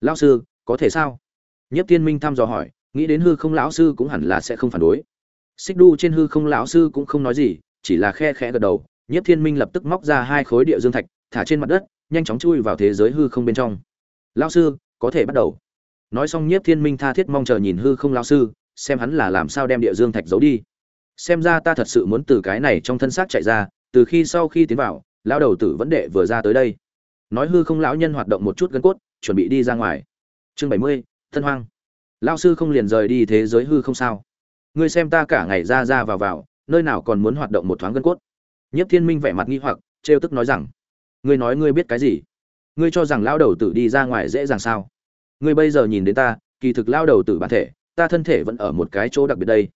lão sư, có thể sao? Nhất thiên minh thăm dò hỏi, nghĩ đến hư không lão sư cũng hẳn là sẽ không phản đối. Xích đu trên hư không lão sư cũng không nói gì, chỉ là khe khẽ gật đầu nhất thiên minh lập tức móc ra hai khối địa dương thạch, thả trên mặt đất, nhanh chóng chui vào thế giới hư không bên trong. Lão sư, có thể bắt đầu. Nói xong nhiếp thiên minh tha thiết mong chờ nhìn hư không lão sư, xem hắn là làm sao đem địa dương thạch giấu đi. Xem ra ta thật sự muốn từ cái này trong thân xác chạy ra, từ khi sau khi tiến vào, lão đầu tử vấn đề vừa ra tới đây. Nói hư không lão nhân hoạt động một chút gân cốt chuẩn bị đi ra ngoài. Chương bảy mươi, thân hoang. Lão sư không liền rời đi thế giới hư không sao? Ngươi xem ta cả ngày ra ra vào vào, nơi nào còn muốn hoạt động một thoáng gân cốt? Nhiếp thiên minh vẻ mặt nghi hoặc, trêu tức nói rằng, ngươi nói ngươi biết cái gì? Ngươi cho rằng lão đầu tử đi ra ngoài dễ dàng sao? Ngươi bây giờ nhìn đến ta, kỳ thực lão đầu tử bản thể, ta thân thể vẫn ở một cái chỗ đặc biệt đây.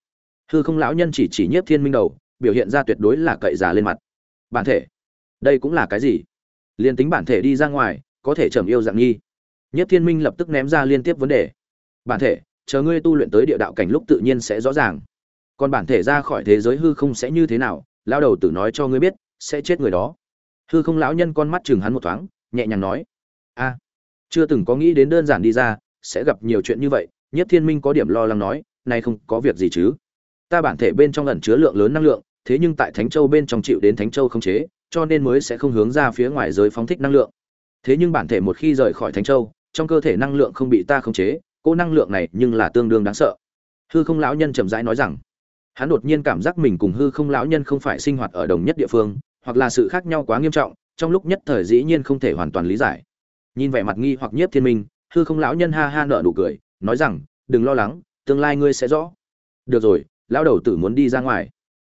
Hư không lão nhân chỉ chỉ nhiếp thiên minh đầu, biểu hiện ra tuyệt đối là cậy già lên mặt. Bản thể? Đây cũng là cái gì? Liên tính bản thể đi ra ngoài, có thể trầm yêu dạng nghi nhất thiên minh lập tức ném ra liên tiếp vấn đề. Bản thể, chờ ngươi tu luyện tới địa đạo cảnh lúc tự nhiên sẽ rõ ràng. Còn bản thể ra khỏi thế giới hư không sẽ như thế nào? Lão đầu tử nói cho ngươi biết, sẽ chết người đó. Hư không lão nhân con mắt chừng hắn một thoáng, nhẹ nhàng nói. A, chưa từng có nghĩ đến đơn giản đi ra, sẽ gặp nhiều chuyện như vậy. Nhất thiên minh có điểm lo lắng nói nay không có việc gì chứ? Ta bản thể bên trong ẩn chứa lượng lớn năng lượng, thế nhưng tại thánh châu bên trong chịu đến thánh châu không chế, cho nên mới sẽ không hướng ra phía ngoài giới phóng thích năng lượng. Thế nhưng bản thể một khi rời khỏi thánh châu trong cơ thể năng lượng không bị ta khống chế cô năng lượng này nhưng là tương đương đáng sợ. Hư không lão nhân chậm rãi nói rằng, hắn đột nhiên cảm giác mình cùng hư không lão nhân không phải sinh hoạt ở đồng nhất địa phương, hoặc là sự khác nhau quá nghiêm trọng, trong lúc nhất thời dĩ nhiên không thể hoàn toàn lý giải. Nhìn vẻ mặt nghi hoặc nhiếp thiên minh, hư không lão nhân ha ha nợ nụ cười, nói rằng, đừng lo lắng, tương lai ngươi sẽ rõ. Được rồi, lão đầu tử muốn đi ra ngoài.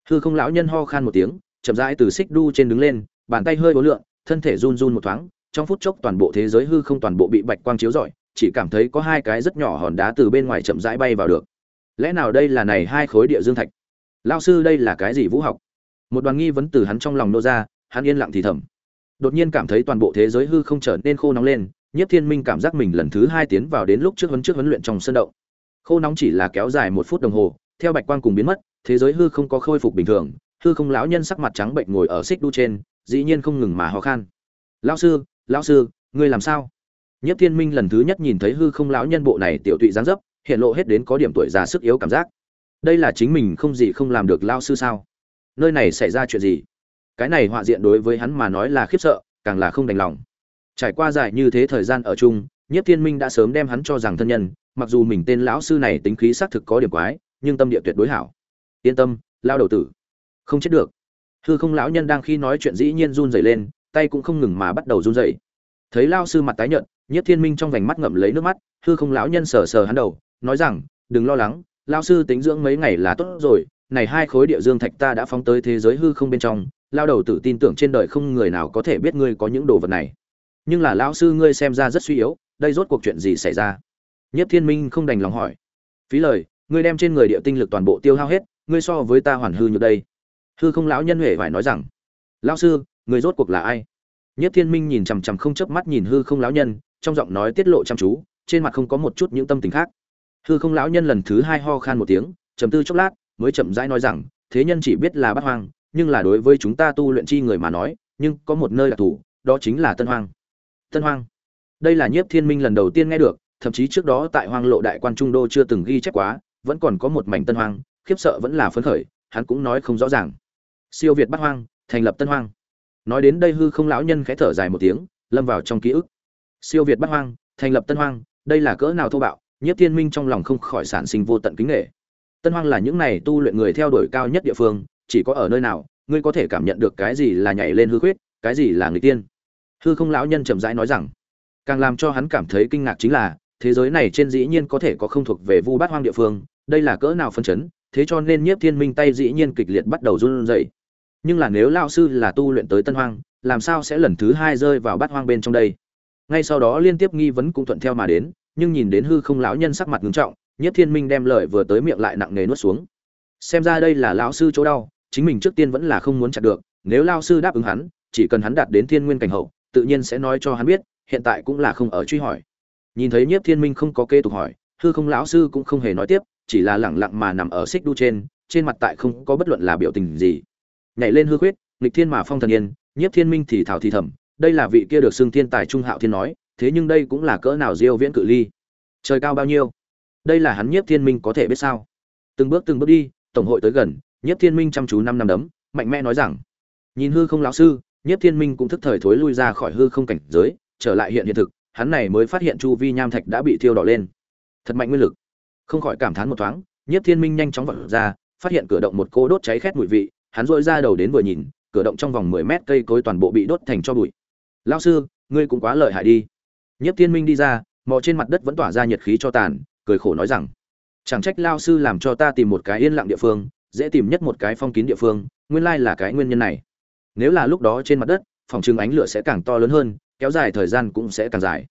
Hư không lão nhân ho khan một tiếng, chậm rãi từ xích đu trên đứng lên, bàn tay hơi ố lượn thân thể run run một thoáng trong phút chốc toàn bộ thế giới hư không toàn bộ bị bạch quang chiếu rọi, chỉ cảm thấy có hai cái rất nhỏ hòn đá từ bên ngoài chậm rãi bay vào được. Lẽ nào đây là này hai khối địa dương thạch? Lao sư, đây là cái gì vũ học? Một đoàn nghi vấn từ hắn trong lòng nô ra, hắn yên lặng thì thầm. Đột nhiên cảm thấy toàn bộ thế giới hư không trở nên khô nóng lên nhất thiên minh cảm giác mình lần thứ hai tiến vào đến lúc trước huấn trước huấn luyện trong sân động. Khô nóng chỉ là kéo dài một phút đồng hồ, theo bạch quang cùng biến mất, thế giới hư không có khôi phục bình thường, hư không lão nhân sắc mặt trắng bệnh ngồi ở xích đu trên, dĩ nhiên không ngừng mà ho khan. Lão sư lão sư, ngươi làm sao? Nhất thiên minh lần thứ nhất nhìn thấy hư không lão nhân bộ này tiểu tụy dáng dấp, hiện lộ hết đến có điểm tuổi già sức yếu cảm giác. Đây là chính mình không gì không làm được lão sư sao? Nơi này xảy ra chuyện gì? Cái này họa diện đối với hắn mà nói là khiếp sợ, càng là không đành lòng. Trải qua dài như thế thời gian ở chung, nhất thiên minh đã sớm đem hắn cho rằng thân nhân, mặc dù mình tên lão sư này tính khí xác thực có điểm quái, nhưng tâm địa tuyệt đối hảo. Yên tâm lao đầu tử, không chết được. Hư không lão nhân đang khi nói chuyện dĩ nhiên run rẩy lên tay cũng không ngừng mà bắt đầu run rẩy. Thấy lão sư mặt tái nhợt nhất thiên minh trong vành mắt ngậm lấy nước mắt, hư không lão nhân sờ sờ hắn đầu, nói rằng, đừng lo lắng lão sư tính dưỡng mấy ngày là tốt rồi, này hai khối địa dương thạch ta đã phóng tới thế giới hư không bên trong lão đầu tử tin tưởng trên đời không người nào có thể biết ngươi có những đồ vật này. Nhưng là lão sư ngươi xem ra rất suy yếu, đây rốt cuộc chuyện gì xảy ra? Nhất thiên minh không đành lòng hỏi. Phí lời, ngươi đem trên người địa tinh lực toàn bộ tiêu hao hết, ngươi so với ta hoàn hư như đây. Hư không lão nhân huệ phải nói rằng, lão sư người rốt cuộc là ai? Nhất thiên minh nhìn chằm chằm không chớp mắt nhìn hư không lão nhân, trong giọng nói tiết lộ chăm chú, trên mặt không có một chút những tâm tình khác. Hư không lão nhân lần thứ hai ho khan một tiếng, trầm tư chốc lát, mới chậm rãi nói rằng, thế nhân chỉ biết là bát hoang, nhưng là đối với chúng ta tu luyện chi người mà nói, nhưng có một nơi đặc thù đó chính là tân hoang. Tân hoang. Đây là nhiếp thiên minh lần đầu tiên nghe được, thậm chí trước đó tại hoang lộ đại quan trung đô chưa từng ghi chép quá, vẫn còn có một mảnh tân hoang, khiếp sợ vẫn là phấn khởi, hắn cũng nói không rõ ràng. Siêu việt bắc hoang, thành lập tân hoang nói đến đây hư không lão nhân khẽ thở dài một tiếng, lâm vào trong ký ức. Siêu việt bắc hoang, thành lập tân hoang, đây là cỡ nào thô bạo nhất thiên minh trong lòng không khỏi sản sinh vô tận kính nghệ tân hoang là những này tu luyện người theo đuổi cao nhất địa phương, chỉ có ở nơi nào, ngươi có thể cảm nhận được cái gì là nhảy lên hư khuyết, cái gì là người tiên. Hư không lão nhân chậm rãi nói rằng, càng làm cho hắn cảm thấy kinh ngạc chính là, thế giới này trên dĩ nhiên có thể có không thuộc về vu bát hoang địa phương, đây là cỡ nào phân chấn, thế cho nên nhiếp thiên minh tay dĩ nhiên kịch liệt bắt đầu run rẩy nhưng là nếu lao sư là tu luyện tới tân hoang, làm sao sẽ lần thứ hai rơi vào bát hoang bên trong đây? Ngay sau đó liên tiếp nghi vấn cũng thuận theo mà đến, nhưng nhìn đến hư không lão nhân sắc mặt ngưng trọng, nhất thiên minh đem lời vừa tới miệng lại nặng nề nuốt xuống. Xem ra đây là lão sư chỗ đau, chính mình trước tiên vẫn là không muốn chặt được, nếu lao sư đáp ứng hắn, chỉ cần hắn đạt đến thiên nguyên cảnh hậu, tự nhiên sẽ nói cho hắn biết, hiện tại cũng là không ở truy hỏi. Nhìn thấy nhiếp thiên minh không có kê tục hỏi, hư không lão sư cũng không hề nói tiếp, chỉ là lẳng lặng mà nằm ở xích đu trên trên mặt tại không có bất luận là biểu tình gì nhảy lên hư khuyết, nghịch thiên mà phong thần yên, nhiếp thiên minh thì thảo thì thầm đây là vị kia được xưng thiên tài trung hạo thiên nói, thế nhưng đây cũng là cỡ nào diêu viễn cự ly? Trời cao bao nhiêu? Đây là hắn nhiếp thiên minh có thể biết sao? Từng bước từng bước đi, tổng hội tới gần, nhiếp thiên minh chăm chú năm năm đấm, mạnh mẽ nói rằng, nhìn hư không lão sư, nhiếp thiên minh cũng thức thời thối lui ra khỏi hư không cảnh giới, trở lại hiện hiện thực, hắn này mới phát hiện chu vi nham thạch đã bị thiêu đỏ lên. Thật mạnh nguyên lực. Không khỏi cảm thán một thoáng, nhiếp thiên minh nhanh chóng vọt ra, phát hiện cửa động một cô đốt cháy khét mùi vị hắn dội ra đầu đến vừa nhìn, cửa động trong vòng 10 mét cây cối toàn bộ bị đốt thành cho bụi. Lão sư, ngươi cũng quá lợi hại đi. Nhất thiên minh đi ra, mò trên mặt đất vẫn tỏa ra nhiệt khí cho tàn, cười khổ nói rằng, chẳng trách lao sư làm cho ta tìm một cái yên lặng địa phương, dễ tìm nhất một cái phong kín địa phương, nguyên lai là cái nguyên nhân này. Nếu là lúc đó trên mặt đất, phòng trưng ánh lửa sẽ càng to lớn hơn, kéo dài thời gian cũng sẽ càng dài.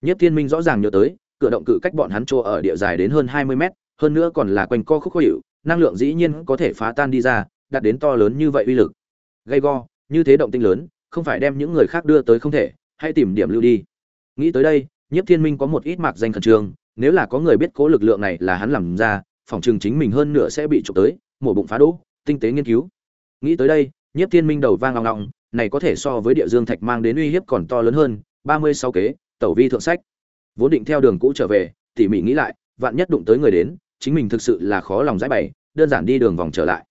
Nhất thiên minh rõ ràng nhớ tới, cửa động cự cách bọn hắn chỗ ở địa dài đến hơn hai mươi mét, hơn nữa còn là quanh co khúc khó hiệu năng lượng dĩ nhiên có thể phá tan đi ra đạt đến to lớn như vậy uy lực. Gây go, như thế động tinh lớn, không phải đem những người khác đưa tới không thể, hãy tìm điểm lưu đi. Nghĩ tới đây, nhiếp thiên minh có một ít mạc danh khẩn trương, nếu là có người biết cố lực lượng này là hắn làm ra, phòng trường chính mình hơn nửa sẽ bị trục tới, mổ bụng phá đỗ, tinh tế nghiên cứu. Nghĩ tới đây, nhiếp thiên minh đầu vang ngọng ngọng, này có thể so với địa dương thạch mang đến uy hiếp còn to lớn hơn, ba mươi sáu kế, tẩu vi thượng sách. Vốn định theo đường cũ trở về, tỉ mỉ nghĩ lại, vạn nhất đụng tới người đến, chính mình thực sự là khó lòng giải bày, đơn giản đi đường vòng trở lại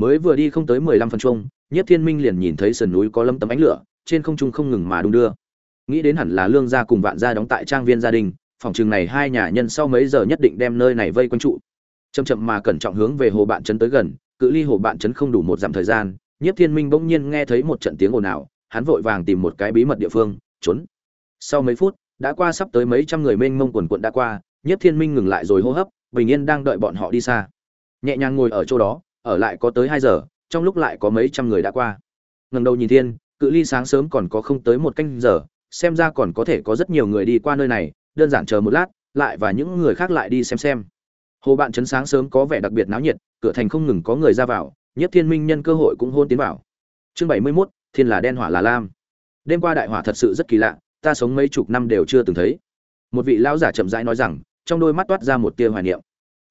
mới vừa đi không tới mười lăm phân chung nhiếp thiên minh liền nhìn thấy sườn núi có lâm tấm ánh lửa, trên không trung không ngừng mà đung đưa. Nghĩ đến hẳn là lương gia cùng vạn gia đóng tại trang viên gia đình, phòng trường này hai nhà nhân sau mấy giờ nhất định đem nơi này vây quanh trụ. Chậm chậm mà cẩn trọng hướng về hồ bạn trấn tới gần, cự ly hồ bạn trấn không đủ một dặm thời gian, nhiếp thiên minh bỗng nhiên nghe thấy một trận tiếng ồn ào, hắn vội vàng tìm một cái bí mật địa phương, trốn. Sau mấy phút, đã qua sắp tới mấy trăm người mênh mông quần quận đã qua, nhiếp thiên minh ngừng lại rồi hô hấp, bình yên đang đợi bọn họ đi xa. Nhẹ nhàng ngồi ở chỗ đó ở lại có tới hai giờ trong lúc lại có mấy trăm người đã qua. Ngần đầu nhìn thiên cự ly sáng sớm còn có không tới một canh giờ xem ra còn có thể có rất nhiều người đi qua nơi này đơn giản chờ một lát lại và những người khác lại đi xem xem. Hồ bạn trấn sáng sớm có vẻ đặc biệt náo nhiệt cửa thành không ngừng có người ra vào nhất thiên minh nhân cơ hội cũng hôn tiến vào. Chương bảy mươi 71, thiên là đen hỏa là lam. Đêm qua đại hỏa thật sự rất kỳ lạ ta sống mấy chục năm đều chưa từng thấy. Một vị lão giả chậm rãi nói rằng trong đôi mắt toát ra một tia hoài niệm.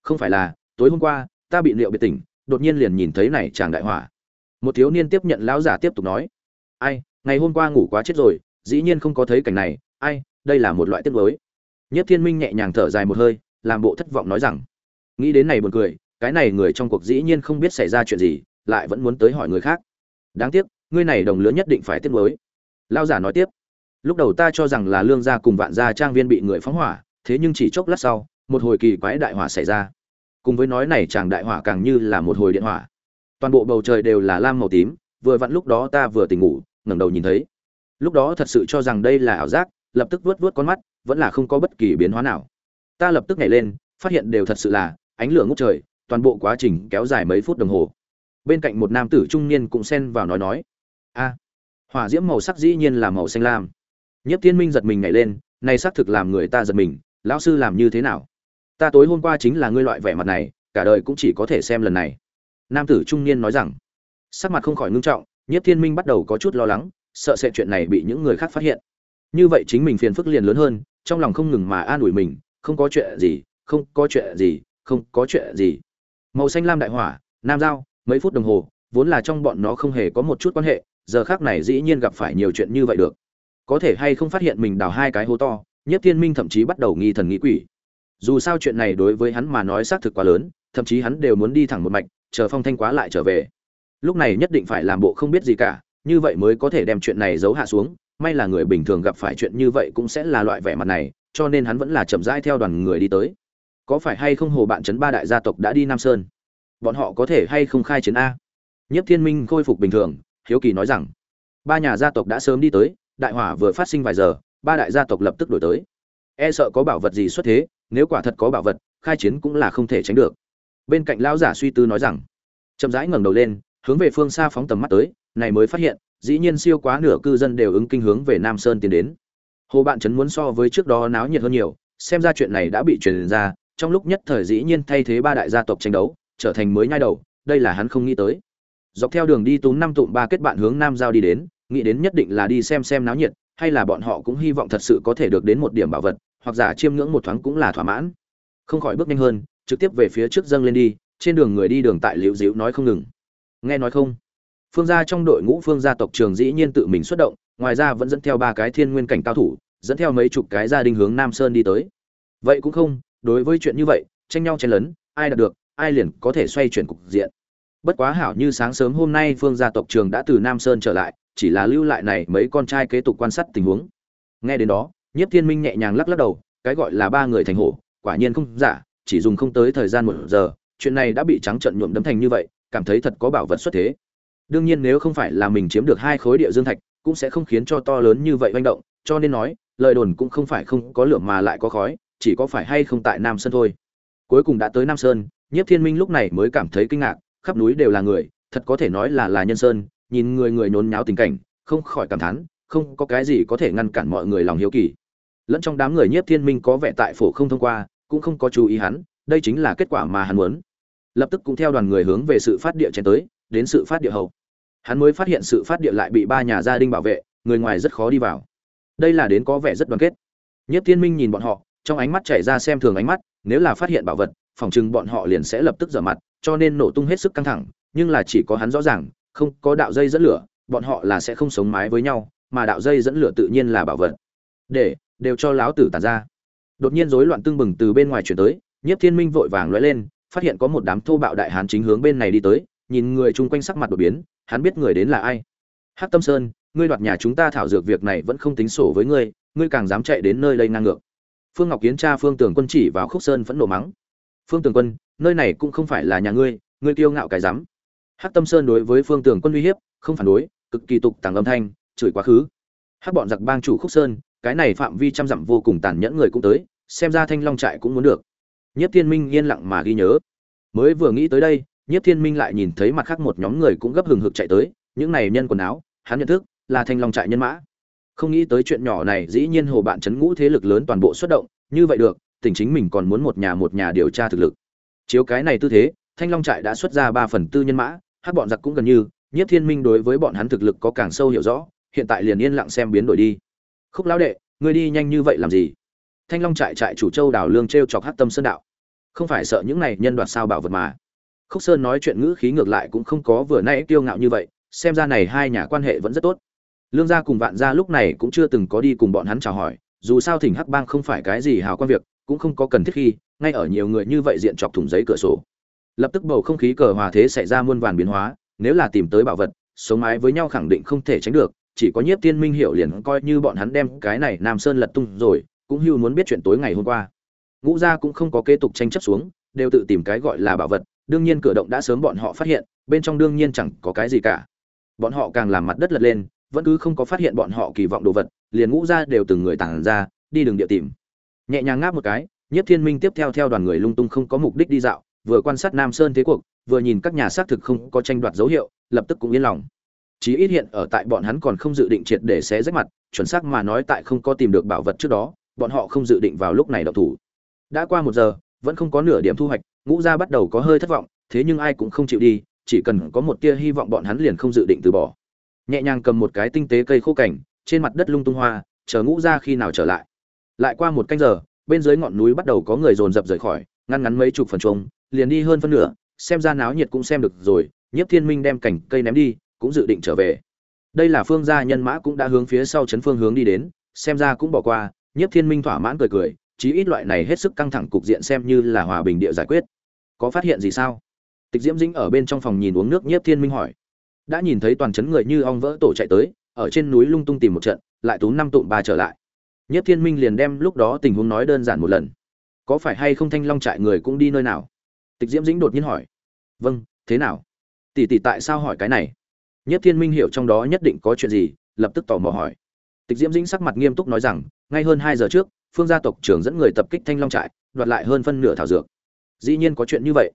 Không phải là tối hôm qua ta bị liệu biệt tỉnh đột nhiên liền nhìn thấy này chàng đại hỏa. Một thiếu niên tiếp nhận lão giả tiếp tục nói, ai, ngày hôm qua ngủ quá chết rồi, dĩ nhiên không có thấy cảnh này. Ai, đây là một loại tiếc nuối nhất thiên minh nhẹ nhàng thở dài một hơi, làm bộ thất vọng nói rằng, nghĩ đến này buồn cười, cái này người trong cuộc dĩ nhiên không biết xảy ra chuyện gì, lại vẫn muốn tới hỏi người khác. Đáng tiếc, ngươi này đồng lứa nhất định phải tiếc nuối Lão giả nói tiếp, lúc đầu ta cho rằng là lương gia cùng vạn gia trang viên bị người phóng hỏa, thế nhưng chỉ chốc lát sau, một hồi kỳ quái đại hỏa xảy ra cùng với nói này chàng đại hỏa càng như là một hồi điện hỏa. Toàn bộ bầu trời đều là lam màu tím, vừa vặn lúc đó ta vừa tỉnh ngủ, ngẩng đầu nhìn thấy. Lúc đó thật sự cho rằng đây là ảo giác, lập tức vuốt vuốt con mắt, vẫn là không có bất kỳ biến hóa nào. Ta lập tức nhảy lên, phát hiện đều thật sự là ánh lửa ngút trời, toàn bộ quá trình kéo dài mấy phút đồng hồ. Bên cạnh một nam tử trung niên cũng xen vào nói nói, a, hỏa diễm màu sắc dĩ nhiên là màu xanh lam. Nhiếp thiên minh giật mình nhảy lên, này xác thực làm người ta giật mình, lão sư làm như thế nào? Ta tối hôm qua chính là ngươi loại vẻ mặt này, cả đời cũng chỉ có thể xem lần này. Nam tử trung niên nói rằng. Sắc mặt không khỏi ngưng trọng nhất thiên minh bắt đầu có chút lo lắng, sợ sẽ chuyện này bị những người khác phát hiện. Như vậy chính mình phiền phức liền lớn hơn, trong lòng không ngừng mà an ủi mình, không có chuyện gì, không có chuyện gì, không có chuyện gì. Màu xanh lam đại hỏa, nam giao, mấy phút đồng hồ, vốn là trong bọn nó không hề có một chút quan hệ, giờ khác này dĩ nhiên gặp phải nhiều chuyện như vậy được. Có thể hay không phát hiện mình đào hai cái hố to nhất thiên minh thậm chí bắt đầu nghi thần nghĩ quỷ dù sao chuyện này đối với hắn mà nói xác thực quá lớn, thậm chí hắn đều muốn đi thẳng một mạch, chờ phong thanh quá lại trở về. Lúc này nhất định phải làm bộ không biết gì cả, như vậy mới có thể đem chuyện này giấu hạ xuống, may là người bình thường gặp phải chuyện như vậy cũng sẽ là loại vẻ mặt này, cho nên hắn vẫn là chậm rãi theo đoàn người đi tới. Có phải hay không hồ bạn trấn ba đại gia tộc đã đi nam sơn? Bọn họ có thể hay không khai chiến a? Nhất thiên minh khôi phục bình thường, hiếu kỳ nói rằng, ba nhà gia tộc đã sớm đi tới, đại hỏa vừa phát sinh vài giờ, ba đại gia tộc lập tức đổi tới. E sợ có bảo vật gì xuất thế nếu quả thật có bảo vật, khai chiến cũng là không thể tránh được. Bên cạnh lão giả suy tư nói rằng, chậm rãi ngẩng đầu lên, hướng về phương xa phóng tầm mắt tới, này mới phát hiện, dĩ nhiên siêu quá nửa cư dân đều ứng kinh hướng về nam sơn tiến đến. Hồ bạn trấn muốn so với trước đó náo nhiệt hơn nhiều, xem ra chuyện này đã bị truyền ra, trong lúc nhất thời dĩ nhiên thay thế ba đại gia tộc tranh đấu, trở thành mới nhai đầu, đây là hắn không nghĩ tới. Dọc theo đường đi túm năm tụm ba kết bạn hướng nam giao đi đến, nghĩ đến nhất định là đi xem xem náo nhiệt, hay là bọn họ cũng hy vọng thật sự có thể được đến một điểm bảo vật hoặc giả chiêm ngưỡng một thoáng cũng là thỏa mãn. Không khỏi bước nhanh hơn, trực tiếp về phía trước dâng lên đi, trên đường người đi đường tại liễu diễu nói không ngừng. Nghe nói không? Phương gia trong đội ngũ phương gia tộc trường dĩ nhiên tự mình xuất động, ngoài ra vẫn dẫn theo ba cái thiên nguyên cảnh cao thủ, dẫn theo mấy chục cái gia đình hướng nam sơn đi tới. Vậy cũng không, đối với chuyện như vậy, tranh nhau chen lấn, ai đạt được, ai liền có thể xoay chuyển cục diện. Bất quá hảo như sáng sớm hôm nay phương gia tộc trường đã từ nam sơn trở lại, chỉ là lưu lại này mấy con trai kế tục quan sát tình huống. Nghe đến đó nhiếp thiên minh nhẹ nhàng lắc lắc đầu, cái gọi là ba người thành hổ, quả nhiên không giả, chỉ dùng không tới thời gian một giờ, chuyện này đã bị trắng trợn nhuộm đấm thành như vậy, cảm thấy thật có bảo vật xuất thế. Đương nhiên nếu không phải là mình chiếm được hai khối địa dương thạch, cũng sẽ không khiến cho to lớn như vậy manh động, cho nên nói, lời đồn cũng không phải không có lửa mà lại có khói, chỉ có phải hay không tại nam sơn thôi. Cuối cùng đã tới nam sơn, nhiếp thiên minh lúc này mới cảm thấy kinh ngạc, khắp núi đều là người, thật có thể nói là là nhân sơn, nhìn người người nhốn nháo tình cảnh, không khỏi cảm thán, không có cái gì có thể ngăn cản mọi người lòng hiếu kỳ lẫn trong đám người nhiếp thiên minh có vẻ tại phổ không thông qua, cũng không có chú ý hắn, đây chính là kết quả mà hắn muốn. Lập tức cũng theo đoàn người hướng về sự phát địa chen tới, đến sự phát địa hậu. Hắn mới phát hiện sự phát địa lại bị ba nhà gia đình bảo vệ, người ngoài rất khó đi vào. Đây là đến có vẻ rất đoàn kết. Nhất thiên minh nhìn bọn họ, trong ánh mắt chảy ra xem thường ánh mắt, nếu là phát hiện bảo vật phỏng chừng bọn họ liền sẽ lập tức dở mặt, cho nên nổ tung hết sức căng thẳng, nhưng là chỉ có hắn rõ ràng, không có đạo dây dẫn lửa, bọn họ là sẽ không sống mái với nhau, mà đạo dây dẫn lửa tự nhiên là bảo vật. Để đều cho lão tử tàn ra. Đột nhiên rối loạn tương bừng từ bên ngoài chuyển tới, nhiếp thiên minh vội vàng lóe lên, phát hiện có một đám thô bạo đại hán chính hướng bên này đi tới, nhìn người chung quanh sắc mặt đột biến, hắn biết người đến là ai. Hắc tâm sơn, ngươi đoạt nhà chúng ta thảo dược việc này vẫn không tính sổ với ngươi ngươi càng dám chạy đến nơi đây ngang ngược. Phương ngọc kiến cha, phương tường quân chỉ vào khúc sơn vẫn nổ mắng. Phương tường quân, nơi này cũng không phải là nhà ngươi ngươi kiêu ngạo cái dám hắc tâm sơn đối với phương tường quân uy hiếp, không phản đối, cực kỳ tục tàng âm thanh, chửi quá khứ. Hắc bọn giặc bang chủ khúc sơn cái này phạm vi trăm dặm vô cùng tàn nhẫn người cũng tới, xem ra thanh long trại cũng muốn được. Nhất thiên minh yên lặng mà ghi nhớ. Mới vừa nghĩ tới đây nhất thiên minh lại nhìn thấy mặt khác một nhóm người cũng gấp hừng hực chạy tới, những này nhân quần áo, hắn nhận thức là thanh long trại nhân mã. Không nghĩ tới chuyện nhỏ này, dĩ nhiên hồ bạn chấn ngũ thế lực lớn toàn bộ xuất động, như vậy được, tỉnh chính mình còn muốn một nhà một nhà điều tra thực lực. Chiếu cái này tư thế, thanh long trại đã xuất ra ba phần tư nhân mã, hát bọn giặc cũng gần như nhất thiên minh đối với bọn hắn thực lực có càng sâu hiểu rõ, hiện tại liền yên lặng xem biến đổi đi khúc lão đệ, ngươi đi nhanh như vậy làm gì? Thanh long trại trại chủ châu đào lương t r e o chọc hát tâm sơn đạo. Không phải sợ những này nhân đoạt sao bảo vật mà. Khúc sơn nói chuyện ngữ khí ngược lại cũng không có vừa nãy kiêu ngạo như vậy, xem ra này hai nhà quan hệ vẫn rất tốt. Lương gia cùng vạn gia lúc này cũng chưa từng có đi cùng bọn hắn chào hỏi, dù sao thỉnh hắc bang không phải cái gì hào quan việc, cũng không có cần thiết khi, ngay ở nhiều người như vậy diện chọc thủng giấy cửa sổ. Lập tức bầu không khí cờ hòa thế xảy ra muôn vàn biến hóa, nếu là tìm tới bảo vật, sống mái với nhau khẳng định không thể tránh được chỉ có nhiếp tiên minh hiểu liền coi như bọn hắn đem cái này nam sơn lật tung rồi, cũng hưu muốn biết chuyện tối ngày hôm qua. Ngũ gia cũng không có kế tục tranh chấp xuống, đều tự tìm cái gọi là bảo vật, đương nhiên cửa động đã sớm bọn họ phát hiện, bên trong đương nhiên chẳng có cái gì cả. Bọn họ càng làm mặt đất lật lên, vẫn cứ không có phát hiện bọn họ kỳ vọng đồ vật, liền ngũ gia đều từng người tản ra, đi đường địa tìm. Nhẹ nhàng ngáp một cái, nhiếp thiên minh tiếp theo theo đoàn người lung tung không có mục đích đi dạo, vừa quan sát nam sơn thế cuộc, vừa nhìn các nhà xác thực không có tranh đoạt dấu hiệu, lập tức cũng yên lòng chí ít hiện ở tại bọn hắn còn không dự định triệt để xé rách mặt, chuẩn xác mà nói tại không có tìm được bảo vật trước đó, bọn họ không dự định vào lúc này động thủ. Đã qua một giờ, vẫn không có nửa điểm thu hoạch, ngũ gia bắt đầu có hơi thất vọng, thế nhưng ai cũng không chịu đi, chỉ cần có một tia hy vọng bọn hắn liền không dự định từ bỏ. Nhẹ nhàng cầm một cái tinh tế cây khô cảnh, trên mặt đất lung tung hoa, chờ ngũ gia khi nào trở lại. Lại qua một canh giờ, bên dưới ngọn núi bắt đầu có người dồn dập rời khỏi, ngăn ngắn mấy chục phần trống liền đi hơn phân nửa, xem ra náo nhiệt cũng xem được rồi, nhiếp thiên minh đem cảnh cây ném đi cũng dự định trở về. Đây là phương gia nhân mã cũng đã hướng phía sau chấn phương hướng đi đến, xem ra cũng bỏ qua, nhiếp thiên minh thỏa mãn cười cười, chí ít loại này hết sức căng thẳng cục diện xem như là hòa bình địa giải quyết. Có phát hiện gì sao? Tịch diễm dĩnh ở bên trong phòng nhìn uống nước nhiếp thiên minh hỏi. Đã nhìn thấy toàn chấn người như ong vỡ tổ chạy tới, ở trên núi lung tung tìm một trận, lại tú năm tụm ba trở lại. Nhiếp thiên minh liền đem lúc đó tình huống nói đơn giản một lần. Có phải hay không thanh long trại người cũng đi nơi nào? Tịch diễm dĩnh đột nhiên hỏi. Vâng thế nào? Tỷ tỷ tại sao hỏi cái này? Nhất thiên minh hiểu trong đó nhất định có chuyện gì, lập tức tò mò hỏi. Tịch diễm dĩnh sắc mặt nghiêm túc nói rằng, ngay hơn hai giờ trước, phương gia tộc trưởng dẫn người tập kích thanh long trại, đoạt lại hơn phân nửa thảo dược. Dĩ nhiên có chuyện như vậy.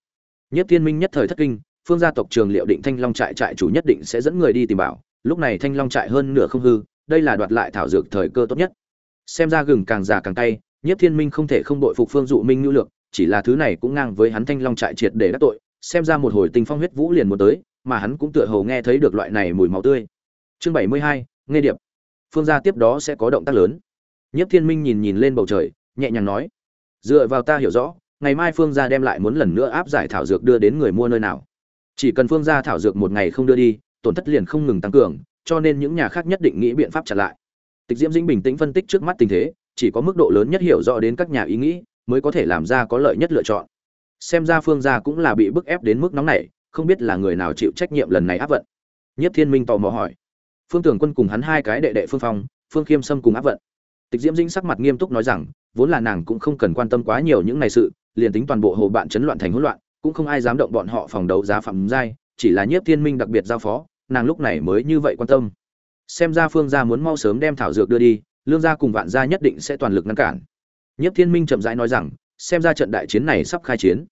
Nhất thiên minh nhất thời thất kinh, phương gia tộc trường liệu định thanh long trại trại chủ nhất định sẽ dẫn người đi tìm bảo, lúc này thanh long trại hơn nửa không hư, đây là đoạt lại thảo dược thời cơ tốt nhất. Xem ra gừng càng già càng cay nhất thiên minh không thể không đội phục phương dụ minh Nhu lược, chỉ là thứ này cũng ngang với hắn thanh long trại triệt để đắc tội, xem ra một hồi tình phong huyết vũ liền muốn tới mà hắn cũng tựa hồ nghe thấy được loại này mùi máu tươi. Chương bảy mươi hai nghe điệp. Phương gia tiếp đó sẽ có động tác lớn. Nhất thiên minh nhìn nhìn lên bầu trời, nhẹ nhàng nói, dựa vào ta hiểu rõ, ngày mai phương gia đem lại muốn lần nữa áp giải thảo dược đưa đến người mua nơi nào. Chỉ cần phương gia thảo dược một ngày không đưa đi, tổn thất liền không ngừng tăng cường, cho nên những nhà khác nhất định nghĩ biện pháp chặn lại. Tịch diễm dĩnh bình tĩnh phân tích trước mắt tình thế, chỉ có mức độ lớn nhất hiểu rõ đến các nhà ý nghĩ, mới có thể làm ra có lợi nhất lựa chọn. Xem ra phương gia cũng là bị bức ép đến mức nóng này không biết là người nào chịu trách nhiệm lần này áp vận. Nhất thiên minh tò mò hỏi. Phương tưởng quân cùng hắn hai cái đệ đệ phương phong, phương khiêm sâm cùng áp vận. Tịch diễm dĩnh sắc mặt nghiêm túc nói rằng, vốn là nàng cũng không cần quan tâm quá nhiều những ngày sự, liền tính toàn bộ hồ bạn chấn loạn thành hỗn loạn, cũng không ai dám động bọn họ phòng đấu giá phạm giai, chỉ là nhiếp thiên minh đặc biệt giao phó, nàng lúc này mới như vậy quan tâm. Xem ra phương gia muốn mau sớm đem thảo dược đưa đi, lương gia cùng vạn gia nhất định sẽ toàn lực ngăn cản. Nhiếp thiên minh chậm rãi nói rằng, xem ra trận đại chiến này sắp khai chiến.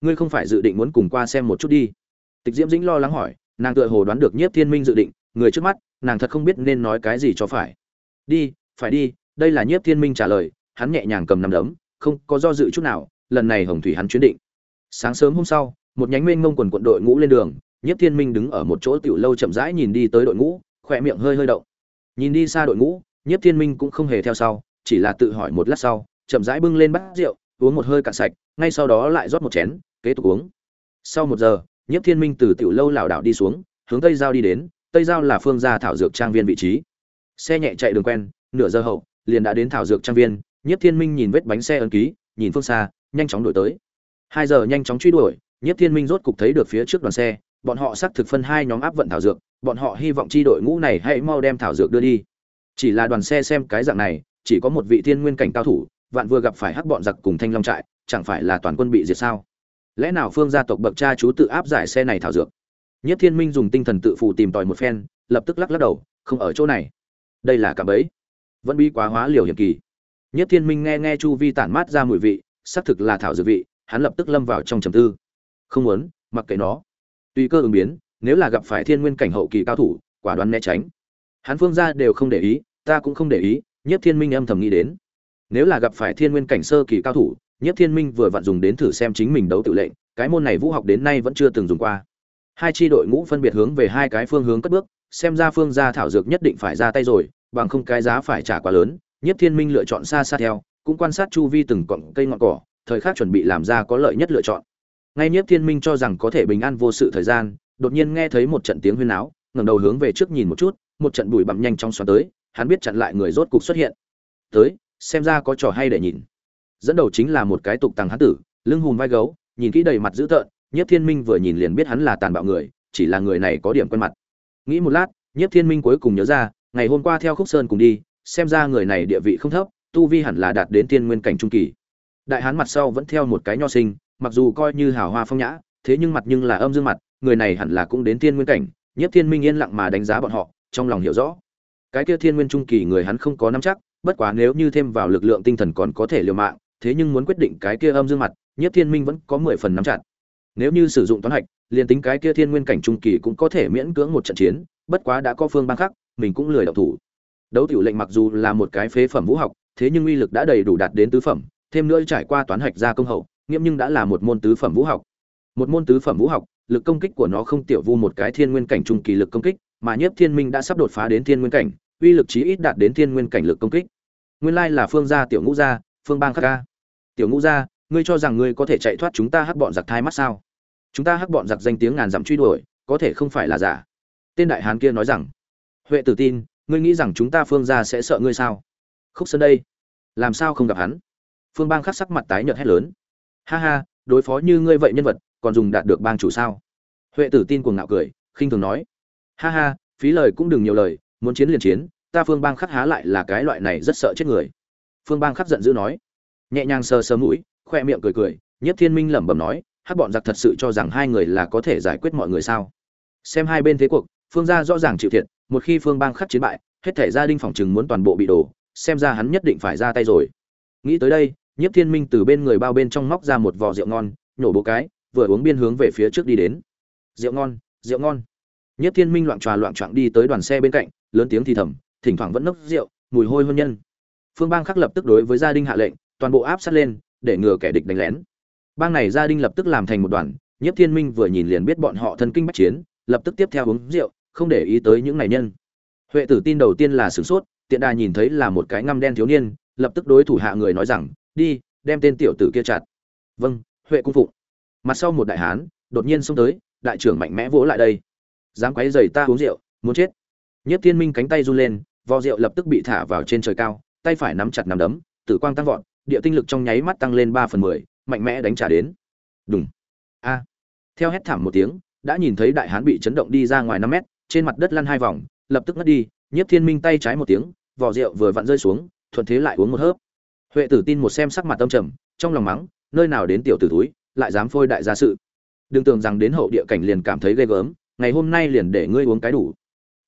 Ngươi không phải dự định muốn cùng qua xem một chút đi tịch diễm dĩnh lo lắng hỏi, nàng tựa hồ đoán được nhiếp thiên minh dự định, người trước mắt, nàng thật không biết nên nói cái gì cho phải. Đi phải đi, đây là nhiếp thiên minh trả lời, hắn nhẹ nhàng cầm nắm đấm, không có do dự chút nào, lần này hồng thủy hắn chuyến định. Sáng sớm hôm sau, một nhánh mênh mông quần quận đội ngũ lên đường, nhiếp thiên minh đứng ở một chỗ tiểu lâu chậm rãi nhìn đi tới đội ngũ, khỏe miệng hơi hơi động. Nhìn đi xa đội ngũ, nhiếp thiên minh cũng không hề theo sau, chỉ là tự hỏi một lát sau, chậm rãi bưng lên bát rượu, uống một hơi cạn sạch, ngay sau đó lại rót một chén, kế tục uống. Sau một giờ nhiếp thiên minh từ tiểu lâu lảo đảo đi xuống, hướng tây giao đi đến, tây giao là phương gia thảo dược trang viên vị trí. Xe nhẹ chạy đường quen, nửa giờ hậu, liền đã đến thảo dược trang viên, nhiếp thiên minh nhìn vết bánh xe ấn ký, nhìn phương xa, nhanh chóng đổi tới. Hai giờ nhanh chóng truy đuổi, nhiếp thiên minh rốt cục thấy được phía trước đoàn xe, bọn họ xác thực phân hai nhóm áp vận thảo dược, bọn họ hy vọng chi đội ngũ này hãy mau đem thảo dược đưa đi. Chỉ là đoàn xe xem cái dạng này, chỉ có một vị thiên nguyên cảnh cao thủ, vạn vừa gặp phải hắc bọn giặc cùng thanh long trại, chẳng phải là toàn quân bị diệt sao? Lẽ nào phương gia tộc bậc cha chú tự áp giải xe này thảo dược? Nhất thiên minh dùng tinh thần tự phụ tìm tòi một phen, lập tức lắc lắc đầu, không ở chỗ này. Đây là cả bấy vẫn bi quá hóa liều hiểm kỳ. Nhất thiên minh nghe nghe chu vi tản mát ra mùi vị, xác thực là thảo dược vị, hắn lập tức lâm vào trong trầm tư. Không muốn, mặc kệ nó. Tùy cơ ứng biến, nếu là gặp phải thiên nguyên cảnh hậu kỳ cao thủ, quả đoán né tránh. Hắn phương gia đều không để ý, ta cũng không để ý, nhất thiên minh âm thầm nghĩ đến. Nếu là gặp phải thiên nguyên cảnh sơ kỳ cao thủ nhất thiên minh vừa vặn dùng đến thử xem chính mình đấu tự lệnh, cái môn này vũ học đến nay vẫn chưa từng dùng qua. Hai tri đội ngũ phân biệt hướng về hai cái phương hướng cất bước, xem ra phương gia thảo dược nhất định phải ra tay rồi, bằng không cái giá phải trả quá lớn. Nhất thiên minh lựa chọn xa xa theo, cũng quan sát chu vi từng cọng cây ngọn cỏ, thời khắc chuẩn bị làm ra có lợi nhất lựa chọn. Ngay nhất thiên minh cho rằng có thể bình an vô sự thời gian, đột nhiên nghe thấy một trận tiếng huyên náo, ngẩng đầu hướng về trước nhìn một chút, một trận bụi bặm nhanh chóng xoắn tới, hắn biết chặn lại người rốt cục xuất hiện. Tới, xem ra có trò hay để nhìn dẫn đầu chính là một cái tục tàng hán tử, lưng hùm vai gấu, nhìn kỹ đầy mặt dữ tợn, nhiếp thiên minh vừa nhìn liền biết hắn là tàn bạo người, chỉ là người này có điểm quen mặt. Nghĩ một lát, nhiếp thiên minh cuối cùng nhớ ra, ngày hôm qua theo khúc sơn cùng đi, xem ra người này địa vị không thấp, tu vi hẳn là đạt đến tiên nguyên cảnh trung kỳ. Đại hán mặt sau vẫn theo một cái nho sinh, mặc dù coi như hào hoa phong nhã, thế nhưng mặt nhưng là âm dương mặt, người này hẳn là cũng đến tiên nguyên cảnh, nhiếp thiên minh yên lặng mà đánh giá bọn họ, trong lòng hiểu rõ. Cái kia thiên nguyên trung kỳ người hắn không có nắm chắc, bất quá nếu như thêm vào lực lượng tinh thần còn có thể liều mạng thế nhưng muốn quyết định cái kia âm dương mặt, nhiếp thiên minh vẫn có mười phần nắm chặt. Nếu như sử dụng toán hạch, liền tính cái kia thiên nguyên cảnh trung kỳ cũng có thể miễn cưỡng một trận chiến, bất quá đã có phương bang khác, mình cũng lười động thủ. Đấu tiểu lệnh mặc dù là một cái phế phẩm vũ học, thế nhưng uy lực đã đầy đủ đạt đến tứ phẩm, thêm nữa trải qua toán hạch ra công hậu, nghiêm nhưng đã là một môn tứ phẩm vũ học. Một môn tứ phẩm vũ học, lực công kích của nó không tiểu vu một cái thiên nguyên cảnh trung kỳ lực công kích, mà nhiếp thiên minh đã sắp đột phá đến thiên nguyên cảnh, uy lực chí ít đạt đến thiên nguyên cảnh lực công kích. Nguyên lai là phương gia tiểu ngũ gia, phương bang khắc ca tiểu ngũ gia, ngươi cho rằng ngươi có thể chạy thoát chúng ta hắc bọn giặc thai mắt sao? Chúng ta hắc bọn giặc danh tiếng ngàn dặm truy đuổi, có thể không phải là giả. Tên đại hán kia nói rằng, huệ tử tin, ngươi nghĩ rằng chúng ta phương gia sẽ sợ ngươi sao? Khúc sơn đây, làm sao không gặp hắn? Phương bang khắc sắc mặt tái nhợt hét lớn. Ha ha, đối phó như ngươi vậy nhân vật, còn dùng đạt được bang chủ sao? Huệ tử tin cuồng ngạo cười, khinh thường nói. Ha ha, phí lời cũng đừng nhiều lời, muốn chiến liền chiến, ta phương bang khắc há lại là cái loại này rất sợ chết người. Phương bang khắc giận dữ nói nhẹ nhàng sờ sờ mũi, khoe miệng cười cười, nhất thiên minh lẩm bẩm nói hát bọn giặc thật sự cho rằng hai người là có thể giải quyết mọi người sao? Xem hai bên thế cuộc, phương gia rõ ràng chịu thiệt, một khi phương bang khắc chiến bại, hết thể gia đình phòng chừng muốn toàn bộ bị đổ, xem ra hắn nhất định phải ra tay rồi. Nghĩ tới đây, nhất thiên minh từ bên người bao bên trong móc ra một vò rượu ngon, nhổ bố cái, vừa uống biên hướng về phía trước đi đến. Rượu ngon rượu ngon. Nhất thiên minh loạn tròa loạn trọng đi tới đoàn xe bên cạnh, lớn tiếng thì thầm, thỉnh thoảng vẫn nốc rượu, mùi hôi hôn nhân. Phương bang khắc lập tức đối với gia đình hạ lệnh toàn bộ áp sát lên, để ngừa kẻ địch đánh lén. Bang này gia đình lập tức làm thành một đoàn nhất thiên minh vừa nhìn liền biết bọn họ thân kinh bách chiến, lập tức tiếp theo uống rượu, không để ý tới những này nhân. Huệ tử tin đầu tiên là sửng sốt, tiện đà nhìn thấy là một cái ngăm đen thiếu niên, lập tức đối thủ hạ người nói rằng, đi, đem tên tiểu tử kia chặt. Vâng huệ cung phụng. Mặt sau một đại hán, đột nhiên xông tới, đại trưởng mạnh mẽ vỗ lại đây. Dám quấy rầy ta uống rượu, muốn chết. Nhất thiên minh cánh tay run lên, vò rượu lập tức bị thả vào trên trời cao, tay phải nắm chặt nắm đấm, tử quang tăng vọt địa tinh lực trong nháy mắt tăng lên ba phần mười, mạnh mẽ đánh trả đến. Đúng a. Theo hét thảm một tiếng, đã nhìn thấy đại hán bị chấn động đi ra ngoài năm mét, trên mặt đất lăn hai vòng, lập tức ngất đi, nhiếp thiên minh tay trái một tiếng, vỏ rượu vừa vặn rơi xuống, thuận thế lại uống một hớp. Huệ tử tin một xem sắc mặt tâm trầm, trong lòng mắng, nơi nào đến tiểu tử túi, lại dám phôi đại gia sự. Đừng tưởng rằng đến hậu địa cảnh liền cảm thấy ghê gớm, ngày hôm nay liền để ngươi uống cái đủ.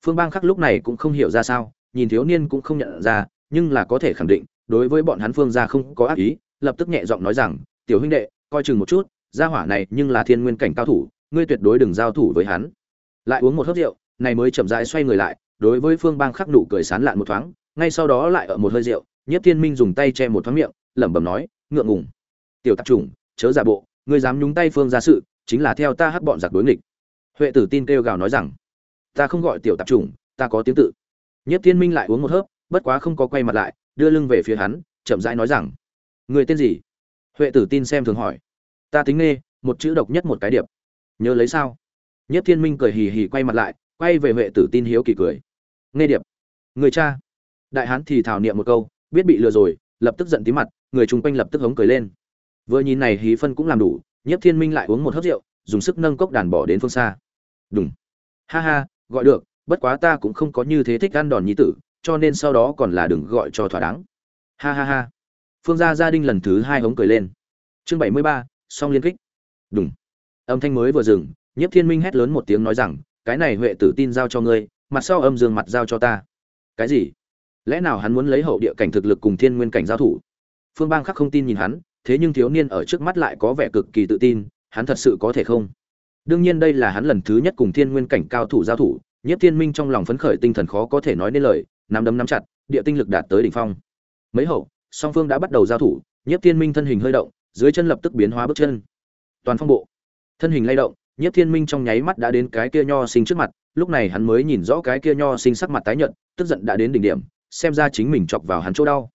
Phương bang khắc lúc này cũng không hiểu ra sao, nhìn thiếu niên cũng không nhận ra, nhưng là có thể khẳng định đối với bọn hắn phương gia không có ác ý, lập tức nhẹ giọng nói rằng, tiểu huynh đệ, coi chừng một chút, gia hỏa này nhưng là thiên nguyên cảnh cao thủ, ngươi tuyệt đối đừng giao thủ với hắn. Lại uống một hớp rượu, này mới chậm rãi xoay người lại, đối với phương bang khắc nụ cười sán lạn một thoáng, ngay sau đó lại ở một hơi rượu nhất thiên minh dùng tay che một thoáng miệng, lẩm bẩm nói, ngượng ngùng. Tiểu tạp chủng, chớ giả bộ, ngươi dám nhúng tay phương gia sự, chính là theo ta hắc bọn giặc đối nghịch. Huệ tử tin kêu gào nói rằng, ta không gọi tiểu tạp chủng, ta có tiếng tự. Nhất thiên minh lại uống một hớp, bất quá không có quay mặt lại đưa lưng về phía hắn, chậm rãi nói rằng, người tên gì? Huệ tử tin xem thường hỏi. Ta tính nghe, một chữ độc nhất một cái điệp. Nhớ lấy sao? Nhất thiên minh cười hì hì quay mặt lại, quay về huệ tử tin hiếu kỳ cười. Nghe điệp. Người cha. Đại hán thì thảo niệm một câu, biết bị lừa rồi, lập tức giận tí mặt, người chung quanh lập tức hống cười lên. Vừa nhìn này hí phân cũng làm đủ nhất thiên minh lại uống một hớp rượu, dùng sức nâng cốc đàn bỏ đến phương xa. Đúng ha ha, gọi được, bất quá ta cũng không có như thế thích ăn đòn nhí tử cho nên sau đó còn là đừng gọi cho thỏa đáng. Ha ha ha. Phương gia gia đình lần thứ hai hống cười lên. Chương bảy mươi ba, song liên kích. Đúng âm thanh mới vừa dừng, nhiếp thiên minh hét lớn một tiếng nói rằng, cái này huệ tử tin giao cho ngươi, mặt sau âm dương mặt giao cho ta. Cái gì? Lẽ nào hắn muốn lấy hậu địa cảnh thực lực cùng thiên nguyên cảnh giao thủ? Phương bang khắc không tin nhìn hắn, thế nhưng thiếu niên ở trước mắt lại có vẻ cực kỳ tự tin, hắn thật sự có thể không? Đương nhiên đây là hắn lần thứ nhất cùng thiên nguyên cảnh cao thủ giao thủ nhất thiên minh trong lòng phấn khởi tinh thần khó có thể nói nên lời nắm đấm nắm chặt, địa tinh lực đạt tới đỉnh phong. Mấy hậu, song phương đã bắt đầu giao thủ, Nhiếp thiên minh thân hình hơi động, dưới chân lập tức biến hóa bước chân. Toàn phong bộ. Thân hình lay động, Nhiếp thiên minh trong nháy mắt đã đến cái kia nho sinh trước mặt, lúc này hắn mới nhìn rõ cái kia nho sinh sắc mặt tái nhợt, tức giận đã đến đỉnh điểm, xem ra chính mình chọc vào hắn chỗ đau.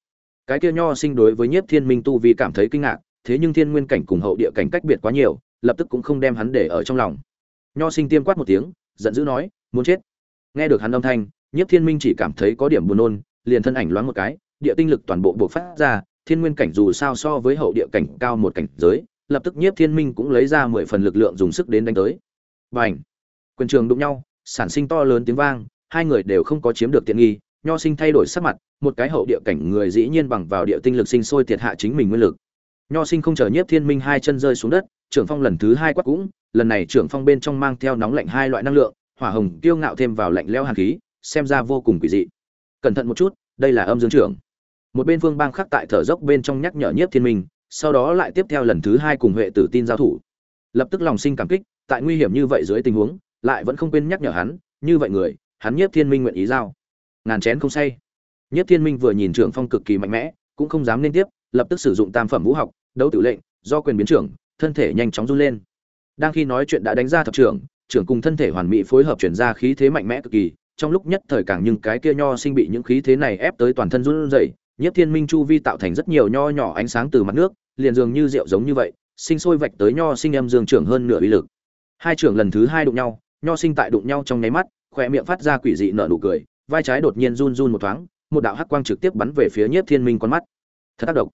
Cái kia nho sinh đối với nhiếp thiên minh tu vi cảm thấy kinh ngạc, thế nhưng thiên nguyên cảnh cùng hậu địa cảnh cách biệt quá nhiều, lập tức cũng không đem hắn để ở trong lòng. Nho sinh tiêm quát một tiếng, giận dữ nói, muốn chết. Nghe được hắn âm thanh nhiếp thiên minh chỉ cảm thấy có điểm buồn nôn, liền thân ảnh loáng một cái, địa tinh lực toàn bộ bộc phát ra, thiên nguyên cảnh dù sao so với hậu địa cảnh cao một cảnh giới, lập tức nhiếp thiên minh cũng lấy ra mười phần lực lượng dùng sức đến đánh tới Bành! quyền trường đụng nhau, sản sinh to lớn tiếng vang, hai người đều không có chiếm được tiện nghi, nho sinh thay đổi sắc mặt, một cái hậu địa cảnh người dĩ nhiên bằng vào địa tinh lực sinh sôi thiệt hạ chính mình nguyên lực nho sinh không chờ nhiếp thiên minh hai chân rơi xuống đất, trưởng phong lần thứ hai quát cũng, lần này trưởng phong bên trong mang theo nóng lạnh hai loại năng lượng, hỏa hồng kiêu ngạo thêm vào lạnh lẽo hàn khí xem ra vô cùng quỷ dị. Cẩn thận một chút, đây là âm dương trưởng. Một bên phương bang khắc tại thở dốc bên trong nhắc nhở nhiếp thiên minh, sau đó lại tiếp theo lần thứ hai cùng huệ tử tin giao thủ. Lập tức lòng sinh cảm kích, tại nguy hiểm như vậy dưới tình huống, lại vẫn không quên nhắc nhở hắn, như vậy người, hắn nhiếp thiên minh nguyện ý giao. Ngàn chén không say. Nhất thiên minh vừa nhìn trưởng phong cực kỳ mạnh mẽ, cũng không dám nên tiếp, lập tức sử dụng tam phẩm vũ học, đấu tử lệnh, do quyền biến trưởng, thân thể nhanh chóng run lên. Đang khi nói chuyện đã đánh ra thập trưởng trưởng cùng thân thể hoàn mỹ phối hợp chuyển ra khí thế mạnh mẽ cực kỳ trong lúc nhất thời càng nhưng cái kia nho sinh bị những khí thế này ép tới toàn thân run rẩy, nhiếp thiên minh chu vi tạo thành rất nhiều nho nhỏ ánh sáng từ mặt nước, liền dường như rượu giống như vậy, sinh sôi vạch tới nho sinh em dương trưởng hơn nửa uy lực. Hai trưởng lần thứ hai đụng nhau, nho sinh tại đụng nhau trong nháy mắt, khỏe miệng phát ra quỷ dị nở nụ cười, vai trái đột nhiên run run một thoáng, một đạo hắc quang trực tiếp bắn về phía nhiếp thiên minh con mắt. Thật tác động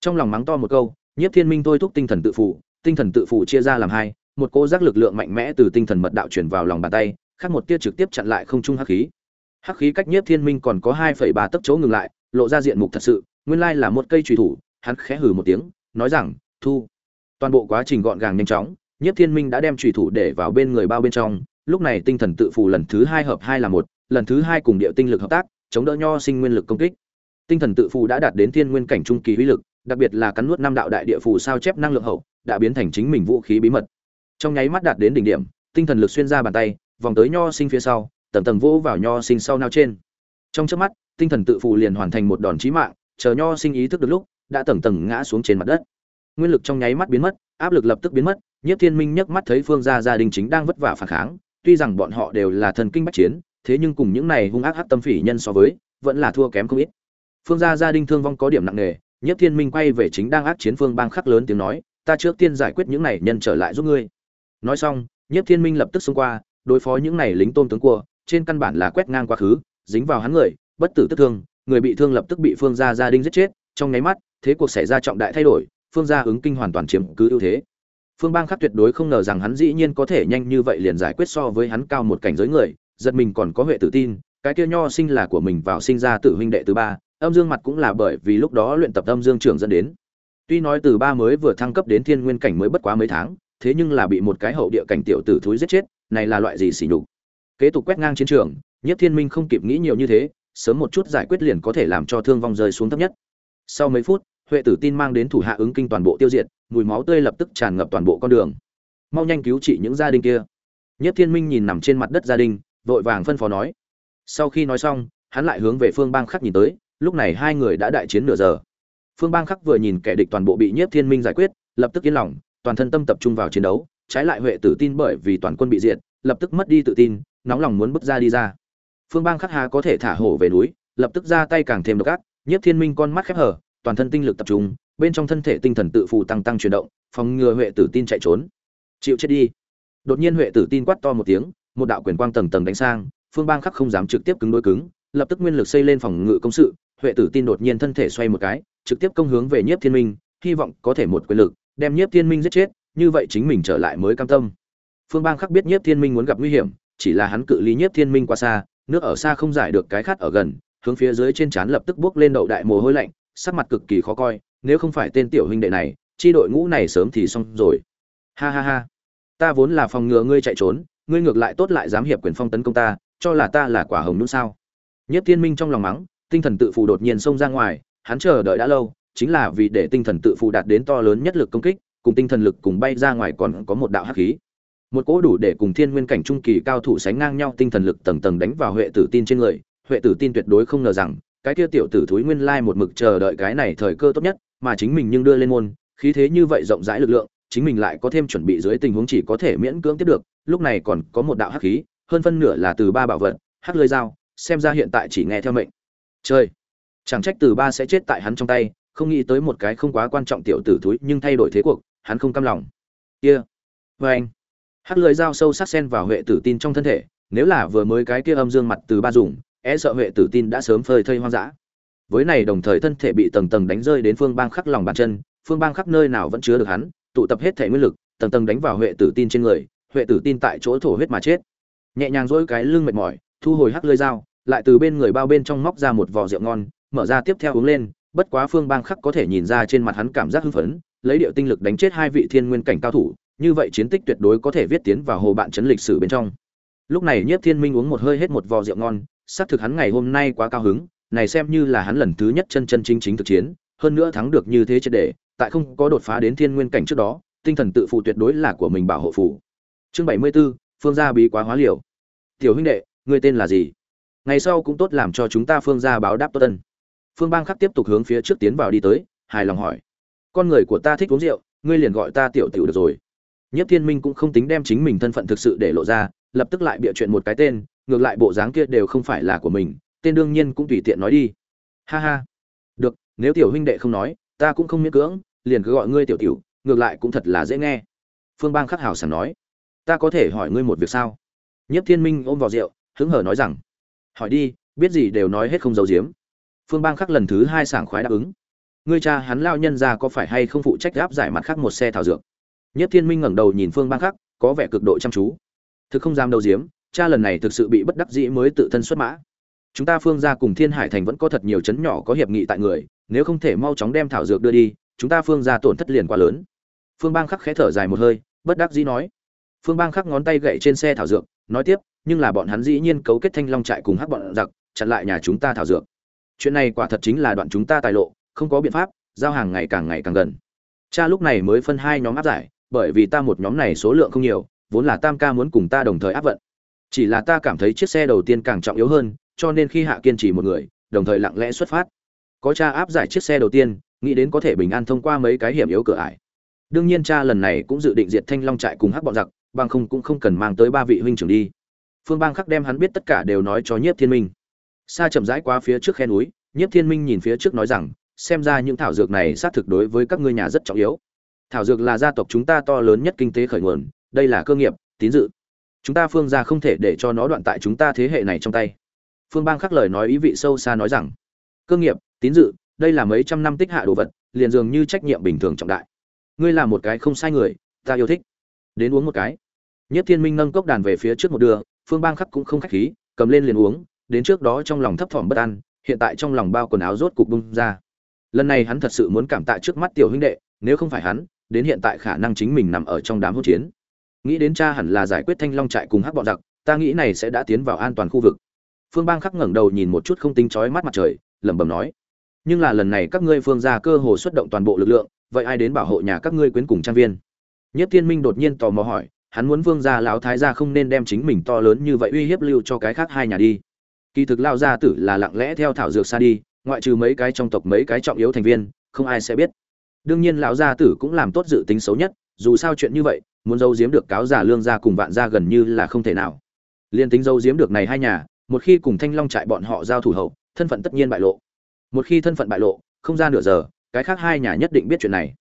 trong lòng mắng to một câu, nhiếp thiên minh thôi thúc tinh thần tự phụ, tinh thần tự phụ chia ra làm hai, một cô giác lực lượng mạnh mẽ từ tinh thần mật đạo chuyển vào lòng bàn tay khác một tia trực tiếp chặn lại không trung hắc khí. Hắc khí cách nhiếp thiên minh còn có hai phẩy ba tấc chỗ ngừng lại, lộ ra diện mục thật sự, nguyên lai là một cây trùy thủ, hắn khẽ hừ một tiếng, nói rằng, thu. Toàn bộ quá trình gọn gàng nhanh chóng, nhiếp thiên minh đã đem trùy thủ để vào bên người bao bên trong, lúc này tinh thần tự phụ lần thứ hai hợp hai là một, lần thứ hai cùng địa tinh lực hợp tác, chống đỡ nho sinh nguyên lực công kích. Tinh thần tự phù đã đạt đến thiên nguyên cảnh trung kỳ uy lực, đặc biệt là cắn nuốt năm đạo đại địa phù sao chép năng lượng hậu, đã biến thành chính mình vũ khí bí mật. Trong nháy mắt đạt đến đỉnh điểm, tinh thần lực xuyên ra bàn tay vòng tới nho sinh phía sau tầng tầng vỗ vào nho sinh sau nao trên trong chớp mắt tinh thần tự phụ liền hoàn thành một đòn chí mạng chờ nho sinh ý thức được lúc đã tầng tầng ngã xuống trên mặt đất nguyên lực trong nháy mắt biến mất áp lực lập tức biến mất nhiếp thiên minh nhấc mắt thấy phương gia gia đình chính đang vất vả phản kháng tuy rằng bọn họ đều là thần kinh bách chiến thế nhưng cùng những này hung ác hắc tâm phỉ nhân so với, vẫn là thua kém không ít. Phương gia gia đình thương vong có điểm nặng nề, nhiếp Thiên Minh quay về chính đang ác chiến phương bang khắc lớn tiếng nói, ta trước tiên giải quyết những này nhân trở lại giúp ngươi. Nói xong, nhiếp Thiên Minh lập tức xông qua, đối phó những này lính tôn tướng cua, trên căn bản là quét ngang quá khứ, dính vào hắn người, bất tử tức thương người bị thương lập tức bị phương gia gia đình giết chết trong nháy mắt thế cuộc xảy ra trọng đại thay đổi phương gia ứng kinh hoàn toàn chiếm cứ ưu thế. Phương bang khắc tuyệt đối không ngờ rằng hắn dĩ nhiên có thể nhanh như vậy liền giải quyết so với hắn cao một cảnh giới người giật mình còn có huệ tự tin cái kia nho sinh là của mình vào sinh ra tự huynh đệ thứ ba âm dương mặt cũng là bởi vì lúc đó luyện tập âm dương trưởng dẫn đến. Tuy nói từ ba mới vừa thăng cấp đến thiên nguyên cảnh mới bất quá mấy tháng thế nhưng là bị một cái hậu địa cảnh tiểu tử thúi giết chết này là loại gì xỉ nhục? Kế tục quét ngang chiến trường nhất thiên minh không kịp nghĩ nhiều như thế, sớm một chút giải quyết liền có thể làm cho thương vong rơi xuống thấp nhất. Sau mấy phút, huệ tử tin mang đến thủ hạ ứng kinh toàn bộ tiêu diệt, mùi máu tươi lập tức tràn ngập toàn bộ con đường. Mau nhanh cứu trị những gia đình kia. Nhất thiên minh nhìn nằm trên mặt đất gia đình, vội vàng phân phó nói. Sau khi nói xong, hắn lại hướng về phương bang khắc nhìn tới, lúc này hai người đã đại chiến nửa giờ. Phương bang khắc vừa nhìn kẻ địch toàn bộ bị nhất thiên minh giải quyết, lập tức yên lòng, toàn thân tâm tập trung vào chiến đấu trái lại huệ tử tin bởi vì toàn quân bị diệt, lập tức mất đi tự tin, nóng lòng muốn bước ra đi ra. Phương bang khắc hà có thể thả hổ về núi, lập tức ra tay càng thêm độc ác nhất thiên minh con mắt khép hở toàn thân tinh lực tập trung, bên trong thân thể tinh thần tự phụ tăng tăng chuyển động, phòng ngừa huệ tử tin chạy trốn. Chịu chết đi. Đột nhiên huệ tử tin quát to một tiếng, một đạo quyền quang tầng tầng đánh sang, phương bang khắc không dám trực tiếp cứng đối cứng, lập tức nguyên lực xây lên phòng ngự công sự, huệ tử tin đột nhiên thân thể xoay một cái, trực tiếp công hướng về nhiếp thiên minh, hy vọng có thể một quyền lực, đem nhiếp thiên minh giết chết như vậy chính mình trở lại mới cam tâm. Phương bang khắc biết nhiếp thiên minh muốn gặp nguy hiểm, chỉ là hắn cự ly nhiếp thiên minh quá xa, nước ở xa không giải được cái khát ở gần, hướng phía dưới trên trán lập tức bước lên đậu đại mồ hôi lạnh, sắc mặt cực kỳ khó coi, nếu không phải tên tiểu huynh đệ này, chi đội ngũ này sớm thì xong rồi. Ha ha ha. Ta vốn là phòng ngừa ngươi chạy trốn, ngươi ngược lại tốt lại dám hiệp quyền phong tấn công ta, cho là ta là quả hồng nhún sao? Nhất thiên minh trong lòng mắng, tinh thần tự phụ đột nhiên xông ra ngoài, hắn chờ đợi đã lâu, chính là vì để tinh thần tự phụ đạt đến to lớn nhất lực công kích cùng tinh thần lực cùng bay ra ngoài còn có một đạo hắc khí. Một cỗ đủ để cùng thiên nguyên cảnh trung kỳ cao thủ sánh ngang nhau tinh thần lực tầng tầng đánh vào huệ tử tin trên người. Huệ tử tin tuyệt đối không ngờ rằng, cái kia tiểu tử thúi nguyên lai một mực chờ đợi cái này thời cơ tốt nhất, mà chính mình nhưng đưa lên môn, khí thế như vậy rộng rãi lực lượng, chính mình lại có thêm chuẩn bị dưới tình huống chỉ có thể miễn cưỡng tiếp được, lúc này còn có một đạo hắc khí, hơn phân nửa là từ ba bảo vật, hắc lưỡi dao, xem ra hiện tại chỉ nghe theo mệnh. Chơi! Chẳng trách từ ba sẽ chết tại hắn trong tay, không nghĩ tới một cái không quá quan trọng tiểu tử thúi nhưng thay đổi thế cuộc hắn không cam lòng. Kia. Với vê anh. Hắc lưỡi dao sâu sắc xen vào huệ tử tin trong thân thể, nếu là vừa mới cái kia âm dương mặt từ ba dùng e sợ huệ tử tin đã sớm phơi thây hoang dã. Với này đồng thời thân thể bị tầng tầng đánh rơi đến phương bang khắc lòng bàn chân, phương bang khắp nơi nào vẫn chứa được hắn, tụ tập hết thể nguyên lực, tầng tầng đánh vào huệ tử tin trên người, huệ tử tin tại chỗ thổ huyết mà chết. Nhẹ nhàng dỗi cái lưng mệt mỏi, thu hồi hắc lưỡi dao, lại từ bên người bao bên trong móc ra một vò rượu ngon, mở ra tiếp theo uống lên, bất quá phương bang khắc có thể nhìn ra trên mặt hắn cảm giác hưng phấn lấy điệu tinh lực đánh chết hai vị thiên nguyên cảnh cao thủ như vậy chiến tích tuyệt đối có thể viết tiến vào hồ bạn trấn lịch sử bên trong. Lúc này nhiếp thiên minh uống một hơi hết một vò rượu ngon xác thực hắn ngày hôm nay quá cao hứng này xem như là hắn lần thứ nhất chân chân chính chính thực chiến hơn nữa thắng được như thế triệt để tại không có đột phá đến thiên nguyên cảnh trước đó tinh thần tự phụ tuyệt đối là của mình bảo hộ phủ chương bảy mươi 74, phương gia bí quá hóa liều. Tiểu huynh đệ ngươi tên là gì? Ngày sau cũng tốt làm cho chúng ta phương gia báo đáp tốt tân. Phương bang khắc tiếp tục hướng phía trước tiến vào đi tới hài lòng hỏi con người của ta thích uống rượu, ngươi liền gọi ta tiểu tiểu được rồi. Nhất thiên minh cũng không tính đem chính mình thân phận thực sự để lộ ra, lập tức lại bịa chuyện một cái tên, ngược lại bộ dáng kia đều không phải là của mình, tên đương nhiên cũng tùy tiện nói đi. Ha ha. Được, nếu tiểu huynh đệ không nói, ta cũng không miễn cưỡng, liền cứ gọi ngươi tiểu tiểu, ngược lại cũng thật là dễ nghe. Phương bang khắc hào sảng nói. Ta có thể hỏi ngươi một việc sao? Nhất thiên minh ôm vào rượu, hứng hở nói rằng. Hỏi đi, biết gì đều nói hết không giấu giếm. Phương bang khắc lần thứ hai sảng khoái đáp ứng ngươi cha hắn lao nhân ra có phải hay không phụ trách gáp giải mặt khác một xe thảo dược? Nhất thiên minh ngẩng đầu nhìn phương bang khắc có vẻ cực độ chăm chú. Thực không dám đầu diếm, cha lần này thực sự bị bất đắc dĩ mới tự thân xuất mã. Chúng ta phương gia cùng thiên hải thành vẫn có thật nhiều chấn nhỏ có hiệp nghị tại người, nếu không thể mau chóng đem thảo dược đưa đi, chúng ta phương gia tổn thất liền quá lớn. Phương bang khắc khẽ thở dài một hơi, bất đắc dĩ nói. Phương bang khắc ngón tay gậy trên xe thảo dược, nói tiếp, nhưng là bọn hắn dĩ nhiên cấu kết thanh long trại cùng hắc bọn giặc, chặn lại nhà chúng ta thảo dược. Chuyện này quả thật chính là đoạn chúng ta tài lộ không có biện pháp, giao hàng ngày càng ngày càng gần. Cha lúc này mới phân hai nhóm áp giải, bởi vì ta một nhóm này số lượng không nhiều, vốn là tam ca muốn cùng ta đồng thời áp vận. Chỉ là ta cảm thấy chiếc xe đầu tiên càng trọng yếu hơn, cho nên khi hạ kiên trì một người, đồng thời lặng lẽ xuất phát. Có cha áp giải chiếc xe đầu tiên, nghĩ đến có thể bình an thông qua mấy cái hiểm yếu cửa ải. Đương nhiên cha lần này cũng dự định diệt thanh long trại cùng hắc bọn giặc, bằng không cũng không cần mang tới ba vị huynh trưởng đi. Phương bang khắc đem hắn biết tất cả đều nói cho nhiếp thiên minh. Xa chậm rãi qua phía trước khe núi, nhiếp thiên minh nhìn phía trước nói rằng xem ra những thảo dược này xác thực đối với các ngươi nhà rất trọng yếu. Thảo dược là gia tộc chúng ta to lớn nhất kinh tế khởi nguồn, đây là cơ nghiệp, tín dự. Chúng ta phương gia không thể để cho nó đoạn tại chúng ta thế hệ này trong tay. Phương bang khắc lời nói ý vị sâu xa nói rằng, cơ nghiệp, tín dự, đây là mấy trăm năm tích hạ đồ vật, liền dường như trách nhiệm bình thường trọng đại. Ngươi là một cái không sai người, ta yêu thích. Đến uống một cái. Nhất thiên minh nâng cốc đàn về phía trước một đường, phương bang khắc cũng không khách khí, cầm lên liền uống, đến trước đó trong lòng thấp thỏm bất an, hiện tại trong lòng bao quần áo rốt cục bung ra lần này hắn thật sự muốn cảm tạ trước mắt tiểu huynh đệ, nếu không phải hắn, đến hiện tại khả năng chính mình nằm ở trong đám hỗn chiến. Nghĩ đến cha hẳn là giải quyết thanh long trại cùng hắc bọn giặc, ta nghĩ này sẽ đã tiến vào an toàn khu vực. Phương bang khắc ngẩng đầu nhìn một chút không tính chói mắt mặt trời, lẩm bẩm nói, nhưng là lần này các ngươi phương ra cơ hồ xuất động toàn bộ lực lượng, vậy ai đến bảo hộ nhà các ngươi quyến cùng trang viên? Nhất thiên minh đột nhiên tò mò hỏi, hắn muốn vương gia lão thái gia không nên đem chính mình to lớn như vậy uy hiếp lưu cho cái khác hai nhà đi. Kỳ thực lao gia tử là lặng lẽ theo thảo dược xa đi ngoại trừ mấy cái trong tộc mấy cái trọng yếu thành viên, không ai sẽ biết. Đương nhiên lão gia tử cũng làm tốt dự tính xấu nhất, dù sao chuyện như vậy, muốn giấu giếm được cáo giả lương gia cùng vạn gia gần như là không thể nào. Liên tính giấu giếm được này hai nhà, một khi cùng thanh long trại bọn họ giao thủ hậu, thân phận tất nhiên bại lộ. Một khi thân phận bại lộ, không ra nửa giờ, cái khác hai nhà nhất định biết chuyện này.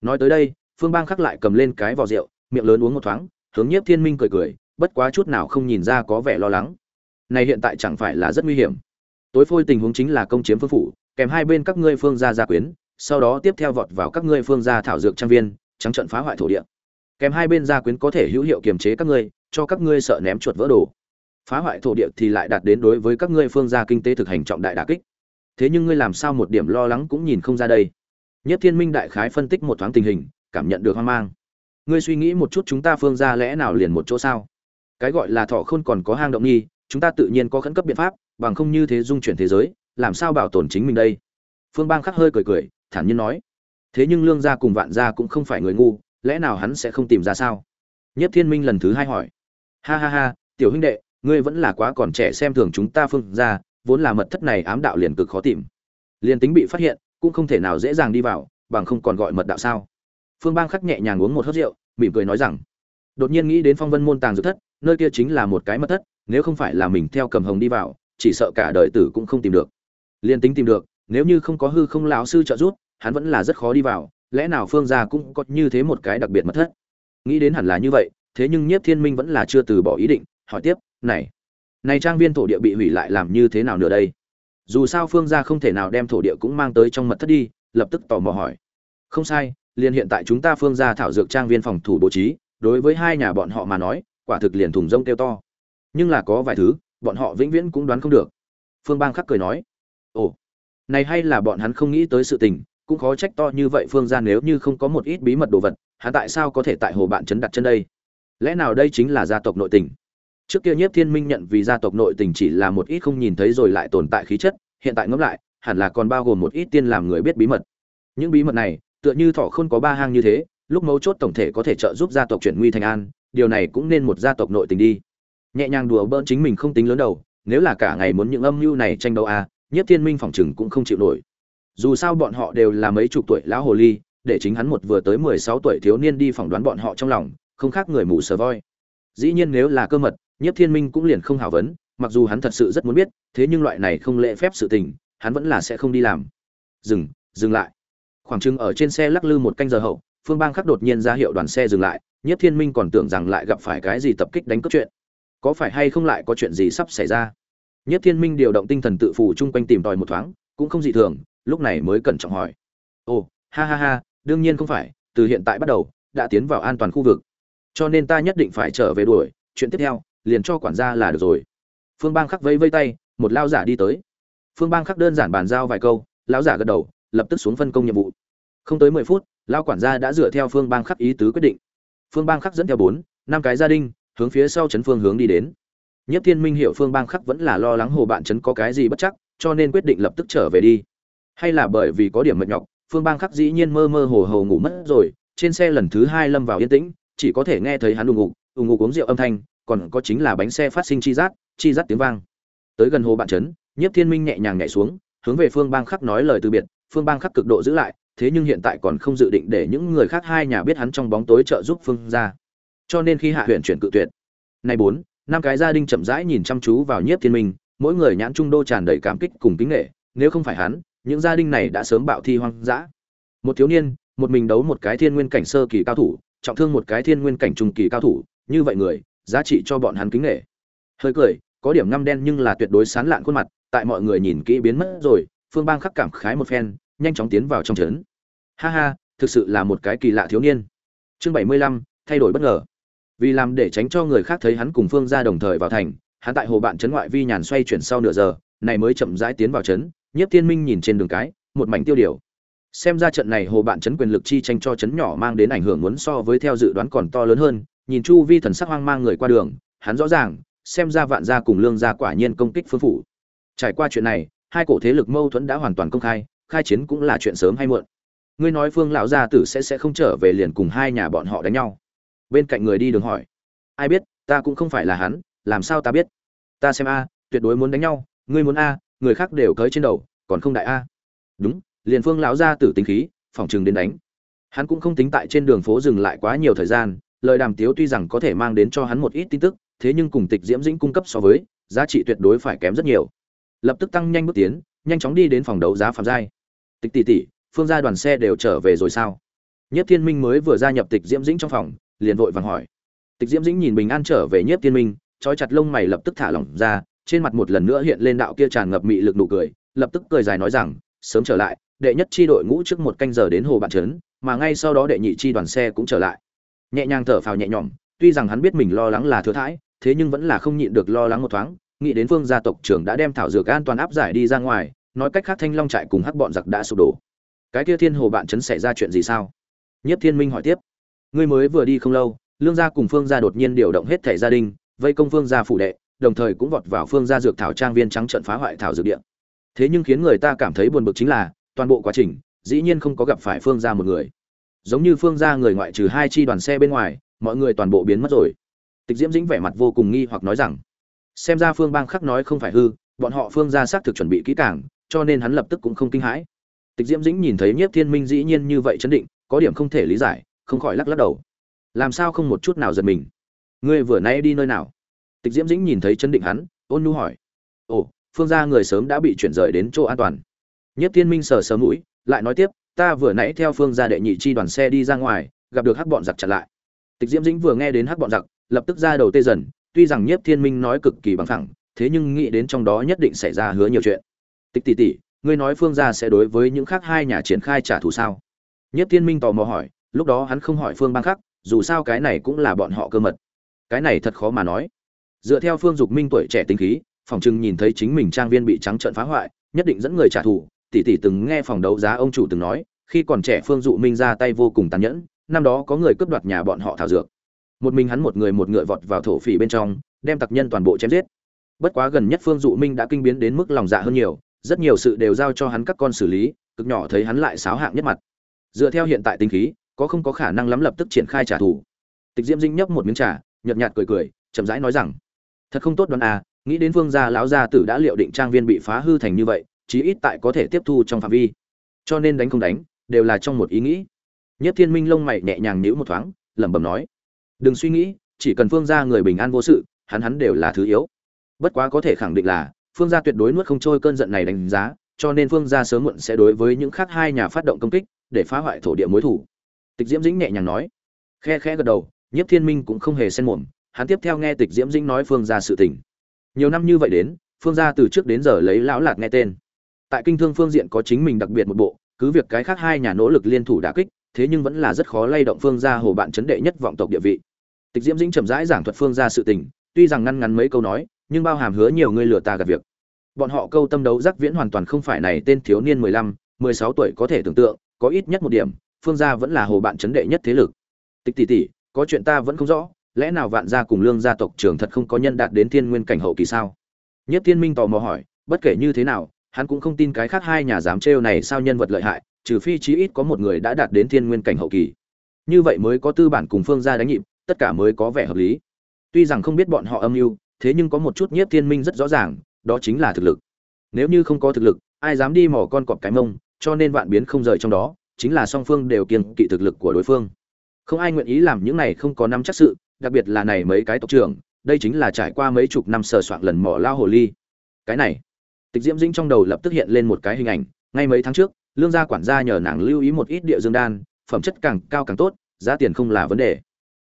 Nói tới đây, phương bang khắc lại cầm lên cái vò rượu, miệng lớn uống một thoáng, hướng nhiếp thiên minh cười cười, bất quá chút nào không nhìn ra có vẻ lo lắng. Này hiện tại chẳng phải là rất nguy hiểm tối phôi tình huống chính là công chiếm phương phủ, kèm hai bên các ngươi phương gia gia quyến, sau đó tiếp theo vọt vào các ngươi phương gia thảo dược trang viên, trắng trận phá hoại thổ địa. Kèm hai bên gia quyến có thể hữu hiệu kiềm chế các ngươi, cho các ngươi sợ ném chuột vỡ đồ. Phá hoại thổ địa thì lại đạt đến đối với các ngươi phương gia kinh tế thực hành trọng đại đả kích. Thế nhưng ngươi làm sao một điểm lo lắng cũng nhìn không ra đây. Nhất thiên minh đại khái phân tích một thoáng tình hình, cảm nhận được hoang mang. Ngươi suy nghĩ một chút chúng ta phương gia lẽ nào liền một chỗ sao? Cái gọi là thọ khôn còn có hang động nghi, chúng ta tự nhiên có khẩn cấp biện pháp bằng không như thế dung chuyển thế giới, làm sao bảo tồn chính mình đây? Phương bang khắc hơi cười cười, thản nhiên nói. Thế nhưng lương gia cùng vạn gia cũng không phải người ngu, lẽ nào hắn sẽ không tìm ra sao? Nhất thiên minh lần thứ hai hỏi. Ha ha ha, tiểu huynh đệ, ngươi vẫn là quá còn trẻ xem thường chúng ta phương gia, vốn là mật thất này ám đạo liền cực khó tìm. Liền tính bị phát hiện, cũng không thể nào dễ dàng đi vào, bằng không còn gọi mật đạo sao? Phương bang khắc nhẹ nhàng uống một hớt rượu, mỉm cười nói rằng, đột nhiên nghĩ đến phong vân môn tàng dược thất, nơi kia chính là một cái mật thất, nếu không phải là mình theo cầm hồng đi vào chỉ sợ cả đời tử cũng không tìm được. Liên tính tìm được, nếu như không có hư không lão sư trợ giúp, hắn vẫn là rất khó đi vào, lẽ nào phương gia cũng có như thế một cái đặc biệt mật thất? Nghĩ đến hẳn là như vậy, thế nhưng nhiếp thiên minh vẫn là chưa từ bỏ ý định, hỏi tiếp, này này trang viên thổ địa bị hủy lại làm như thế nào nữa đây? Dù sao phương gia không thể nào đem thổ địa cũng mang tới trong mật thất đi, lập tức tò mò hỏi. Không sai, liền hiện tại chúng ta phương gia thảo dược trang viên phòng thủ bố trí, đối với hai nhà bọn họ mà nói, quả thực liền thùng rông kêu to. Nhưng là có vài thứ bọn họ vĩnh viễn cũng đoán không được. Phương bang khắc cười nói, ồ, này hay là bọn hắn không nghĩ tới sự tình, cũng khó trách to như vậy phương ra nếu như không có một ít bí mật đồ vật, hắn tại sao có thể tại hồ bạn trấn đặt chân đây? Lẽ nào đây chính là gia tộc nội tình? Trước kia nhiếp thiên minh nhận vì gia tộc nội tình chỉ là một ít không nhìn thấy rồi lại tồn tại khí chất, hiện tại ngẫm lại, hẳn là còn bao gồm một ít tiên làm người biết bí mật. Những bí mật này, tựa như thọ không có ba hang như thế, lúc mấu chốt tổng thể có thể trợ giúp gia tộc chuyển nguy thành an, điều này cũng nên một gia tộc nội tình đi nhẹ nhàng đùa bỡn chính mình không tính lớn đầu, nếu là cả ngày muốn những âm mưu này tranh đấu à nhất thiên minh phỏng chừng cũng không chịu nổi. Dù sao bọn họ đều là mấy chục tuổi lão hồ ly, để chính hắn một vừa tới mười sáu tuổi thiếu niên đi phỏng đoán bọn họ trong lòng, không khác người mù sờ voi. Dĩ nhiên nếu là cơ mật nhất thiên minh cũng liền không hào vấn, mặc dù hắn thật sự rất muốn biết, thế nhưng loại này không lễ phép sự tình, hắn vẫn là sẽ không đi làm. Dừng dừng lại. Khoảng chừng ở trên xe lắc lư một canh giờ hậu, phương bang khắc đột nhiên ra hiệu đoàn xe dừng lại nhất thiên minh còn tưởng rằng lại gặp phải cái gì tập kích đánh cướp chuyện có phải hay không lại có chuyện gì sắp xảy ra? Nhất thiên minh điều động tinh thần tự phủ chung quanh tìm tòi một thoáng, cũng không dị thường, lúc này mới cẩn trọng hỏi. Ồ, ha ha ha, đương nhiên không phải, từ hiện tại bắt đầu, đã tiến vào an toàn khu vực. Cho nên ta nhất định phải trở về đuổi, chuyện tiếp theo, liền cho quản gia là được rồi. Phương bang khắc vây vây tay, một lao giả đi tới. Phương bang khắc đơn giản bàn giao vài câu, lão giả gật đầu, lập tức xuống phân công nhiệm vụ. Không tới mười phút lao quản gia đã dựa theo phương bang khắc ý tứ quyết định. Phương bang khắc dẫn theo bốn, năm cái gia đình hướng phía sau trấn phương hướng đi đến. Nhất thiên minh hiệu phương bang khắc vẫn là lo lắng hồ bạn trấn có cái gì bất chắc, cho nên quyết định lập tức trở về đi. Hay là bởi vì có điểm mệt nhọc, phương bang khắc dĩ nhiên mơ mơ hồ hồ ngủ mất rồi, trên xe lần thứ hai lâm vào yên tĩnh, chỉ có thể nghe thấy hắn ùng ục ùng ục uống rượu âm thanh, còn có chính là bánh xe phát sinh chi rát chi rát tiếng vang. Tới gần hồ bạn trấn nhiếp thiên minh nhẹ nhàng nhảy xuống, hướng về phương bang khắc nói lời từ biệt, phương bang khắc cực độ giữ lại, thế nhưng hiện tại còn không dự định để những người khác hai nhà biết hắn trong bóng tối trợ giúp phương ra cho nên khi hạ huyện chuyển cự tuyệt, nay bốn, năm cái gia đình chậm rãi nhìn chăm chú vào nhiếp thiên minh, mỗi người nhãn trung đô tràn đầy cảm kích cùng kính nghệ nếu không phải hắn, những gia đình này đã sớm bạo thi hoang dã. Một thiếu niên, một mình đấu một cái thiên nguyên cảnh sơ kỳ cao thủ, trọng thương một cái thiên nguyên cảnh trung kỳ cao thủ, như vậy người, giá trị cho bọn hắn kính nghệ hơi cười, có điểm ngăm đen nhưng là tuyệt đối sán lạn khuôn mặt, tại mọi người nhìn kỹ biến mất rồi, phương bang khắc cảm khái một phen, nhanh chóng tiến vào trong trấn. Ha ha, thực sự là một cái kỳ lạ thiếu niên. Chương bảy mươi lăm, thay đổi bất ngờ vì làm để tránh cho người khác thấy hắn cùng phương ra đồng thời vào thành, hắn tại hồ bạn trấn ngoại vi nhàn xoay chuyển sau nửa giờ, này mới chậm rãi tiến vào trấn, nhiếp thiên minh nhìn trên đường cái, một mảnh tiêu điều. Xem ra trận này hồ bạn trấn quyền lực chi tranh cho trấn nhỏ mang đến ảnh hưởng muốn so với theo dự đoán còn to lớn hơn, nhìn chu vi thần sắc hoang mang người qua đường, hắn rõ ràng, xem ra vạn gia cùng lương gia quả nhiên công kích phương phủ. Trải qua chuyện này, hai cổ thế lực mâu thuẫn đã hoàn toàn công khai khai chiến cũng là chuyện sớm hay muộn. Ngươi nói phương lão gia tử sẽ sẽ không trở về liền cùng hai nhà bọn họ đánh nhau bên cạnh người đi đường hỏi. Ai biết, ta cũng không phải là hắn, làm sao ta biết? Ta xem a, tuyệt đối muốn đánh nhau, ngươi muốn a, người khác đều cưới trên đầu, còn không đại a. Đúng, liền phương lão gia tử tính khí phòng chừng đến đánh. Hắn cũng không tính tại trên đường phố dừng lại quá nhiều thời gian, lời đàm tiếu tuy rằng có thể mang đến cho hắn một ít tin tức, thế nhưng cùng tịch diễm dĩnh cung cấp so với, giá trị tuyệt đối phải kém rất nhiều. Lập tức tăng nhanh bước tiến, nhanh chóng đi đến phòng đấu giá phạm giai. Tịch tỷ tỷ, phương gia đoàn xe đều trở về rồi sao? Nhất thiên minh mới vừa gia nhập tịch diễm dĩnh trong phòng liền vội vàng hỏi. Tịch diễm dĩnh nhìn bình an trở về nhất thiên minh, trói chặt lông mày lập tức thả lỏng ra, trên mặt một lần nữa hiện lên đạo kia tràn ngập mị lực nụ cười, lập tức cười dài nói rằng, sớm trở lại, đệ nhất chi đội ngũ trước một canh giờ đến hồ bạn trấn, mà ngay sau đó đệ nhị chi đoàn xe cũng trở lại. Nhẹ nhàng thở phào nhẹ nhõm, tuy rằng hắn biết mình lo lắng là thừa thãi, thế nhưng vẫn là không nhịn được lo lắng một thoáng, nghĩ đến phương gia tộc trưởng đã đem thảo dược an toàn áp giải đi ra ngoài, nói cách khác thanh long trại cùng hắc bọn giặc đã sụp đổ. Cái kia thiên hồ bạn chấn xảy ra chuyện gì sao? Nhất thiên minh hỏi tiếp ngươi mới vừa đi không lâu, lương gia cùng phương gia đột nhiên điều động hết thể gia đình, vây công phương gia phủ đệ, đồng thời cũng vọt vào phương gia dược thảo trang viên trắng trận phá hoại thảo dược điện thế nhưng khiến người ta cảm thấy buồn bực chính là, toàn bộ quá trình, dĩ nhiên không có gặp phải phương gia một người. Giống như phương gia người ngoại trừ hai chi đoàn xe bên ngoài, mọi người toàn bộ biến mất rồi. Tịch diễm dĩnh vẻ mặt vô cùng nghi hoặc nói rằng, xem ra phương bang khắc nói không phải hư, bọn họ phương gia xác thực chuẩn bị kỹ càng, cho nên hắn lập tức cũng không kinh hãi. Tịch diễm dĩnh nhìn thấy nhiếp thiên minh dĩ nhiên như vậy chấn định, có điểm không thể lý giải không khỏi lắc lắc đầu. Làm sao không một chút nào giật mình? Ngươi vừa nay đi nơi nào? Tịch diễm dĩnh nhìn thấy chấn định hắn, ôn nhu hỏi. Ồ, phương gia người sớm đã bị chuyển rời đến chỗ an toàn. Nhất thiên minh sờ sờ mũi, lại nói tiếp, ta vừa nãy theo phương gia đệ nhị chi đoàn xe đi ra ngoài, gặp được hắc bọn giặc chặn lại. Tịch diễm dĩnh vừa nghe đến hắc bọn giặc, lập tức ra đầu tê dần, tuy rằng nhiếp thiên minh nói cực kỳ bằng thẳng, thế nhưng nghĩ đến trong đó nhất định xảy ra hứa nhiều chuyện. Tịch tỷ tỷ, ngươi nói phương gia sẽ đối với những khác hai nhà triển khai trả thù sao? Nhất thiên minh tò mò hỏi lúc đó hắn không hỏi phương bang khác, dù sao cái này cũng là bọn họ cơ mật. Cái này thật khó mà nói. Dựa theo phương dục minh tuổi trẻ tinh khí, phòng trưng nhìn thấy chính mình trang viên bị trắng trợn phá hoại, nhất định dẫn người trả thù. Tỷ tỷ từng nghe phòng đấu giá ông chủ từng nói, khi còn trẻ phương dụ minh ra tay vô cùng tàn nhẫn, năm đó có người cướp đoạt nhà bọn họ thảo dược. Một mình hắn một người một ngựa vọt vào thổ phỉ bên trong, đem tặc nhân toàn bộ chém giết. Bất quá gần nhất phương dụ minh đã kinh biến đến mức lòng dạ hơn nhiều, rất nhiều sự đều giao cho hắn các con xử lý, cực nhỏ thấy hắn lại sáo hạng nhất mặt. Dựa theo hiện tại tinh khí có không có khả năng lắm lập tức triển khai trả thù. Tịch diễm dinh nhấp một miếng trà, nhợt nhạt cười cười, chậm rãi nói rằng, thật không tốt đoán à nghĩ đến phương gia lão gia tử đã liệu định trang viên bị phá hư thành như vậy, chí ít tại có thể tiếp thu trong phạm vi. Cho nên đánh không đánh, đều là trong một ý nghĩ. Nhất thiên minh lông mày nhẹ nhàng nhíu một thoáng, lẩm bẩm nói, đừng suy nghĩ, chỉ cần phương gia người bình an vô sự, hắn hắn đều là thứ yếu. Bất quá có thể khẳng định là phương gia tuyệt đối nuốt không trôi cơn giận này đánh giá, cho nên phương gia sớm muộn sẽ đối với những khác hai nhà phát động công kích, để phá hoại thổ địa mối thủ tịch diễm dĩnh nhẹ nhàng nói. Khe khẽ gật đầu, nhiếp thiên minh cũng không hề xen mồm, hắn tiếp theo nghe tịch diễm dĩnh nói phương gia sự tình. Nhiều năm như vậy đến, phương gia từ trước đến giờ lấy lão lạc nghe tên. Tại kinh thương phương diện có chính mình đặc biệt một bộ, cứ việc cái khác hai nhà nỗ lực liên thủ đả kích, thế nhưng vẫn là rất khó lay động phương gia hồ bạn chấn đệ nhất vọng tộc địa vị. Tịch diễm dĩnh chậm rãi giảng thuật phương gia sự tình, tuy rằng ngăn ngắn mấy câu nói, nhưng bao hàm hứa nhiều người lừa ta gặp việc. Bọn họ câu tâm đấu giác viễn hoàn toàn không phải này tên thiếu niên mười lăm, mười sáu tuổi có thể tưởng tượng, có ít nhất một điểm phương gia vẫn là hồ bạn chấn đệ nhất thế lực. Tịch tỷ tỷ, có chuyện ta vẫn không rõ, lẽ nào vạn gia cùng lương gia tộc trưởng thật không có nhân đạt đến thiên nguyên cảnh hậu kỳ sao? Nhất thiên minh tò mò hỏi, bất kể như thế nào, hắn cũng không tin cái khác hai nhà dám trêu này sao nhân vật lợi hại, trừ phi chí ít có một người đã đạt đến thiên nguyên cảnh hậu kỳ. Như vậy mới có tư bản cùng phương gia đánh nhịp, tất cả mới có vẻ hợp lý. Tuy rằng không biết bọn họ âm mưu, thế nhưng có một chút nhiếp thiên minh rất rõ ràng, đó chính là thực lực. Nếu như không có thực lực, ai dám đi mò con cọp cái mông, cho nên vạn biến không rời trong đó chính là song phương đều kiên kỵ thực lực của đối phương. Không ai nguyện ý làm những này không có năm chắc sự, đặc biệt là này mấy cái tộc trưởng, đây chính là trải qua mấy chục năm sờ soạn lần mỏ lao hồ ly. Cái này, tịch diễm dĩnh trong đầu lập tức hiện lên một cái hình ảnh, ngay mấy tháng trước, lương gia quản gia nhờ nàng lưu ý một ít địa dương đan, phẩm chất càng cao càng tốt, giá tiền không là vấn đề.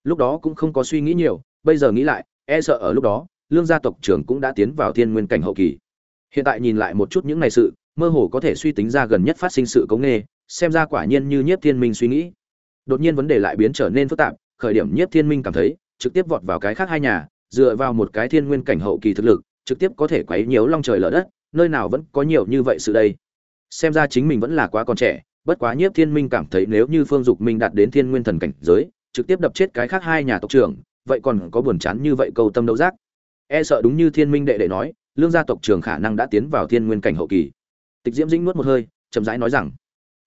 Lúc đó cũng không có suy nghĩ nhiều, bây giờ nghĩ lại e sợ ở lúc đó, lương gia tộc trưởng cũng đã tiến vào thiên nguyên cảnh hậu kỳ. Hiện tại nhìn lại một chút những ngày sự, mơ hồ có thể suy tính ra gần nhất phát sinh sự cống nghề xem ra quả nhiên như nhiếp thiên minh suy nghĩ. Đột nhiên vấn đề lại biến trở nên phức tạp, khởi điểm nhiếp thiên minh cảm thấy, trực tiếp vọt vào cái khác hai nhà, dựa vào một cái thiên nguyên cảnh hậu kỳ thực lực, trực tiếp có thể quấy nhiễu long trời lở đất, nơi nào vẫn có nhiều như vậy sự đây. Xem ra chính mình vẫn là quá còn trẻ, bất quá nhiếp thiên minh cảm thấy nếu như phương dục minh đạt đến thiên nguyên thần cảnh giới, trực tiếp đập chết cái khác hai nhà tộc trưởng, vậy còn có buồn chán như vậy câu tâm đấu giác. E sợ đúng như thiên minh đệ đệ nói, lương gia tộc trưởng khả năng đã tiến vào thiên nguyên cảnh hậu kỳ. Tịch diễm dĩnh nuốt một hơi, chậm rãi nói rằng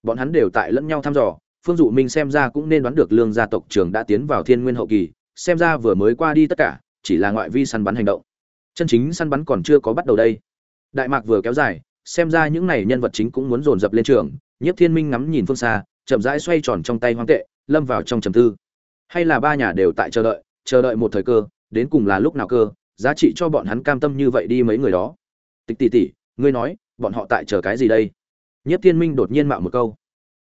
bọn hắn đều tại lẫn nhau thăm dò, phương dụ minh xem ra cũng nên đoán được lương gia tộc trưởng đã tiến vào thiên nguyên hậu kỳ, xem ra vừa mới qua đi tất cả, chỉ là ngoại vi săn bắn hành động. Chân chính săn bắn còn chưa có bắt đầu đây. Đại mạc vừa kéo dài, xem ra những này nhân vật chính cũng muốn dồn dập lên trường, nhiếp thiên minh ngắm nhìn phương xa, chậm rãi xoay tròn trong tay hoang tệ, lâm vào trong trầm tư. Hay là ba nhà đều tại chờ đợi chờ đợi một thời cơ, đến cùng là lúc nào cơ, giá trị cho bọn hắn cam tâm như vậy đi mấy người đó. Tịch tỷ tỷ, ngươi nói, bọn họ tại chờ cái gì đây? Nhiếp thiên minh đột nhiên mạo một câu.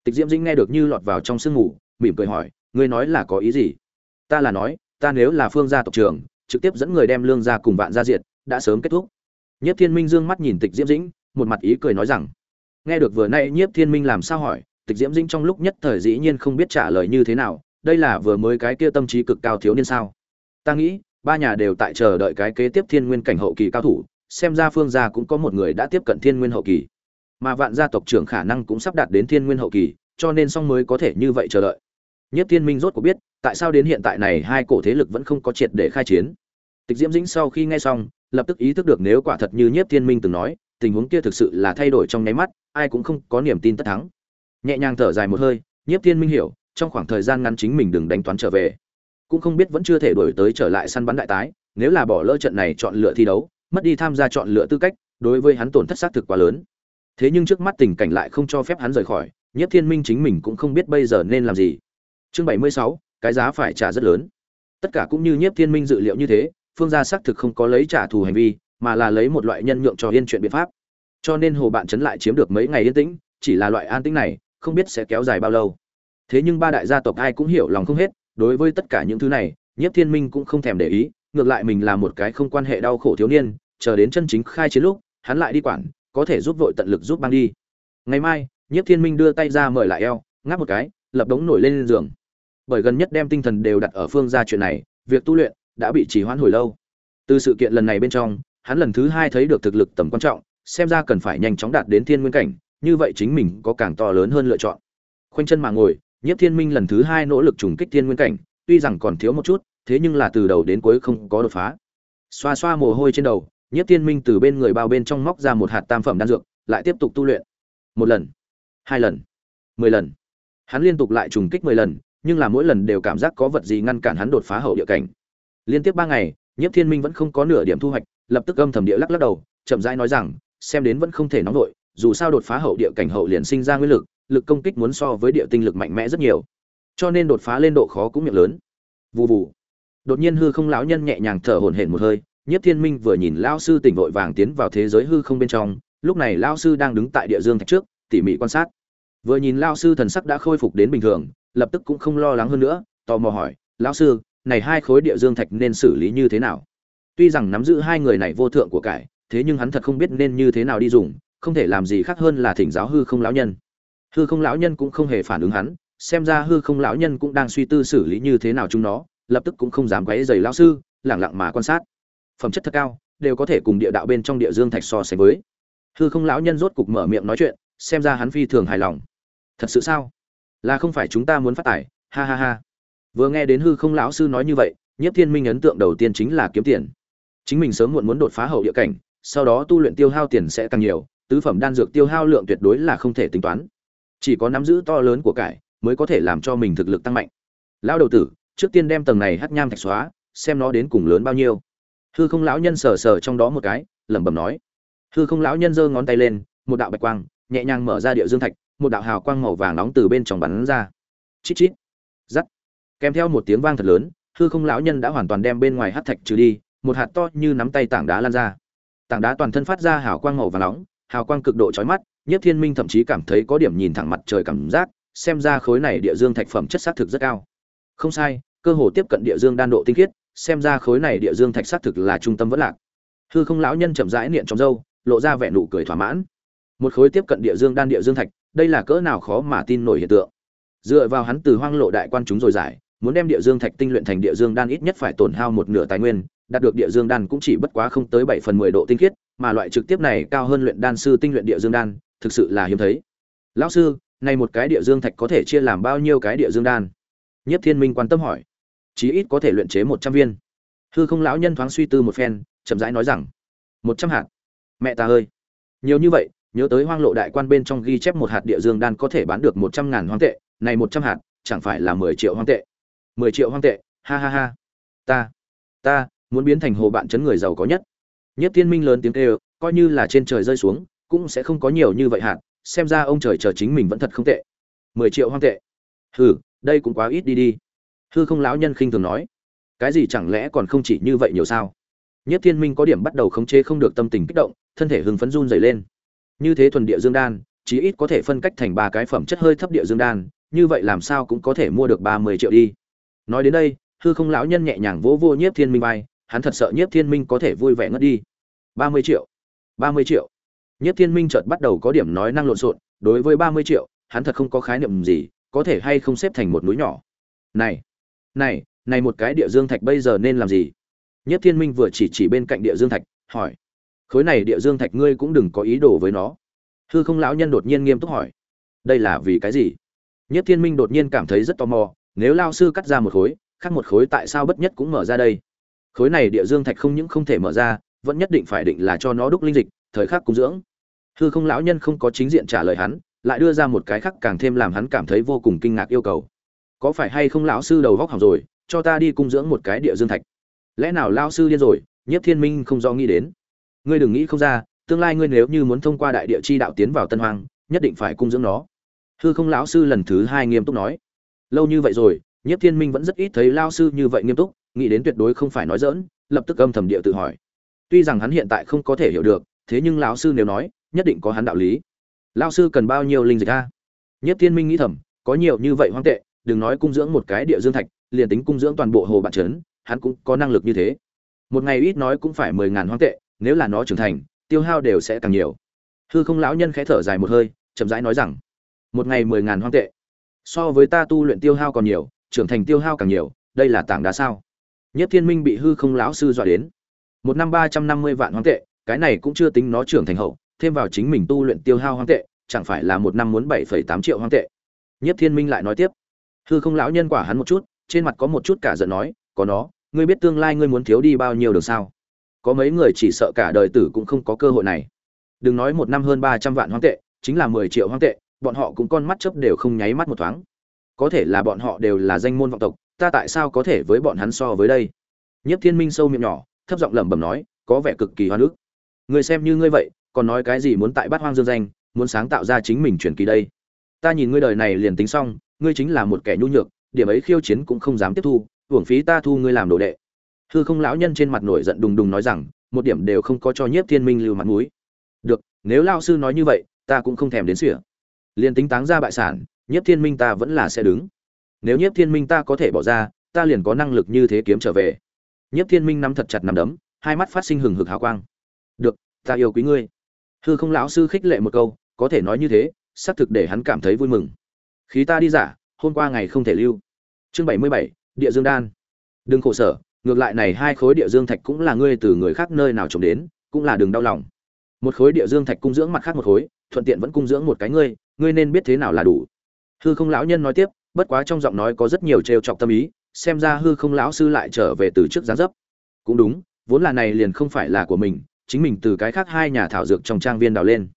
Tịch diễm dĩnh nghe được như lọt vào trong sương ngủ, mỉm cười hỏi, ngươi nói là có ý gì? Ta là nói, ta nếu là phương gia tộc trưởng, trực tiếp dẫn người đem lương gia cùng vạn gia diệt, đã sớm kết thúc. Nhiếp thiên minh dương mắt nhìn tịch diễm dĩnh, một mặt ý cười nói rằng, nghe được vừa nay nhiếp thiên minh làm sao hỏi, tịch diễm dĩnh trong lúc nhất thời dĩ nhiên không biết trả lời như thế nào, đây là vừa mới cái kia tâm trí cực cao thiếu niên sao? Ta nghĩ, ba nhà đều tại chờ đợi cái kế tiếp thiên nguyên cảnh hậu kỳ cao thủ, xem ra phương gia cũng có một người đã tiếp cận thiên nguyên hậu kỳ mà vạn gia tộc trưởng khả năng cũng sắp đạt đến thiên nguyên hậu kỳ, cho nên song mới có thể như vậy chờ đợi. Nhất thiên minh rốt cuộc biết, tại sao đến hiện tại này hai cổ thế lực vẫn không có triệt để khai chiến. Tịch diễm dĩnh sau khi nghe xong, lập tức ý thức được nếu quả thật như nhiếp thiên minh từng nói, tình huống kia thực sự là thay đổi trong nháy mắt, ai cũng không có niềm tin tất thắng. Nhẹ nhàng thở dài một hơi nhiếp thiên minh hiểu, trong khoảng thời gian ngắn chính mình đừng đánh toán trở về. Cũng không biết vẫn chưa thể đổi tới trở lại săn bắn đại tái, nếu là bỏ lỡ trận này chọn lựa thi đấu, mất đi tham gia chọn lựa tư cách, đối với hắn tổn thất xác thực quá lớn thế nhưng trước mắt tình cảnh lại không cho phép hắn rời khỏi, nhất thiên minh chính mình cũng không biết bây giờ nên làm gì. Chương bảy mươi sáu, cái giá phải trả rất lớn. Tất cả cũng như nhiếp thiên minh dự liệu như thế, phương gia xác thực không có lấy trả thù hành vi, mà là lấy một loại nhân nhượng cho yên chuyện biện pháp. Cho nên hồ bạn trấn lại chiếm được mấy ngày yên tĩnh, chỉ là loại an tĩnh này, không biết sẽ kéo dài bao lâu. Thế nhưng ba đại gia tộc ai cũng hiểu lòng không hết, đối với tất cả những thứ này nhiếp thiên minh cũng không thèm để ý, ngược lại mình là một cái không quan hệ đau khổ thiếu niên, chờ đến chân chính khai chiến lúc, hắn lại đi quản có thể giúp vội tận lực giúp băng đi. Ngày mai, nhiếp thiên minh đưa tay ra mời lại eo, ngáp một cái, lập đống nổi lên giường. Bởi gần nhất đem tinh thần đều đặt ở phương gia chuyện này, việc tu luyện đã bị trì hoãn hồi lâu. Từ sự kiện lần này bên trong, hắn lần thứ hai thấy được thực lực tầm quan trọng, xem ra cần phải nhanh chóng đạt đến thiên nguyên cảnh, như vậy chính mình có càng to lớn hơn lựa chọn. Khoanh chân mà ngồi, nhiếp thiên minh lần thứ hai nỗ lực trùng kích thiên nguyên cảnh, tuy rằng còn thiếu một chút, thế nhưng là từ đầu đến cuối không có đột phá. Xoa xoa mồ hôi trên đầu nhiếp thiên minh từ bên người bao bên trong móc ra một hạt tam phẩm đan dược, lại tiếp tục tu luyện. Một lần, hai lần, mười lần. Hắn liên tục lại trùng kích mười lần, nhưng là mỗi lần đều cảm giác có vật gì ngăn cản hắn đột phá hậu địa cảnh. Liên tiếp ba ngày nhiếp thiên minh vẫn không có nửa điểm thu hoạch, lập tức âm thầm địa lắc lắc đầu, chậm rãi nói rằng, xem đến vẫn không thể nóng nổi, dù sao đột phá hậu địa cảnh hậu liền sinh ra nguyên lực lực công kích muốn so với địa tinh lực mạnh mẽ rất nhiều. Cho nên đột phá lên độ khó cũng miệng lớn. Vù vù. Đột nhiên hư không lão nhân nhẹ nhàng thở hổn hển một hơi nhất thiên minh vừa nhìn lão sư tỉnh vội vàng tiến vào thế giới hư không bên trong, lúc này lão sư đang đứng tại địa dương thạch trước, tỉ mỉ quan sát. Vừa nhìn lão sư thần sắc đã khôi phục đến bình thường, lập tức cũng không lo lắng hơn nữa, tò mò hỏi, lão sư, này hai khối địa dương thạch nên xử lý như thế nào? Tuy rằng nắm giữ hai người này vô thượng của cải, thế nhưng hắn thật không biết nên như thế nào đi dùng, không thể làm gì khác hơn là thỉnh giáo hư không lão nhân. Hư không lão nhân cũng không hề phản ứng hắn, xem ra hư không lão nhân cũng đang suy tư xử lý như thế nào chúng nó, lập tức cũng không dám quấy rầy lão sư lặng lặng mà quan sát phẩm chất thật cao, đều có thể cùng địa đạo bên trong địa dương thạch so sánh với. Hư không lão nhân rốt cục mở miệng nói chuyện, xem ra hắn phi thường hài lòng. Thật sự sao? Là không phải chúng ta muốn phát tài, ha ha ha. Vừa nghe đến hư không lão sư nói như vậy nhất thiên minh ấn tượng đầu tiên chính là kiếm tiền. Chính mình sớm muộn muốn đột phá hậu địa cảnh, sau đó tu luyện tiêu hao tiền sẽ càng nhiều, tứ phẩm đan dược tiêu hao lượng tuyệt đối là không thể tính toán. Chỉ có nắm giữ to lớn của cải, mới có thể làm cho mình thực lực tăng mạnh. Lão đầu tử, trước tiên đem tầng này hắt nham thạch xóa, xem nó đến cùng lớn bao nhiêu hư không lão nhân sờ sờ trong đó một cái, lẩm bẩm nói. Hư không lão nhân giơ ngón tay lên, một đạo bạch quang, nhẹ nhàng mở ra địa dương thạch, một đạo hào quang màu vàng nóng từ bên trong bắn ra. Chít chít. Giắt kèm theo một tiếng vang thật lớn, hư không lão nhân đã hoàn toàn đem bên ngoài hát thạch trừ đi, một hạt to như nắm tay tảng đá lan ra. Tảng đá toàn thân phát ra hào quang màu vàng nóng, hào quang cực độ chói mắt nhất thiên minh thậm chí cảm thấy có điểm nhìn thẳng mặt trời cảm giác, xem ra khối này địa dương thạch phẩm chất xác thực rất cao. Không sai, cơ hồ tiếp cận địa dương đan độ tinh khiết xem ra khối này địa dương thạch xác thực là trung tâm vẫn lạc. Hư không lão nhân chậm rãi niệm trong dâu lộ ra vẻ nụ cười thỏa mãn. Một khối tiếp cận địa dương đan địa dương thạch, đây là cỡ nào khó mà tin nổi hiện tượng. Dựa vào hắn từ hoang lộ đại quan chúng rồi giải, muốn đem địa dương thạch tinh luyện thành địa dương đan ít nhất phải tổn hao một nửa tài nguyên, đạt được địa dương đan cũng chỉ bất quá không tới bảy phần mười độ tinh khiết, mà loại trực tiếp này cao hơn luyện đan sư tinh luyện địa dương đan, thực sự là hiếm thấy. Lão sư, này một cái địa dương thạch có thể chia làm bao nhiêu cái địa dương đan? Nhất thiên minh quan tâm hỏi chí ít có thể luyện chế một trăm viên. Hư không lão nhân thoáng suy tư một phen, chậm rãi nói rằng, một trăm hạt? Mẹ ta ơi! Nhiều như vậy, nhớ tới hoang lộ đại quan bên trong ghi chép một hạt địa dương đan có thể bán được một trăm ngàn hoang tệ, này một trăm hạt, chẳng phải là mười triệu hoang tệ? Mười triệu hoang tệ, ha ha ha. Ta ta muốn biến thành hồ bạn chấn người giàu có nhất. Nhất thiên minh lớn tiếng kêu, coi như là trên trời rơi xuống, cũng sẽ không có nhiều như vậy hạt, xem ra ông trời chờ chính mình vẫn thật không tệ. Mười triệu hoang tệ? Hừ, đây cũng quá ít đi đi hư không lão nhân khinh thường nói, cái gì chẳng lẽ còn không chỉ như vậy nhiều sao? Nhất thiên minh có điểm bắt đầu khống chế không được tâm tình kích động, thân thể hưng phấn run dày lên. Như thế thuần địa dương đan, chí ít có thể phân cách thành ba cái phẩm chất hơi thấp địa dương đan, như vậy làm sao cũng có thể mua được ba mươi triệu đi. Nói đến đây, hư không lão nhân nhẹ nhàng vỗ vô nhiếp thiên minh vai, hắn thật sợ nhiếp thiên minh có thể vui vẻ ngất đi. Ba mươi triệu, ba mươi triệu. Nhiếp thiên minh chợt bắt đầu có điểm nói năng lộn xộn, đối với ba mươi triệu, hắn thật không có khái niệm gì, có thể hay không xếp thành một núi nhỏ. Này này này một cái địa dương thạch bây giờ nên làm gì? Nhất thiên minh vừa chỉ chỉ bên cạnh địa dương thạch, hỏi. Khối này địa dương thạch ngươi cũng đừng có ý đồ với nó. Hư không lão nhân đột nhiên nghiêm túc hỏi. Đây là vì cái gì? Nhất thiên minh đột nhiên cảm thấy rất tò mò, nếu lao sư cắt ra một khối, khác một khối tại sao bất nhất cũng mở ra đây? Khối này địa dương thạch không những không thể mở ra, vẫn nhất định phải định là cho nó đúc linh dịch, thời khắc cung dưỡng. Hư không lão nhân không có chính diện trả lời hắn, lại đưa ra một cái khác càng thêm làm hắn cảm thấy vô cùng kinh ngạc yêu cầu có phải hay không lão sư đầu góc hỏng rồi, cho ta đi cung dưỡng một cái địa dương thạch. Lẽ nào lão sư điên rồi nhất thiên minh không do nghĩ đến. Ngươi đừng nghĩ không ra, tương lai ngươi nếu như muốn thông qua đại địa chi đạo tiến vào tân hoàng nhất định phải cung dưỡng nó. Hư không lão sư lần thứ hai nghiêm túc nói. Lâu như vậy rồi nhất thiên minh vẫn rất ít thấy lao sư như vậy nghiêm túc, nghĩ đến tuyệt đối không phải nói dỡn lập tức âm thầm địa tự hỏi. Tuy rằng hắn hiện tại không có thể hiểu được, thế nhưng lão sư nếu nói, nhất định có hắn đạo lý. Lao sư cần bao nhiêu linh dịch a? Nhất thiên minh nghĩ thầm, có nhiều như vậy hoang tệ đừng nói cung dưỡng một cái địa dương thạch, liền tính cung dưỡng toàn bộ hồ bạn trấn, hắn cũng có năng lực như thế. Một ngày ít nói cũng phải mười ngàn hoang tệ, nếu là nó trưởng thành, tiêu hao đều sẽ càng nhiều. Hư không lão nhân khẽ thở dài một hơi, chậm rãi nói rằng, một ngày mười ngàn hoang tệ, so với ta tu luyện tiêu hao còn nhiều, trưởng thành tiêu hao càng nhiều, đây là tảng đá sao? Nhất thiên minh bị hư không lão sư dọa đến. Một năm ba trăm năm mươi vạn hoang tệ, cái này cũng chưa tính nó trưởng thành hậu, thêm vào chính mình tu luyện tiêu hao hoang tệ, chẳng phải là một năm muốn bảy phẩy tám triệu hoang tệ? Nhất thiên minh lại nói tiếp hư không lão nhân quả hắn một chút, trên mặt có một chút cả giận nói, có nó, ngươi biết tương lai ngươi muốn thiếu đi bao nhiêu được sao? Có mấy người chỉ sợ cả đời tử cũng không có cơ hội này. Đừng nói một năm hơn ba trăm vạn hoang tệ, chính là mười triệu hoang tệ, bọn họ cũng con mắt chớp đều không nháy mắt một thoáng. Có thể là bọn họ đều là danh môn vọng tộc, ta tại sao có thể với bọn hắn so với đây? Nhất thiên minh sâu miệng nhỏ, thấp giọng lẩm bẩm nói, có vẻ cực kỳ hoa nước người xem như ngươi vậy, còn nói cái gì muốn tại bát hoang dương danh, muốn sáng tạo ra chính mình truyền kỳ đây? Ta nhìn ngươi đời này liền tính xong ngươi chính là một kẻ nhu nhược, điểm ấy khiêu chiến cũng không dám tiếp thu, hưởng phí ta thu ngươi làm đồ đệ. Hư không lão nhân trên mặt nổi giận đùng đùng nói rằng, một điểm đều không có cho nhiếp thiên minh lưu mặt mũi. Được, nếu lao sư nói như vậy, ta cũng không thèm đến sỉa. Liền tính táng ra bại sản, nhiếp thiên minh ta vẫn là sẽ đứng. Nếu nhiếp thiên minh ta có thể bỏ ra, ta liền có năng lực như thế kiếm trở về. Nhiếp thiên minh nắm thật chặt nắm đấm, hai mắt phát sinh hừng hực hào quang. Được, ta yêu quý ngươi. Hư không lão sư khích lệ một câu, có thể nói như thế, xác thực để hắn cảm thấy vui mừng khí ta đi giả, hôm qua ngày không thể lưu. Chương bảy mươi bảy, địa dương đan. Đừng khổ sở, ngược lại này hai khối địa dương thạch cũng là ngươi từ người khác nơi nào trồng đến, cũng là đừng đau lòng. Một khối địa dương thạch cung dưỡng mặt khác một khối, thuận tiện vẫn cung dưỡng một cái ngươi ngươi nên biết thế nào là đủ. Hư không lão nhân nói tiếp, bất quá trong giọng nói có rất nhiều trêu chọc tâm ý, xem ra hư không lão sư lại trở về từ trước giá dấp. Cũng đúng, vốn là này liền không phải là của mình, chính mình từ cái khác hai nhà thảo dược trong trang viên đào lên.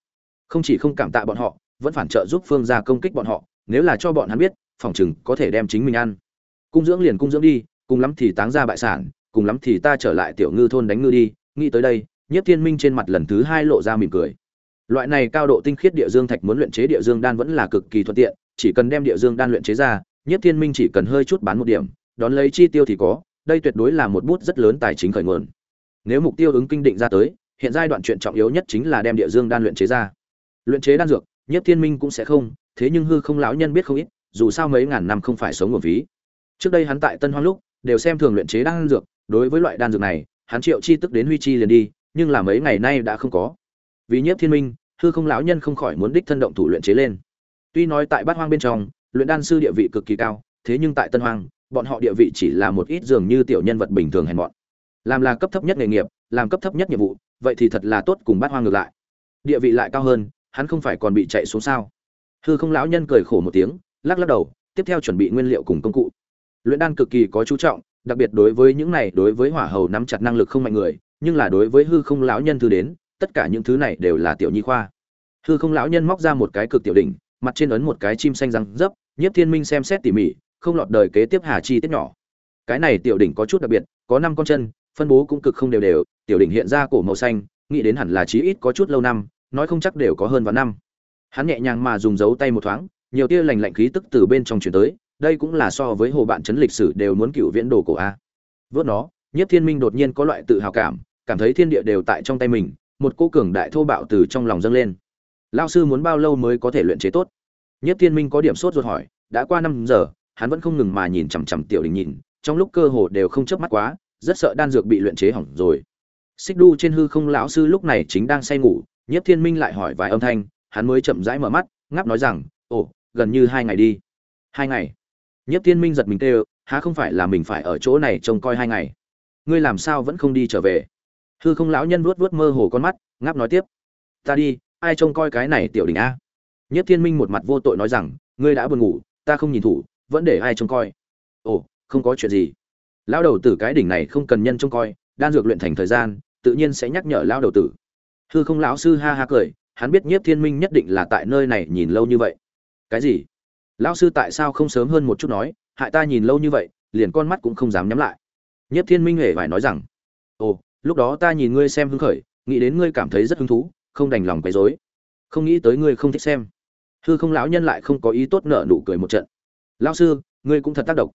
Không chỉ không cảm tạ bọn họ, vẫn phản trợ giúp phương gia công kích bọn họ nếu là cho bọn hắn biết, phòng chừng có thể đem chính mình ăn. Cung dưỡng liền cung dưỡng đi, cùng lắm thì táng ra bại sản, cùng lắm thì ta trở lại tiểu ngư thôn đánh ngư đi. Nghĩ tới đây nhất thiên minh trên mặt lần thứ hai lộ ra mỉm cười. Loại này cao độ tinh khiết địa dương thạch muốn luyện chế địa dương đan vẫn là cực kỳ thuận tiện, chỉ cần đem địa dương đan luyện chế ra nhất thiên minh chỉ cần hơi chút bán một điểm, đón lấy chi tiêu thì có, đây tuyệt đối là một bút rất lớn tài chính khởi nguồn. Nếu mục tiêu ứng kinh định ra tới, hiện giai đoạn chuyện trọng yếu nhất chính là đem địa dương đan luyện chế ra. Luyện chế đan dược nhất thiên minh cũng sẽ không thế nhưng hư không lão nhân biết không ít, dù sao mấy ngàn năm không phải sống nguồn phí. Trước đây hắn tại tân hoang lúc, đều xem thường luyện chế đan dược, đối với loại đan dược này, hắn triệu chi tức đến huy chi liền đi, nhưng là mấy ngày nay đã không có. Vì nhiếp thiên minh, hư không lão nhân không khỏi muốn đích thân động thủ luyện chế lên. Tuy nói tại bát hoang bên trong, luyện đan sư địa vị cực kỳ cao, thế nhưng tại tân hoang, bọn họ địa vị chỉ là một ít dường như tiểu nhân vật bình thường hèn mọn. Làm là cấp thấp nhất nghề nghiệp, làm cấp thấp nhất nhiệm vụ, vậy thì thật là tốt cùng bát hoang ngược lại. Địa vị lại cao hơn, hắn không phải còn bị chạy xuống sao? Hư không lão nhân cười khổ một tiếng, lắc lắc đầu, tiếp theo chuẩn bị nguyên liệu cùng công cụ. Luyện đan cực kỳ có chú trọng, đặc biệt đối với những này, đối với hỏa hầu nắm chặt năng lực không mạnh người, nhưng là đối với hư không lão nhân thư đến, tất cả những thứ này đều là tiểu nhi khoa. Hư không lão nhân móc ra một cái cực tiểu đỉnh, mặt trên ấn một cái chim xanh răng dấp, nhiếp thiên minh xem xét tỉ mỉ, không lọt đời kế tiếp hà chi tiết nhỏ. Cái này tiểu đỉnh có chút đặc biệt, có năm con chân, phân bố cũng cực không đều đều, tiểu đỉnh hiện ra cổ màu xanh, nghĩ đến hẳn là chí ít có chút lâu năm, nói không chắc đều có hơn vạn năm hắn nhẹ nhàng mà dùng dấu tay một thoáng, nhiều tia lành lạnh khí tức từ bên trong chuyển tới, đây cũng là so với hồ bạn chấn lịch sử đều muốn cựu viễn đồ cổ a. Vớt nó Nhất thiên minh đột nhiên có loại tự hào cảm cảm thấy thiên địa đều tại trong tay mình, một cô cường đại thô bạo từ trong lòng dâng lên. Lao sư muốn bao lâu mới có thể luyện chế tốt? Nhất thiên minh có điểm sốt ruột hỏi, đã qua năm giờ, hắn vẫn không ngừng mà nhìn chằm chằm tiểu đình nhìn, trong lúc cơ hồ đều không chớp mắt quá, rất sợ đan dược bị luyện chế hỏng rồi. Xích đu trên hư không lão sư lúc này chính đang say ngủ Nhất thiên minh lại hỏi vài âm thanh hắn mới chậm rãi mở mắt ngáp nói rằng ồ gần như hai ngày đi. Hai ngày? Nhất thiên minh giật mình tê, há không phải là mình phải ở chỗ này trông coi hai ngày? Ngươi làm sao vẫn không đi trở về? Hư không lão nhân vuốt vuốt mơ hồ con mắt ngáp nói tiếp ta đi ai trông coi cái này tiểu đình a? Nhất thiên minh một mặt vô tội nói rằng ngươi đã buồn ngủ ta không nhìn thủ vẫn để ai trông coi. Ồ không có chuyện gì. Lão đầu tử cái đỉnh này không cần nhân trông coi đan dược luyện thành thời gian tự nhiên sẽ nhắc nhở lão đầu tử. Hư không lão sư ha ha cười hắn biết nhiếp thiên minh nhất định là tại nơi này nhìn lâu như vậy. Cái gì? Lão sư tại sao không sớm hơn một chút nói, hại ta nhìn lâu như vậy, liền con mắt cũng không dám nhắm lại. Nhiếp thiên minh hề phải nói rằng, ồ, lúc đó ta nhìn ngươi xem hứng khởi, nghĩ đến ngươi cảm thấy rất hứng thú, không đành lòng quấy rối. Không nghĩ tới ngươi không thích xem. Hư không lão nhân lại không có ý tốt nợ nụ cười một trận. Lão sư, ngươi cũng thật tác động.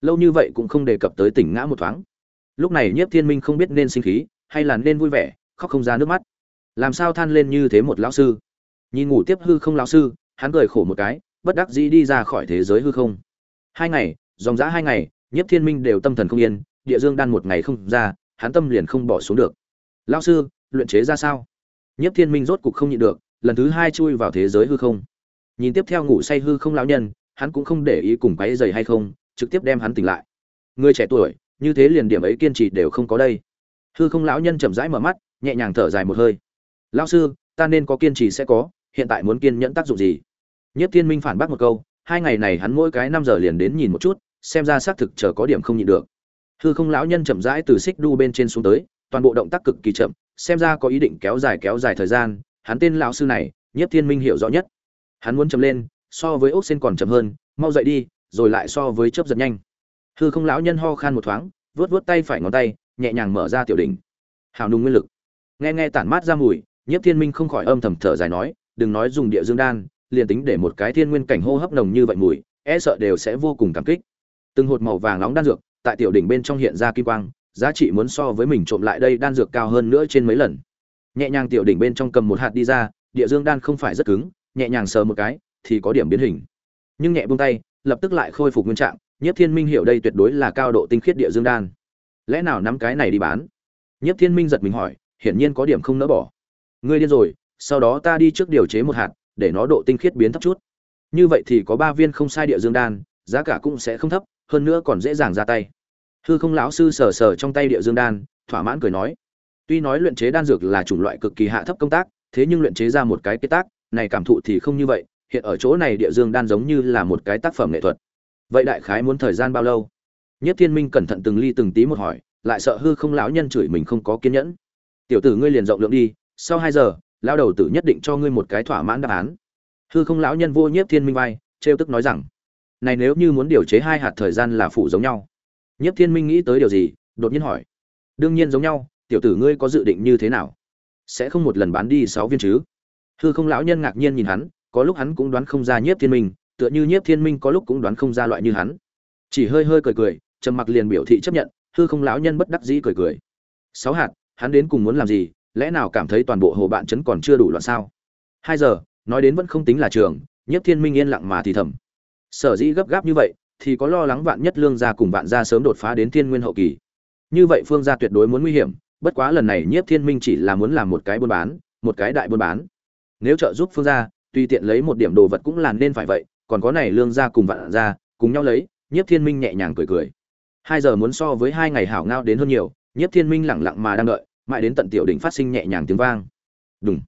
Lâu như vậy cũng không đề cập tới tỉnh ngã một thoáng. Lúc này nhiếp thiên minh không biết nên sinh khí, hay là nên vui vẻ, khóc không ra nước mắt làm sao than lên như thế một lão sư? Nhìn ngủ tiếp hư không lão sư, hắn cười khổ một cái, bất đắc dĩ đi ra khỏi thế giới hư không. Hai ngày, dòng dã hai ngày, nhiếp thiên minh đều tâm thần không yên, địa dương đan một ngày không ra, hắn tâm liền không bỏ xuống được. Lão sư, luyện chế ra sao? Nhiếp thiên minh rốt cục không nhịn được, lần thứ hai chui vào thế giới hư không. Nhìn tiếp theo ngủ say hư không lão nhân, hắn cũng không để ý cùng quấy dày hay không, trực tiếp đem hắn tỉnh lại. Người trẻ tuổi, như thế liền điểm ấy kiên trì đều không có đây. Hư không lão nhân chậm rãi mở mắt, nhẹ nhàng thở dài một hơi lão sư, ta nên có kiên trì sẽ có, hiện tại muốn kiên nhẫn tác dụng gì? Nhất thiên minh phản bác một câu, hai ngày này hắn mỗi cái năm giờ liền đến nhìn một chút, xem ra xác thực chờ có điểm không nhịn được. Hư không lão nhân chậm rãi từ xích đu bên trên xuống tới, toàn bộ động tác cực kỳ chậm, xem ra có ý định kéo dài kéo dài thời gian, hắn tên lão sư này, nhất thiên minh hiểu rõ nhất. Hắn muốn chậm lên, so với ốc sen còn chậm hơn, mau dậy đi, rồi lại so với chớp giật nhanh. Hư không lão nhân ho khan một thoáng vớt vớt tay phải ngón tay, nhẹ nhàng mở ra tiểu đỉnh. Hào nung nguyên lực. Nghe nghe tản mát ra mùi nhất thiên minh không khỏi âm thầm thở dài nói, đừng nói dùng địa dương đan, liền tính để một cái thiên nguyên cảnh hô hấp nồng như vậy mùi e sợ đều sẽ vô cùng cảm kích. Từng hột màu vàng nóng đan dược tại tiểu đỉnh bên trong hiện ra kim quang, giá trị muốn so với mình trộm lại đây đan dược cao hơn nữa trên mấy lần. Nhẹ nhàng tiểu đỉnh bên trong cầm một hạt đi ra, địa dương đan không phải rất cứng, nhẹ nhàng sờ một cái thì có điểm biến hình. Nhưng nhẹ buông tay, lập tức lại khôi phục nguyên trạng nhất thiên minh hiểu đây tuyệt đối là cao độ tinh khiết địa dương đan. Lẽ nào nắm cái này đi bán? Nhất thiên minh giật mình hỏi, hiển nhiên có điểm không nỡ bỏ ngươi điên rồi, sau đó ta đi trước điều chế một hạt, để nó độ tinh khiết biến thấp chút. Như vậy thì có ba viên không sai địa dương đan, giá cả cũng sẽ không thấp, hơn nữa còn dễ dàng ra tay. Hư không lão sư sờ sờ trong tay địa dương đan, thỏa mãn cười nói. Tuy nói luyện chế đan dược là chủng loại cực kỳ hạ thấp công tác, thế nhưng luyện chế ra một cái kế tác, này cảm thụ thì không như vậy, hiện ở chỗ này địa dương đan giống như là một cái tác phẩm nghệ thuật. Vậy đại khái muốn thời gian bao lâu? Nhất thiên minh cẩn thận từng ly từng tí một hỏi, lại sợ hư không lão nhân chửi mình không có kiên nhẫn. Tiểu tử ngươi liền rộng lượng đi sau hai giờ, lão đầu tử nhất định cho ngươi một cái thỏa mãn đáp án. Hư không lão nhân vô nhiếp thiên minh vai, trêu tức nói rằng, này nếu như muốn điều chế hai hạt thời gian là phụ giống nhau. Nhiếp thiên minh nghĩ tới điều gì, đột nhiên hỏi, đương nhiên giống nhau, tiểu tử ngươi có dự định như thế nào? Sẽ không một lần bán đi sáu viên chứ? Hư không lão nhân ngạc nhiên nhìn hắn, có lúc hắn cũng đoán không ra nhiếp thiên minh, tựa như nhiếp thiên minh có lúc cũng đoán không ra loại như hắn. Chỉ hơi hơi cười cười, trầm mặc liền biểu thị chấp nhận, hư không lão nhân bất đắc dĩ cười cười. Sáu hạt, hắn đến cùng muốn làm gì lẽ nào cảm thấy toàn bộ hồ bạn chấn còn chưa đủ loạn sao? Hai giờ, nói đến vẫn không tính là trường, nhiếp thiên minh yên lặng mà thì thầm. Sở dĩ gấp gáp như vậy, thì có lo lắng vạn nhất lương gia cùng vạn gia sớm đột phá đến thiên nguyên hậu kỳ. Như vậy phương gia tuyệt đối muốn nguy hiểm, bất quá lần này nhiếp thiên minh chỉ là muốn làm một cái buôn bán, một cái đại buôn bán. Nếu trợ giúp phương gia, tùy tiện lấy một điểm đồ vật cũng là nên phải vậy, còn có này lương gia cùng vạn gia, cùng nhau lấy, nhiếp thiên minh nhẹ nhàng cười cười. Hai giờ muốn so với hai ngày hảo ngao đến hơn nhiều, nhiếp thiên minh lẳng lặng mà đang đợi mãi đến tận tiểu đỉnh phát sinh nhẹ nhàng tiếng vang. Đúng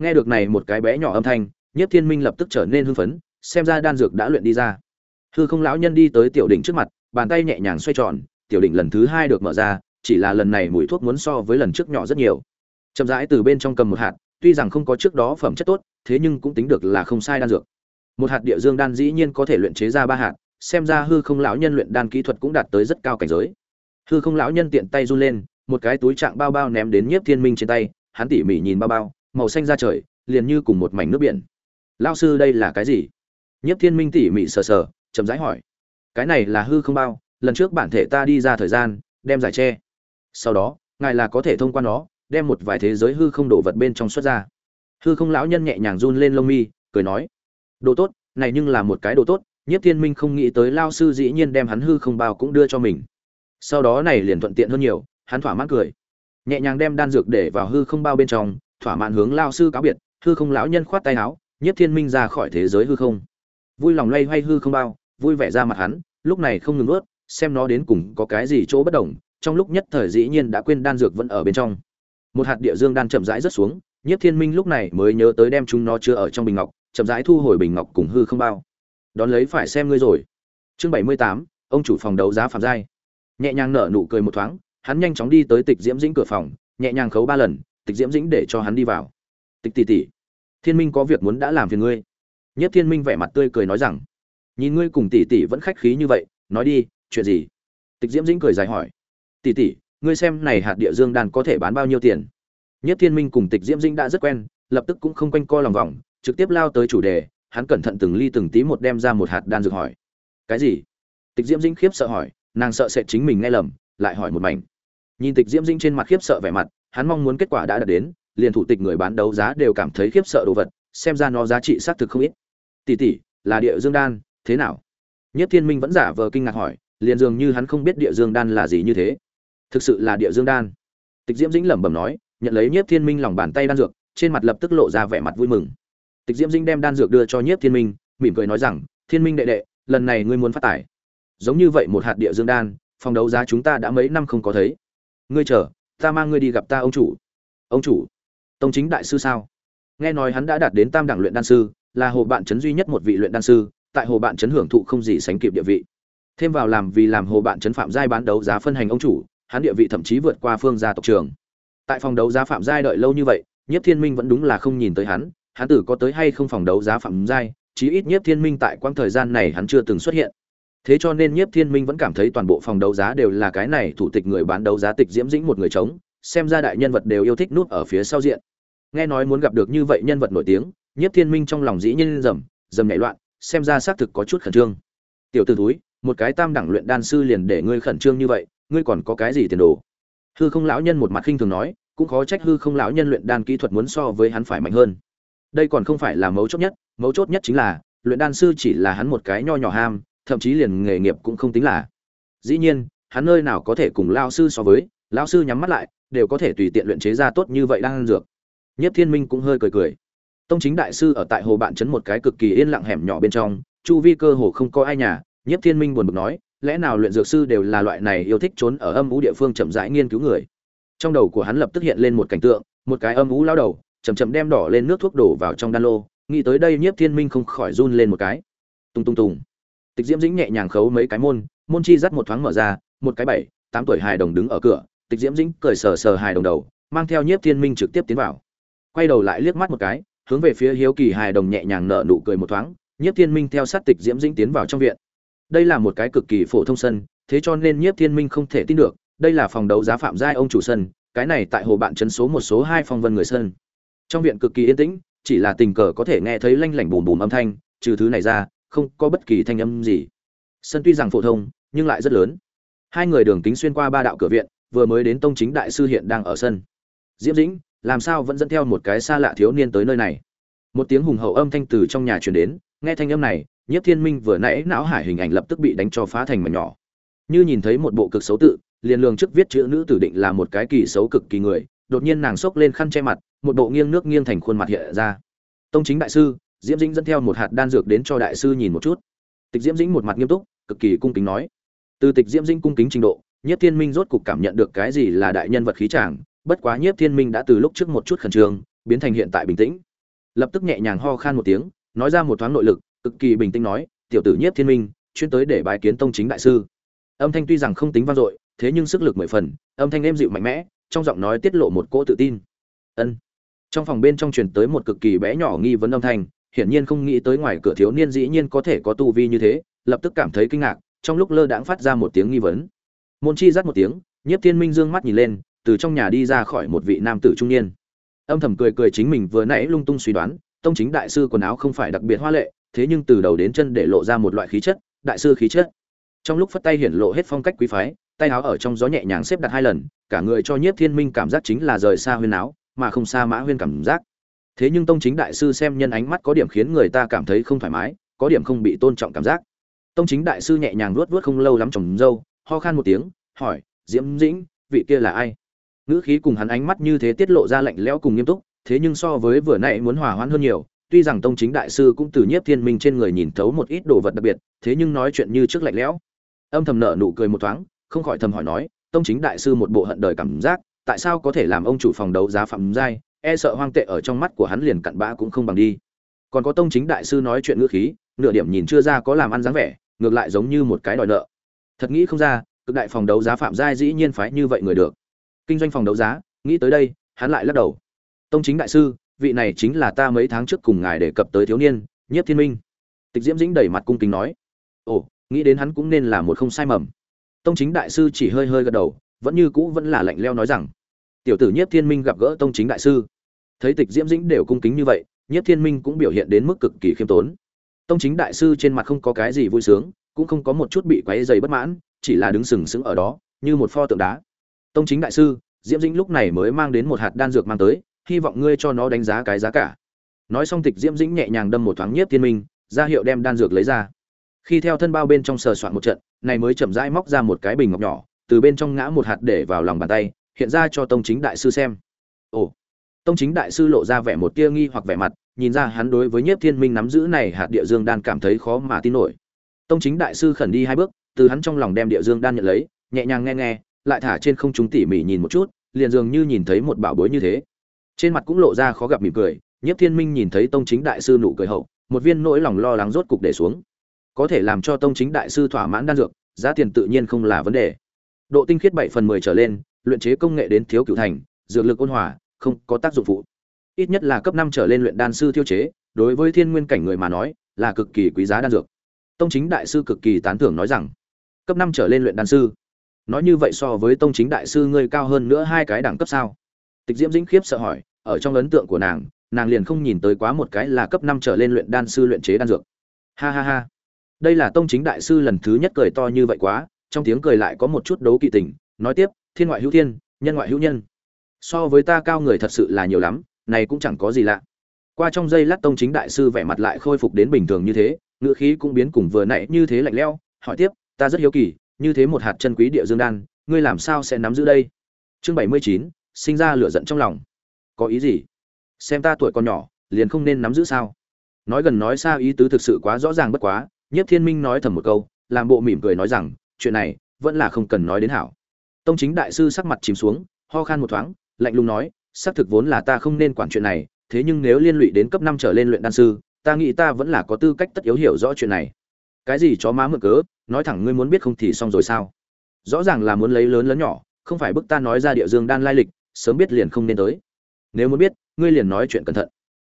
nghe được này một cái bé nhỏ âm thanh, nhiếp thiên minh lập tức trở nên hưng phấn, xem ra đan dược đã luyện đi ra. Hư không lão nhân đi tới tiểu đỉnh trước mặt, bàn tay nhẹ nhàng xoay tròn, tiểu đỉnh lần thứ hai được mở ra, chỉ là lần này mùi thuốc muốn so với lần trước nhỏ rất nhiều. Chậm rãi từ bên trong cầm một hạt, tuy rằng không có trước đó phẩm chất tốt, thế nhưng cũng tính được là không sai đan dược. Một hạt địa dương đan dĩ nhiên có thể luyện chế ra ba hạt, xem ra hư không lão nhân luyện đan kỹ thuật cũng đạt tới rất cao cảnh giới. Hư không lão nhân tiện tay run lên một cái túi trạng bao bao ném đến nhiếp thiên minh trên tay, hắn tỉ mỉ nhìn bao bao, màu xanh ra trời, liền như cùng một mảnh nước biển. Lao sư, đây là cái gì? Nhiếp thiên minh tỉ mỉ sờ sờ, chậm rãi hỏi. Cái này là hư không bao, lần trước bản thể ta đi ra thời gian, đem giải tre sau đó, ngài là có thể thông qua nó, đem một vài thế giới hư không đổ vật bên trong xuất ra. Hư không lão nhân nhẹ nhàng run lên lông mi, cười nói. Đồ tốt, này nhưng là một cái đồ tốt, nhiếp thiên minh không nghĩ tới lao sư dĩ nhiên đem hắn hư không bao cũng đưa cho mình. Sau đó này liền thuận tiện hơn nhiều hắn thỏa mãn cười. Nhẹ nhàng đem đan dược để vào hư không bao bên trong, thỏa mãn hướng lao sư cáo biệt, hư không lão nhân khoát tay áo, nhiếp thiên minh ra khỏi thế giới hư không. Vui lòng loay hoay hư không bao, vui vẻ ra mặt hắn, lúc này không ngừng ướt xem nó đến cùng có cái gì chỗ bất đồng, trong lúc nhất thời dĩ nhiên đã quên đan dược vẫn ở bên trong. Một hạt địa dương đan chậm rãi rớt xuống, nhiếp thiên minh lúc này mới nhớ tới đem chúng nó chưa ở trong bình ngọc, chậm rãi thu hồi bình ngọc cùng hư không bao. Đón lấy phải xem ngươi rồi. Chương bảy mươi tám, ông chủ phòng đấu giá phạm giai. Nhẹ nhàng nở nụ cười một thoáng hắn nhanh chóng đi tới tịch diễm dĩnh cửa phòng, nhẹ nhàng khấu ba lần, tịch diễm dĩnh để cho hắn đi vào. Tịch tỷ tỷ, thiên minh có việc muốn đã làm phiền ngươi. Nhất thiên minh vẻ mặt tươi cười nói rằng, nhìn ngươi cùng tỷ tỷ vẫn khách khí như vậy, nói đi, chuyện gì? Tịch diễm dĩnh cười dài hỏi, tỷ tỷ, ngươi xem này hạt địa dương đan có thể bán bao nhiêu tiền? Nhất thiên minh cùng tịch diễm dĩnh đã rất quen, lập tức cũng không quanh co lòng vòng, trực tiếp lao tới chủ đề, hắn cẩn thận từng ly từng tí một đem ra một hạt đan dược hỏi. Cái gì? Tịch diễm dĩnh khiếp sợ hỏi, nàng sợ sẽ chính mình nghe lầm, lại hỏi một mảnh nhìn tịch diễm dĩnh trên mặt khiếp sợ vẻ mặt, hắn mong muốn kết quả đã đạt đến, liền thủ tịch người bán đấu giá đều cảm thấy khiếp sợ đồ vật, xem ra nó giá trị xác thực không ít. Tỷ tỷ, là địa dương đan, thế nào? Nhất thiên minh vẫn giả vờ kinh ngạc hỏi, liền dường như hắn không biết địa dương đan là gì như thế. Thực sự là địa dương đan? Tịch diễm dĩnh lẩm bẩm nói, nhận lấy nhất thiên minh lòng bàn tay đan dược, trên mặt lập tức lộ ra vẻ mặt vui mừng. Tịch diễm dĩnh đem đan dược đưa cho nhiếp thiên minh, mỉm cười nói rằng, thiên minh đệ đệ, lần này ngươi muốn phát tài. Giống như vậy một hạt địa dương đan, phòng đấu giá chúng ta đã mấy năm không có thấy ngươi chờ, ta mang ngươi đi gặp ta ông chủ. Ông chủ? Tông chính đại sư sao? Nghe nói hắn đã đạt đến tam đẳng luyện đan sư, là hồ bạn trấn duy nhất một vị luyện đan sư, tại hồ bạn trấn hưởng thụ không gì sánh kịp địa vị. Thêm vào làm vì làm hồ bạn trấn phạm giai bán đấu giá phân hành ông chủ, hắn địa vị thậm chí vượt qua phương gia tộc trường. Tại phòng đấu giá phạm giai đợi lâu như vậy nhất thiên minh vẫn đúng là không nhìn tới hắn hắn tử có tới hay không phòng đấu giá phạm giai, chí ít nhất thiên minh tại quãng thời gian này hắn chưa từng xuất hiện thế cho nên nhiếp thiên minh vẫn cảm thấy toàn bộ phòng đấu giá đều là cái này thủ tịch người bán đấu giá tịch diễm dĩnh một người trống, xem ra đại nhân vật đều yêu thích nút ở phía sau diện. Nghe nói muốn gặp được như vậy nhân vật nổi tiếng nhiếp thiên minh trong lòng dĩ nhiên rầm rầm nhảy loạn xem ra xác thực có chút khẩn trương. Tiểu t túi một cái tam đẳng luyện đan sư liền để ngươi khẩn trương như vậy ngươi còn có cái gì tiền đồ? Hư không lão nhân một mặt khinh thường nói cũng khó trách hư không lão nhân luyện đan kỹ thuật muốn so với hắn phải mạnh hơn. Đây còn không phải là mấu chốt nhất mấu chốt nhất chính là luyện đan sư chỉ là hắn một cái nho nhỏ ham thậm chí liền nghề nghiệp cũng không tính là. Dĩ nhiên, hắn nơi nào có thể cùng lao sư so với, lao sư nhắm mắt lại, đều có thể tùy tiện luyện chế ra tốt như vậy đang ăn dược. Nhất thiên minh cũng hơi cười cười. Tông chính đại sư ở tại hồ bạn trấn một cái cực kỳ yên lặng hẻm nhỏ bên trong, chu vi cơ hồ không có ai nhà, nhất thiên minh buồn bực nói, lẽ nào luyện dược sư đều là loại này yêu thích trốn ở âm ú địa phương chậm rãi nghiên cứu người? Trong đầu của hắn lập tức hiện lên một cảnh tượng, một cái âm ú lao đầu, chậm chậm đem đỏ lên nước thuốc đổ vào trong đan lô, nghĩ tới đây nhiếp thiên minh không khỏi run lên một cái. Tung tung tung tịch diễm dĩnh nhẹ nhàng khấu mấy cái môn môn chi dắt một thoáng mở ra, một cái bảy, tám tuổi hài đồng đứng ở cửa, tịch diễm dĩnh cười sờ sờ hài đồng đầu, mang theo nhiếp thiên minh trực tiếp tiến vào. Quay đầu lại liếc mắt một cái, hướng về phía hiếu kỳ hài đồng nhẹ nhàng nở nụ cười một thoáng, nhiếp thiên minh theo sát tịch diễm dĩnh tiến vào trong viện. Đây là một cái cực kỳ phổ thông sân, thế cho nên nhiếp thiên minh không thể tin được, đây là phòng đấu giá phạm giai ông chủ sân, cái này tại hồ bạn trấn số một số hai phong vân người sân. Trong viện cực kỳ yên tĩnh, chỉ là tình cờ có thể nghe thấy lanh lảnh bùm bùm âm thanh, trừ thứ này ra không có bất kỳ thanh âm gì. Sân tuy rằng phổ thông, nhưng lại rất lớn. Hai người đường kính xuyên qua ba đạo cửa viện, vừa mới đến tông chính đại sư hiện đang ở sân. Diễm dĩnh, làm sao vẫn dẫn theo một cái xa lạ thiếu niên tới nơi này? Một tiếng hùng hậu âm thanh từ trong nhà truyền đến, nghe thanh âm này nhất thiên minh vừa nãy não hải hình ảnh lập tức bị đánh cho phá thành mảnh nhỏ. Như nhìn thấy một bộ cực xấu tự, liền lường trước viết chữ nữ tử định là một cái kỳ xấu cực kỳ người, đột nhiên nàng xốc lên khăn che mặt, một bộ nghiêng nước nghiêng thành khuôn mặt hiện ra. Tông chính đại sư diễm dĩnh dẫn theo một hạt đan dược đến cho đại sư nhìn một chút. Tịch diễm dĩnh một mặt nghiêm túc, cực kỳ cung kính nói. Từ tịch diễm dĩnh cung kính trình độ, nhiếp thiên minh rốt cục cảm nhận được cái gì là đại nhân vật khí tràng bất quá nhiếp thiên minh đã từ lúc trước một chút khẩn trương, biến thành hiện tại bình tĩnh. Lập tức nhẹ nhàng ho khan một tiếng, nói ra một thoáng nội lực, cực kỳ bình tĩnh nói, tiểu tử nhiếp thiên minh, chuyên tới để bài kiến tông chính đại sư. Âm thanh tuy rằng không tính vang dội, thế nhưng sức lực mười phần, âm thanh êm dịu mạnh mẽ, trong giọng nói tiết lộ một cỗ tự tin. Ân. Trong phòng bên trong truyền tới một cực kỳ bé nhỏ nghi vấn âm thanh hiển nhiên không nghĩ tới ngoài cửa thiếu niên dĩ nhiên có thể có tu vi như thế, lập tức cảm thấy kinh ngạc, trong lúc lơ đãng phát ra một tiếng nghi vấn. Môn chi rắc một tiếng, nhiếp thiên minh dương mắt nhìn lên, từ trong nhà đi ra khỏi một vị nam tử trung niên. Âm thầm cười cười chính mình vừa nãy lung tung suy đoán, tông chính đại sư quần áo không phải đặc biệt hoa lệ, thế nhưng từ đầu đến chân để lộ ra một loại khí chất, đại sư khí chất. Trong lúc phất tay hiển lộ hết phong cách quý phái, tay áo ở trong gió nhẹ nhàng xếp đặt hai lần, cả người cho nhiếp thiên minh cảm giác chính là rời xa huyên áo, mà không xa mã huyên cảm giác thế nhưng tông chính đại sư xem nhân ánh mắt có điểm khiến người ta cảm thấy không thoải mái, có điểm không bị tôn trọng cảm giác. Tông chính đại sư nhẹ nhàng luốt luốt không lâu lắm trồng dâu ho khan một tiếng, hỏi, diễm dĩnh, vị kia là ai? Ngữ khí cùng hắn ánh mắt như thế tiết lộ ra lạnh lẽo cùng nghiêm túc, thế nhưng so với vừa nãy muốn hòa hoãn hơn nhiều, tuy rằng tông chính đại sư cũng từ nhiếp thiên minh trên người nhìn thấu một ít đồ vật đặc biệt, thế nhưng nói chuyện như trước lạnh lẽo. Âm thầm nợ nụ cười một thoáng, không khỏi thầm hỏi nói, tông chính đại sư một bộ hận đời cảm giác, tại sao có thể làm ông chủ phòng đấu giá phạm giai e sợ hoang tệ ở trong mắt của hắn liền cặn bã cũng không bằng đi. Còn có tông chính đại sư nói chuyện ngữ khí, nửa điểm nhìn chưa ra có làm ăn dáng vẻ, ngược lại giống như một cái đòi nợ. Thật nghĩ không ra, cực đại phòng đấu giá phạm giai dĩ nhiên phái như vậy người được. Kinh doanh phòng đấu giá, nghĩ tới đây, hắn lại lắc đầu. Tông chính đại sư, vị này chính là ta mấy tháng trước cùng ngài đề cập tới thiếu niên, nhiếp thiên minh. Tịch diễm dĩnh đẩy mặt cung kính nói. Ồ, nghĩ đến hắn cũng nên là một không sai mầm. Tông chính đại sư chỉ hơi hơi gật đầu, vẫn như cũ vẫn là lạnh leo nói rằng tiểu tử nhiếp thiên minh gặp gỡ tông chính đại sư. Thấy tịch diễm dĩnh đều cung kính như vậy, nhiếp thiên minh cũng biểu hiện đến mức cực kỳ khiêm tốn. Tông chính đại sư trên mặt không có cái gì vui sướng, cũng không có một chút bị quáy dày bất mãn, chỉ là đứng sừng sững ở đó, như một pho tượng đá. Tông chính đại sư, diễm dĩnh lúc này mới mang đến một hạt đan dược mang tới, hy vọng ngươi cho nó đánh giá cái giá cả. Nói xong tịch diễm dĩnh nhẹ nhàng đâm một thoáng nhiếp thiên minh, ra hiệu đem đan dược lấy ra. Khi theo thân bao bên trong sờ soạn một trận, này mới chậm rãi móc ra một cái bình ngọc nhỏ, từ bên trong ngã một hạt để vào lòng bàn tay hiện ra cho tông chính đại sư xem. Ồ, tông chính đại sư lộ ra vẻ một tia nghi hoặc vẻ mặt, nhìn ra hắn đối với nhiếp thiên minh nắm giữ này hạt địa dương đan cảm thấy khó mà tin nổi. Tông chính đại sư khẩn đi hai bước, từ hắn trong lòng đem địa dương đan nhận lấy, nhẹ nhàng nghe nghe, lại thả trên không trung tỉ mỉ nhìn một chút, liền dường như nhìn thấy một bảo bối như thế. Trên mặt cũng lộ ra khó gặp mỉm cười, nhiếp thiên minh nhìn thấy tông chính đại sư nụ cười hậu, một viên nỗi lòng lo lắng rốt cục để xuống. Có thể làm cho tông chính đại sư thỏa mãn đan dược, giá tiền tự nhiên không là vấn đề. Độ tinh khiết bảy phần mười trở lên luyện chế công nghệ đến thiếu cựu thành, dược lực ôn hòa, không có tác dụng phụ. Ít nhất là cấp năm trở lên luyện đan sư thiêu chế, đối với thiên nguyên cảnh người mà nói, là cực kỳ quý giá đan dược. Tông chính đại sư cực kỳ tán thưởng nói rằng, cấp năm trở lên luyện đan sư, nói như vậy so với tông chính đại sư ngươi cao hơn nữa hai cái đẳng cấp sao? Tịch diễm dĩnh khiếp sợ hỏi, ở trong ấn tượng của nàng nàng liền không nhìn tới quá một cái là cấp năm trở lên luyện đan sư luyện chế đan dược. Ha ha ha. Đây là tông chính đại sư lần thứ nhất cười to như vậy quá, trong tiếng cười lại có một chút đấu kỵ tình, nói tiếp thiên ngoại hữu thiên nhân ngoại hữu nhân. So với ta cao người thật sự là nhiều lắm này cũng chẳng có gì lạ. Qua trong giây lát tông chính đại sư vẻ mặt lại khôi phục đến bình thường như thế ngựa khí cũng biến cùng vừa nãy như thế lạnh lẽo hỏi tiếp ta rất hiếu kỳ như thế một hạt chân quý địa dương đan ngươi làm sao sẽ nắm giữ đây? Chương bảy mươi chín sinh ra lửa giận trong lòng. Có ý gì? Xem ta tuổi còn nhỏ liền không nên nắm giữ sao? Nói gần nói xa ý tứ thực sự quá rõ ràng bất quá Nhiếp Thiên Minh nói thầm một câu, làm bộ mỉm cười nói rằng, chuyện này vẫn là không cần nói đến hảo. Tông Chính đại sư sắc mặt chìm xuống, ho khan một thoáng, lạnh lùng nói, xác thực vốn là ta không nên quản chuyện này, thế nhưng nếu liên lụy đến cấp năm trở lên luyện đan sư, ta nghĩ ta vẫn là có tư cách tất yếu hiểu rõ chuyện này. Cái gì chó má mượn cớ, nói thẳng ngươi muốn biết không thì xong rồi sao? Rõ ràng là muốn lấy lớn lớn nhỏ, không phải bức ta nói ra địa dương đan lai lịch, sớm biết liền không nên tới. Nếu muốn biết, ngươi liền nói chuyện cẩn thận.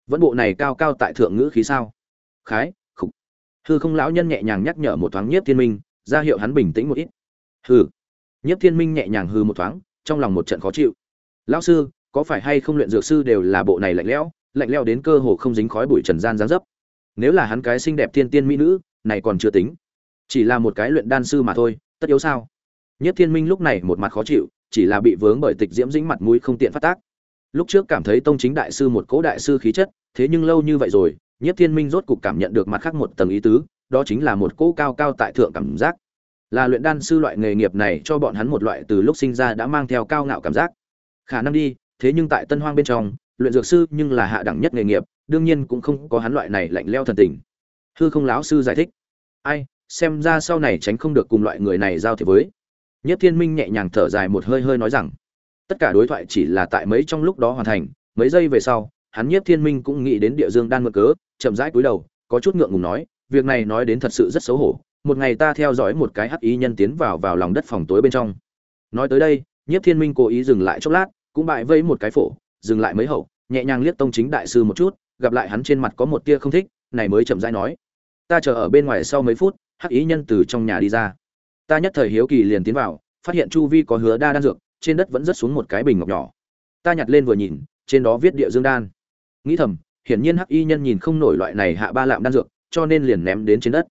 Vẫn bộ này cao cao tại thượng ngữ khí sao? Khái, hư không lão nhân nhẹ nhàng nhắc nhở một thoáng nhiếp thiên minh ra hiệu hắn bình tĩnh một ít hư nhiếp thiên minh nhẹ nhàng hừ một thoáng trong lòng một trận khó chịu. Lão sư có phải hay không luyện dược sư đều là bộ này lạnh lẽo? Lạnh lẽo đến cơ hồ không dính khói bụi trần gian dáng dấp. Nếu là hắn cái xinh đẹp thiên tiên mỹ nữ này còn chưa tính. Chỉ là một cái luyện đan sư mà thôi tất yếu sao? Nhất thiên minh lúc này một mặt khó chịu chỉ là bị vướng bởi tịch diễm dính mặt mũi không tiện phát tác. Lúc trước cảm thấy tông chính đại sư một cố đại sư khí chất thế nhưng lâu như vậy rồi Nhiếp Thiên Minh rốt cục cảm nhận được mặt khác một tầng ý tứ, đó chính là một cố cao cao tại thượng cảm giác là luyện đan sư loại nghề nghiệp này cho bọn hắn một loại từ lúc sinh ra đã mang theo cao ngạo cảm giác. Khả năng đi, thế nhưng tại tân hoang bên trong, luyện dược sư nhưng là hạ đẳng nhất nghề nghiệp, đương nhiên cũng không có hắn loại này lạnh leo thần tình. Hư không lão sư giải thích. Ai, xem ra sau này tránh không được cùng loại người này giao thiệp với. Nhất thiên minh nhẹ nhàng thở dài một hơi hơi nói rằng, tất cả đối thoại chỉ là tại mấy trong lúc đó hoàn thành, mấy giây về sau, hắn Nhất thiên minh cũng nghĩ đến địa dương đan mượn cớ, chậm rãi cúi đầu, có chút ngượng ngùng nói, việc này nói đến thật sự rất xấu hổ một ngày ta theo dõi một cái hắc ý nhân tiến vào vào lòng đất phòng tối bên trong. Nói tới đây, nhiếp thiên minh cố ý dừng lại chốc lát, cũng bại vây một cái phổ, dừng lại mấy hậu, nhẹ nhàng liếc tông chính đại sư một chút, gặp lại hắn trên mặt có một tia không thích, này mới chậm rãi nói. Ta chờ ở bên ngoài sau mấy phút, hắc ý nhân từ trong nhà đi ra. Ta nhất thời hiếu kỳ liền tiến vào, phát hiện chu vi có hứa đa đan dược, trên đất vẫn rất xuống một cái bình ngọc nhỏ. Ta nhặt lên vừa nhìn, trên đó viết địa dương đan. Nghĩ thầm, hiển nhiên hắc y nhân nhìn không nổi loại này hạ ba lạm đan dược, cho nên liền ném đến trên đất.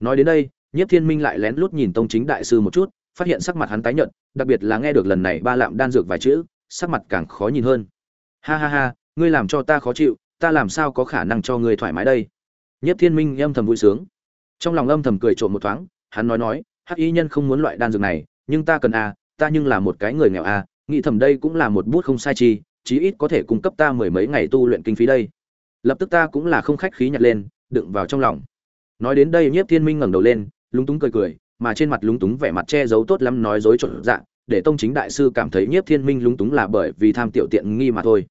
Nói đến đây nhất thiên minh lại lén lút nhìn tông chính đại sư một chút phát hiện sắc mặt hắn tái nhợt đặc biệt là nghe được lần này ba lạm đan dược vài chữ sắc mặt càng khó nhìn hơn. Ha ha ha ngươi làm cho ta khó chịu ta làm sao có khả năng cho ngươi thoải mái đây? Nhất thiên minh âm thầm vui sướng. Trong lòng âm thầm cười trộm một thoáng hắn nói nói hắc y nhân không muốn loại đan dược này nhưng ta cần a à, ta nhưng là một cái người nghèo a à, nghĩ thầm đây cũng là một bút không sai chi chí ít có thể cung cấp ta mười mấy ngày tu luyện kinh phí đây. Lập tức ta cũng là không khách khí nhặt lên đựng vào trong lòng. Nói đến đây nhiếp thiên minh ngẩng đầu lên lúng túng cười cười, mà trên mặt lúng túng vẻ mặt che giấu tốt lắm nói dối trộn dạ để tông chính đại sư cảm thấy nhiếp thiên minh lúng túng là bởi vì tham tiểu tiện nghi mà thôi.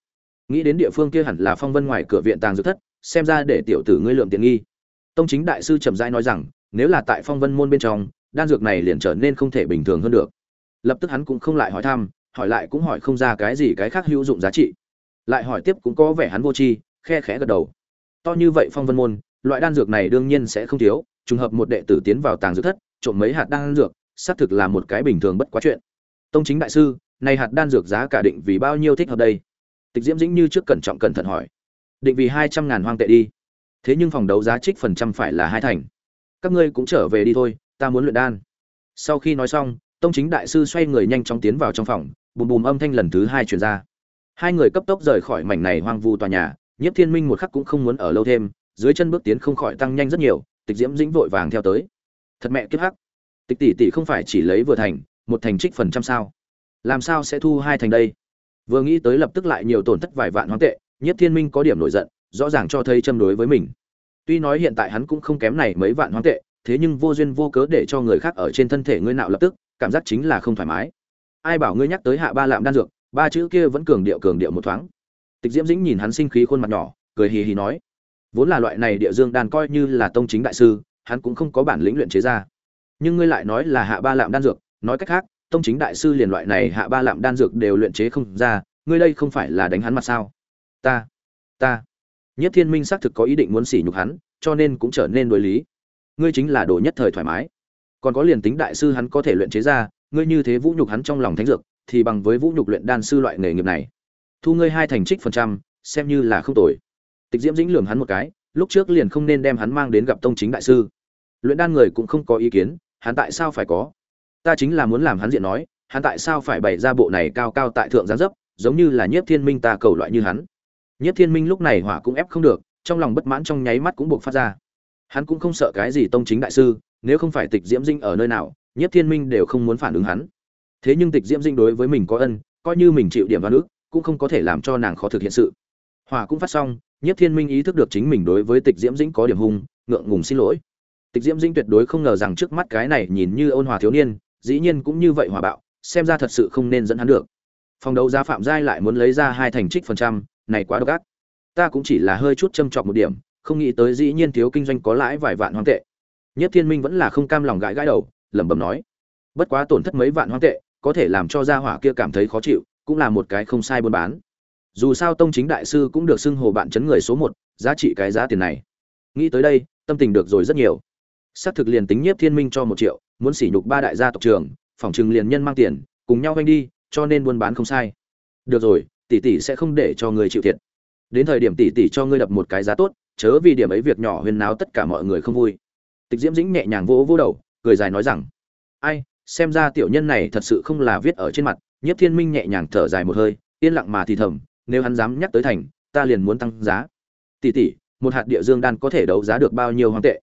Nghĩ đến địa phương kia hẳn là phong vân ngoài cửa viện tàng dược thất, xem ra để tiểu tử ngươi lượm tiện nghi. Tông chính đại sư chậm rãi nói rằng, nếu là tại phong vân môn bên trong, đan dược này liền trở nên không thể bình thường hơn được. Lập tức hắn cũng không lại hỏi thăm, hỏi lại cũng hỏi không ra cái gì cái khác hữu dụng giá trị. Lại hỏi tiếp cũng có vẻ hắn vô tri, khe khẽ gật đầu. To như vậy phong vân môn, loại đan dược này đương nhiên sẽ không thiếu trùng hợp một đệ tử tiến vào tàng dược thất, trộm mấy hạt đan dược, xác thực là một cái bình thường bất quá chuyện. Tông chính đại sư, này hạt đan dược giá cả định vì bao nhiêu thích hợp đây? Tịch diễm dĩnh như trước cẩn trọng cẩn thận hỏi. Định vì hai trăm ngàn hoang tệ đi. Thế nhưng phòng đấu giá trích phần trăm phải là hai thành. Các ngươi cũng trở về đi thôi, ta muốn luyện đan. Sau khi nói xong, tông chính đại sư xoay người nhanh chóng tiến vào trong phòng, bùm bùm âm thanh lần thứ hai truyền ra. Hai người cấp tốc rời khỏi mảnh này hoang vu tòa nhà, nhiếp thiên minh một khắc cũng không muốn ở lâu thêm, dưới chân bước tiến không khỏi tăng nhanh rất nhiều tịch diễm dĩnh vội vàng theo tới. Thật mẹ kiếp hắc. Tịch tỷ tỷ không phải chỉ lấy vừa thành, một thành trích phần trăm sao? Làm sao sẽ thu hai thành đây? Vừa nghĩ tới lập tức lại nhiều tổn thất vài vạn hoang tệ Nhất thiên minh có điểm nổi giận, rõ ràng cho thấy châm đối với mình. Tuy nói hiện tại hắn cũng không kém này mấy vạn hoang tệ, thế nhưng vô duyên vô cớ để cho người khác ở trên thân thể ngươi nạo lập tức, cảm giác chính là không thoải mái. Ai bảo ngươi nhắc tới hạ ba lạm đan dược, ba chữ kia vẫn cường điệu cường điệu một thoáng. Tịch diễm dĩnh nhìn hắn sinh khí khuôn mặt nhỏ, cười hì hì nói vốn là loại này địa dương đan coi như là tông chính đại sư, hắn cũng không có bản lĩnh luyện chế ra. Nhưng ngươi lại nói là hạ ba lạm đan dược, nói cách khác, tông chính đại sư liền loại này hạ ba lạm đan dược đều luyện chế không ra, ngươi đây không phải là đánh hắn mặt sao? Ta ta. Nhất thiên minh xác thực có ý định muốn sỉ nhục hắn, cho nên cũng trở nên đối lý. Ngươi chính là đồ nhất thời thoải mái. Còn có liền tính đại sư hắn có thể luyện chế ra, ngươi như thế vũ nhục hắn trong lòng thánh dược, thì bằng với vũ nhục luyện đan sư loại nghề nghiệp này. Thu ngươi hai thành trích phần trăm, xem như là không tồi tịch diễm dĩnh lườm hắn một cái lúc trước liền không nên đem hắn mang đến gặp tông chính đại sư. Luyện đan người cũng không có ý kiến hắn tại sao phải có? Ta chính là muốn làm hắn diện nói hắn tại sao phải bày ra bộ này cao cao tại thượng gián dấp giống như là nhiếp thiên minh ta cầu loại như hắn. Nhiếp thiên minh lúc này hỏa cũng ép không được trong lòng bất mãn trong nháy mắt cũng buộc phát ra. Hắn cũng không sợ cái gì tông chính đại sư nếu không phải tịch diễm dĩnh ở nơi nào nhất thiên minh đều không muốn phản ứng hắn. Thế nhưng tịch diễm dĩnh đối với mình có ân coi như mình chịu điểm oan ức, cũng không có thể làm cho nàng khó thực hiện sự. Hỏa cũng phát xong nhất thiên minh ý thức được chính mình đối với tịch diễm dĩnh có điểm hung, ngượng ngùng xin lỗi. Tịch diễm dĩnh tuyệt đối không ngờ rằng trước mắt cái này nhìn như ôn hòa thiếu niên, dĩ nhiên cũng như vậy hòa bạo, xem ra thật sự không nên dẫn hắn được. Phòng đấu giá phạm giai lại muốn lấy ra hai thành trích phần trăm, này quá độc ác. Ta cũng chỉ là hơi chút châm chọc một điểm, không nghĩ tới dĩ nhiên thiếu kinh doanh có lãi vài vạn hoang tệ. Nhất thiên minh vẫn là không cam lòng gãi gãi đầu, lẩm bẩm nói. Bất quá tổn thất mấy vạn hoang tệ, có thể làm cho gia hỏa kia cảm thấy khó chịu, cũng là một cái không sai buôn bán dù sao tông chính đại sư cũng được xưng hồ bạn chấn người số một, giá trị cái giá tiền này. Nghĩ tới đây, tâm tình được rồi rất nhiều. Xác thực liền tính nhiếp thiên minh cho một triệu, muốn sỉ nhục ba đại gia tộc trường, phỏng chừng liền nhân mang tiền, cùng nhau vanh đi, cho nên buôn bán không sai. Được rồi, tỷ tỷ sẽ không để cho người chịu thiệt. Đến thời điểm tỷ tỷ cho ngươi đập một cái giá tốt, chớ vì điểm ấy việc nhỏ huyên náo tất cả mọi người không vui. Tịch diễm dĩnh nhẹ nhàng vỗ vỗ đầu, cười dài nói rằng, ai, xem ra tiểu nhân này thật sự không là viết ở trên mặt. Nhất thiên minh nhẹ nhàng thở dài một hơi, yên lặng mà thì thầm nếu hắn dám nhắc tới thành, ta liền muốn tăng giá. Tỷ tỷ, một hạt địa dương đan có thể đấu giá được bao nhiêu hoàng tệ?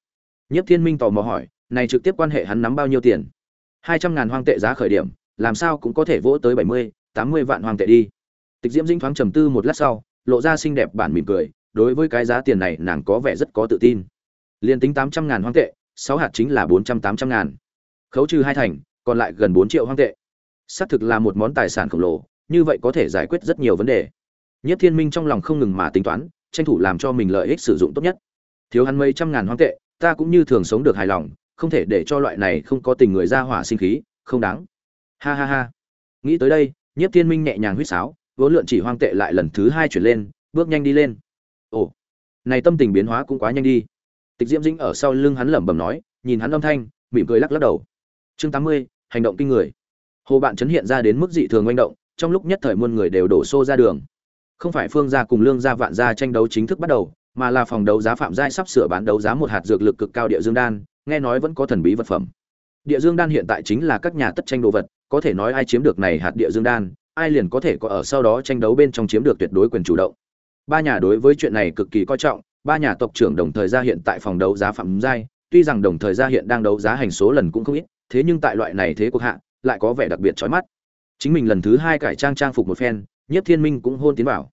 Nhất thiên minh tò mò hỏi, này trực tiếp quan hệ hắn nắm bao nhiêu tiền? Hai trăm ngàn hoang tệ giá khởi điểm, làm sao cũng có thể vỗ tới bảy mươi, tám mươi vạn hoang tệ đi. Tịch diễm dĩnh thoáng trầm tư một lát sau, lộ ra xinh đẹp bản mỉm cười, đối với cái giá tiền này nàng có vẻ rất có tự tin. Liền tính tám trăm ngàn hoang tệ, sáu hạt chính là bốn trăm, tám trăm ngàn. Khấu trừ hai thành, còn lại gần bốn triệu hoang tệ. Xác thực là một món tài sản khổng lồ, như vậy có thể giải quyết rất nhiều vấn đề nhất thiên minh trong lòng không ngừng mà tính toán, tranh thủ làm cho mình lợi ích sử dụng tốt nhất. Thiếu hắn mấy trăm ngàn hoang tệ, ta cũng như thường sống được hài lòng, không thể để cho loại này không có tình người ra hỏa sinh khí, không đáng. Ha ha ha. Nghĩ tới đây, nhất thiên minh nhẹ nhàng huýt sáo vốn lượn chỉ hoang tệ lại lần thứ hai chuyển lên, bước nhanh đi lên. Ồ, này tâm tình biến hóa cũng quá nhanh đi. Tịch diễm dĩnh ở sau lưng hắn lẩm bẩm nói, nhìn hắn âm thanh, mỉm cười lắc lắc đầu. Chương tám mươi, hành động kinh người. Hồ bạn chấn hiện ra đến mức dị thường manh động, trong lúc nhất thời muôn người đều đổ xô ra đường không phải phương gia cùng lương gia vạn gia tranh đấu chính thức bắt đầu, mà là phòng đấu giá phạm giai sắp sửa bán đấu giá một hạt dược lực cực cao địa dương đan, nghe nói vẫn có thần bí vật phẩm. Địa dương đan hiện tại chính là các nhà tất tranh đồ vật, có thể nói ai chiếm được này hạt địa dương đan, ai liền có thể có ở sau đó tranh đấu bên trong chiếm được tuyệt đối quyền chủ động. Ba nhà đối với chuyện này cực kỳ coi trọng, ba nhà tộc trưởng đồng thời ra hiện tại phòng đấu giá phạm giai, tuy rằng đồng thời ra hiện đang đấu giá hành số lần cũng không ít, thế nhưng tại loại này thế cuộc hạ, lại có vẻ đặc biệt chói mắt. Chính mình lần thứ hai cải trang trang phục một phen nhất thiên minh cũng hôn tiến vào.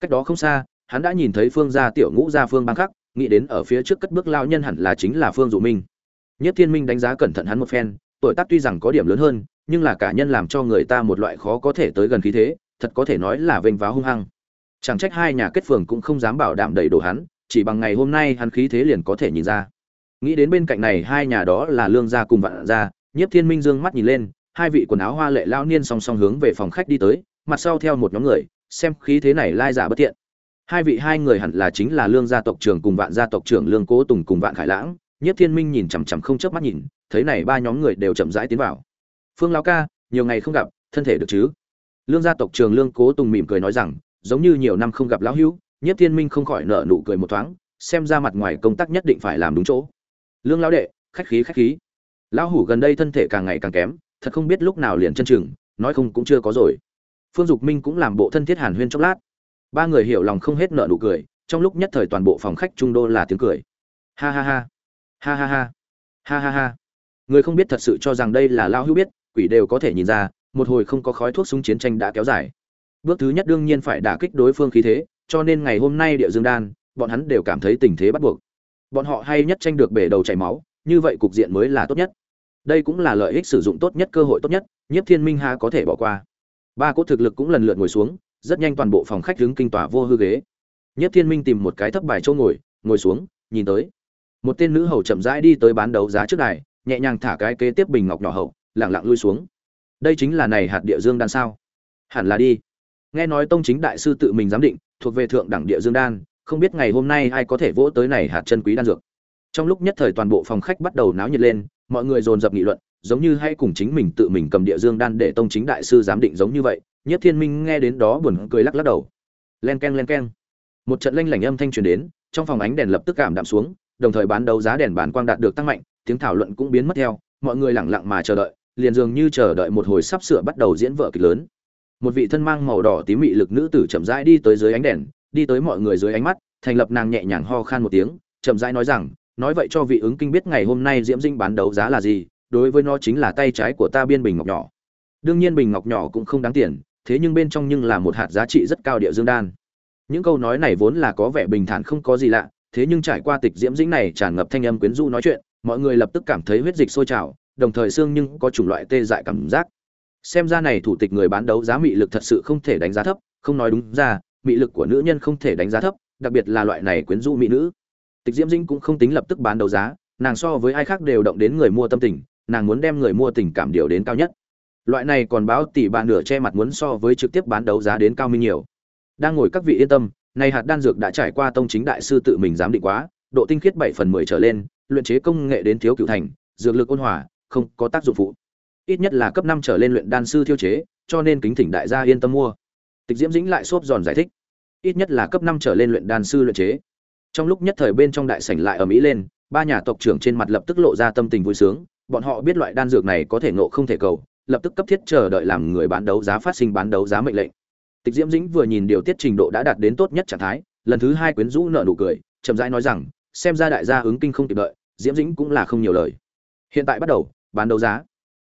Cách đó không xa, hắn đã nhìn thấy phương gia tiểu ngũ gia phương bang khắc, nghĩ đến ở phía trước cất bước lao nhân hẳn là chính là phương dụ minh. Nhất thiên minh đánh giá cẩn thận hắn một phen, tuổi tác tuy rằng có điểm lớn hơn, nhưng là cả nhân làm cho người ta một loại khó có thể tới gần khí thế, thật có thể nói là vênh váo hung hăng. Chẳng trách hai nhà kết phường cũng không dám bảo đảm đầy đủ hắn, chỉ bằng ngày hôm nay hắn khí thế liền có thể nhìn ra. Nghĩ đến bên cạnh này hai nhà đó là lương gia cùng vạn gia, nhiếp thiên minh dương mắt nhìn lên, hai vị quần áo hoa lệ lao niên song song hướng về phòng khách đi tới mặt sau theo một nhóm người, xem khí thế này lai giả bất tiện hai vị hai người hẳn là chính là lương gia tộc trưởng cùng vạn gia tộc trưởng lương cố tùng cùng vạn khải lãng. Nhất thiên minh nhìn chằm chằm không chớp mắt nhìn, thấy này ba nhóm người đều chậm rãi tiến vào. Phương lão ca, nhiều ngày không gặp, thân thể được chứ? Lương gia tộc trưởng lương cố tùng mỉm cười nói rằng, giống như nhiều năm không gặp lão hữu nhất thiên minh không khỏi nở nụ cười một thoáng, xem ra mặt ngoài công tác nhất định phải làm đúng chỗ. Lương lão đệ, khách khí khách khí. Lão hủ gần đây thân thể càng ngày càng kém, thật không biết lúc nào liền chân chừng, nói không cũng chưa có rồi phương dục minh cũng làm bộ thân thiết hàn huyên chốc lát. Ba người hiểu lòng không hết nợ nụ cười, trong lúc nhất thời toàn bộ phòng khách trung đô là tiếng cười. Ha ha ha. Ha ha ha. Ha ha ha. Người không biết thật sự cho rằng đây là lao hữu biết, quỷ đều có thể nhìn ra, một hồi không có khói thuốc súng chiến tranh đã kéo dài. Bước thứ nhất đương nhiên phải đả kích đối phương khí thế, cho nên ngày hôm nay địa dương đan, bọn hắn đều cảm thấy tình thế bắt buộc. Bọn họ hay nhất tranh được bể đầu chảy máu, như vậy cục diện mới là tốt nhất. Đây cũng là lợi ích sử dụng tốt nhất cơ hội tốt nhất, nhiếp thiên minh ha có thể bỏ qua ba cỗ thực lực cũng lần lượt ngồi xuống, rất nhanh toàn bộ phòng khách đứng kinh tỏa vô hư ghế. Nhất thiên minh tìm một cái thấp bài chỗ ngồi ngồi xuống, nhìn tới. Một tên nữ hầu chậm rãi đi tới bán đấu giá trước đài, nhẹ nhàng thả cái kế tiếp bình ngọc nhỏ hậu lẳng lặng lui xuống. Đây chính là này hạt địa dương đan sao? Hẳn là đi. Nghe nói tông chính đại sư tự mình giám định, thuộc về thượng đẳng địa dương đan, không biết ngày hôm nay ai có thể vỗ tới này hạt chân quý đan dược. Trong lúc nhất thời toàn bộ phòng khách bắt đầu náo nhiệt lên, mọi người dồn dập nghị luận giống như hay cùng chính mình tự mình cầm địa dương đan để tông chính đại sư giám định giống như vậy, nhất thiên minh nghe đến đó buồn cười lắc lắc đầu. Len k e n len k e n một trận lanh lảnh âm thanh truyền đến, trong phòng ánh đèn lập tức cảm đạm xuống, đồng thời bán đấu giá đèn bán quang đạt được tăng mạnh, tiếng thảo luận cũng biến mất theo, mọi người lẳng lặng mà chờ đợi, liền dường như chờ đợi một hồi sắp sửa bắt đầu diễn vở kịch lớn. Một vị thân mang màu đỏ tím mị lực nữ tử chậm rãi đi tới dưới ánh đèn, đi tới mọi người dưới ánh mắt, thành lập nàng nhẹ nhàng ho khan một tiếng, chậm rãi nói rằng, nói vậy cho vị ứng kinh biết ngày hôm nay diễm dinh bán đấu giá là gì đối với nó chính là tay trái của ta biên bình ngọc nhỏ. Đương nhiên bình ngọc nhỏ cũng không đáng tiền, thế nhưng bên trong nhưng là một hạt giá trị rất cao địa dương đan. Những câu nói này vốn là có vẻ bình thản không có gì lạ, thế nhưng trải qua tịch diễm dĩnh này tràn ngập thanh âm quyến rũ nói chuyện, mọi người lập tức cảm thấy huyết dịch sôi trào, đồng thời xương nhưng có chủng loại tê dại cảm giác. Xem ra này thủ tịch người bán đấu giá mị lực thật sự không thể đánh giá thấp, không nói đúng ra, mị lực của nữ nhân không thể đánh giá thấp, đặc biệt là loại này quyến rũ mỹ nữ. Tịch diễm dĩnh cũng không tính lập tức bán đấu giá, nàng so với ai khác đều động đến người mua tâm tình nàng muốn đem người mua tình cảm điều đến cao nhất. Loại này còn báo tỷ bạn nửa che mặt muốn so với trực tiếp bán đấu giá đến cao minh nhiều. Đang ngồi các vị yên tâm này hạt đan dược đã trải qua tông chính đại sư tự mình giám định quá, độ tinh khiết bảy phần mười trở lên, luyện chế công nghệ đến thiếu cựu thành, dược lực ôn hòa, không có tác dụng phụ. Ít nhất là cấp năm trở lên luyện đan sư thiêu chế, cho nên kính thỉnh đại gia yên tâm mua. Tịch diễm dĩnh lại xốp giòn giải thích. Ít nhất là cấp năm trở lên luyện đan sư luyện chế. Trong lúc nhất thời bên trong đại sảnh lại ở mỹ lên, ba nhà tộc trưởng trên mặt lập tức lộ ra tâm tình vui sướng bọn họ biết loại đan dược này có thể ngộ không thể cầu, lập tức cấp thiết chờ đợi làm người bán đấu giá phát sinh bán đấu giá mệnh lệnh. Tịch diễm dĩnh vừa nhìn điều tiết trình độ đã đạt đến tốt nhất trạng thái, lần thứ hai quyến rũ nợ nụ cười, chậm rãi nói rằng, xem ra đại gia ứng kinh không kịp đợi, diễm dĩnh cũng là không nhiều lời. Hiện tại bắt đầu, bán đấu giá.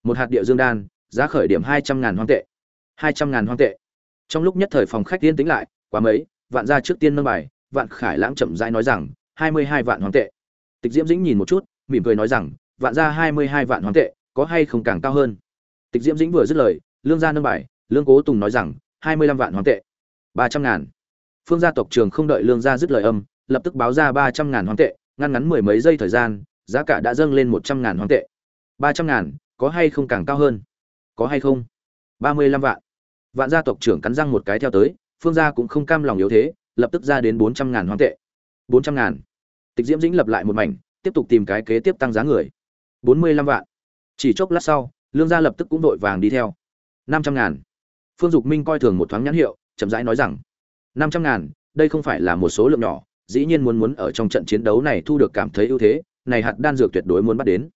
Một hạt địa dương đan, giá khởi điểm hai trăm ngàn hoang tệ. Hai trăm ngàn hoang tệ. Trong lúc nhất thời phòng khách tiên tính lại, quá mấy, vạn gia trước tiên nâng bài, vạn khải lãng chậm rãi nói rằng, hai mươi hai vạn hoang tệ. Tịch diễm dĩnh nhìn một chút, mỉm cười nói rằng vạn ra hai mươi hai vạn hoang tệ, có hay không càng cao hơn? Tịch diễm dĩnh vừa dứt lời, lương gia nâng bài, lương cố tùng nói rằng, hai mươi lăm vạn hoang tệ. ba trăm ngàn. Phương gia tộc trường không đợi lương gia dứt lời âm, lập tức báo ra ba trăm ngàn hoang tệ, ngăn ngắn mười mấy giây thời gian, giá cả đã dâng lên một trăm ngàn hoang tệ. ba trăm ngàn, có hay không càng cao hơn? Có hay không? ba mươi lăm vạn. Vạn gia tộc trưởng cắn răng một cái theo tới, phương gia cũng không cam lòng yếu thế, lập tức ra đến bốn trăm ngàn hoang tệ. bốn trăm ngàn. Tịch diễm dĩnh lập lại một mảnh, tiếp tục tìm cái kế tiếp tăng giá người bốn mươi lăm vạn. Chỉ chốc lát sau, lương gia lập tức cũng vội vàng đi theo. Năm trăm ngàn. Phương dục minh coi thường một thoáng nhãn hiệu, chậm rãi nói rằng, năm trăm ngàn, đây không phải là một số lượng nhỏ, dĩ nhiên muốn muốn ở trong trận chiến đấu này thu được cảm thấy ưu thế, này hạt đan dược tuyệt đối muốn bắt đến.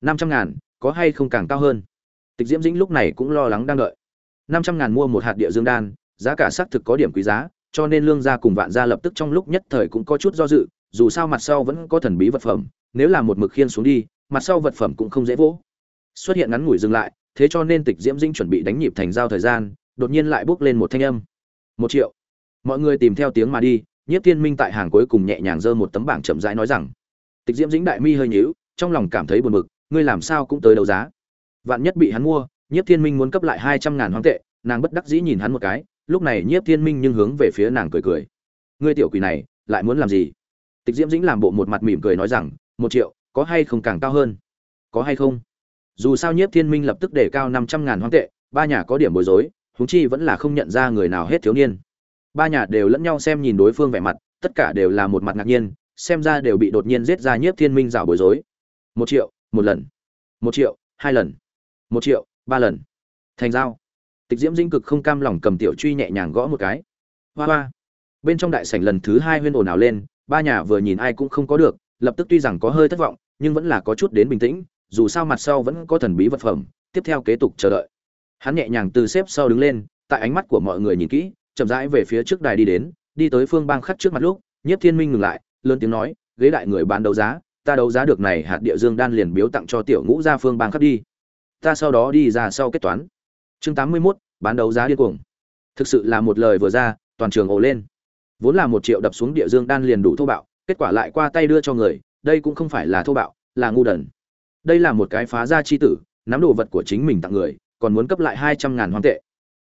Năm trăm ngàn, có hay không càng cao hơn? Tịch diễm dĩnh lúc này cũng lo lắng đang đợi. Năm trăm ngàn mua một hạt địa dương đan, giá cả xác thực có điểm quý giá, cho nên lương gia cùng vạn gia lập tức trong lúc nhất thời cũng có chút do dự, dù sao mặt sau vẫn có thần bí vật phẩm, nếu là một mực khiên xuống đi mặt sau vật phẩm cũng không dễ vỗ. Xuất hiện ngắn ngủi dừng lại, thế cho nên tịch diễm dĩnh chuẩn bị đánh nhịp thành giao thời gian, đột nhiên lại bước lên một thanh âm. Một triệu. Mọi người tìm theo tiếng mà đi, nhiếp thiên minh tại hàng cuối cùng nhẹ nhàng giơ một tấm bảng chậm rãi nói rằng, tịch diễm dĩnh đại mi hơi nhíu, trong lòng cảm thấy buồn bực, ngươi làm sao cũng tới đấu giá. Vạn nhất bị hắn mua, nhiếp thiên minh muốn cấp lại hai trăm ngàn hoang tệ. Nàng bất đắc dĩ nhìn hắn một cái, lúc này nhiếp thiên minh nhưng hướng về phía nàng cười cười. Ngươi tiểu quỷ này, lại muốn làm gì? Tịch diễm dĩnh làm bộ một mặt mỉm cười nói rằng, một triệu có hay không càng cao hơn? Có hay không? Dù sao nhiếp thiên minh lập tức để cao năm trăm ngàn hoang tệ, ba nhà có điểm bối rối, huống chi vẫn là không nhận ra người nào hết thiếu niên. Ba nhà đều lẫn nhau xem nhìn đối phương vẻ mặt, tất cả đều là một mặt ngạc nhiên, xem ra đều bị đột nhiên giết ra nhiếp thiên minh rảo bối rối. Một triệu, một lần. Một triệu, hai lần. Một triệu, ba lần. Thành giao. Tịch diễm dĩnh cực không cam lòng cầm tiểu truy nhẹ nhàng gõ một cái. Hoa hoa. Bên trong đại sảnh lần thứ hai huyên ồn ào lên, ba nhà vừa nhìn ai cũng không có được lập tức tuy rằng có hơi thất vọng nhưng vẫn là có chút đến bình tĩnh dù sao mặt sau vẫn có thần bí vật phẩm tiếp theo kế tục chờ đợi. Hắn nhẹ nhàng từ xếp sau đứng lên tại ánh mắt của mọi người nhìn kỹ chậm rãi về phía trước đài đi đến đi tới phương bang khắc trước mặt lúc nhiếp thiên minh ngừng lại lớn tiếng nói ghế đại người bán đấu giá ta đấu giá được này hạt địa dương đan liền biếu tặng cho tiểu ngũ gia phương bang khắc đi. Ta sau đó đi ra sau kết toán. Chương tám mươi 81, bán đấu giá điên cuồng. Thực sự là một lời vừa ra toàn trường ồ lên. Vốn là một triệu đập xuống địa dương đan liền đủ thô bạo kết quả lại qua tay đưa cho người, đây cũng không phải là thô bạo, là ngu đần. Đây là một cái phá ra chi tử, nắm đồ vật của chính mình tặng người, còn muốn cấp lại hai trăm ngàn hoang tệ.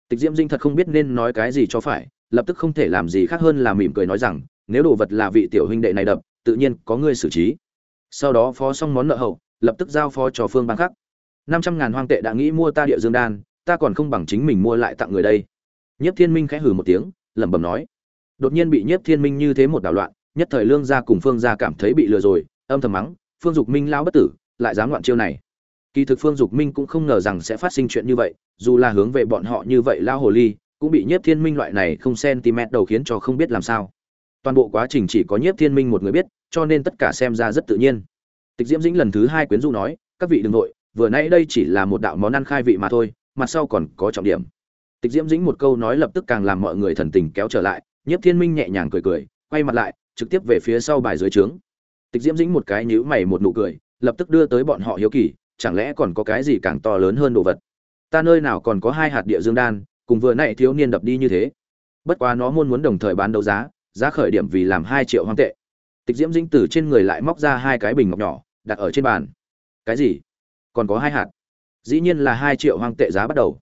Tịch diễm dinh thật không biết nên nói cái gì cho phải, lập tức không thể làm gì khác hơn là mỉm cười nói rằng, nếu đồ vật là vị tiểu huynh đệ này đập, tự nhiên có người xử trí. Sau đó phó xong món nợ hậu, lập tức giao phó cho phương bang khác. Năm trăm ngàn hoang tệ đã nghĩ mua ta địa dương đan, ta còn không bằng chính mình mua lại tặng người đây. Nhất thiên minh khẽ hừ một tiếng, lẩm bẩm nói. Đột nhiên bị nhất thiên minh như thế một đảo loạn nhất thời lương gia cùng phương gia cảm thấy bị lừa rồi, âm thầm mắng, phương dục minh lao bất tử, lại dám loạn chiêu này. Kỳ thực phương dục minh cũng không ngờ rằng sẽ phát sinh chuyện như vậy, dù là hướng về bọn họ như vậy lao hồ ly, cũng bị nhiếp thiên minh loại này không cm đầu khiến cho không biết làm sao. Toàn bộ quá trình chỉ có nhiếp thiên minh một người biết, cho nên tất cả xem ra rất tự nhiên. Tịch diễm dĩnh lần thứ hai quyến du nói, các vị đừng nội vừa nãy đây chỉ là một đạo món ăn khai vị mà thôi, mặt sau còn có trọng điểm. Tịch diễm dĩnh một câu nói lập tức càng làm mọi người thần tình kéo trở lại, nhiếp thiên minh nhẹ nhàng cười cười, quay mặt lại trực tiếp về phía sau bài dưới trướng. Tịch diễm dĩnh một cái nhíu mày một nụ cười, lập tức đưa tới bọn họ hiếu kỳ, chẳng lẽ còn có cái gì càng to lớn hơn đồ vật? Ta nơi nào còn có hai hạt địa dương đan, cùng vừa nãy thiếu niên đập đi như thế. Bất quá nó muốn muốn đồng thời bán đấu giá giá khởi điểm vì làm hai triệu hoang tệ. Tịch diễm dĩnh từ trên người lại móc ra hai cái bình ngọc nhỏ, đặt ở trên bàn. Cái gì? Còn có hai hạt? Dĩ nhiên là hai triệu hoang tệ giá bắt đầu.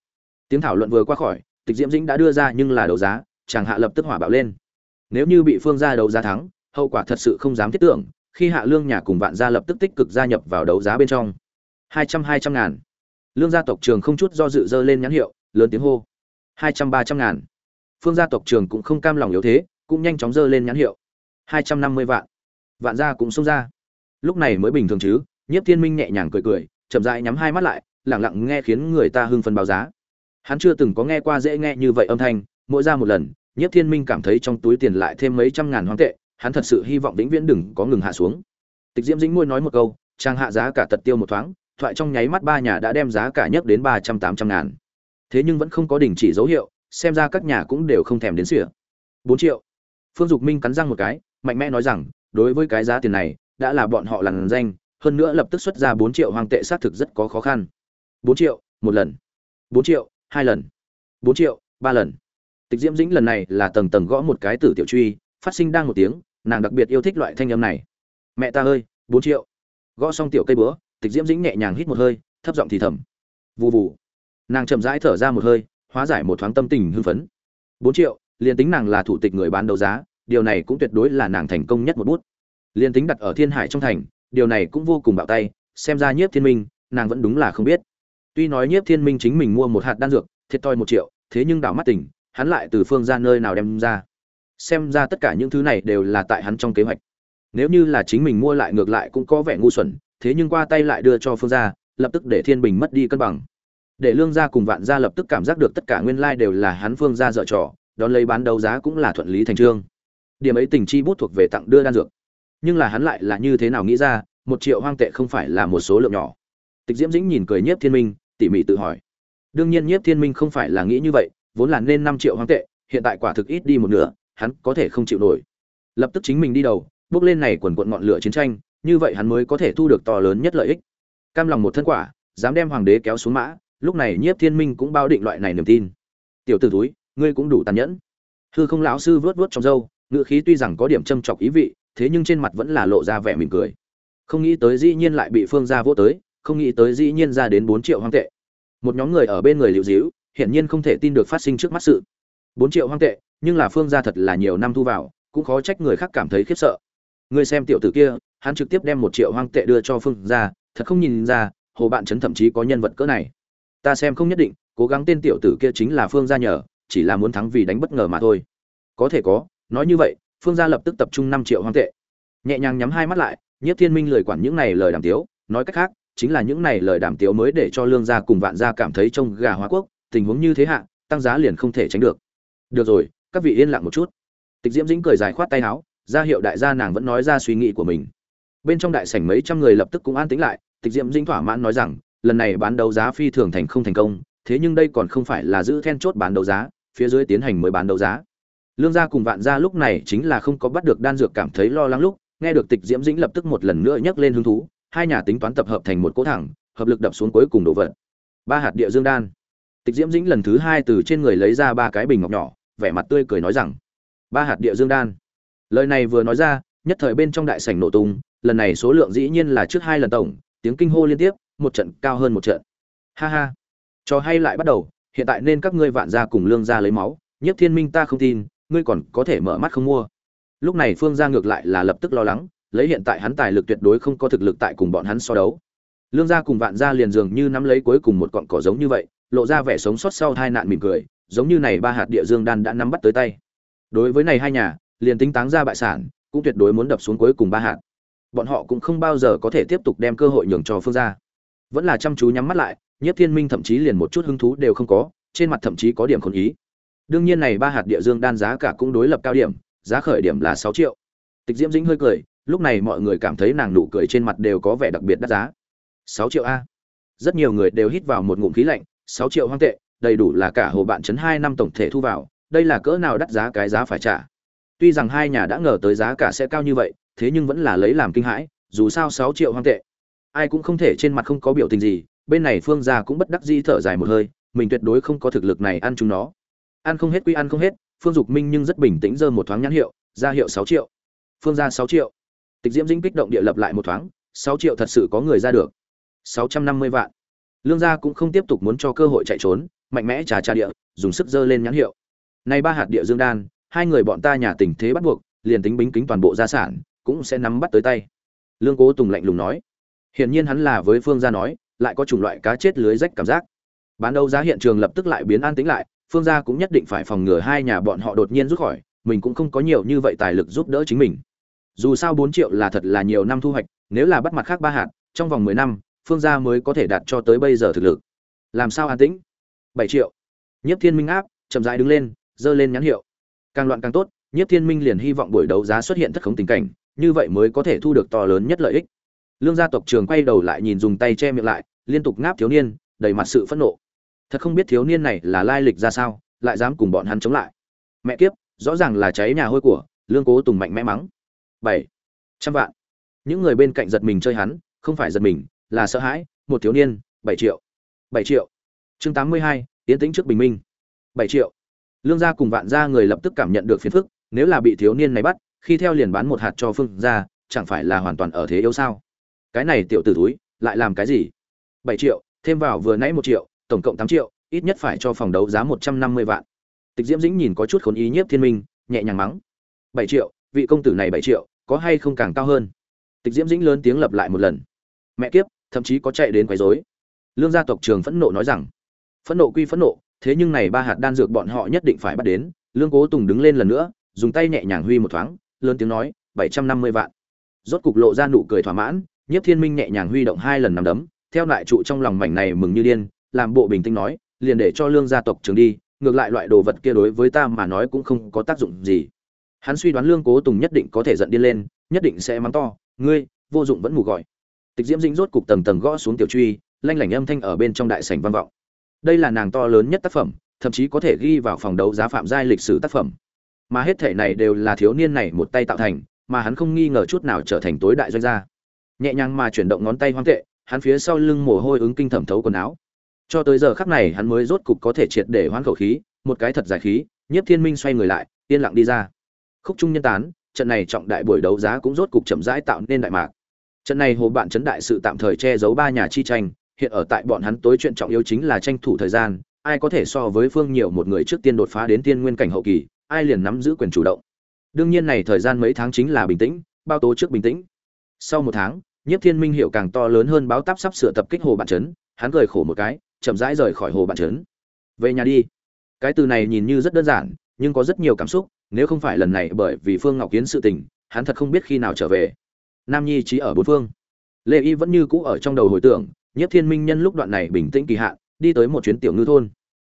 Tiếng thảo luận vừa qua khỏi, tịch diễm dĩnh đã đưa ra nhưng là đấu giá, chàng hạ lập tức hỏa bạo lên nếu như bị phương gia đấu giá thắng, hậu quả thật sự không dám thiết tưởng, khi hạ lương nhà cùng vạn gia lập tức tích cực gia nhập vào đấu giá bên trong. Hai trăm hai trăm ngàn. Lương gia tộc trường không chút do dự dơ lên nhãn hiệu, lớn tiếng hô. Hai trăm ba trăm ngàn. Phương gia tộc trường cũng không cam lòng yếu thế, cũng nhanh chóng dơ lên nhãn hiệu. Hai trăm năm mươi vạn. Vạn gia cũng xông ra. Lúc này mới bình thường chứ, nhiếp thiên minh nhẹ nhàng cười cười, chậm rãi nhắm hai mắt lại lẳng lặng nghe khiến người ta hưng phấn báo giá. Hắn chưa từng có nghe qua dễ nghe như vậy âm thanh, mỗi ra một lần nhiếp thiên minh cảm thấy trong túi tiền lại thêm mấy trăm ngàn hoang tệ, hắn thật sự hy vọng vĩnh viễn đừng có ngừng hạ xuống. Tịch diễm dĩnh môi nói một câu trang hạ giá cả tật tiêu một thoáng, thoại trong nháy mắt ba nhà đã đem giá cả nhất đến ba trăm tám trăm ngàn. Thế nhưng vẫn không có đình chỉ dấu hiệu, xem ra các nhà cũng đều không thèm đến sửa. bốn triệu. Phương dục minh cắn răng một cái, mạnh mẽ nói rằng, đối với cái giá tiền này, đã là bọn họ lằn danh, hơn nữa lập tức xuất ra bốn triệu hoàng tệ xác thực rất có khó khăn. Bốn triệu, một lần. Bốn triệu, hai lần. Bốn triệu, ba lần tịch diễm dĩnh lần này là tầng tầng gõ một cái tử tiểu truy, phát sinh đang một tiếng, nàng đặc biệt yêu thích loại thanh âm này. Mẹ ta ơi, bốn triệu. Gõ xong tiểu cây búa, tịch diễm dĩnh nhẹ nhàng hít một hơi, thấp giọng thì thầm. Vụ vụ nàng chậm rãi thở ra một hơi, hóa giải một thoáng tâm tình hưng phấn. Bốn triệu, liền tính nàng là thủ tịch người bán đấu giá, điều này cũng tuyệt đối là nàng thành công nhất một bút. Liền tính đặt ở thiên hải trong thành, điều này cũng vô cùng bạo tay, xem ra nhiếp thiên minh, nàng vẫn đúng là không biết. Tuy nói nhiếp thiên minh chính mình mua một hạt đan dược, thiệt thòi một triệu, thế nhưng đảo mắt tỉnh hắn lại từ phương ra nơi nào đem ra. Xem ra tất cả những thứ này đều là tại hắn trong kế hoạch. Nếu như là chính mình mua lại ngược lại cũng có vẻ ngu xuẩn, thế nhưng qua tay lại đưa cho phương gia lập tức để thiên bình mất đi cân bằng. Để lương gia cùng vạn gia lập tức cảm giác được tất cả nguyên lai đều là hắn phương gia dở trò, đón lấy bán đấu giá cũng là thuận lý thành trương. Điểm ấy tình chi bút thuộc về tặng đưa đan dược. Nhưng là hắn lại là như thế nào nghĩ ra, một triệu hoang tệ không phải là một số lượng nhỏ. Tịch diễm dĩnh nhìn cười nhiếp thiên minh, tỉ mỉ tự hỏi. Đương nhiên nhiếp thiên minh không phải là nghĩ như vậy vốn là nên năm triệu hoang tệ, hiện tại quả thực ít đi một nửa, hắn có thể không chịu nổi. Lập tức chính mình đi đầu, bước lên này quần quận ngọn lửa chiến tranh, như vậy hắn mới có thể thu được to lớn nhất lợi ích. Cam lòng một thân quả, dám đem hoàng đế kéo xuống mã, lúc này nhiếp thiên minh cũng bao định loại này niềm tin. Tiểu t ử túi ngươi cũng đủ tàn nhẫn. Hư không lão sư vớt vớt trong râu ngựa khí tuy rằng có điểm châm chọc ý vị, thế nhưng trên mặt vẫn là lộ ra vẻ mỉm cười. Không nghĩ tới dĩ nhiên lại bị phương gia vô tới, không nghĩ tới dĩ nhiên ra đến bốn triệu hoang tệ. Một nhóm người ở bên người liệu dĩu hiển nhiên không thể tin được phát sinh trước mắt sự. Bốn triệu hoang tệ, nhưng là phương gia thật là nhiều năm thu vào, cũng khó trách người khác cảm thấy khiếp sợ. Người xem tiểu tử kia, hắn trực tiếp đem một triệu hoang tệ đưa cho phương gia, thật không nhìn ra, hồ bạn trấn thậm chí có nhân vật cỡ này. Ta xem không nhất định, cố gắng tên tiểu tử kia chính là phương gia nhờ, chỉ là muốn thắng vì đánh bất ngờ mà thôi. Có thể có, nói như vậy, phương gia lập tức tập trung năm triệu hoang tệ. Nhẹ nhàng nhắm hai mắt lại nhất thiên minh lời quản những này lời đàm tiếu, nói cách khác, chính là những này lời đàm tiếu mới để cho lương gia cùng vạn gia cảm thấy trông gà hóa quốc tình huống như thế hạ, tăng giá liền không thể tránh được. Được rồi, các vị yên lặng một chút. Tịch diễm dĩnh cười dài khoát tay áo, ra hiệu đại gia nàng vẫn nói ra suy nghĩ của mình. Bên trong đại sảnh mấy trăm người lập tức cũng an tĩnh lại, tịch diễm dĩnh thỏa mãn nói rằng, lần này bán đấu giá phi thường thành không thành công, thế nhưng đây còn không phải là giữ then chốt bán đấu giá, phía dưới tiến hành mới bán đấu giá. Lương gia cùng vạn gia lúc này chính là không có bắt được đan dược cảm thấy lo lắng lúc, nghe được tịch diễm dĩnh lập tức một lần nữa nhắc lên hứng thú, hai nhà tính toán tập hợp thành một cỗ thẳng, hợp lực đập xuống cuối cùng đồ vật. Ba hạt địa dương đan tịch diễm dĩnh lần thứ hai từ trên người lấy ra ba cái bình ngọc nhỏ, vẻ mặt tươi cười nói rằng, ba hạt địa dương đan. Lời này vừa nói ra, nhất thời bên trong đại sảnh nổ tung, lần này số lượng dĩ nhiên là trước hai lần tổng, tiếng kinh hô liên tiếp, một trận cao hơn một trận. Ha ha. Cho hay lại bắt đầu, hiện tại nên các ngươi vạn gia cùng lương gia lấy máu nhất thiên minh ta không tin, ngươi còn có thể mở mắt không mua. Lúc này phương gia ngược lại là lập tức lo lắng, lấy hiện tại hắn tài lực tuyệt đối không có thực lực tại cùng bọn hắn so đấu. Lương gia cùng vạn gia liền dường như nắm lấy cuối cùng một cọn cỏ giống như vậy lộ ra vẻ sống sót sau tai nạn mỉm cười, giống như này ba hạt địa dương đan đã nắm bắt tới tay. Đối với này hai nhà, liền tính táng ra bại sản, cũng tuyệt đối muốn đập xuống cuối cùng ba hạt. Bọn họ cũng không bao giờ có thể tiếp tục đem cơ hội nhường cho phương gia. Vẫn là chăm chú nhắm mắt lại nhất thiên minh thậm chí liền một chút hứng thú đều không có, trên mặt thậm chí có điểm khôn ý. Đương nhiên này ba hạt địa dương đan giá cả cũng đối lập cao điểm, giá khởi điểm là sáu triệu. Tịch diễm dĩnh hơi cười, lúc này mọi người cảm thấy nàng nụ cười trên mặt đều có vẻ đặc biệt đắt giá. Sáu triệu a. Rất nhiều người đều hít vào một ngụm khí lạnh sáu triệu hoang tệ, đầy đủ là cả hồ bạn chấn hai năm tổng thể thu vào, đây là cỡ nào đắt giá cái giá phải trả? Tuy rằng hai nhà đã ngờ tới giá cả sẽ cao như vậy, thế nhưng vẫn là lấy làm kinh hãi, dù sao sáu triệu hoang tệ. Ai cũng không thể trên mặt không có biểu tình gì, bên này phương gia cũng bất đắc dĩ thở dài một hơi, mình tuyệt đối không có thực lực này ăn chúng nó. Ăn không hết quy ăn không hết, phương dục minh nhưng rất bình tĩnh giơ một thoáng nhãn hiệu, ra hiệu sáu triệu. Phương Gia sáu triệu. Tịch diễm dĩnh kích động địa lập lại một thoáng, sáu triệu thật sự có người ra được. Sáu trăm năm mươi vạn lương gia cũng không tiếp tục muốn cho cơ hội chạy trốn, mạnh mẽ trà trà địa, dùng sức dơ lên nhãn hiệu. Nay ba hạt địa dương đan, hai người bọn ta nhà tình thế bắt buộc, liền tính bính kính toàn bộ gia sản, cũng sẽ nắm bắt tới tay. Lương cố tùng lạnh lùng nói. Hiển nhiên hắn là với phương gia nói, lại có chủng loại cá chết lưới rách cảm giác. Bán đấu giá hiện trường lập tức lại biến an tĩnh lại, phương gia cũng nhất định phải phòng ngừa hai nhà bọn họ đột nhiên rút khỏi, mình cũng không có nhiều như vậy tài lực giúp đỡ chính mình. Dù sao bốn triệu là thật là nhiều năm thu hoạch, nếu là bắt mặt khác ba hạt, trong vòng mười năm phương gia mới có thể đạt cho tới bây giờ thực lực. Làm sao an tĩnh? Bảy triệu. Nhất thiên minh áp, chậm rãi đứng lên, giơ lên nhãn hiệu. Càng loạn càng tốt nhất thiên minh liền hy vọng buổi đấu giá xuất hiện thất khống tình cảnh, như vậy mới có thể thu được to lớn nhất lợi ích. Lương gia tộc trường quay đầu lại nhìn dùng tay che miệng lại, liên tục ngáp thiếu niên, đầy mặt sự phẫn nộ. Thật không biết thiếu niên này là lai lịch ra sao, lại dám cùng bọn hắn chống lại. Mẹ kiếp, rõ ràng là cháy nhà hôi của, lương cố tùng mạnh mẽ mắng. Bảy trăm vạn. Những người bên cạnh giật mình chơi hắn, không phải giật mình là sợ hãi, một thiếu niên, bảy triệu. Bảy triệu. Chương tám mươi hai, tiến tĩnh trước bình minh. Bảy triệu. Lương gia cùng vạn gia người lập tức cảm nhận được phiền phức, nếu là bị thiếu niên này bắt, khi theo liền bán một hạt cho phương gia, chẳng phải là hoàn toàn ở thế yếu sao? Cái này tiểu tử túi lại làm cái gì? Bảy triệu, thêm vào vừa nãy một triệu, tổng cộng tám triệu, ít nhất phải cho phòng đấu giá một trăm năm mươi vạn. Tịch diễm dĩnh nhìn có chút khốn ý nhiếp thiên minh, nhẹ nhàng mắng. Bảy triệu, vị công tử này bảy triệu, có hay không càng cao hơn? Tịch diễm dĩnh lớn tiếng lặp lại một lần. Mẹ kiếp thậm chí có chạy đến quấy rối. Lương gia tộc trưởng phẫn nộ nói rằng, phẫn nộ quy phẫn nộ, thế nhưng này ba hạt đan dược bọn họ nhất định phải bắt đến. Lương cố tùng đứng lên lần nữa, dùng tay nhẹ nhàng huy một thoáng, lớn tiếng nói, bảy trăm năm mươi vạn. Rốt cục lộ ra nụ cười thỏa mãn, nhiếp thiên minh nhẹ nhàng huy động hai lần nằm đấm, theo lại trụ trong lòng mảnh này mừng như điên, làm bộ bình tĩnh nói, liền để cho lương gia tộc trưởng đi, ngược lại loại đồ vật kia đối với ta mà nói cũng không có tác dụng gì. Hắn suy đoán lương cố tùng nhất định có thể giận điên lên, nhất định sẽ mắng to, ngươi, vô dụng vẫn ngủ gọi tịch diễm dĩnh rốt cục tầng tầng gõ xuống tiểu truy, lanh lảnh âm thanh ở bên trong đại sảnh vang vọng. Đây là nàng to lớn nhất tác phẩm, thậm chí có thể ghi vào phòng đấu giá phạm giai lịch sử tác phẩm. Mà hết thể này đều là thiếu niên này một tay tạo thành, mà hắn không nghi ngờ chút nào trở thành tối đại doanh gia. Nhẹ nhàng mà chuyển động ngón tay hoang tệ, hắn phía sau lưng mồ hôi ứng kinh thẩm thấu quần áo. Cho tới giờ khắc này hắn mới rốt cục có thể triệt để hoán khẩu khí, một cái thật dài khí, nhiếp thiên minh xoay người lại, yên lặng đi ra. Khúc trung nhân tán, trận này trọng đại buổi đấu giá cũng rốt cục chậm rãi tạo nên đại mạc trận này hồ bạn chấn đại sự tạm thời che giấu ba nhà chi tranh, hiện ở tại bọn hắn tối chuyện trọng yếu chính là tranh thủ thời gian, ai có thể so với phương nhiều một người trước tiên đột phá đến tiên nguyên cảnh hậu kỳ, ai liền nắm giữ quyền chủ động. Đương nhiên này thời gian mấy tháng chính là bình tĩnh, bao tố trước bình tĩnh. Sau một tháng, nhiếp thiên minh hiểu càng to lớn hơn báo táp sắp sửa tập kích hồ bạn chấn, hắn cười khổ một cái, chậm rãi rời khỏi hồ bạn chấn. Về nhà đi. Cái từ này nhìn như rất đơn giản, nhưng có rất nhiều cảm xúc, nếu không phải lần này bởi vì phương ngọc kiến sự tình, hắn thật không biết khi nào trở về nam nhi trí ở bốn phương. Lê y vẫn như cũ ở trong đầu hồi tưởng nhất thiên minh nhân lúc đoạn này bình tĩnh kỳ hạn, đi tới một chuyến tiểu ngư thôn.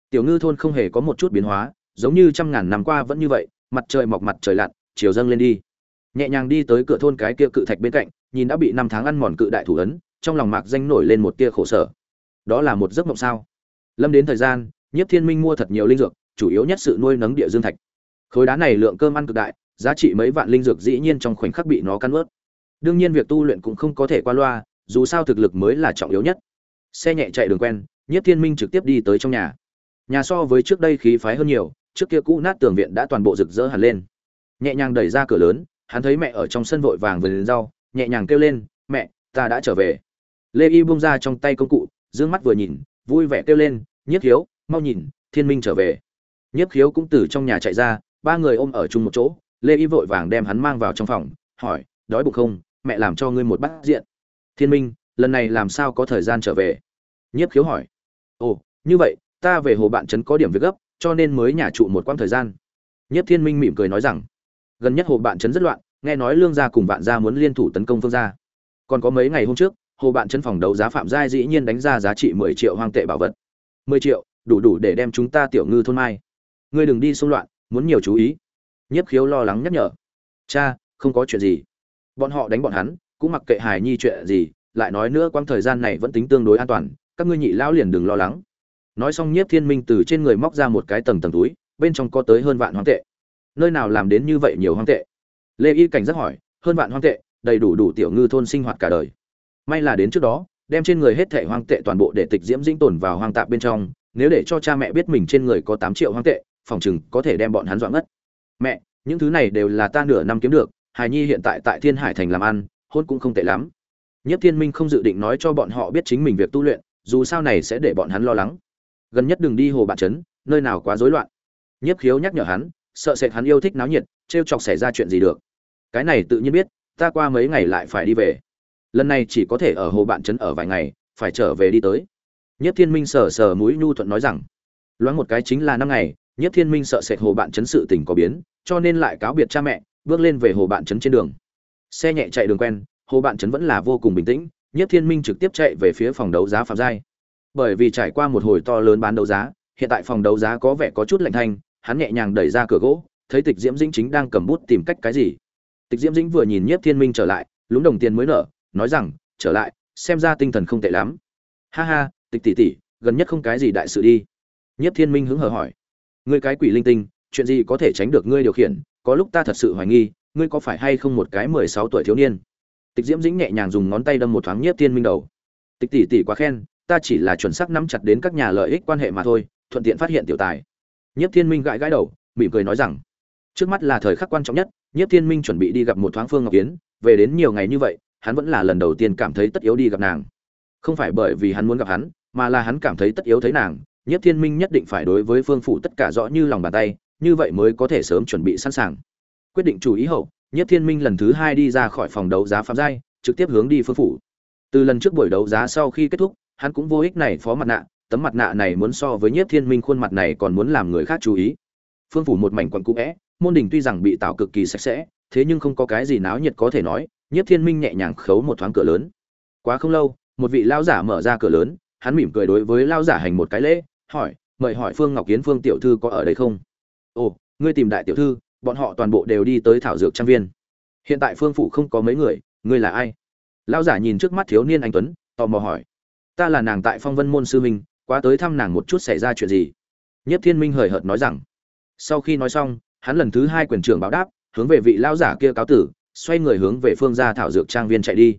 Tiểu ngư thôn không hề có một chút biến hóa, giống như trăm ngàn năm qua vẫn như vậy, mặt trời mọc mặt trời lặn, chiều dâng lên đi. Nhẹ nhàng đi tới cửa thôn cái kia cự thạch bên cạnh, nhìn đã bị năm tháng ăn mòn cự đại thủ ấn, trong lòng mạc danh nổi lên một tia khổ sở. Đó là một giấc mộng sao? Lâm đến thời gian, nhiếp thiên minh mua thật nhiều linh dược, chủ yếu nhất sự nuôi nấng địa dương thạch. Khối đá này lượng cơm ăn cực đại, giá trị mấy vạn linh dược dĩ nhiên trong khoảnh khắc bị nó cắn ướt đương nhiên việc tu luyện cũng không có thể qua loa, dù sao thực lực mới là trọng yếu nhất. Xe nhẹ chạy đường quen nhất thiên minh trực tiếp đi tới trong nhà. Nhà so với trước đây khí phái hơn nhiều, trước kia cũ nát tường viện đã toàn bộ rực rỡ hẳn lên. Nhẹ nhàng đẩy ra cửa lớn, hắn thấy mẹ ở trong sân vội vàng vườn rau, nhẹ nhàng kêu lên, mẹ, ta đã trở về. Lê y bung ra trong tay công cụ d ư ơ n g mắt vừa nhìn, vui vẻ kêu lên, nhiếp khiếu, mau nhìn, thiên minh trở về. Nhiếp khiếu cũng từ trong nhà chạy ra, ba người ôm ở chung một chỗ, lê y vội vàng đem hắn mang vào trong phòng, hỏi, đói bụng không? Mẹ làm cho ngươi một bát diện. Thiên minh, lần này làm sao có thời gian trở về? Nhiếp khiếu hỏi. Ồ, như vậy, ta về hồ bạn trấn có điểm việc gấp, cho nên mới nhà trụ một quãng thời gian. Nhiếp thiên minh mỉm cười nói rằng, gần nhất hồ bạn trấn rất loạn, nghe nói lương gia cùng vạn gia muốn liên thủ tấn công phương gia. Còn có mấy ngày hôm trước, hồ bạn trấn phòng đấu giá phạm giai dĩ nhiên đánh ra giá trị mười triệu hoang tệ bảo vật. mười triệu, đủ đủ để đem chúng ta tiểu ngư thôn mai. Ngươi đừng đi xung loạn, muốn nhiều chú ý. Nhiếp khiếu lo lắng nhắc nhở. Cha, không có chuyện gì bọn họ đánh bọn hắn, cũng mặc kệ hài nhi chuyện gì, lại nói nữa quãng thời gian này vẫn tính tương đối an toàn, các ngươi nhị lão liền đừng lo lắng. Nói xong nhiếp thiên minh từ trên người móc ra một cái tầng tầng túi, bên trong có tới hơn vạn hoang tệ. Nơi nào làm đến như vậy nhiều hoang tệ? Lê y cảnh giác hỏi, hơn vạn hoang tệ, đầy đủ đủ tiểu ngư thôn sinh hoạt cả đời. May là đến trước đó, đem trên người hết thẻ hoang tệ toàn bộ để tịch diễm dĩnh tồn vào hoang tạp bên trong, nếu để cho cha mẹ biết mình trên người có tám triệu hoang tệ, phòng chừng có thể đem bọn hắn dọa ngất. Mẹ, những thứ này đều là ta nửa năm kiếm được hài nhi hiện tại tại thiên hải thành làm ăn, hôn cũng không tệ lắm. Nhất thiên minh không dự định nói cho bọn họ biết chính mình việc tu luyện, dù sao này sẽ để bọn hắn lo lắng. Gần nhất đừng đi hồ bạn trấn, nơi nào quá rối loạn. Nhất khiếu nhắc nhở hắn, sợ sệt hắn yêu thích náo nhiệt t chọc xảy ra chuyện gì được. Cái này tự nhiên biết, ta qua mấy ngày lại phải đi về. Lần này chỉ có thể ở hồ bạn trấn ở vài ngày, phải trở về đi tới. Nhất thiên minh sờ sờ mũi nhu thuận nói rằng, loáng một cái chính là năm ngày nhất thiên minh sợ sệt hồ bạn trấn sự tình có biến cho nên lại cáo biệt cha mẹ, bước lên về hồ bạn trấn trên đường. Xe nhẹ chạy đường quen, hồ bạn trấn vẫn là vô cùng bình tĩnh nhất thiên minh trực tiếp chạy về phía phòng đấu giá phạm giai. Bởi vì trải qua một hồi to lớn bán đấu giá, hiện tại phòng đấu giá có vẻ có chút lạnh thanh, hắn nhẹ nhàng đẩy ra cửa gỗ, thấy tịch diễm dĩnh chính đang cầm bút tìm cách cái gì. Tịch diễm dĩnh vừa nhìn nhiếp thiên minh trở lại, lúng đồng tiền mới nở, nói rằng, trở lại, xem ra tinh thần không tệ lắm. Ha ha, tịch tỷ tỷ, gần nhất không cái gì đại sự đi. Nhiếp thiên minh hứng hờ hỏi. Ngươi cái quỷ linh tinh chuyện gì có thể tránh được ngươi điều khiển, có lúc ta thật sự hoài nghi, ngươi có phải hay không một cái mười sáu tuổi thiếu niên? Tịch diễm dĩnh nhẹ nhàng dùng ngón tay đâm một thoáng nhiếp thiên minh đầu. Tịch tỷ tỷ quá khen, ta chỉ là chuẩn xác nắm chặt đến các nhà lợi ích quan hệ mà thôi, thuận tiện phát hiện tiểu tài. Nhiếp thiên minh gãi gãi đầu, mỉm cười nói rằng, trước mắt là thời khắc quan trọng nhất, nhiếp thiên minh chuẩn bị đi gặp một thoáng phương ngọc kiến về đến nhiều ngày như vậy, hắn vẫn là lần đầu tiên cảm thấy tất yếu đi gặp nàng. Không phải bởi vì hắn muốn gặp hắn, mà là hắn cảm thấy tất yếu thấy nàng, nhiếp thiên minh nhất định phải đối với phương phủ tất cả rõ như lòng bàn tay như vậy mới có thể sớm chuẩn bị sẵn sàng. Quyết định chủ ý hậu nhất thiên minh lần thứ hai đi ra khỏi phòng đấu giá phạm giai, trực tiếp hướng đi phương phủ. Từ lần trước buổi đấu giá sau khi kết thúc, hắn cũng vô ích này phó mặt nạ, tấm mặt nạ này muốn so với nhất thiên minh khuôn mặt này còn muốn làm người khác chú ý. Phương phủ một mảnh quần cũ vẽ môn đình tuy rằng bị tạo cực kỳ sạch sẽ, thế nhưng không có cái gì náo nhiệt có thể nói nhất thiên minh nhẹ nhàng khấu một thoáng cửa lớn. Quá không lâu, một vị lao giả mở ra cửa lớn, hắn mỉm cười đối với lao giả hành một cái lễ, hỏi, mời hỏi phương ngọc kiến phương tiểu thư có ở đây không? Ồ, ngươi tìm đại tiểu thư, bọn họ toàn bộ đều đi tới thảo dược trang viên. Hiện tại phương phủ không có mấy người, ngươi là ai? Lao giả nhìn trước mắt thiếu niên anh tuấn, tò mò hỏi. Ta là nàng tại phong vân môn sư minh, quá tới thăm nàng một chút xảy ra chuyện gì? Nhất thiên minh hời hợt nói rằng. Sau khi nói xong, hắn lần thứ hai quyền trưởng báo đáp, hướng về vị lao giả kia cáo tử, xoay người hướng về phương gia thảo dược trang viên chạy đi.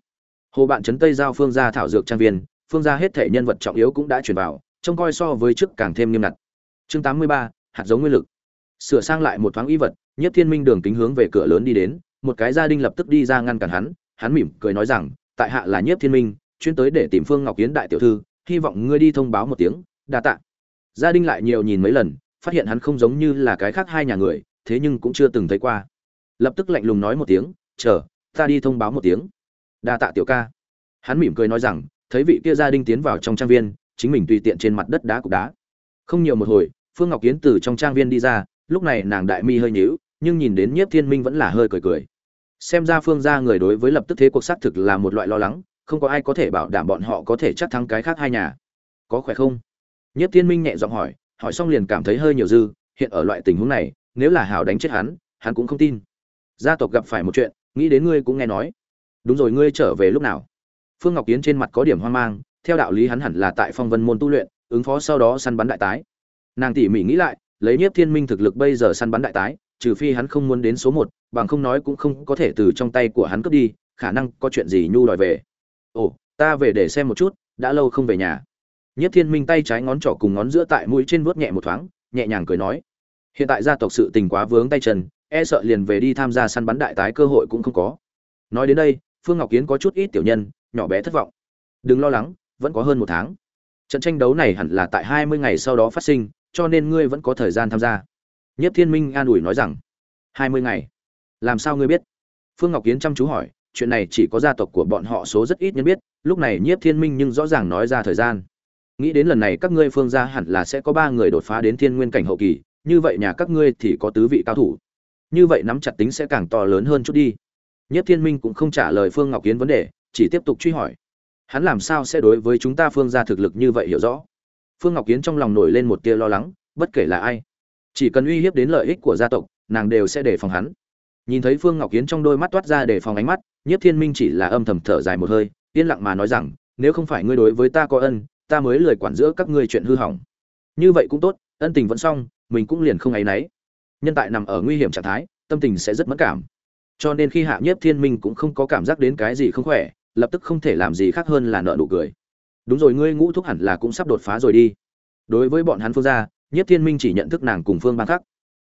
Hồ bạn trấn tây giao phương gia thảo dược trang viên, phương gia hết thể nhân vật trọng yếu cũng đã chuyển vào, trông coi so với trước càng thêm nghiêm ngặt. Chương tám mươi ba, hạt giống nguyên lực sửa sang lại một thoáng y vật nhất thiên minh đường kính hướng về cửa lớn đi đến, một cái gia đình lập tức đi ra ngăn cản hắn hắn mỉm cười nói rằng, tại hạ là nhất thiên minh, chuyên tới để tìm phương ngọc kiến đại tiểu thư, hy vọng ngươi đi thông báo một tiếng, đa tạ. Gia đình lại nhiều nhìn mấy lần, phát hiện hắn không giống như là cái khác hai nhà người, thế nhưng cũng chưa từng thấy qua. Lập tức lạnh lùng nói một tiếng, chờ, ta đi thông báo một tiếng. Đa tạ tiểu ca. Hắn mỉm cười nói rằng, thấy vị kia gia đình tiến vào trong trang viên, chính mình tùy tiện trên mặt đất đá cục đá. Không nhiều một hồi, phương ngọc kiến từ trong trang viên đi ra lúc này nàng đại mi hơi nhíu, nhưng nhìn đến nhiếp thiên minh vẫn là hơi cười cười. Xem ra phương gia người đối với lập tức thế cuộc xác thực là một loại lo lắng, không có ai có thể bảo đảm bọn họ có thể chắc thắng cái khác hai nhà. Có khỏe không? Nhiếp thiên minh nhẹ giọng hỏi hỏi xong liền cảm thấy hơi nhiều dư, hiện ở loại tình huống này, nếu là hào đánh chết hắn hắn cũng không tin. Gia tộc gặp phải một chuyện, nghĩ đến ngươi cũng nghe nói. Đúng rồi, ngươi trở về lúc nào? Phương ngọc kiến trên mặt có điểm hoang mang, theo đạo lý hắn hẳn là tại phong vân môn tu luyện, ứng phó sau đó săn bắn đại tái. Nàng tỉ mỉ nghĩ lại lấy nhiếp thiên minh thực lực bây giờ săn bắn đại tái, trừ phi hắn không muốn đến số một, bằng không nói cũng không có thể từ trong tay của hắn cướp đi, khả năng có chuyện gì nhu đòi về. Ồ, ta về để xem một chút, đã lâu không về nhà. Nhiếp thiên minh tay trái ngón trỏ cùng ngón giữa tại mũi trên vuốt nhẹ một thoáng, nhẹ nhàng cười nói. Hiện tại gia tộc sự tình quá vướng tay chân e sợ liền về đi tham gia săn bắn đại tái cơ hội cũng không có. Nói đến đây, phương ngọc kiến có chút ít tiểu nhân, nhỏ bé thất vọng. Đừng lo lắng, vẫn có hơn một tháng. Trận tranh đấu này hẳn là tại hai mươi ngày sau đó phát sinh cho nên ngươi vẫn có thời gian tham gia. Nhất thiên minh an ủi nói rằng, hai mươi ngày. Làm sao ngươi biết? Phương ngọc kiến chăm chú hỏi, chuyện này chỉ có gia tộc của bọn họ số rất ít nhân biết, lúc này nhiếp thiên minh nhưng rõ ràng nói ra thời gian. Nghĩ đến lần này các ngươi phương gia hẳn là sẽ có ba người đột phá đến thiên nguyên cảnh hậu kỳ, như vậy nhà các ngươi thì có tứ vị cao thủ. Như vậy nắm chặt tính sẽ càng to lớn hơn chút đi. Nhất thiên minh cũng không trả lời phương ngọc kiến vấn đề, chỉ tiếp tục truy hỏi, hắn làm sao sẽ đối với chúng ta phương gia thực lực như vậy hiểu rõ? Phương ngọc kiến trong lòng nổi lên một tia lo lắng, bất kể là ai, chỉ cần uy hiếp đến lợi ích của gia tộc, nàng đều sẽ đề phòng hắn. Nhìn thấy phương ngọc kiến trong đôi mắt toát ra đề phòng ánh mắt nhất thiên minh chỉ là âm thầm thở dài một hơi, yên lặng mà nói rằng, nếu không phải ngươi đối với ta có ân, ta mới lười quản giữa các ngươi chuyện hư hỏng. Như vậy cũng tốt, ân tình vẫn xong, mình cũng liền không áy náy. Nhân tại nằm ở nguy hiểm trạng thái, tâm tình sẽ rất mất cảm. Cho nên khi hạ nhiếp thiên minh cũng không có cảm giác đến cái gì không khỏe, lập tức không thể làm gì khác hơn là nợ nụ cười đúng rồi, ngươi ngũ thúc hẳn là cũng sắp đột phá rồi đi. Đối với bọn hắn phương gia Nhất thiên minh chỉ nhận thức nàng cùng phương ban khắc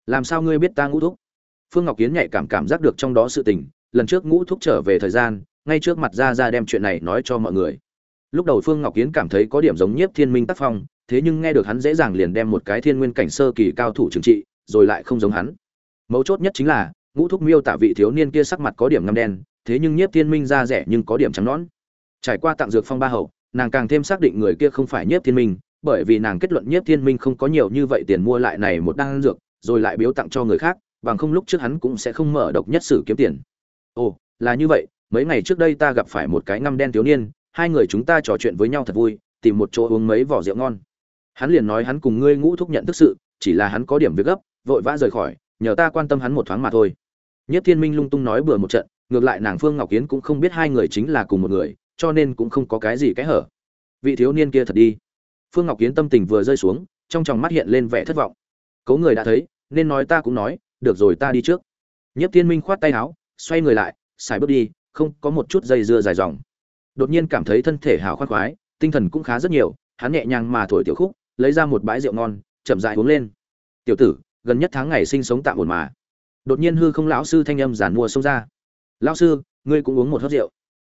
làm sao ngươi biết ta ngũ thúc? Phương ngọc kiến nhạy cảm cảm giác được trong đó sự tình, lần trước ngũ thúc trở về thời gian, ngay trước mặt ra ra đem chuyện này nói cho mọi người. Lúc đầu phương ngọc kiến cảm thấy có điểm giống nhiếp thiên minh tác phong, thế nhưng nghe được hắn dễ dàng liền đem một cái thiên nguyên cảnh sơ kỳ cao thủ trừng trị, rồi lại không giống hắn. Mấu chốt nhất chính là, ngũ thúc miêu tả vị thiếu niên kia sắc mặt có điểm ngăm đen, thế nhưng nhiếp thiên minh ra rẻ nhưng có điểm trắng nõn. Trải qua tặng dược phong ba hậu nàng càng thêm xác định người kia không phải nhiếp thiên minh, bởi vì nàng kết luận nhiếp thiên minh không có nhiều như vậy tiền mua lại này một đan dược, rồi lại biếu tặng cho người khác, bằng không lúc trước hắn cũng sẽ không mở độc nhất sử kiếm tiền. Ồ, là như vậy, mấy ngày trước đây ta gặp phải một cái ngăm đen thiếu niên, hai người chúng ta trò chuyện với nhau thật vui, tìm một chỗ uống mấy vỏ rượu ngon. Hắn liền nói hắn cùng ngươi ngũ thúc nhận thức sự, chỉ là hắn có điểm việc gấp, vội vã rời khỏi, nhờ ta quan tâm hắn một thoáng mà thôi. Nhất thiên minh lung tung nói bừa một trận, ngược lại nàng phương ngọc kiến cũng không biết hai người chính là cùng một người cho nên cũng không có cái gì cái hở. Vị thiếu niên kia thật đi. Phương ngọc kiến tâm tình vừa rơi xuống, trong tròng mắt hiện lên vẻ thất vọng. Cấu người đã thấy, nên nói ta cũng nói, được rồi ta đi trước. Nhiếp thiên minh khoát tay áo, xoay người lại, xài bước đi, không có một chút dây dưa dài dòng. Đột nhiên cảm thấy thân thể hào khoan khoái, tinh thần cũng khá rất nhiều, hắn nhẹ nhàng mà thổi tiểu khúc, lấy ra một bãi rượu ngon, chậm dại uống lên. Tiểu tử, gần nhất tháng ngày sinh sống tạm ổn mà. Đột nhiên hư không lão sư thanh âm giản mua xông ra. Lão sư, ngươi cũng uống một hớp rượu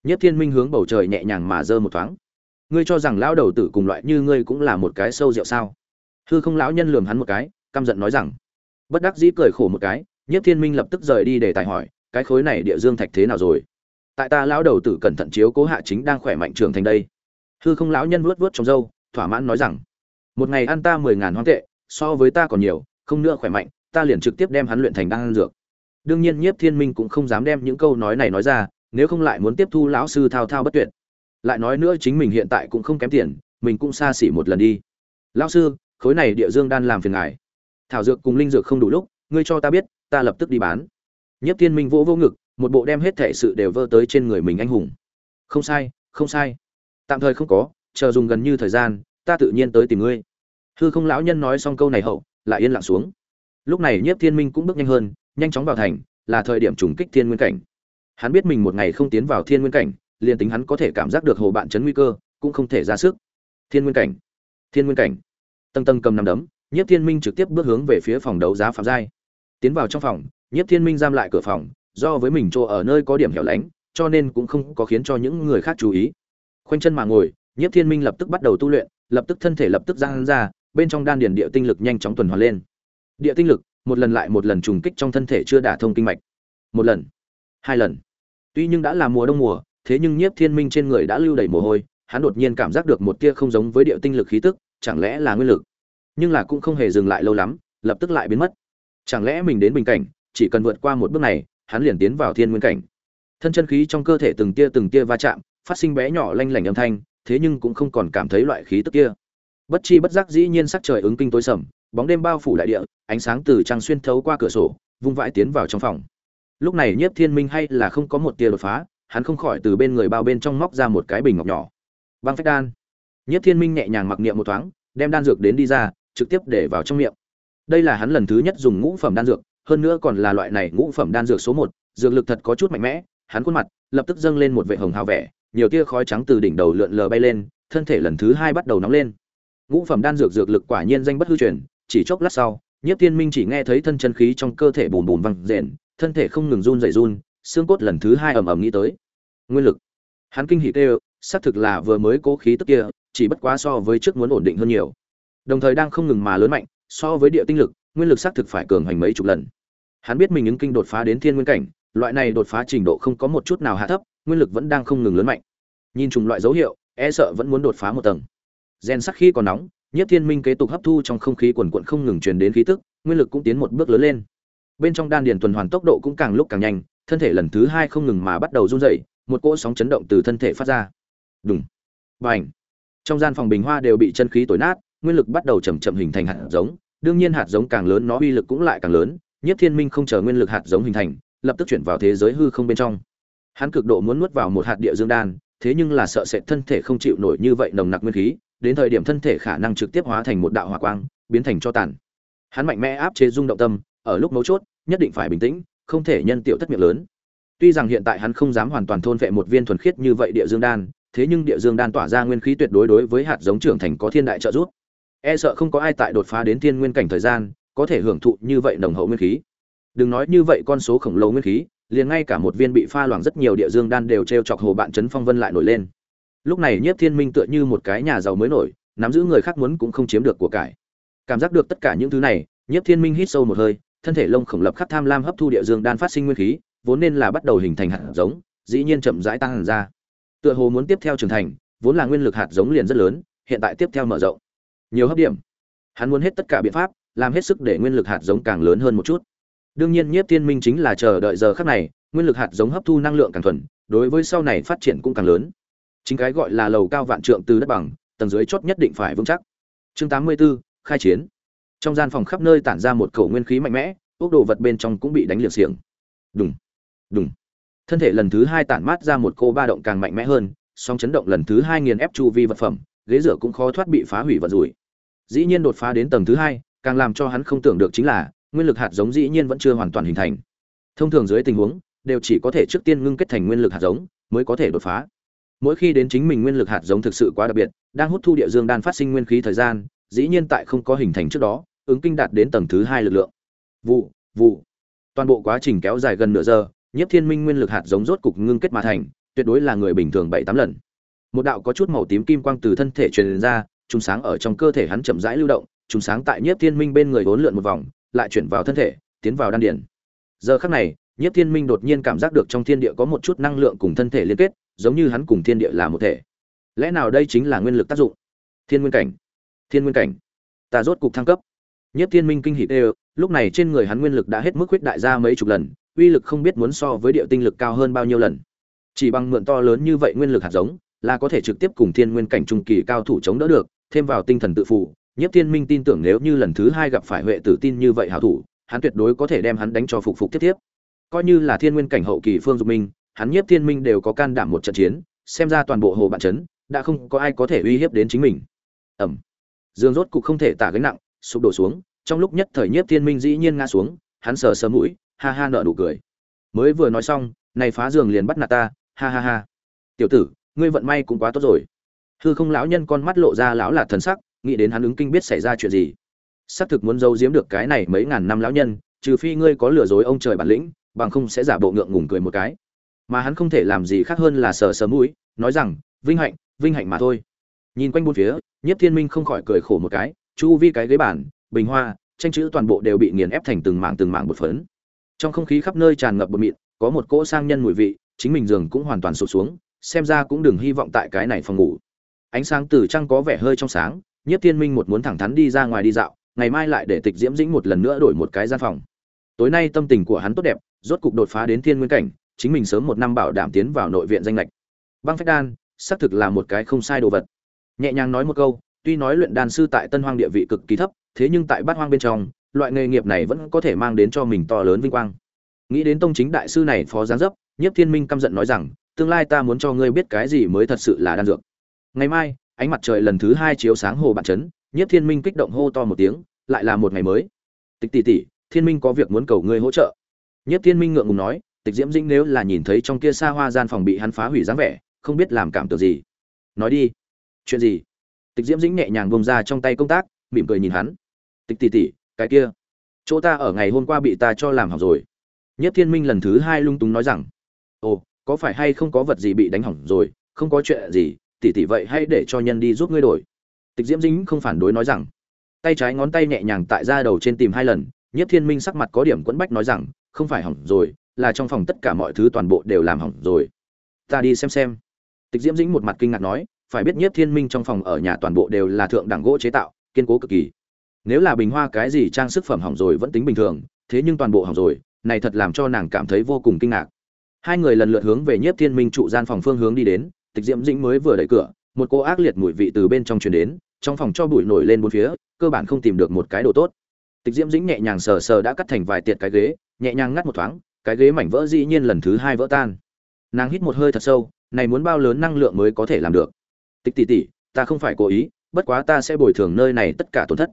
nhất thiên minh hướng bầu trời nhẹ nhàng mà dơ một thoáng. Ngươi cho rằng lão đầu tử cùng loại như ngươi cũng là một cái sâu rượu sao? Hư không lão nhân lườm hắn một cái, căm giận nói rằng. Bất đắc dĩ cười khổ một cái, nhất thiên minh lập tức rời đi để tài hỏi, cái khối này địa dương thạch thế nào rồi? Tại ta lão đầu tử cẩn thận chiếu cố hạ chính đang khỏe mạnh trưởng thành đây. Hư không lão nhân vuốt vuốt trong râu, thỏa mãn nói rằng. Một ngày ăn ta mười ngàn hoang tệ, so với ta còn nhiều, không nữa khỏe mạnh, ta liền trực tiếp đem hắn luyện thành đan dược. Đương nhiên nhiếp thiên minh cũng không dám đem những câu nói này nói ra nếu không lại muốn tiếp thu lão sư thao thao bất tuyệt. Lại nói nữa chính mình hiện tại cũng không kém tiền, mình cũng xa xỉ một lần đi. Lão sư, khối này địa dương đan làm phiền ngài. Thảo dược cùng linh dược không đủ lúc, ngươi cho ta biết, ta lập tức đi bán. Nhất thiên minh vỗ vô ngực, một bộ đem hết thể sự đều vơ tới trên người mình anh hùng. Không sai không sai. Tạm thời không có, chờ dùng gần như thời gian, ta tự nhiên tới tìm ngươi. Hư không lão nhân nói xong câu này hậu, lại yên lặng xuống. Lúc này nhiếp thiên minh cũng bước nhanh hơn, nhanh chóng vào thành, là thời điểm trùng kích thiên nguyên cảnh hắn biết mình một ngày không tiến vào thiên nguyên cảnh, liền tính hắn có thể cảm giác được hồ bạn chấn nguy cơ, cũng không thể ra sức. Thiên nguyên cảnh, thiên nguyên cảnh. Tầng tầng cầm nằm đấm, nhiếp thiên minh trực tiếp bước hướng về phía phòng đấu giá phạm giai. Tiến vào trong phòng, nhiếp thiên minh giam lại cửa phòng, do với mình chỗ ở nơi có điểm hẻo lánh, cho nên cũng không có khiến cho những người khác chú ý. Khoanh chân mà ngồi, nhiếp thiên minh lập tức bắt đầu tu luyện, lập tức thân thể lập tức giang ra, bên trong đan điền địa tinh lực nhanh chóng tuần hoàn lên. Địa tinh lực, một lần lại một lần trùng kích trong thân thể chưa đả thông kinh mạch. Một lần hai lần. Tuy nhưng đã là mùa đông mùa, thế nhưng nhiếp thiên minh trên người đã lưu đầy mồ hôi, hắn đột nhiên cảm giác được một tia không giống với điệu tinh lực khí tức, chẳng lẽ là nguyên lực? Nhưng là cũng không hề dừng lại lâu lắm, lập tức lại biến mất. Chẳng lẽ mình đến bình cảnh, chỉ cần vượt qua một bước này, hắn liền tiến vào thiên nguyên cảnh? Thân chân khí trong cơ thể từng tia từng tia va chạm, phát sinh bé nhỏ lanh lảnh âm thanh, thế nhưng cũng không còn cảm thấy loại khí tức kia. Bất chi bất giác dĩ nhiên sắc trời ứng kinh tối sầm, bóng đêm bao phủ đại địa, ánh sáng từ trăng xuyên thấu qua cửa sổ, vung vãi tiến vào trong phòng lúc này nhiếp thiên minh hay là không có một tia đột phá, hắn không khỏi từ bên người bao bên trong móc ra một cái bình ngọc nhỏ. Băng phách đan. Nhiếp thiên minh nhẹ nhàng mặc niệm một thoáng, đem đan dược đến đi ra, trực tiếp để vào trong miệng. Đây là hắn lần thứ nhất dùng ngũ phẩm đan dược, hơn nữa còn là loại này ngũ phẩm đan dược số một, dược lực thật có chút mạnh mẽ, hắn khuôn mặt lập tức dâng lên một vệ hồng hào vẻ, nhiều tia khói trắng từ đỉnh đầu lượn lờ bay lên, thân thể lần thứ hai bắt đầu nóng lên. Ngũ phẩm đan dược dược lực quả nhiên danh bất hư truyền, chỉ chốc lát sau, nhiếp thiên minh chỉ nghe thấy thân chân khí trong cơ thể bùn bùn văng rền thân thể không ngừng run dậy run, xương cốt lần thứ hai ầm ầm nghĩ tới. Nguyên lực. Hắn kinh hỉ kêu, xác thực là vừa mới cố khí tức kia, chỉ bất quá so với trước muốn ổn định hơn nhiều. Đồng thời đang không ngừng mà lớn mạnh, so với địa tinh lực, nguyên lực xác thực phải cường hành mấy chục lần. Hắn biết mình ứng kinh đột phá đến thiên nguyên cảnh, loại này đột phá trình độ không có một chút nào hạ thấp, nguyên lực vẫn đang không ngừng lớn mạnh. Nhìn chung loại dấu hiệu e sợ vẫn muốn đột phá một tầng. Gen sắc khi còn nóng nhất thiên minh kế tục hấp thu trong không khí quần quận không ngừng truyền đến khí tức, nguyên lực cũng tiến một bước lớn lên bên trong đan điền tuần hoàn tốc độ cũng càng lúc càng nhanh, thân thể lần thứ hai không ngừng mà bắt đầu run rẩy, một cỗ sóng chấn động từ thân thể phát ra. Đúng bành. Trong gian phòng bình hoa đều bị chân khí tối nát, nguyên lực bắt đầu chậm chậm hình thành hạt giống, đương nhiên hạt giống càng lớn nó uy lực cũng lại càng lớn nhất thiên minh không chờ nguyên lực hạt giống hình thành, lập tức chuyển vào thế giới hư không bên trong. Hắn cực độ muốn nuốt vào một hạt địa dương đan, thế nhưng là sợ sẽ thân thể không chịu nổi như vậy nồng nặc nguyên khí, đến thời điểm thân thể khả năng trực tiếp hóa thành một đạo hỏa quang, biến thành cho tàn. Hắn mạnh mẽ áp chế rung động tâm ở lúc mấu chốt, nhất định phải bình tĩnh, không thể nhân tiểu thất miệng lớn. Tuy rằng hiện tại hắn không dám hoàn toàn thôn vệ một viên thuần khiết như vậy địa dương đan, thế nhưng địa dương đan tỏa ra nguyên khí tuyệt đối đối với hạt giống trưởng thành có thiên đại trợ giúp. E sợ không có ai tại đột phá đến thiên nguyên cảnh thời gian, có thể hưởng thụ như vậy nồng hậu nguyên khí. Đừng nói như vậy con số khổng lồ nguyên khí, liền ngay cả một viên bị pha loãng rất nhiều địa dương đan đều treo chọc hồ bạn trấn phong vân lại nổi lên. Lúc này nhiếp thiên minh tựa như một cái nhà giàu mới nổi, nắm giữ người khác muốn cũng không chiếm được của cải. Cảm giác được tất cả những thứ này, nhiếp thiên minh hít sâu một hơi thân thể lông khổng lập khắc tham lam hấp thu địa dương đan phát sinh nguyên khí vốn nên là bắt đầu hình thành hạt giống dĩ nhiên chậm rãi tăng hẳn ra. Tựa hồ muốn tiếp theo trưởng thành vốn là nguyên lực hạt giống liền rất lớn hiện tại tiếp theo mở rộng. Nhiều hấp điểm. Hắn muốn hết tất cả biện pháp làm hết sức để nguyên lực hạt giống càng lớn hơn một chút. Đương nhiên nhiếp thiên minh chính là chờ đợi giờ khắc này nguyên lực hạt giống hấp thu năng lượng càng thuần đối với sau này phát triển cũng càng lớn. Chính cái gọi là lầu cao vạn trượng từ đất bằng tầng dưới chót nhất định phải vững chắc. Chương 84, khai chiến trong gian phòng khắp nơi tản ra một cầu nguyên khí mạnh mẽ, ốc đồ vật bên trong cũng bị đánh liệt xiềng. Đùng đùng. Thân thể lần thứ hai tản mát ra một cô ba động càng mạnh mẽ hơn song chấn động lần thứ hai nghiền ép chu vi vật phẩm, ghế rửa cũng khó thoát bị phá hủy vật rủi. Dĩ nhiên đột phá đến tầng thứ hai, càng làm cho hắn không tưởng được chính là, nguyên lực hạt giống dĩ nhiên vẫn chưa hoàn toàn hình thành. Thông thường dưới tình huống, đều chỉ có thể trước tiên ngưng kết thành nguyên lực hạt giống, mới có thể đột phá. Mỗi khi đến chính mình nguyên lực hạt giống thực sự quá đặc biệt, đang hút thu địa dương đan phát sinh nguyên khí thời gian, dĩ nhiên tại không có hình thành trước đó ứng kinh đạt đến tầng thứ hai lực lượng. Vụ vụ. Toàn bộ quá trình kéo dài gần nửa giờ, nhiếp thiên minh nguyên lực hạt giống rốt cục ngưng kết mà thành, tuyệt đối là người bình thường bảy tám lần. Một đạo có chút màu tím kim quang từ thân thể truyền ra chúng sáng ở trong cơ thể hắn chậm rãi lưu động chúng sáng tại nhiếp thiên minh bên người vốn lượn một vòng, lại chuyển vào thân thể, tiến vào đan điển giờ khắc này, nhiếp thiên minh đột nhiên cảm giác được trong thiên địa có một chút năng lượng cùng thân thể liên kết, giống như hắn cùng thiên địa là một thể. Lẽ nào đây chính là nguyên lực tác dụng? Thiên nguyên cảnh. Thiên nguyên cảnh. Ta rốt cục thăng cấp. Nhiếp thiên minh kinh hỉ tê lúc này trên người hắn nguyên lực đã hết mức huyết đại ra mấy chục lần, uy lực không biết muốn so với địa tinh lực cao hơn bao nhiêu lần. Chỉ bằng mượn to lớn như vậy nguyên lực hạt giống, là có thể trực tiếp cùng thiên nguyên cảnh trung kỳ cao thủ chống đỡ được, thêm vào tinh thần tự phụ, Nhiếp thiên minh tin tưởng nếu như lần thứ hai gặp phải huệ tử tin như vậy hảo thủ, hắn tuyệt đối có thể đem hắn đánh cho phục phục tiếp tiếp. Coi như là thiên nguyên cảnh hậu kỳ phương dục minh, hắn nhiếp thiên minh đều có can đảm một trận chiến, xem ra toàn bộ hồ bạn trấn đã không có ai có thể uy hiếp đến chính mình. Ẩm. Dương rốt cục không thể tả gánh nặng sụp đổ xuống, trong lúc nhất thời nhiếp thiên minh dĩ nhiên ngã xuống, hắn sờ sờ mũi, ha ha nợ nụ cười. Mới vừa nói xong, này phá giường liền bắt nạt ta, ha ha ha. Tiểu tử, ngươi vận may cũng quá tốt rồi. Hư không lão nhân con mắt lộ ra lão là thần sắc, nghĩ đến hắn ứng kinh biết xảy ra chuyện gì. Xác thực muốn giấu giếm được cái này mấy ngàn năm lão nhân, trừ phi ngươi có lừa dối ông trời bản lĩnh, bằng không sẽ giả bộ ngượng ngùng cười một cái. Mà hắn không thể làm gì khác hơn là sờ sờ mũi, nói rằng, vinh hạnh vinh hạnh mà thôi. Nhìn quanh bốn phía nhất thiên minh không khỏi cười khổ một cái chu vi cái ghế bàn, bình hoa tranh chữ toàn bộ đều bị nghiền ép thành từng mảng từng mảng bột phấn. Trong không khí khắp nơi tràn ngập bột mịn có một cỗ sang nhân mùi vị chính mình giường cũng hoàn toàn sụp xuống xem ra cũng đừng hy vọng tại cái này phòng ngủ. Ánh sáng từ trăng có vẻ hơi trong sáng nhất thiên minh một muốn thẳng thắn đi ra ngoài đi dạo ngày mai lại để tịch diễm dĩnh một lần nữa đổi một cái gian phòng. Tối nay tâm tình của hắn tốt đẹp rốt cục đột phá đến thiên nguyên cảnh chính mình sớm một năm bảo đảm tiến vào nội viện danh lệch. Băng phách đan xác thực là một cái không sai đồ vật. Nhẹ nhàng nói một câu tuy nói luyện đan sư tại tân hoang địa vị cực kỳ thấp, thế nhưng tại bát hoang bên trong, loại nghề nghiệp này vẫn có thể mang đến cho mình to lớn vinh quang. Nghĩ đến tông chính đại sư này phó giáng dấp, nhiếp thiên minh căm giận nói rằng, tương lai ta muốn cho ngươi biết cái gì mới thật sự là đan dược. Ngày mai, ánh mặt trời lần thứ hai chiếu sáng hồ bạt trấn nhiếp thiên minh kích động hô to một tiếng, lại là một ngày mới. Tịch tỷ tỷ, thiên minh có việc muốn cầu ngươi hỗ trợ. Nhiếp thiên minh ngượng ngùng nói, tịch diễm dĩnh nếu là nhìn thấy trong kia xa hoa gian phòng bị hắn phá hủy dáng vẻ, không biết làm cảm tưởng gì. Nói đi. Chuyện gì? Tịch diễm dĩnh nhẹ nhàng bông ra trong tay công tác, mỉm cười nhìn hắn. Tịch tỉ tỉ cái kia, chỗ ta ở ngày hôm qua bị ta cho làm hỏng rồi. Nhất thiên minh lần thứ hai lung túng nói rằng, ồ, có phải hay không có vật gì bị đánh hỏng rồi? Không có chuyện gì tỉ tỉ vậy hay để cho nhân đi giúp ngươi đổi. Tịch diễm dĩnh không phản đối nói rằng, tay trái ngón tay nhẹ nhàng tại ra đầu trên tìm hai lần, nhất thiên minh sắc mặt có điểm quẫn bách nói rằng, không phải hỏng rồi, là trong phòng tất cả mọi thứ toàn bộ đều làm hỏng rồi. Ta đi xem xem. Tịch diễm dĩnh một mặt kinh ngạc nói phải biết nhất thiên minh trong phòng ở nhà toàn bộ đều là thượng đẳng gỗ chế tạo, kiên cố cực kỳ. Nếu là bình hoa cái gì trang sức phẩm hỏng rồi vẫn tính bình thường, thế nhưng toàn bộ hỏng rồi, này thật làm cho nàng cảm thấy vô cùng kinh ngạc. Hai người lần lượt hướng về nhất thiên minh trụ gian phòng phương hướng đi đến, tịch diễm dĩnh mới vừa đẩy cửa, một cô ác liệt mùi vị từ bên trong truyền đến, trong phòng cho bụi nổi lên bốn phía, cơ bản không tìm được một cái đồ tốt. Tịch diễm dĩnh nhẹ nhàng sờ sờ đã cắt thành vài tiệt cái ghế, nhẹ nhàng ngắt một thoáng, cái ghế mảnh vỡ dĩ nhiên lần thứ hai vỡ tan. Nàng hít một hơi thật sâu, này muốn bao lớn năng lượng mới có thể làm được? Tịch tỷ tỷ, ta không phải cố ý, bất quá ta sẽ bồi thường nơi này tất cả tổn thất.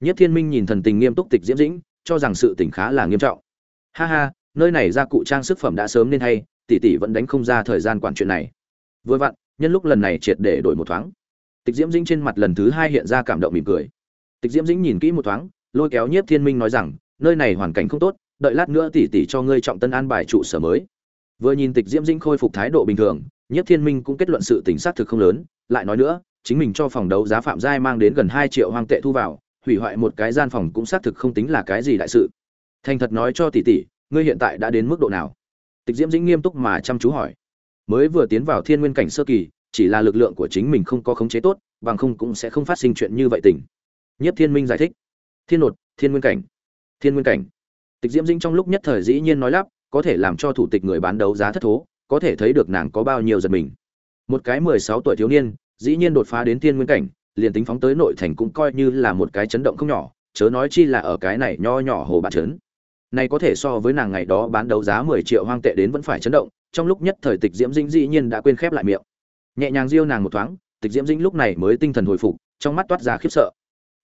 Nhất thiên minh nhìn thần tình nghiêm túc tịch diễm dĩnh, cho rằng sự tình khá là nghiêm trọng. Ha ha, nơi này ra cụ trang sức phẩm đã sớm nên hay, tỷ tỷ vẫn đánh không ra thời gian quản chuyện này. Vừa vặn, nhân lúc lần này triệt để đổi một thoáng. Tịch diễm dĩnh trên mặt lần thứ hai hiện ra cảm động mỉm cười. Tịch diễm dĩnh nhìn kỹ một thoáng, lôi kéo nhiếp thiên minh nói rằng, nơi này hoàn cảnh không tốt, đợi lát nữa tỷ tỷ cho ngươi trọng tân an bài trụ sở mới. Vừa nhìn tịch diễm dĩnh khôi phục thái độ bình thường nhất thiên minh cũng kết luận sự tình xác thực không lớn lại nói nữa, chính mình cho phòng đấu giá phạm giai mang đến gần hai triệu hoang tệ thu vào, hủy hoại một cái gian phòng cũng xác thực không tính là cái gì đại sự. Thành thật nói cho tỷ tỷ, ngươi hiện tại đã đến mức độ nào? Tịch diễm dĩnh nghiêm túc mà chăm chú hỏi. Mới vừa tiến vào thiên nguyên cảnh sơ kỳ, chỉ là lực lượng của chính mình không có khống chế tốt, bằng không cũng sẽ không phát sinh chuyện như vậy tình. Nhất thiên minh giải thích. Thiên nột, thiên nguyên cảnh. Thiên nguyên cảnh. Tịch diễm dĩnh trong lúc nhất thời dĩ nhiên nói lắp, có thể làm cho thủ tịch người bán đấu giá thất thố, có thể thấy được nàng có bao nhiêu giật mình. Một cái mười sáu tuổi thiếu niên dĩ nhiên đột phá đến thiên nguyên cảnh, liền tính phóng tới nội thành cũng coi như là một cái chấn động không nhỏ, chớ nói chi là ở cái này nho nhỏ hồ bạc trấn. Này có thể so với nàng ngày đó bán đấu giá mười triệu hoang tệ đến vẫn phải chấn động, trong lúc nhất thời tịch diễm dĩnh dĩ nhiên đã quên khép lại miệng. Nhẹ nhàng riêu nàng một thoáng, tịch diễm dĩnh lúc này mới tinh thần hồi phục, trong mắt toát ra khiếp sợ.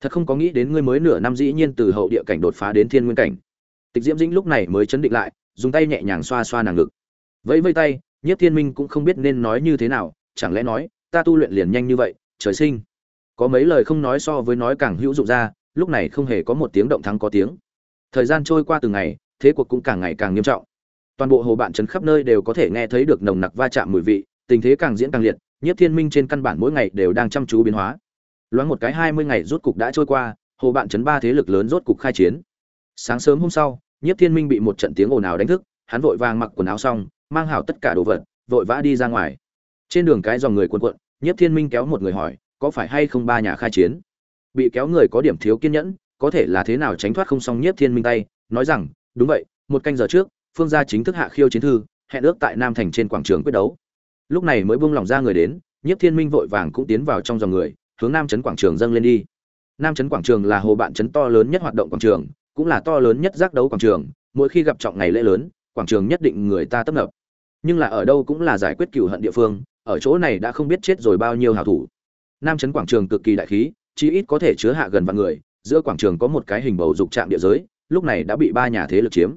Thật không có nghĩ đến ngươi mới nửa năm dĩ nhiên từ hậu địa cảnh đột phá đến thiên nguyên cảnh. Tịch diễm dĩnh lúc này mới chấn định lại, dùng tay nhẹ nhàng xoa xoa nàng ngực. Vẫy vây tay nhất thiên minh cũng không biết nên nói như thế nào, chẳng lẽ nói ta tu luyện liền nhanh như vậy, trời sinh. Có mấy lời không nói so với nói càng hữu dụng ra, lúc này không hề có một tiếng động thắng có tiếng. Thời gian trôi qua từng ngày, thế cuộc cũng càng ngày càng nghiêm trọng. Toàn bộ hồ bạn trấn khắp nơi đều có thể nghe thấy được nồng nặc va chạm mùi vị, tình thế càng diễn càng liệt nhất thiên minh trên căn bản mỗi ngày đều đang chăm chú biến hóa. Loáng một cái hai mươi ngày rốt cục đã trôi qua, hồ bạn trấn ba thế lực lớn rốt cục khai chiến. Sáng sớm hôm sau nhất thiên minh bị một trận tiếng ồn ào đánh thức, hắn vội vàng mặc quần áo xong, mang hảo tất cả đồ vật, vội vã đi ra ngoài. Trên đường cái dòng người cuộn cuộn nhiếp thiên minh kéo một người hỏi, có phải hay không ba nhà khai chiến? Bị kéo người có điểm thiếu kiên nhẫn, có thể là thế nào tránh thoát không xong nhiếp thiên minh tay? Nói rằng, đúng vậy, một canh giờ trước, phương gia chính thức hạ khiêu chiến thư, hẹn ước tại nam thành trên quảng trường quyết đấu. Lúc này mới buông lòng ra người đến, nhiếp thiên minh vội vàng cũng tiến vào trong dòng người, hướng nam trấn quảng trường dâng lên đi. Nam trấn quảng trường là hồ bạn trấn to lớn nhất hoạt động quảng trường, cũng là to lớn nhất giác đấu quảng trường, mỗi khi gặp trọng ngày lễ lớn, quảng trường nhất định người ta tấp nập. Nhưng là ở đâu cũng là giải quyết cựu hận địa phương ở chỗ này đã không biết chết rồi bao nhiêu hảo thủ. Nam trấn quảng trường cực kỳ đại khí, chí ít có thể chứa hạ gần vạn người, giữa quảng trường có một cái hình bầu dục trạm địa giới, lúc này đã bị ba nhà thế lực chiếm.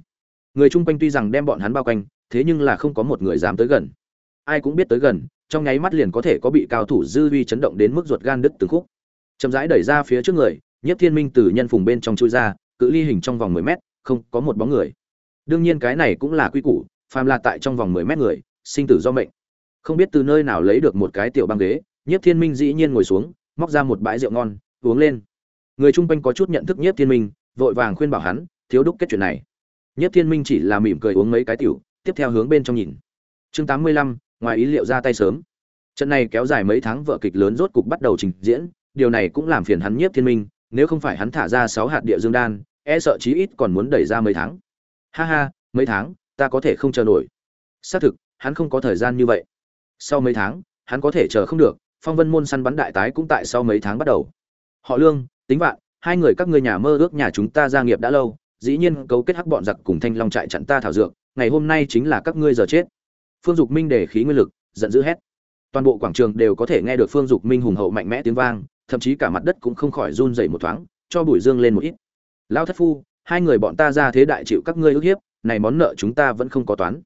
Người chung quanh tuy rằng đem bọn hắn bao quanh, thế nhưng là không có một người dám tới gần. Ai cũng biết tới gần, trong nháy mắt liền có thể có bị cao thủ dư vi chấn động đến mức ruột gan đứt từng khúc. Chậm rãi đẩy ra phía trước người, nhất thiên minh từ nhân phùng bên trong chui ra, cự ly hình trong vòng mười mét, không có một bóng người. Đương nhiên cái này cũng là quy củ, phàm là tại trong vòng mười mét người, sinh tử do mệnh không biết từ nơi nào lấy được một cái tiểu băng ghế nhất thiên minh dĩ nhiên ngồi xuống, móc ra một bãi rượu ngon, uống lên. Người chung quanh có chút nhận thức nhất thiên minh, vội vàng khuyên bảo hắn, thiếu đúc kết chuyện này. Nhất thiên minh chỉ là mỉm cười uống mấy cái tiểu, tiếp theo hướng bên trong nhìn. Chương tám mươi lăm, ngoài ý liệu ra tay sớm. Trận này kéo dài mấy tháng vợ kịch lớn rốt cục bắt đầu trình diễn, điều này cũng làm phiền hắn nhiếp thiên minh, nếu không phải hắn thả ra sáu hạt địa dương đan e sợ chí ít còn muốn đẩy ra mấy tháng. Ha ha, mấy tháng, ta có thể không chờ nổi. Xác thực, hắn không có thời gian như vậy sau mấy tháng, hắn có thể chờ không được, phong vân môn săn bắn đại tái cũng tại sau mấy tháng bắt đầu. Họ lương, tính vạn, hai người các ngươi nhà mơ ước nhà chúng ta gia nghiệp đã lâu, dĩ nhiên cấu kết hắc bọn giặc cùng thanh long trại chặn ta thảo dược, ngày hôm nay chính là các ngươi giờ chết. Phương dục minh để khí nguyên lực, giận dữ hét. Toàn bộ quảng trường đều có thể nghe được phương dục minh hùng hậu mạnh mẽ tiếng vang, thậm chí cả mặt đất cũng không khỏi run dậy một thoáng, cho bụi dương lên một ít. Lao thất phu, hai người bọn ta ra thế đại chịu các ngươi ức hiếp, này món nợ chúng ta vẫn không có toán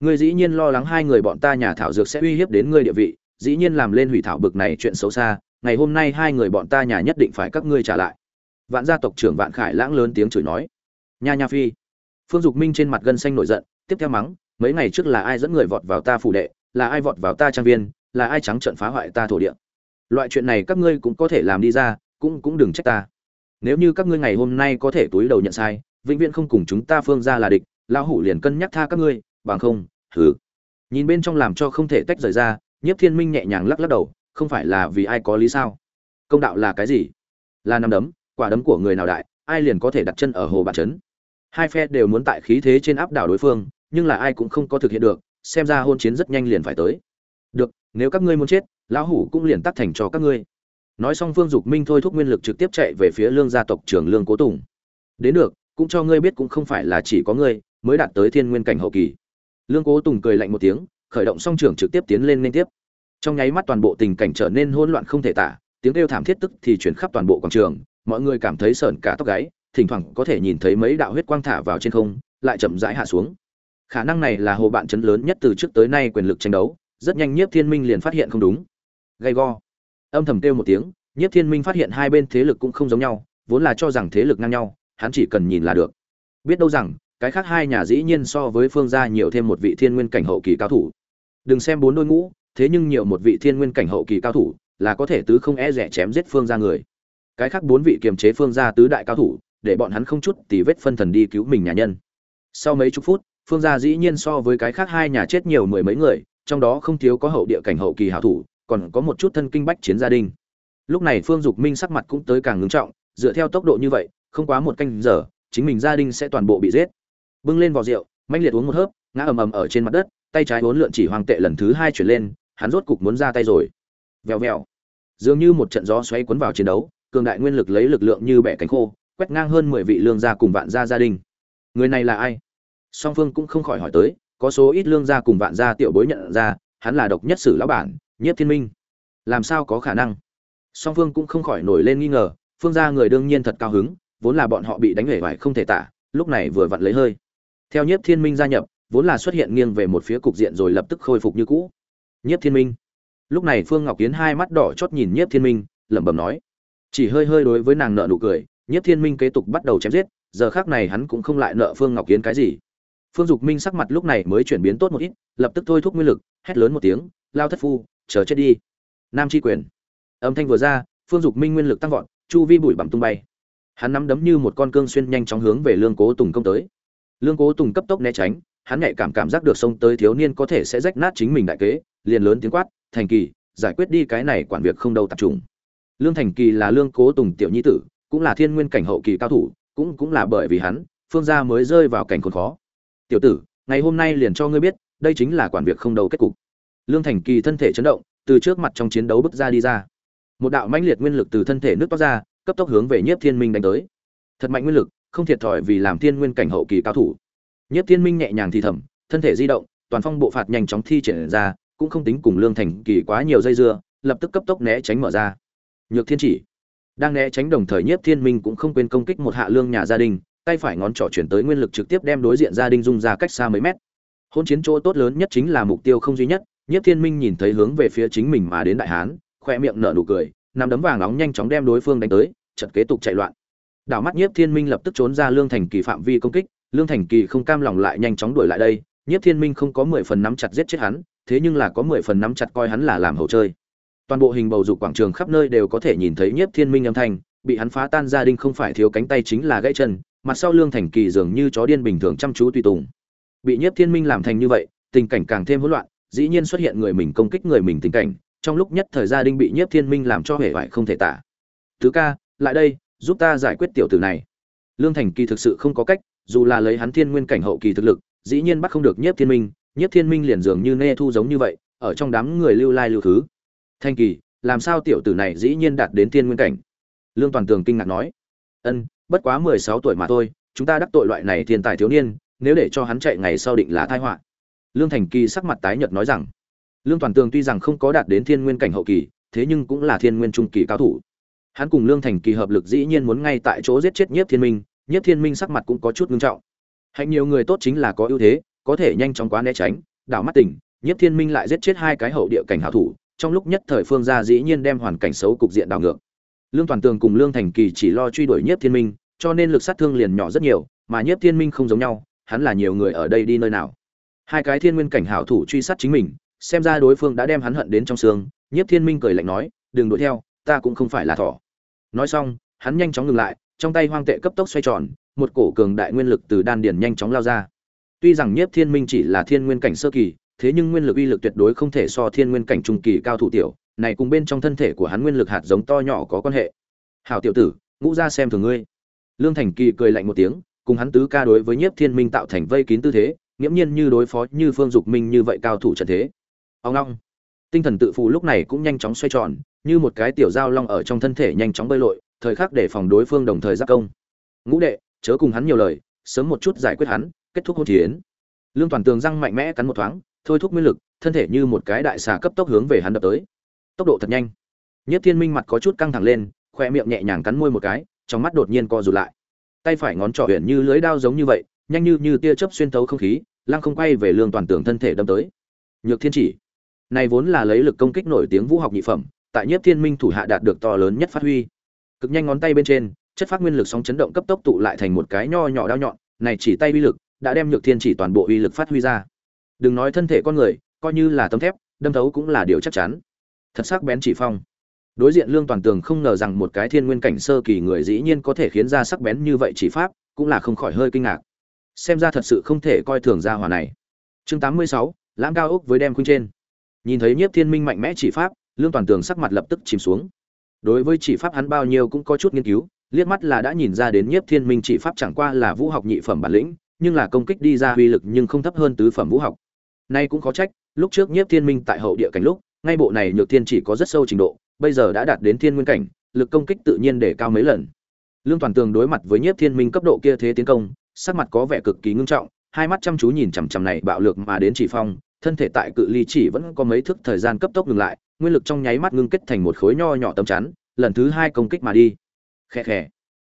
ngươi dĩ nhiên lo lắng hai người bọn ta nhà thảo dược sẽ uy hiếp đến ngươi địa vị, dĩ nhiên làm lên hủy thảo bực này chuyện xấu xa, ngày hôm nay hai người bọn ta nhà nhất định phải các ngươi trả lại. Vạn gia tộc trưởng vạn khải lãng lớn tiếng chửi nói. Nha nha phi. Phương dục minh trên mặt gân xanh nổi giận, tiếp theo mắng, mấy ngày trước là ai dẫn người vọt vào ta phủ đệ, là ai vọt vào ta trang viên, là ai trắng trợn phá hoại ta thổ địa. Loại chuyện này các ngươi cũng có thể làm đi ra, cũng cũng đừng trách ta. Nếu như các ngươi ngày hôm nay có thể túi đầu nhận sai, vĩnh viễn không cùng chúng ta phương ra là địch, lão hủ liền cân nhắc tha các ngươi bằng không thử nhìn bên trong làm cho không thể tách rời ra, nhiếp thiên minh nhẹ nhàng lắc lắc đầu, không phải là vì ai có lý sao? Công đạo là cái gì? Là năm đấm, quả đấm của người nào đại, ai liền có thể đặt chân ở hồ bạc trấn hai phe đều muốn tại khí thế trên áp đảo đối phương, nhưng là ai cũng không có thực hiện được, xem ra hôn chiến rất nhanh liền phải tới. Được, nếu các ngươi muốn chết, lão hủ cũng liền tắt thành cho các ngươi. Nói xong phương dục minh thôi thúc nguyên lực trực tiếp chạy về phía lương gia tộc trưởng lương cố tùng. Đến được, cũng cho ngươi biết cũng không phải là chỉ có ngươi, mới đạt tới thiên nguyên cảnh hậu kỳ lương cố tùng cười lạnh một tiếng, khởi động song trưởng trực tiếp tiến lên liên tiếp. Trong nháy mắt toàn bộ tình cảnh trở nên hỗn loạn không thể tả, tiếng kêu thảm thiết tức thì chuyển khắp toàn bộ quảng trường, mọi người cảm thấy sợn cả tóc gáy, thỉnh thoảng có thể nhìn thấy mấy đạo huyết quang thả vào trên không, lại chậm rãi hạ xuống. Khả năng này là hồ bạn chấn lớn nhất từ trước tới nay quyền lực tranh đấu, rất nhanh nhiếp thiên minh liền phát hiện không đúng. Gay go. Âm thầm kêu một tiếng, nhiếp thiên minh phát hiện hai bên thế lực cũng không giống nhau, vốn là cho rằng thế lực ngang nhau, hắn chỉ cần nhìn là được. Biết đâu rằng cái khác hai nhà dĩ nhiên so với phương gia nhiều thêm một vị thiên nguyên cảnh hậu kỳ cao thủ. Đừng xem bốn đôi ngũ, thế nhưng nhiều một vị thiên nguyên cảnh hậu kỳ cao thủ là có thể tứ không e rẻ chém giết phương gia người. Cái khác bốn vị kiềm chế phương gia tứ đại cao thủ, để bọn hắn không chút tì vết phân thần đi cứu mình nhà nhân. Sau mấy chục phút, phương gia dĩ nhiên so với cái khác hai nhà chết nhiều mười mấy người, trong đó không thiếu có hậu địa cảnh hậu kỳ hảo thủ, còn có một chút thân kinh bách chiến gia đình. Lúc này phương dục minh sắc mặt cũng tới càng ngưng trọng, dựa theo tốc độ như vậy, không quá một canh giờ, chính mình gia đình sẽ toàn bộ bị giết bưng lên vò rượu manh liệt uống một hớp, ngã ầm ầm ở trên mặt đất, tay trái uốn lượn chỉ hoàng tệ lần thứ hai chuyển lên, hắn rốt cục muốn ra tay rồi. Vèo vèo. Dường như một trận gió xoáy cuốn vào chiến đấu, cường đại nguyên lực lấy lực lượng như bẻ cánh khô, quét ngang hơn mười vị lương gia cùng vạn gia gia đình. Người này là ai? Song phương cũng không khỏi hỏi tới, có số ít lương gia cùng vạn gia tiểu bối nhận ra, hắn là độc nhất sử lão bản, nhiếp thiên minh. Làm sao có khả năng? Song phương cũng không khỏi nổi lên nghi ngờ, phương gia người đương nhiên thật cao hứng, vốn là bọn họ bị đánh hể vải không thể tả, lúc này vừa vặn lấy hơi theo nhiếp thiên minh gia nhập, vốn là xuất hiện nghiêng về một phía cục diện rồi lập tức khôi phục như cũ. Nhiếp thiên minh. Lúc này phương ngọc kiến hai mắt đỏ chót nhìn nhiếp thiên minh, lẩm bẩm nói. Chỉ hơi hơi đối với nàng nợ nụ cười, nhiếp thiên minh kế tục bắt đầu chém giết, giờ khác này hắn cũng không lại nợ phương ngọc kiến cái gì. Phương dục minh sắc mặt lúc này mới chuyển biến tốt một ít, lập tức thôi thúc nguyên lực, hét lớn một tiếng, lao thất phu, chờ chết đi. Nam tri quyền. Âm thanh vừa ra, phương dục minh nguyên lực tăng vọt, chu vi bụi bặm tung bay. Hắn nắm đấm như một con cương xuyên nhanh chóng hướng về lương cố tùng công tới lương cố tùng cấp tốc né tránh, hắn nhạy cảm cảm giác được xông tới thiếu niên có thể sẽ rách nát chính mình đại kế, liền lớn tiếng quát, thành kỳ, giải quyết đi cái này quản việc không đâu tập trung lương thành kỳ là lương cố tùng tiểu nhi tử, cũng là thiên nguyên cảnh hậu kỳ cao thủ, cũng cũng là bởi vì hắn, phương gia mới rơi vào cảnh khốn khó. Tiểu tử, ngày hôm nay liền cho ngươi biết, đây chính là quản việc không đầu kết cục. Lương thành kỳ thân thể chấn động, từ trước mặt trong chiến đấu bước ra đi ra. Một đạo mãnh liệt nguyên lực từ thân thể nước toát ra, cấp tốc hướng về nhiếp thiên minh đánh tới. Thật mạnh nguyên lực không thiệt thòi vì làm thiên nguyên cảnh hậu kỳ cao thủ. Nhất thiên minh nhẹ nhàng thì thầm, thân thể di động, toàn phong bộ phạt nhanh chóng thi triển ra, cũng không tính cùng lương thành kỳ quá nhiều dây dưa, lập tức cấp tốc né tránh mở ra. Nhược thiên chỉ, đang né tránh đồng thời nhiếp thiên minh cũng không quên công kích một hạ lương nhà gia đình, tay phải ngón trỏ chuyển tới nguyên lực trực tiếp đem đối diện gia đình dung ra cách xa mấy mét. Hôn chiến chỗ tốt lớn nhất chính là mục tiêu không duy nhất nhiếp thiên minh nhìn thấy hướng về phía chính mình mà đến đại hán, khoe miệng nở nụ cười nằm đấm vàng nóng nhanh chóng đem đối phương đánh tới chật kế tục chạy loạn đảo mắt nhiếp thiên minh lập tức trốn ra lương thành kỳ phạm vi công kích, lương thành kỳ không cam lòng lại nhanh chóng đuổi lại đây, nhiếp thiên minh không có mười phần nắm chặt giết chết hắn, thế nhưng là có mười phần nắm chặt coi hắn là làm hầu chơi. Toàn bộ hình bầu dục quảng trường khắp nơi đều có thể nhìn thấy nhiếp thiên minh âm thanh, bị hắn phá tan gia đình không phải thiếu cánh tay chính là gãy chân, mặt sau lương thành kỳ dường như chó điên bình thường chăm chú tùy tùng. Bị nhiếp thiên minh làm thành như vậy, tình cảnh càng thêm hỗn loạn, dĩ nhiên xuất hiện người mình công kích người mình tình cảnh, trong lúc nhất thời gia đình bị nhiếp thiên minh làm cho hể vải không thể tả. Thứ ca, lại đây giúp ta giải quyết tiểu tử này. Lương thành kỳ thực sự không có cách, dù là lấy hắn thiên nguyên cảnh hậu kỳ thực lực, dĩ nhiên bắt không được nhiếp thiên minh, nhiếp thiên minh liền dường như nê thu giống như vậy, ở trong đám người lưu lai lưu thứ. Thanh kỳ, làm sao tiểu tử này dĩ nhiên đạt đến thiên nguyên cảnh? Lương toàn tường kinh ngạc nói. Ân, bất quá mười sáu tuổi mà thôi, chúng ta đắc tội loại này thiên tài thiếu niên, nếu để cho hắn chạy ngày sau định là tai họa. Lương thành kỳ sắc mặt tái nhợt nói rằng. Lương toàn tường tuy rằng không có đạt đến thiên nguyên cảnh hậu kỳ, thế nhưng cũng là thiên nguyên trung kỳ cao thủ hắn cùng lương thành kỳ hợp lực dĩ nhiên muốn ngay tại chỗ giết chết nhiếp thiên minh, nhiếp thiên minh sắc mặt cũng có chút ngưng trọng. Hạnh nhiều người tốt chính là có ưu thế, có thể nhanh chóng quá né tránh, đảo mắt tỉnh, nhiếp thiên minh lại giết chết hai cái hậu địa cảnh hảo thủ, trong lúc nhất thời phương gia dĩ nhiên đem hoàn cảnh xấu cục diện đảo ngược. Lương toàn tường cùng lương thành kỳ chỉ lo truy đuổi nhiếp thiên minh, cho nên lực sát thương liền nhỏ rất nhiều, mà nhiếp thiên minh không giống nhau, hắn là nhiều người ở đây đi nơi nào. Hai cái thiên nguyên cảnh hảo thủ truy sát chính mình, xem ra đối phương đã đem hắn hận đến trong xương, nhiếp thiên minh cười lạnh nói, đừng đuổi theo, ta cũng không phải là thỏ nói xong, hắn nhanh chóng ngừng lại, trong tay hoang tệ cấp tốc xoay tròn, một cổ cường đại nguyên lực từ đan điền nhanh chóng lao ra. Tuy rằng nhiếp thiên minh chỉ là thiên nguyên cảnh sơ kỳ, thế nhưng nguyên lực uy lực tuyệt đối không thể so thiên nguyên cảnh trung kỳ cao thủ tiểu, này cùng bên trong thân thể của hắn nguyên lực hạt giống to nhỏ có quan hệ. Hảo tiểu tử, ngũ ra xem thường ngươi. Lương thành kỳ cười lạnh một tiếng, cùng hắn tứ ca đối với nhiếp thiên minh tạo thành vây kín tư thế, nghiễm nhiên như đối phó như phương dục minh như vậy cao thủ trận thế. Ông long, tinh thần tự phụ lúc này cũng nhanh chóng xoay tròn như một cái tiểu dao long ở trong thân thể nhanh chóng bơi lội, thời khắc để phòng đối phương đồng thời giác công. Ngũ đệ, chớ cùng hắn nhiều lời, sớm một chút giải quyết hắn, kết thúc hôn chiến. Lương toàn tường răng mạnh mẽ cắn một thoáng, thôi thúc nguyên lực, thân thể như một cái đại xà cấp tốc hướng về hắn đập tới. Tốc độ thật nhanh. Nhất thiên minh mặt có chút căng thẳng lên, khoe miệng nhẹ nhàng cắn môi một cái, trong mắt đột nhiên co rụt lại. Tay phải ngón trỏ huyện như lưới đao giống như vậy, nhanh như như tia chớp xuyên thấu không khí, lăng không quay về lương toàn tường thân thể đâm tới. Nhược thiên chỉ. Này vốn là lấy lực công kích nổi tiếng vũ học nhị phẩm tại nhiếp thiên minh thủ hạ đạt được to lớn nhất phát huy. Cực nhanh ngón tay bên trên chất phát nguyên lực sóng chấn động cấp tốc tụ lại thành một cái nho nhỏ đao nhọn này chỉ tay uy lực đã đem nhược thiên chỉ toàn bộ uy lực phát huy ra. Đừng nói thân thể con người coi như là tấm thép đâm thấu cũng là điều chắc chắn. Thật sắc bén chỉ phong. Đối diện lương toàn tường không ngờ rằng một cái thiên nguyên cảnh sơ kỳ người dĩ nhiên có thể khiến ra sắc bén như vậy chỉ pháp cũng là không khỏi hơi kinh ngạc. Xem ra thật sự không thể coi thường ra hỏa này. Chương 86, lãng cao ốc với đem khuynh trên. Nhìn thấy nhiếp thiên minh mạnh mẽ chỉ pháp lương toàn tường sắc mặt lập tức chìm xuống. Đối với chỉ pháp hắn bao nhiêu cũng có chút nghiên cứu, liếc mắt là đã nhìn ra đến nhiếp thiên minh chỉ pháp chẳng qua là vũ học nhị phẩm bản lĩnh, nhưng là công kích đi ra uy lực nhưng không thấp hơn tứ phẩm vũ học. Nay cũng có trách, lúc trước nhiếp thiên minh tại hậu địa cảnh lúc, ngay bộ này nhược thiên chỉ có rất sâu trình độ, bây giờ đã đạt đến thiên nguyên cảnh, lực công kích tự nhiên để cao mấy lần. Lương toàn tường đối mặt với nhiếp thiên minh cấp độ kia thế tiến công, sắc mặt có vẻ cực kỳ ngưng trọng, hai mắt chăm chú nhìn chằm chằm này bạo lực mà đến chỉ phong thân thể tại cự ly chỉ vẫn có mấy thước thời gian cấp tốc ngừng lại, nguyên lực trong nháy mắt ngưng kết thành một khối nho nhỏ tấm chắn, lần thứ hai công kích mà đi. Khẽ khẽ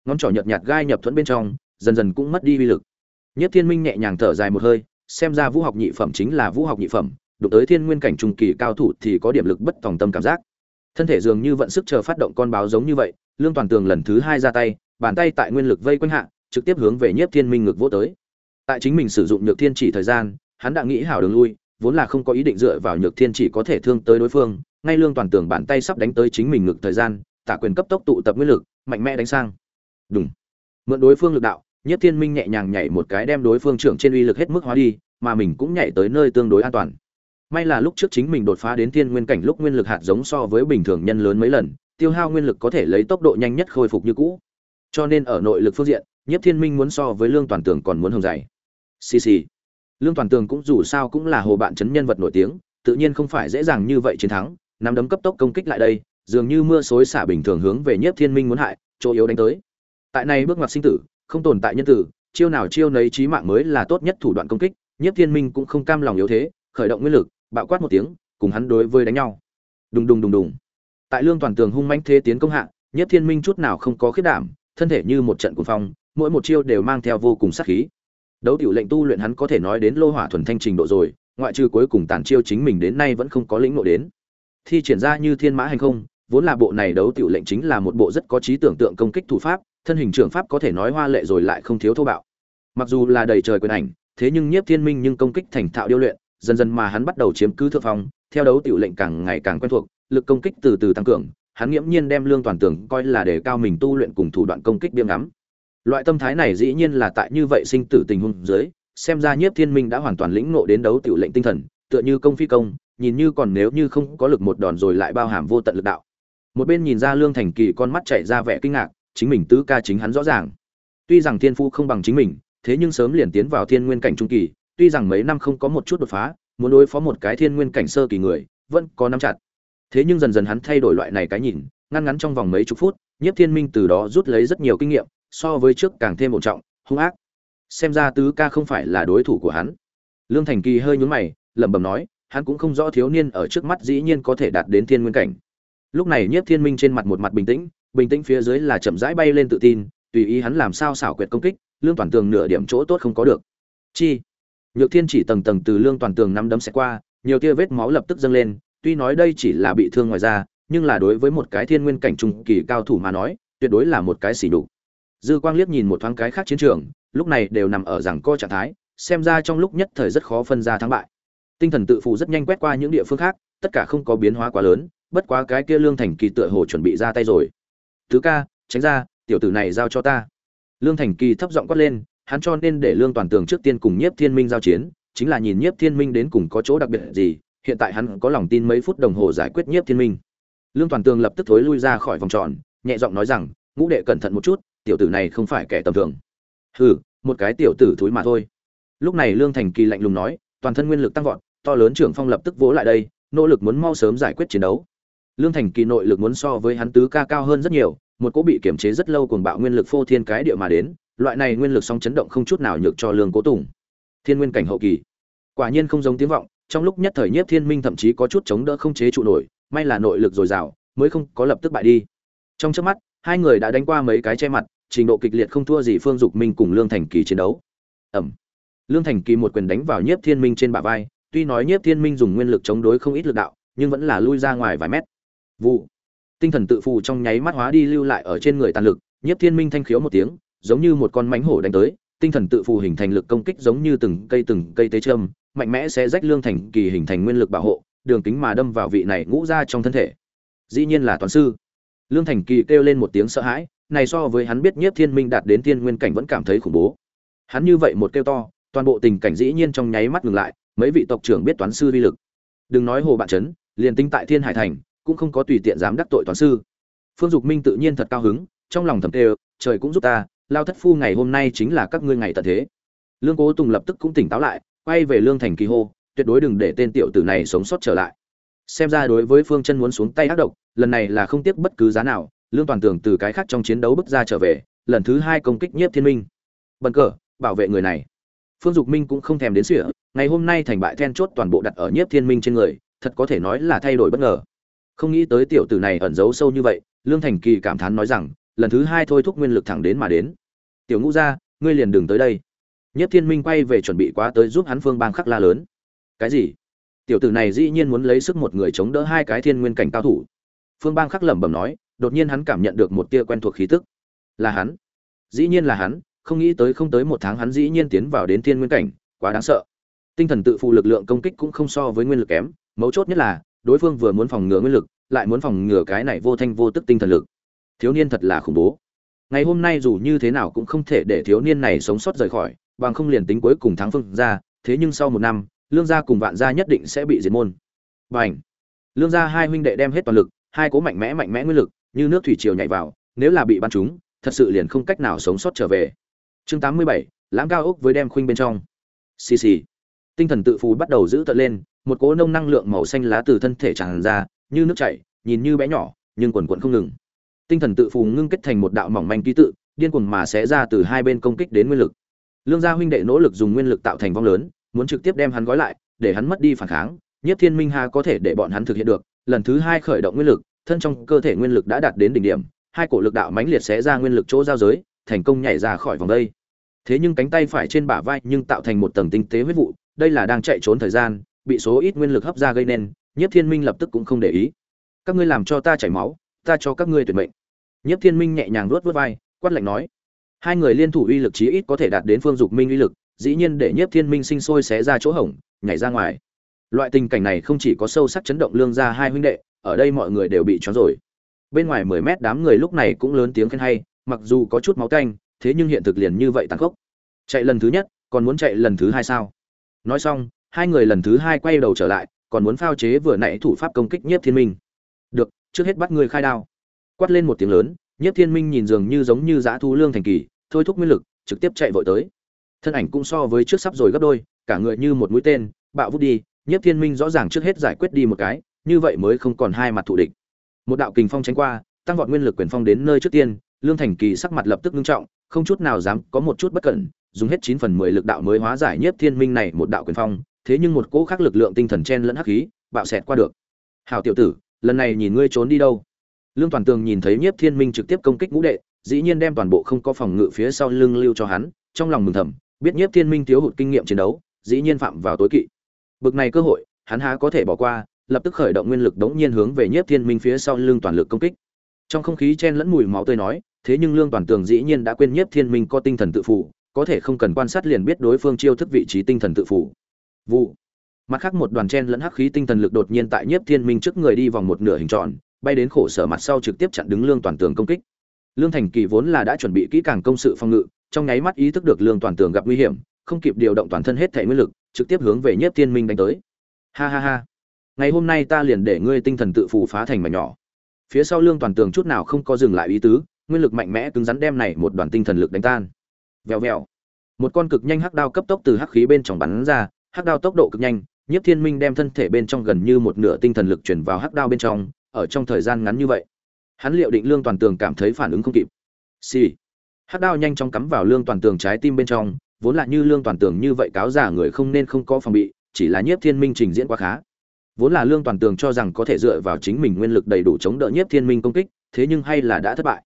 ngón trỏ nhợt nhạt gai nhập thuẫn bên trong, dần dần cũng mất đi uy lực. Nhất thiên minh nhẹ nhàng thở dài một hơi, xem ra vũ học nhị phẩm chính là vũ học nhị phẩm, đụng tới thiên nguyên cảnh trung kỳ cao thủ thì có điểm lực bất tòng tâm cảm giác. Thân thể dường như vận sức chờ phát động con báo giống như vậy, lương toàn tường lần thứ hai ra tay, bàn tay tại nguyên lực vây quanh hạ, trực tiếp hướng về nhiếp thiên minh ngực vỗ tới. Tại chính mình sử dụng nhược thiên chỉ thời gian, hắn đã nghĩ hảo đường lui vốn là không có ý định dựa vào nhược thiên chỉ có thể thương tới đối phương, ngay lương toàn tường bàn tay sắp đánh tới chính mình ngực thời gian, tả quyền cấp tốc tụ tập nguyên lực, mạnh mẽ đánh sang. Đúng mượn đối phương lực đạo nhất thiên minh nhẹ nhàng nhảy một cái đem đối phương trưởng trên uy lực hết mức hóa đi, mà mình cũng nhảy tới nơi tương đối an toàn. May là lúc trước chính mình đột phá đến thiên nguyên cảnh lúc nguyên lực hạt giống so với bình thường nhân lớn mấy lần, tiêu hao nguyên lực có thể lấy tốc độ nhanh nhất khôi phục như cũ. Cho nên ở nội lực phương diện nhất thiên minh muốn so với lương toàn tường còn muốn hồng dày. Xì xì lương toàn tường cũng dù sao cũng là hồ bạn chấn nhân vật nổi tiếng, tự nhiên không phải dễ dàng như vậy chiến thắng, nắm đấm cấp tốc công kích lại đây, dường như mưa xối xả bình thường hướng về nhất thiên minh muốn hại, chỗ yếu đánh tới. Tại này bước ngoặt sinh tử, không tồn tại nhân tử, chiêu nào chiêu nấy trí mạng mới là tốt nhất thủ đoạn công kích nhất thiên minh cũng không cam lòng yếu thế, khởi động nguyên lực, bạo quát một tiếng, cùng hắn đối với đánh nhau. Đùng đùng đùng đùng. Tại lương toàn tường hung mãnh thế tiến công hạ nhất thiên minh chút nào không có khiết đảm, thân thể như một trận cuồng phong, mỗi một chiêu đều mang theo vô cùng sát khí đấu tiểu lệnh tu luyện hắn có thể nói đến lô hỏa thuần thanh trình độ rồi, ngoại trừ cuối cùng tàn chiêu chính mình đến nay vẫn không có lĩnh ngộ đến. Thi triển ra như thiên mã hành không, vốn là bộ này đấu tiểu lệnh chính là một bộ rất có trí tưởng tượng công kích thủ pháp, thân hình trưởng pháp có thể nói hoa lệ rồi lại không thiếu thô bạo. Mặc dù là đầy trời quyền ảnh, thế nhưng nhiếp thiên minh nhưng công kích thành thạo điêu luyện, dần dần mà hắn bắt đầu chiếm cứ thượng phong, theo đấu tiểu lệnh càng ngày càng quen thuộc, lực công kích từ từ tăng cường, hắn nghiễm nhiên đem lương toàn tưởng coi là để cao mình tu luyện cùng thủ đoạn công kích biếng ngắm loại tâm thái này dĩ nhiên là tại như vậy sinh tử tình huống dưới, xem ra nhiếp thiên minh đã hoàn toàn lĩnh ngộ đến đấu tiểu lệnh tinh thần, tựa như công phi công, nhìn như còn nếu như không có lực một đòn rồi lại bao hàm vô tận lực đạo. Một bên nhìn ra lương thành kỳ con mắt chạy ra vẻ kinh ngạc, chính mình tứ ca chính hắn rõ ràng. Tuy rằng thiên phu không bằng chính mình, thế nhưng sớm liền tiến vào thiên nguyên cảnh trung kỳ, tuy rằng mấy năm không có một chút đột phá, muốn đối phó một cái thiên nguyên cảnh sơ kỳ người, vẫn có nắm chặt. Thế nhưng dần dần hắn thay đổi loại này cái nhìn, ngăn ngắn trong vòng mấy chục phút, nhiếp thiên minh từ đó rút lấy rất nhiều kinh nghiệm so với trước càng thêm ổn trọng, hung ác. Xem ra tứ ca không phải là đối thủ của hắn. Lương thành kỳ hơi nhún mày, lẩm bẩm nói, hắn cũng không rõ thiếu niên ở trước mắt dĩ nhiên có thể đạt đến thiên nguyên cảnh. Lúc này nhiếp thiên minh trên mặt một mặt bình tĩnh bình tĩnh phía dưới là chậm rãi bay lên tự tin, tùy ý hắn làm sao xảo quyệt công kích, lương toàn tường nửa điểm chỗ tốt không có được. Chi? Nhược thiên chỉ tầng tầng từ lương toàn tường năm đấm xẹt qua, nhiều tia vết máu lập tức dâng lên, tuy nói đây chỉ là bị thương ngoài da, nhưng là đối với một cái thiên nguyên cảnh trung kỳ cao thủ mà nói, tuyệt đối là một cái xỉ đục dư quang liếc nhìn một thoáng cái khác chiến trường, lúc này đều nằm ở rằng co trạng thái, xem ra trong lúc nhất thời rất khó phân ra thắng bại. Tinh thần tự phụ rất nhanh quét qua những địa phương khác, tất cả không có biến hóa quá lớn, bất quá cái kia lương thành kỳ tựa hồ chuẩn bị ra tay rồi. Thứ ca, tránh ra, tiểu tử này giao cho ta. Lương thành kỳ thấp giọng quát lên, hắn cho nên để lương toàn tường trước tiên cùng nhiếp thiên minh giao chiến, chính là nhìn nhiếp thiên minh đến cùng có chỗ đặc biệt gì, hiện tại hắn có lòng tin mấy phút đồng hồ giải quyết nhiếp thiên minh. Lương toàn tường lập tức thối lui ra khỏi vòng tròn, nhẹ giọng nói rằng, ngũ đệ cẩn thận một chút tiểu tử này không phải kẻ tầm thường. Hừ, một cái tiểu tử thúi mà thôi. Lúc này lương thành kỳ lạnh lùng nói, toàn thân nguyên lực tăng vọt, to lớn trưởng phong lập tức vỗ lại đây, nỗ lực muốn mau sớm giải quyết chiến đấu. Lương thành kỳ nội lực muốn so với hắn tứ ca cao hơn rất nhiều, một cỗ bị kiểm chế rất lâu cuồng bạo nguyên lực phô thiên cái địa mà đến, loại này nguyên lực song chấn động không chút nào nhược cho lương cố tùng. Thiên nguyên cảnh hậu kỳ. Quả nhiên không giống tiếng vọng, trong lúc nhất thời nhiếp thiên minh thậm chí có chút chống đỡ không chế trụ nổi, may là nội lực dồi dào, mới không có lập tức bại đi. Trong trước mắt, hai người đã đánh qua mấy cái che mặt trình độ kịch liệt không thua gì phương dục minh cùng lương thành kỳ chiến đấu. Ẩm. Lương thành kỳ một quyền đánh vào nhiếp thiên minh trên bả vai, tuy nói nhiếp thiên minh dùng nguyên lực chống đối không ít lực đạo, nhưng vẫn là lui ra ngoài vài mét. Vụ. Tinh thần tự phù trong nháy mắt hóa đi lưu lại ở trên người tàn lực, nhiếp thiên minh thanh khiếu một tiếng, giống như một con mánh hổ đánh tới, tinh thần tự phù hình thành lực công kích giống như từng cây từng cây tế châm mạnh mẽ sẽ rách lương thành kỳ hình thành nguyên lực bảo hộ, đường kính mà đâm vào vị này ngũ ra trong thân thể. Dĩ nhiên là toàn sư. Lương thành kỳ kêu lên một tiếng sợ hãi này so với hắn biết nhiếp thiên minh đạt đến thiên nguyên cảnh vẫn cảm thấy khủng bố. Hắn như vậy một kêu to, toàn bộ tình cảnh dĩ nhiên trong nháy mắt ngừng lại, mấy vị tộc trưởng biết toán sư vi lực. Đừng nói hồ bạn trấn, liền tinh tại thiên hải thành, cũng không có tùy tiện dám đắc tội toán sư. Phương dục minh tự nhiên thật cao hứng, trong lòng thầm tê trời cũng giúp ta, lao thất phu ngày hôm nay chính là các ngươi ngày tận thế. Lương cố tùng lập tức cũng tỉnh táo lại, quay về lương thành kỳ hô, tuyệt đối đừng để tên tiểu tử này sống sót trở lại. Xem ra đối với phương chân muốn xuống tay ác độc, lần này là không tiếc bất cứ giá nào lương toàn tường từ cái khác trong chiến đấu bước ra trở về, lần thứ hai công kích nhiếp thiên minh. Bần cờ, bảo vệ người này. Phương dục minh cũng không thèm đến sỉa, ngày hôm nay thành bại then chốt toàn bộ đặt ở nhiếp thiên minh trên người, thật có thể nói là thay đổi bất ngờ. Không nghĩ tới tiểu tử này ẩn giấu sâu như vậy, lương thành kỳ cảm thán nói rằng, lần thứ hai thôi thúc nguyên lực thẳng đến mà đến. Tiểu ngũ gia, ngươi liền đừng tới đây. Nhất thiên minh quay về chuẩn bị quá tới giúp hắn phương bang khắc la lớn. Cái gì? Tiểu tử này dĩ nhiên muốn lấy sức một người chống đỡ hai cái thiên nguyên cảnh cao thủ. Phương bang khắc lẩm bẩm nói đột nhiên hắn cảm nhận được một tia quen thuộc khí tức. Là hắn. Dĩ nhiên là hắn, không nghĩ tới không tới một tháng hắn dĩ nhiên tiến vào đến thiên nguyên cảnh, quá đáng sợ. Tinh thần tự phụ lực lượng công kích cũng không so với nguyên lực kém, mấu chốt nhất là, đối phương vừa muốn phòng ngừa nguyên lực, lại muốn phòng ngừa cái này vô thanh vô tức tinh thần lực. Thiếu niên thật là khủng bố. Ngày hôm nay dù như thế nào cũng không thể để thiếu niên này sống sót rời khỏi, bằng không liền tính cuối cùng thắng phương ra, thế nhưng sau một năm, lương gia cùng vạn gia nhất định sẽ bị diệt môn. Và lương gia hai huynh đệ đem hết toàn lực, hai cố mạnh mẽ mạnh mẽ nguyên lực như nước thủy triều nhảy vào, nếu là bị bắn chúng thật sự liền không cách nào sống sót trở về. Chương tám mươi bảy lãng cao ốc với đem khuynh bên trong. Xì xì. Tinh thần tự phù bắt đầu giữ tận lên, một cỗ nông năng lượng màu xanh lá từ thân thể tràn ra, như nước chảy, nhìn như bé nhỏ, nhưng quần quần không ngừng. Tinh thần tự phù ngưng kết thành một đạo mỏng manh ký tự, điên cuồng mà sẽ ra từ hai bên công kích đến nguyên lực. Lương gia huynh đệ nỗ lực dùng nguyên lực tạo thành vong lớn, muốn trực tiếp đem hắn gói lại, để hắn mất đi phản kháng, nhất thiên minh hà có thể để bọn hắn thực hiện được, lần thứ hai khởi động nguyên lực thân trong cơ thể nguyên lực đã đạt đến đỉnh điểm, hai cổ lực đạo mãnh liệt sẽ ra nguyên lực chỗ giao giới, thành công nhảy ra khỏi vòng đây. Thế nhưng cánh tay phải trên bả vai nhưng tạo thành một tầng tinh tế huyết vụ, đây là đang chạy trốn thời gian, bị số ít nguyên lực hấp ra gây nên nhất thiên minh lập tức cũng không để ý. Các ngươi làm cho ta chảy máu, ta cho các ngươi tuyệt mệnh. Nhất thiên minh nhẹ nhàng vuốt vuốt vai, quát lạnh nói. Hai người liên thủ uy lực chí ít có thể đạt đến phương dục minh uy lực, dĩ nhiên để nhất thiên minh sinh sôi xé ra chỗ hổng, nhảy ra ngoài. Loại tình cảnh này không chỉ có sâu sắc chấn động lương gia hai huynh đệ ở đây mọi người đều bị choáng rồi. Bên ngoài mười mét đám người lúc này cũng lớn tiếng khen hay, mặc dù có chút máu tanh thế nhưng hiện thực liền như vậy tàn khốc. Chạy lần thứ nhất, còn muốn chạy lần thứ hai sao? Nói xong, hai người lần thứ hai quay đầu trở lại, còn muốn phao chế vừa nãy thủ pháp công kích nhiếp thiên minh. Được, trước hết bắt người khai đao. Quát lên một tiếng lớn, nhiếp thiên minh nhìn dường như giống như dã thu lương thành kỳ, thôi thúc nguyên lực, trực tiếp chạy vội tới. Thân ảnh cũng so với trước sắp rồi gấp đôi, cả người như một mũi tên, bạo vút đi, nhiếp thiên minh rõ ràng trước hết giải quyết đi một cái như vậy mới không còn hai mặt thù địch. Một đạo kình phong tránh qua, tăng vọt nguyên lực quyền phong đến nơi trước tiên, lương thành kỳ sắc mặt lập tức ngưng trọng, không chút nào dám có một chút bất cẩn, dùng hết chín phần mười lực đạo mới hóa giải nhiếp thiên minh này một đạo quyền phong, thế nhưng một cỗ khác lực lượng tinh thần chen lẫn hắc khí, bạo xẹt qua được. Hảo tiểu tử, lần này nhìn ngươi trốn đi đâu? Lương toàn tường nhìn thấy nhiếp thiên minh trực tiếp công kích ngũ đệ, dĩ nhiên đem toàn bộ không có phòng ngự phía sau lưng lưu cho hắn, trong lòng mừng thầm, biết nhiếp thiên minh thiếu hụt kinh nghiệm chiến đấu, dĩ nhiên phạm vào tối kỵ. Bực này cơ hội, hắn há có thể bỏ qua lập tức khởi động nguyên lực đống nhiên hướng về nhiếp thiên minh phía sau lưng toàn lực công kích. Trong không khí chen lẫn mùi máu tươi nói, thế nhưng lương toàn tường dĩ nhiên đã quên nhiếp thiên minh có tinh thần tự phụ, có thể không cần quan sát liền biết đối phương chiêu thức vị trí tinh thần tự phụ. Vụ. Mặt khác một đoàn chen lẫn hắc khí tinh thần lực đột nhiên tại nhiếp thiên minh trước người đi vòng một nửa hình tròn, bay đến khổ sở mặt sau trực tiếp chặn đứng lương toàn tường công kích. Lương thành kỳ vốn là đã chuẩn bị kỹ càng công sự phòng ngự, trong nháy mắt ý thức được lương toàn tường gặp nguy hiểm, không kịp điều động toàn thân hết thể nguyên lực, trực tiếp hướng về nhiếp thiên minh đánh tới. Ha ha ha ngày hôm nay ta liền để ngươi tinh thần tự phù phá thành mảnh nhỏ. Phía sau lương toàn tường chút nào không có dừng lại ý tứ, nguyên lực mạnh mẽ cứng rắn đem này một đoàn tinh thần lực đánh tan. Vèo vèo. Một con cực nhanh hắc đao cấp tốc từ hắc khí bên trong bắn ra, hắc đao tốc độ cực nhanh, nhiếp thiên minh đem thân thể bên trong gần như một nửa tinh thần lực chuyển vào hắc đao bên trong, ở trong thời gian ngắn như vậy. Hắn liệu định lương toàn tường cảm thấy phản ứng không kịp. Xì、sì. hắc đao nhanh chóng cắm vào lương toàn tường trái tim bên trong, vốn là như lương toàn tường như vậy cáo giả người không nên không có phòng bị, chỉ là nhiếp thiên minh trình diễn quá khá vốn là lương toàn tường cho rằng có thể dựa vào chính mình nguyên lực đầy đủ chống đỡ nhiếp thiên minh công kích, thế nhưng hay là đã thất bại.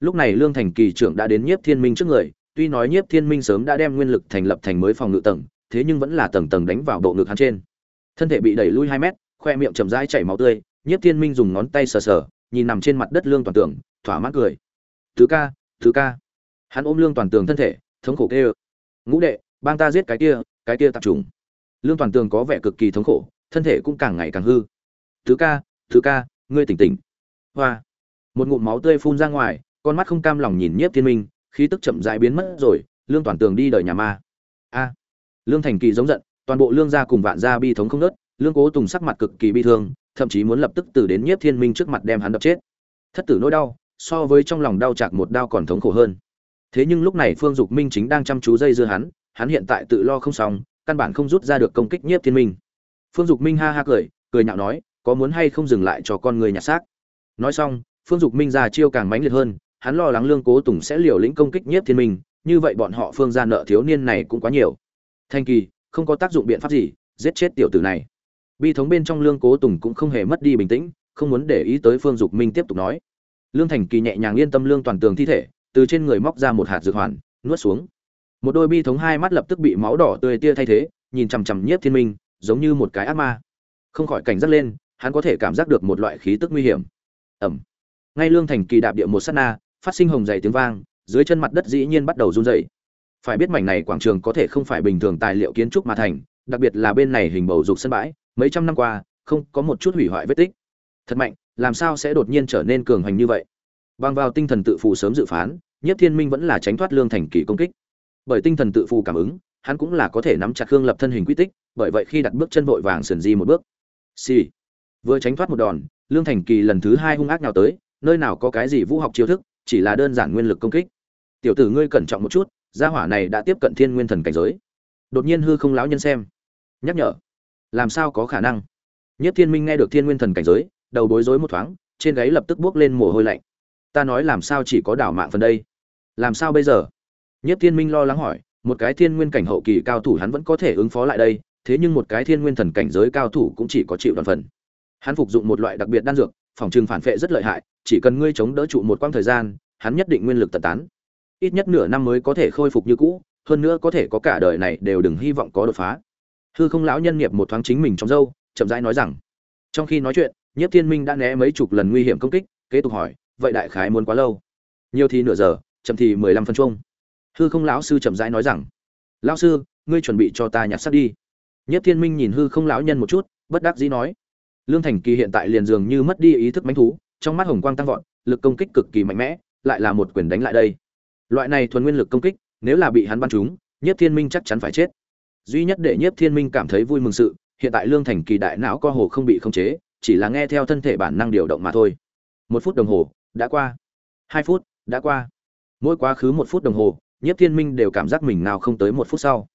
Lúc này lương thành kỳ trưởng đã đến nhiếp thiên minh trước người, tuy nói nhiếp thiên minh sớm đã đem nguyên lực thành lập thành mới phòng ngự tầng, thế nhưng vẫn là tầng tầng đánh vào bộ ngực hắn trên. Thân thể bị đẩy lui hai mét, khoe miệng chầm rãi chảy máu tươi, nhiếp thiên minh dùng ngón tay sờ sờ, nhìn nằm trên mặt đất lương toàn tường, thỏa mãn cười. Thứ ca thứ ca. Hắn ôm lương toàn tường thân thể, thống khổ kêu. Ngũ đệ, bang ta giết cái kia cái kia tạp trùng lương toàn tường có vẻ cực kỳ thống khổ thân thể cũng càng ngày càng hư. Thứ ca thứ ca, ngươi tỉnh tỉnh. Hoa. Một ngụm máu tươi phun ra ngoài, con mắt không cam lòng nhìn nhiếp thiên minh, khí tức chậm rãi biến mất rồi, lương toàn tường đi đời nhà ma. A. À. Lương thành kỳ giống giận, toàn bộ lương gia cùng vạn gia bi thống không nớt, lương cố tùng sắc mặt cực kỳ bi thương, thậm chí muốn lập tức từ đến nhiếp thiên minh trước mặt đem hắn đập chết. Thất tử nỗi đau, so với trong lòng đau chạc một đau còn thống khổ hơn. Thế nhưng lúc này phương dục minh chính đang chăm chú dây dưa hắn hắn hiện tại tự lo không xong, căn bản không rút ra được công kích nhiếp thiên minh phương dục minh ha ha cười cười nhạo nói, có muốn hay không dừng lại cho con người nhặt xác? Nói xong, phương dục minh ra chiêu càng mãnh liệt hơn, hắn lo lắng lương cố tùng sẽ liều lĩnh công kích nhiếp thiên minh, như vậy bọn họ phương ra nợ thiếu niên này cũng quá nhiều. Thanh kỳ, không có tác dụng biện pháp gì, giết chết tiểu tử này. Bi thống bên trong lương cố tùng cũng không hề mất đi bình tĩnh, không muốn để ý tới phương dục minh tiếp tục nói. Lương thành kỳ nhẹ nhàng yên tâm lương toàn tường thi thể, từ trên người móc ra một hạt dược hoàn, nuốt xuống. Một đôi bi thống hai mắt lập tức bị máu đỏ tươi tia thay thế, nhìn chằm chằm nhiếp thiên minh giống như một cái ác ma. Không khỏi cảnh giác lên, hắn có thể cảm giác được một loại khí tức nguy hiểm. Ẩm. Ngay lương thành kỳ đạp địa một sát na, phát sinh hồng dày tiếng vang, dưới chân mặt đất dĩ nhiên bắt đầu run rẩy. Phải biết mảnh này quảng trường có thể không phải bình thường tài liệu kiến trúc mà thành, đặc biệt là bên này hình bầu dục sân bãi, mấy trăm năm qua, không có một chút hủy hoại vết tích. Thật mạnh, làm sao sẽ đột nhiên trở nên cường hành như vậy? Bằng vào tinh thần tự phụ sớm dự phán nhất thiên minh vẫn là tránh thoát lương thành kỳ công kích. Bởi tinh thần tự phụ cảm ứng hắn cũng là có thể nắm chặt khương lập thân hình quy tích, bởi vậy khi đặt bước chân vội vàng sườn di một bước. Xì、sì. vừa tránh thoát một đòn, lương thành kỳ lần thứ hai hung ác nào tới, nơi nào có cái gì vũ học chiêu thức, chỉ là đơn giản nguyên lực công kích. Tiểu tử ngươi cẩn trọng một chút, gia hỏa này đã tiếp cận thiên nguyên thần cảnh giới. Đột nhiên hư không lão nhân xem. Nhắc nhở. Làm sao có khả năng? Nhất thiên minh nghe được thiên nguyên thần cảnh giới, đầu bối rối một thoáng, trên gáy lập tức buốc lên mồ hôi lạnh. Ta nói làm sao chỉ có đảo mạng phần đây? Làm sao bây giờ? Nhất thiên minh lo lắng hỏi một cái thiên nguyên cảnh hậu kỳ cao thủ hắn vẫn có thể ứng phó lại đây, thế nhưng một cái thiên nguyên thần cảnh giới cao thủ cũng chỉ có chịu đoàn phần. Hắn phục dụng một loại đặc biệt đan dược, phòng trừng phản vệ rất lợi hại, chỉ cần ngươi chống đỡ trụ một quãng thời gian, hắn nhất định nguyên lực tật tán. Ít nhất nửa năm mới có thể khôi phục như cũ, hơn nữa có thể có cả đời này đều đừng hy vọng có đột phá. Hư không lão nhân nghiệp một thoáng chính mình trong dâu, chậm rãi nói rằng, trong khi nói chuyện nhất thiên minh đã né mấy chục lần nguy hiểm công kích, kế tục hỏi, vậy đại khái muốn quá lâu? Nhiều thì nửa giờ, chậm thì mười lăm phân chung hư không lão sư chậm rãi nói rằng, lão sư, ngươi chuẩn bị cho ta nhặt sắt đi. Nhất thiên minh nhìn hư không lão nhân một chút, bất đắc dĩ nói, lương thành kỳ hiện tại liền dường như mất đi ý thức mánh thú, trong mắt hồng quang tăng vọt, lực công kích cực kỳ mạnh mẽ, lại là một quyền đánh lại đây. Loại này thuần nguyên lực công kích, nếu là bị hắn bắn trúng, nhất thiên minh chắc chắn phải chết. Duy nhất để nhất thiên minh cảm thấy vui mừng sự, hiện tại lương thành kỳ đại não co hồ không bị khống chế, chỉ là nghe theo thân thể bản năng điều động mà thôi. Một phút đồng hồ, đã qua. Hai phút, đã qua. Mỗi quá khứ một phút đồng hồ nhất thiên minh đều cảm giác mình nào không tới một phút sau.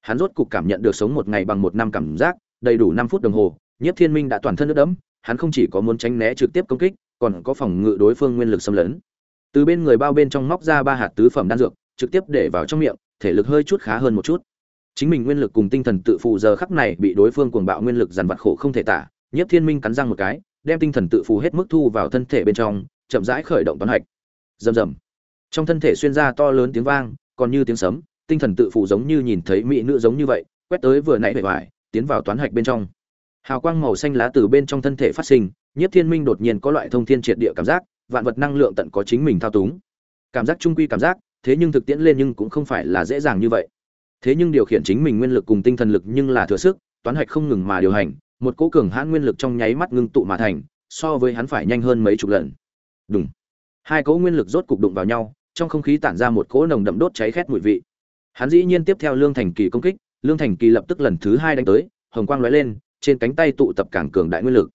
Hắn rốt cục cảm nhận được sống một ngày bằng một năm cảm giác, đầy đủ năm phút đồng hồ nhất thiên minh đã toàn thân nước đẫm, hắn không chỉ có muốn tránh né trực tiếp công kích, còn có phòng ngự đối phương nguyên lực xâm lấn. Từ bên người bao bên trong móc ra ba hạt tứ phẩm đan dược, trực tiếp để vào trong miệng, thể lực hơi chút khá hơn một chút. Chính mình nguyên lực cùng tinh thần tự phụ giờ khắc này bị đối phương cuồng bạo nguyên lực dằn vặt khổ không thể tả, nhiếp thiên minh cắn răng một cái, đem tinh thần tự phụ hết mức thu vào thân thể bên trong, chậm rãi khởi động toán hạch. Rầm rầm trong thân thể xuyên ra to lớn tiếng vang, còn như tiếng sấm, tinh thần tự phụ giống như nhìn thấy mỹ nữ giống như vậy, quét tới vừa nãy bề ngoài tiến vào toán hạch bên trong. Hào quang màu xanh lá từ bên trong thân thể phát sinh, nhiếp thiên minh đột nhiên có loại thông thiên triệt địa cảm giác, vạn vật năng lượng tận có chính mình thao túng. Cảm giác trung quy cảm giác, thế nhưng thực tiễn lên nhưng cũng không phải là dễ dàng như vậy. Thế nhưng điều khiển chính mình nguyên lực cùng tinh thần lực nhưng là thừa sức, toán hạch không ngừng mà điều hành, một cỗ cường hãn nguyên lực trong nháy mắt ngưng tụ mà thành, so với hắn phải nhanh hơn mấy chục lần. Đúng hai cỗ nguyên lực rốt cục đụng vào nhau, trong không khí tản ra một cỗ nồng đậm đốt cháy khét mùi vị. Hắn dĩ nhiên tiếp theo lương thành kỳ công kích, lương thành kỳ lập tức lần thứ hai đánh tới, hồng quang lóe lên, trên cánh tay tụ tập cảng cường đại nguyên lực.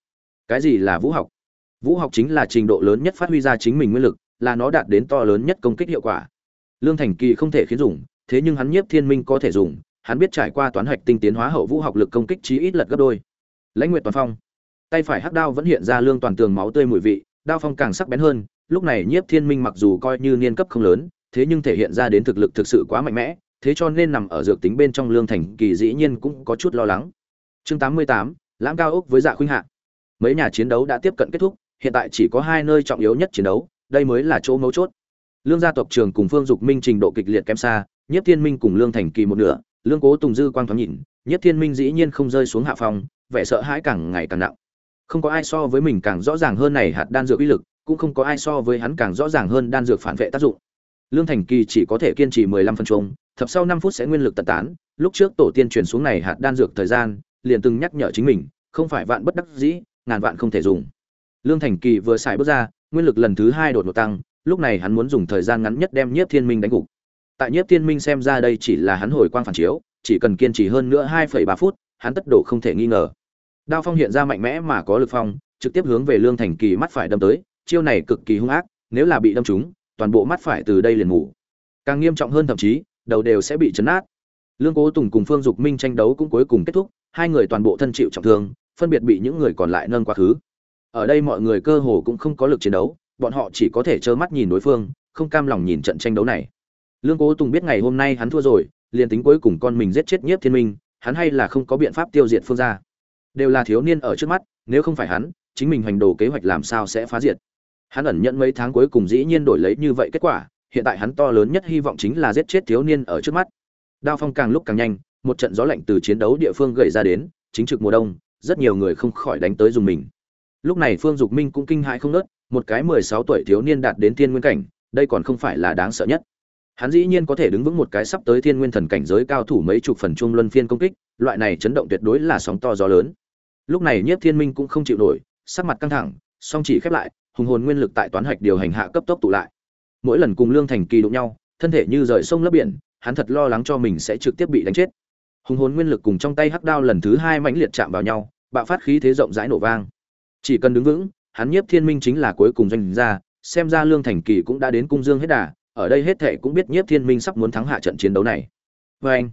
Cái gì là vũ học? Vũ học chính là trình độ lớn nhất phát huy ra chính mình nguyên lực, là nó đạt đến to lớn nhất công kích hiệu quả. Lương thành kỳ không thể khiến dùng, thế nhưng hắn nhiếp thiên minh có thể dùng, hắn biết trải qua toán hạch tinh tiến hóa hậu vũ học lực công kích chí ít lật gấp đôi. Lãnh nguyệt toàn phong. Tay phải hắc đao vẫn hiện ra lương toàn tường máu tươi mùi vị, đao phong càng sắc bén hơn lúc này nhiếp thiên minh mặc dù coi như niên cấp không lớn, thế nhưng thể hiện ra đến thực lực thực sự quá mạnh mẽ, thế cho nên nằm ở dược tính bên trong lương thành kỳ dĩ nhiên cũng có chút lo lắng. Chương tám mươi tám, lãng cao ốc với dạ khuynh hạ. Mấy nhà chiến đấu đã tiếp cận kết thúc, hiện tại chỉ có hai nơi trọng yếu nhất chiến đấu, đây mới là chỗ mấu chốt. Lương gia tộc trường cùng phương dục minh trình độ kịch liệt kém xa nhất thiên minh cùng lương thành kỳ một nửa, lương cố tùng dư quang thoáng nhìn nhất thiên minh dĩ nhiên không rơi xuống hạ phòng, vẻ sợ hãi càng ngày càng nặng. Không có ai so với mình càng rõ ràng hơn này hạt đan dược uy lực cũng không có ai so với hắn càng rõ ràng hơn đan dược phản vệ tác dụng. Lương thành kỳ chỉ có thể kiên trì mười lăm phân chung, thập sau năm phút sẽ nguyên lực tận tán, lúc trước tổ tiên truyền xuống này hạt đan dược thời gian, liền từng nhắc nhở chính mình, không phải vạn bất đắc dĩ, ngàn vạn không thể dùng. Lương thành kỳ vừa xài bước ra, nguyên lực lần thứ hai đột ngột tăng, lúc này hắn muốn dùng thời gian ngắn nhất đem nhiếp thiên minh đánh gục. Tại nhiếp thiên minh xem ra đây chỉ là hắn hồi quang phản chiếu, chỉ cần kiên trì hơn nữa hai phẩy ba phút, hắn tất độ không thể nghi ngờ. Đao phong hiện ra mạnh mẽ mà có lực phong, trực tiếp hướng về lương thành kỳ mắt phải đâm tới chiêu này cực kỳ hung ác, nếu là bị đâm trúng, toàn bộ mắt phải từ đây liền ngủ. Càng nghiêm trọng hơn thậm chí, đầu đều sẽ bị chấn nát. Lương cố tùng cùng phương dục minh tranh đấu cũng cuối cùng kết thúc, hai người toàn bộ thân chịu trọng thương, phân biệt bị những người còn lại nâng quá khứ. Ở đây mọi người cơ hồ cũng không có lực chiến đấu, bọn họ chỉ có thể trơ mắt nhìn đối phương, không cam lòng nhìn trận tranh đấu này. Lương cố tùng biết ngày hôm nay hắn thua rồi, liền tính cuối cùng con mình giết chết nhiếp thiên minh, hắn hay là không có biện pháp tiêu diệt phương gia. Đều là thiếu niên ở trước mắt, nếu không phải hắn, chính mình hành đồ kế hoạch làm sao sẽ phá diệt hắn ẩn nhận mấy tháng cuối cùng dĩ nhiên đổi lấy như vậy kết quả, hiện tại hắn to lớn nhất hy vọng chính là giết chết thiếu niên ở trước mắt. Đao phong càng lúc càng nhanh, một trận gió lạnh từ chiến đấu địa phương gầy ra đến, chính trực mùa đông, rất nhiều người không khỏi đánh tới dùng mình. Lúc này phương dục minh cũng kinh hãi không nớt một cái mười sáu tuổi thiếu niên đạt đến thiên nguyên cảnh, đây còn không phải là đáng sợ nhất. Hắn dĩ nhiên có thể đứng vững một cái sắp tới thiên nguyên thần cảnh giới cao thủ mấy chục phần trung luân phiên công kích, loại này chấn động tuyệt đối là sóng to gió lớn. Lúc này nhiếp thiên minh cũng không chịu nổi, sắc mặt căng thẳng, song chỉ khép lại hùng hồn nguyên lực tại toán hạch điều hành hạ cấp tốc tụ lại. Mỗi lần cùng lương thành kỳ đụng nhau, thân thể như rời sông lấp biển, hắn thật lo lắng cho mình sẽ trực tiếp bị đánh chết. Hùng hồn nguyên lực cùng trong tay hắc đao lần thứ hai mãnh liệt chạm vào nhau, bạo phát khí thế rộng rãi nổ vang. Chỉ cần đứng vững, hắn nhiếp thiên minh chính là cuối cùng doanh ra xem ra lương thành kỳ cũng đã đến cung dương hết đà, ở đây hết thệ cũng biết nhiếp thiên minh sắp muốn thắng hạ trận chiến đấu này. Vê anh,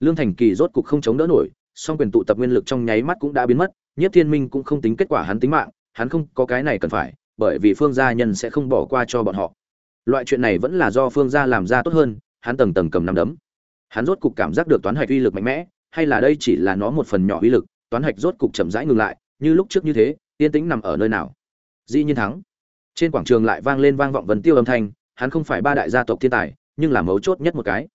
lương thành kỳ rốt cục không chống đỡ nổi, song quyền tụ tập nguyên lực trong nháy mắt cũng đã biến mất, nhiếp thiên minh cũng không tính kết quả hắn tính mạng, hắn không có cái này cần phải bởi vì phương gia nhân sẽ không bỏ qua cho bọn họ. Loại chuyện này vẫn là do phương gia làm ra tốt hơn, hắn tầng tầng cầm nắm đấm. Hắn rốt cục cảm giác được toán hạch uy lực mạnh mẽ, hay là đây chỉ là nó một phần nhỏ uy lực, toán hạch rốt cục chậm rãi ngừng lại, như lúc trước như thế, yên tĩnh nằm ở nơi nào. Dĩ nhiên thắng. Trên quảng trường lại vang lên vang vọng vần tiêu âm thanh, hắn không phải ba đại gia tộc thiên tài, nhưng là mấu chốt nhất một cái.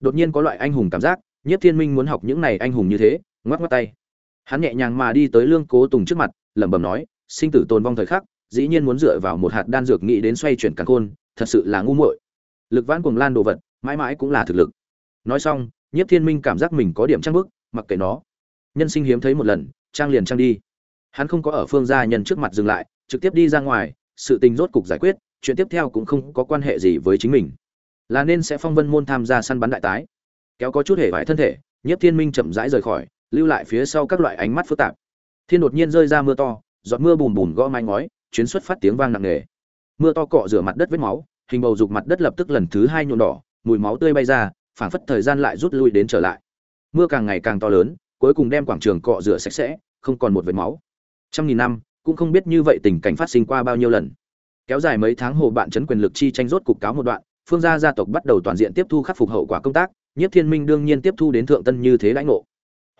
Đột nhiên có loại anh hùng cảm giác nhất thiên minh muốn học những này anh hùng như thế, ngoắc ngoắc tay. Hắn nhẹ nhàng mà đi tới lương cố tùng trước mặt, lẩm bẩm nói, sinh tử tồn vong thời khắc dĩ nhiên muốn dựa vào một hạt đan dược nghĩ đến xoay chuyển càn khôn, thật sự là ngu muội. Lực vãn cuồng lan đồ vật, mãi mãi cũng là thực lực. Nói xong, nhiếp thiên minh cảm giác mình có điểm trang bức, mặc kệ nó. Nhân sinh hiếm thấy một lần, trang liền trang đi. Hắn không có ở phương gia nhân trước mặt dừng lại, trực tiếp đi ra ngoài, sự tình rốt cục giải quyết, chuyện tiếp theo cũng không có quan hệ gì với chính mình. Là nên sẽ phong vân môn tham gia săn bắn đại tái. Kéo có chút hề vải thân thể, nhiếp thiên minh chậm rãi rời khỏi, lưu lại phía sau các loại ánh mắt phức tạp. Thiên đột nhiên rơi ra mưa to, giọt mưa bùm bùm gõ mái ngói chuyến xuất phát tiếng vang nặng nề. Mưa to cọ rửa mặt đất vết máu, hình bầu dục mặt đất lập tức lần thứ hai nhuộm đỏ, mùi máu tươi bay ra, phảng phất thời gian lại rút lui đến trở lại. Mưa càng ngày càng to lớn, cuối cùng đem quảng trường cọ rửa sạch sẽ, không còn một vệt máu. Trăm nghìn năm, cũng không biết như vậy tình cảnh phát sinh qua bao nhiêu lần. Kéo dài mấy tháng hồ bạn chấn quyền lực chi tranh rốt cục cáo một đoạn, phương gia gia tộc bắt đầu toàn diện tiếp thu khắc phục hậu quả công tác, nhiếp thiên minh đương nhiên tiếp thu đến thượng tân như thế lãnh ngộ.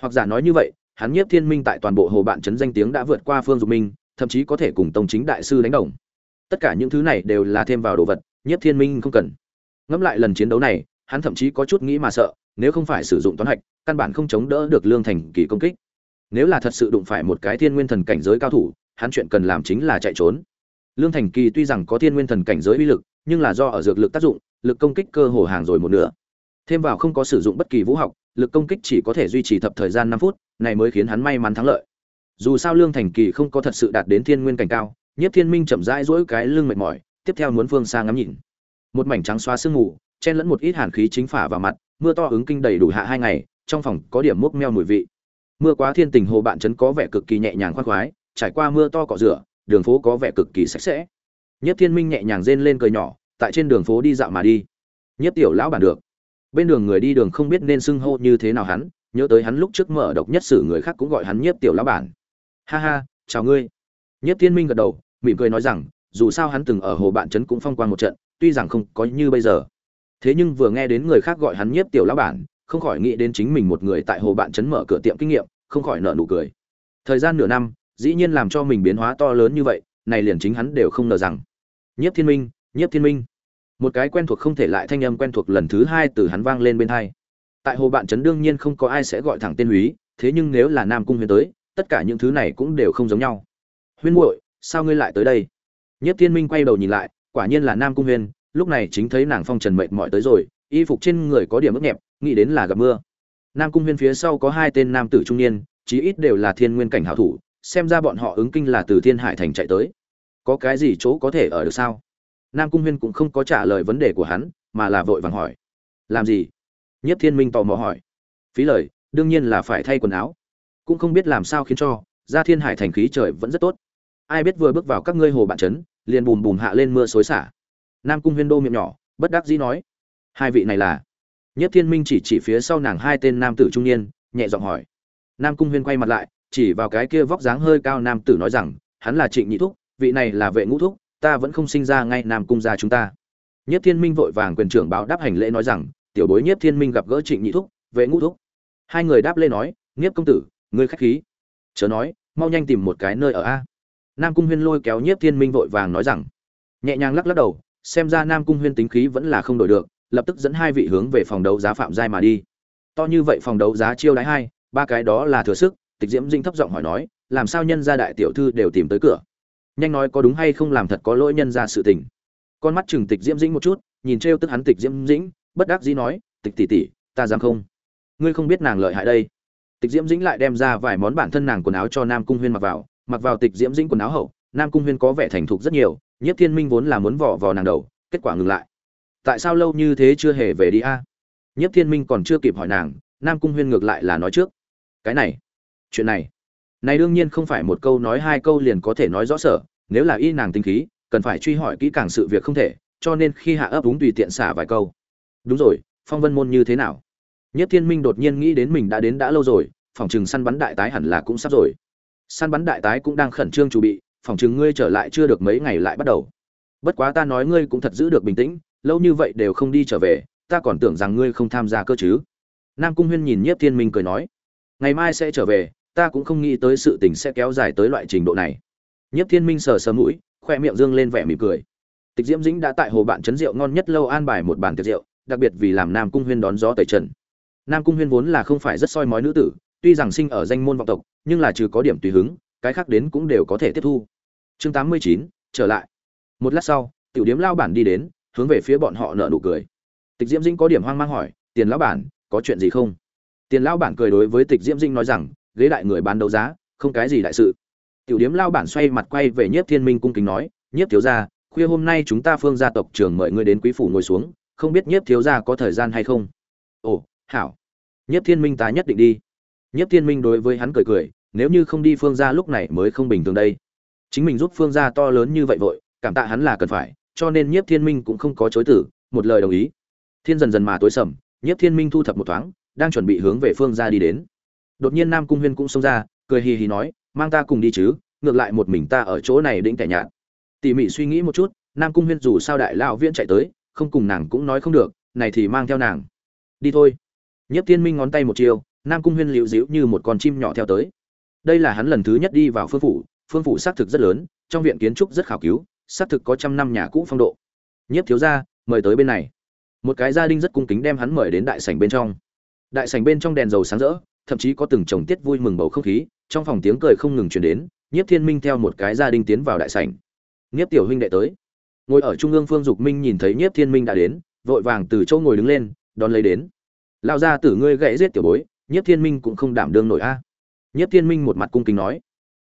Hoặc giả nói như vậy, hắn nhiếp thiên minh tại toàn bộ hồ bạn chấn danh tiếng đã vượt qua phương dục minh thậm chí có thể cùng tông chính đại sư đánh đồng. Tất cả những thứ này đều là thêm vào đồ vật, nhiếp thiên minh không cần. Ngẫm lại lần chiến đấu này, hắn thậm chí có chút nghĩ mà sợ, nếu không phải sử dụng toán hạch, căn bản không chống đỡ được lương thành kỳ công kích. Nếu là thật sự đụng phải một cái thiên nguyên thần cảnh giới cao thủ, hắn chuyện cần làm chính là chạy trốn. Lương thành kỳ tuy rằng có thiên nguyên thần cảnh giới uy lực, nhưng là do ở dược lực tác dụng, lực công kích cơ hồ hàng rồi một nửa. Thêm vào không có sử dụng bất kỳ vũ học, lực công kích chỉ có thể duy trì thập thời gian năm phút, này mới khiến hắn may mắn thắng lợi dù sao lương thành kỳ không có thật sự đạt đến thiên nguyên cảnh cao, nhiếp thiên minh chậm rãi rỗi cái lưng mệt mỏi, tiếp theo muốn phương xa ngắm nhìn. Một mảnh trắng xóa sương mù, chen lẫn một ít hàn khí chính phả vào mặt, mưa to ứng kinh đầy đủ hạ hai ngày, trong phòng có điểm mốc meo mùi vị. Mưa quá thiên tình hồ bạn trấn có vẻ cực kỳ nhẹ nhàng khoan khoái, trải qua mưa to cọ rửa, đường phố có vẻ cực kỳ sạch sẽ. Nhất thiên minh nhẹ nhàng rên lên cười nhỏ, tại trên đường phố đi dạo mà đi. Nhất tiểu lão bản được. Bên đường người đi đường không biết nên xưng hô như thế nào hắn, nhớ tới hắn lúc trước mở độc nhất sử người khác cũng gọi hắn nhiếp tiểu lão bản ha ha, chào ngươi. Nhất thiên minh gật đầu, mỉm cười nói rằng, dù sao hắn từng ở hồ bạn trấn cũng phong quan một trận, tuy rằng không có như bây giờ. Thế nhưng vừa nghe đến người khác gọi hắn nhiếp tiểu lão bản, không khỏi nghĩ đến chính mình một người tại hồ bạn trấn mở cửa tiệm kinh nghiệm, không khỏi nợ nụ cười. Thời gian nửa năm, dĩ nhiên làm cho mình biến hóa to lớn như vậy, này liền chính hắn đều không ngờ rằng. Nhiếp thiên minh, nhiếp thiên minh. Một cái quen thuộc không thể lại thanh âm quen thuộc lần thứ hai từ hắn vang lên bên hai. Tại hồ bạn trấn đương nhiên không có ai sẽ gọi thẳng tên húy, thế nhưng nếu là nam cung huyền tới tất cả những thứ này cũng đều không giống nhau. Huyên muội, sao ngươi lại tới đây? Nhất thiên minh quay đầu nhìn lại, quả nhiên là nam cung Huyên. lúc này chính thấy nàng phong trần mệt mỏi tới rồi, y phục trên người có điểm ướt nhẹp, nghĩ đến là gặp mưa. Nam cung Huyên phía sau có hai tên nam tử trung niên, chí ít đều là thiên nguyên cảnh hảo thủ, xem ra bọn họ ứng kinh là từ thiên hải thành chạy tới. Có cái gì chỗ có thể ở được sao? Nam cung huyên cũng không có trả lời vấn đề của hắn, mà là vội vàng hỏi. Làm gì? Nhất thiên minh tò mò hỏi. Phí lời, đương nhiên là phải thay quần áo cũng không biết làm sao khiến cho, ra thiên hải thành khí trời vẫn rất tốt. Ai biết vừa bước vào các ngươi hồ bạn trấn liền bùm bùm hạ lên mưa xối xả. Nam cung huyên đô miệng nhỏ, bất đắc dĩ nói, hai vị này là? Nhất thiên minh chỉ chỉ phía sau nàng hai tên nam tử trung niên, nhẹ giọng hỏi. Nam cung huyên quay mặt lại, chỉ vào cái kia vóc dáng hơi cao nam tử nói rằng, hắn là trịnh nhị thúc, vị này là vệ ngũ thúc, ta vẫn không sinh ra ngay nam cung gia chúng ta. Nhất thiên minh vội vàng quyền trưởng báo đáp hành lễ nói rằng, tiểu bối nhất thiên minh gặp gỡ trịnh nhị thúc, vệ ngũ thúc. Hai người đáp lễ nói nghiếp công tử ngươi khách khí. Chớ nói, mau nhanh tìm một cái nơi ở a. Nam cung huyên lôi kéo nhiếp thiên minh vội vàng nói rằng, nhẹ nhàng lắc lắc đầu, xem ra nam cung huyên tính khí vẫn là không đổi được, lập tức dẫn hai vị hướng về phòng đấu giá phạm giai mà đi. To như vậy phòng đấu giá chiêu đãi hai, ba cái đó là thừa sức, tịch diễm dinh thấp giọng hỏi nói, làm sao nhân gia đại tiểu thư đều tìm tới cửa? Nhanh nói có đúng hay không làm thật có lỗi nhân gia sự tình. Con mắt chừng tịch diễm dĩnh một chút, nhìn trêu tức hắn tịch diễm dĩnh, bất đắc dĩ nói, tịch tỷ tỷ, ta dám không? Ngươi không biết nàng lợi hại đây tịch diễm dĩnh lại đem ra vài món bản thân nàng quần áo cho nam cung huyên mặc vào mặc vào tịch diễm dĩnh quần áo hậu, nam cung huyên có vẻ thành thục rất nhiều nhất thiên minh vốn là muốn vỏ vò nàng đầu, kết quả ngừng lại. Tại sao lâu như thế chưa hề về đi a? Nhất thiên minh còn chưa kịp hỏi nàng, nam cung huyên ngược lại là nói trước. Cái này, chuyện này. Này đương nhiên không phải một câu nói hai câu liền có thể nói rõ sở, nếu là y nàng tinh khí, cần phải truy hỏi kỹ càng sự việc không thể, cho nên khi hạ ấp đúng tùy tiện xả vài câu. Đúng rồi, phong vân môn như thế nào? Nhất thiên minh đột nhiên nghĩ đến mình đã đến đã lâu rồi, phòng chừng săn bắn đại tái hẳn là cũng sắp rồi. Săn bắn đại tái cũng đang khẩn trương chuẩn bị, phòng chừng ngươi trở lại chưa được mấy ngày lại bắt đầu. Bất quá ta nói ngươi cũng thật giữ được bình tĩnh, lâu như vậy đều không đi trở về, ta còn tưởng rằng ngươi không tham gia cơ chứ. Nam cung huyên nhìn nhiếp thiên minh cười nói, ngày mai sẽ trở về, ta cũng không nghĩ tới sự tình sẽ kéo dài tới loại trình độ này. Nhiếp thiên minh sờ sờ mũi, khoe miệng dương lên vẻ mỉm cười. Tịch diễm dĩnh đã tại hồ bạn chấn rượu ngon nhất lâu an bài một bàn tiệc rượu, đặc biệt vì làm nam cung huyên đón gió tẩy trần nam cung huyên vốn là không phải rất soi mói nữ tử, tuy rằng sinh ở danh môn vọng tộc, nhưng là trừ có điểm tùy hứng, cái khác đến cũng đều có thể tiếp thu. Chương tám mươi chín, trở lại. Một lát sau, tiểu điếm lao bản đi đến, hướng về phía bọn họ nở nụ cười. Tịch diễm dĩnh có điểm hoang mang hỏi, tiền lão bản, có chuyện gì không? Tiền lão bản cười đối với tịch diễm dĩnh nói rằng, ghế đại người bán đấu giá, không cái gì đại sự. Tiểu điếm lao bản xoay mặt quay về nhiếp thiên minh cung kính nói, nhiếp thiếu gia, khuya hôm nay chúng ta phương gia tộc trưởng mời ngươi đến quý phủ ngồi xuống, không biết nhiếp thiếu gia có thời gian hay không? Ồ hảo, Nhất thiên minh ta nhất định đi. Nhất thiên minh đối với hắn cười cười, nếu như không đi phương gia lúc này mới không bình thường đây. Chính mình giúp phương gia to lớn như vậy vội, cảm tạ hắn là cần phải, cho nên nhiếp thiên minh cũng không có chối tử một lời đồng ý. Thiên dần dần mà tối sầm nhiếp thiên minh thu thập một thoáng, đang chuẩn bị hướng về phương gia đi đến. Đột nhiên nam cung huyên cũng xông ra, cười hì hì nói, mang ta cùng đi chứ, ngược lại một mình ta ở chỗ này đĩnh tẻ nhạt. Tỉ mỉ suy nghĩ một chút, nam cung huyên dù sao đại lão viễn chạy tới, không cùng nàng cũng nói không được, này thì mang theo nàng. Đi thôi nhất tiên minh ngón tay một chiều nam cung huyên liễu dĩu như một con chim nhỏ theo tới. Đây là hắn lần thứ nhất đi vào phương phủ phương phủ xác thực rất lớn, trong viện kiến trúc rất khảo cứu, xác thực có trăm năm nhà cũ phong độ. Nhiếp thiếu gia, mời tới bên này. Một cái gia đình rất cung kính đem hắn mời đến đại sảnh bên trong. Đại sảnh bên trong đèn dầu sáng rỡ, thậm chí có từng chồng tiết vui mừng bầu không khí, trong phòng tiếng cười không ngừng truyền đến, nhiếp thiên minh theo một cái gia đình tiến vào đại sảnh. Nhiếp tiểu huynh đệ tới. Ngồi ở trung ương phương dục minh nhìn thấy nhiếp thiên minh đã đến, vội vàng từ chỗ ngồi đứng lên, đón lấy đến lao ra tử ngươi gãy giết tiểu bối, nhiếp thiên minh cũng không đảm đương nổi a. À. nhiếp thiên minh một mặt cung kính nói,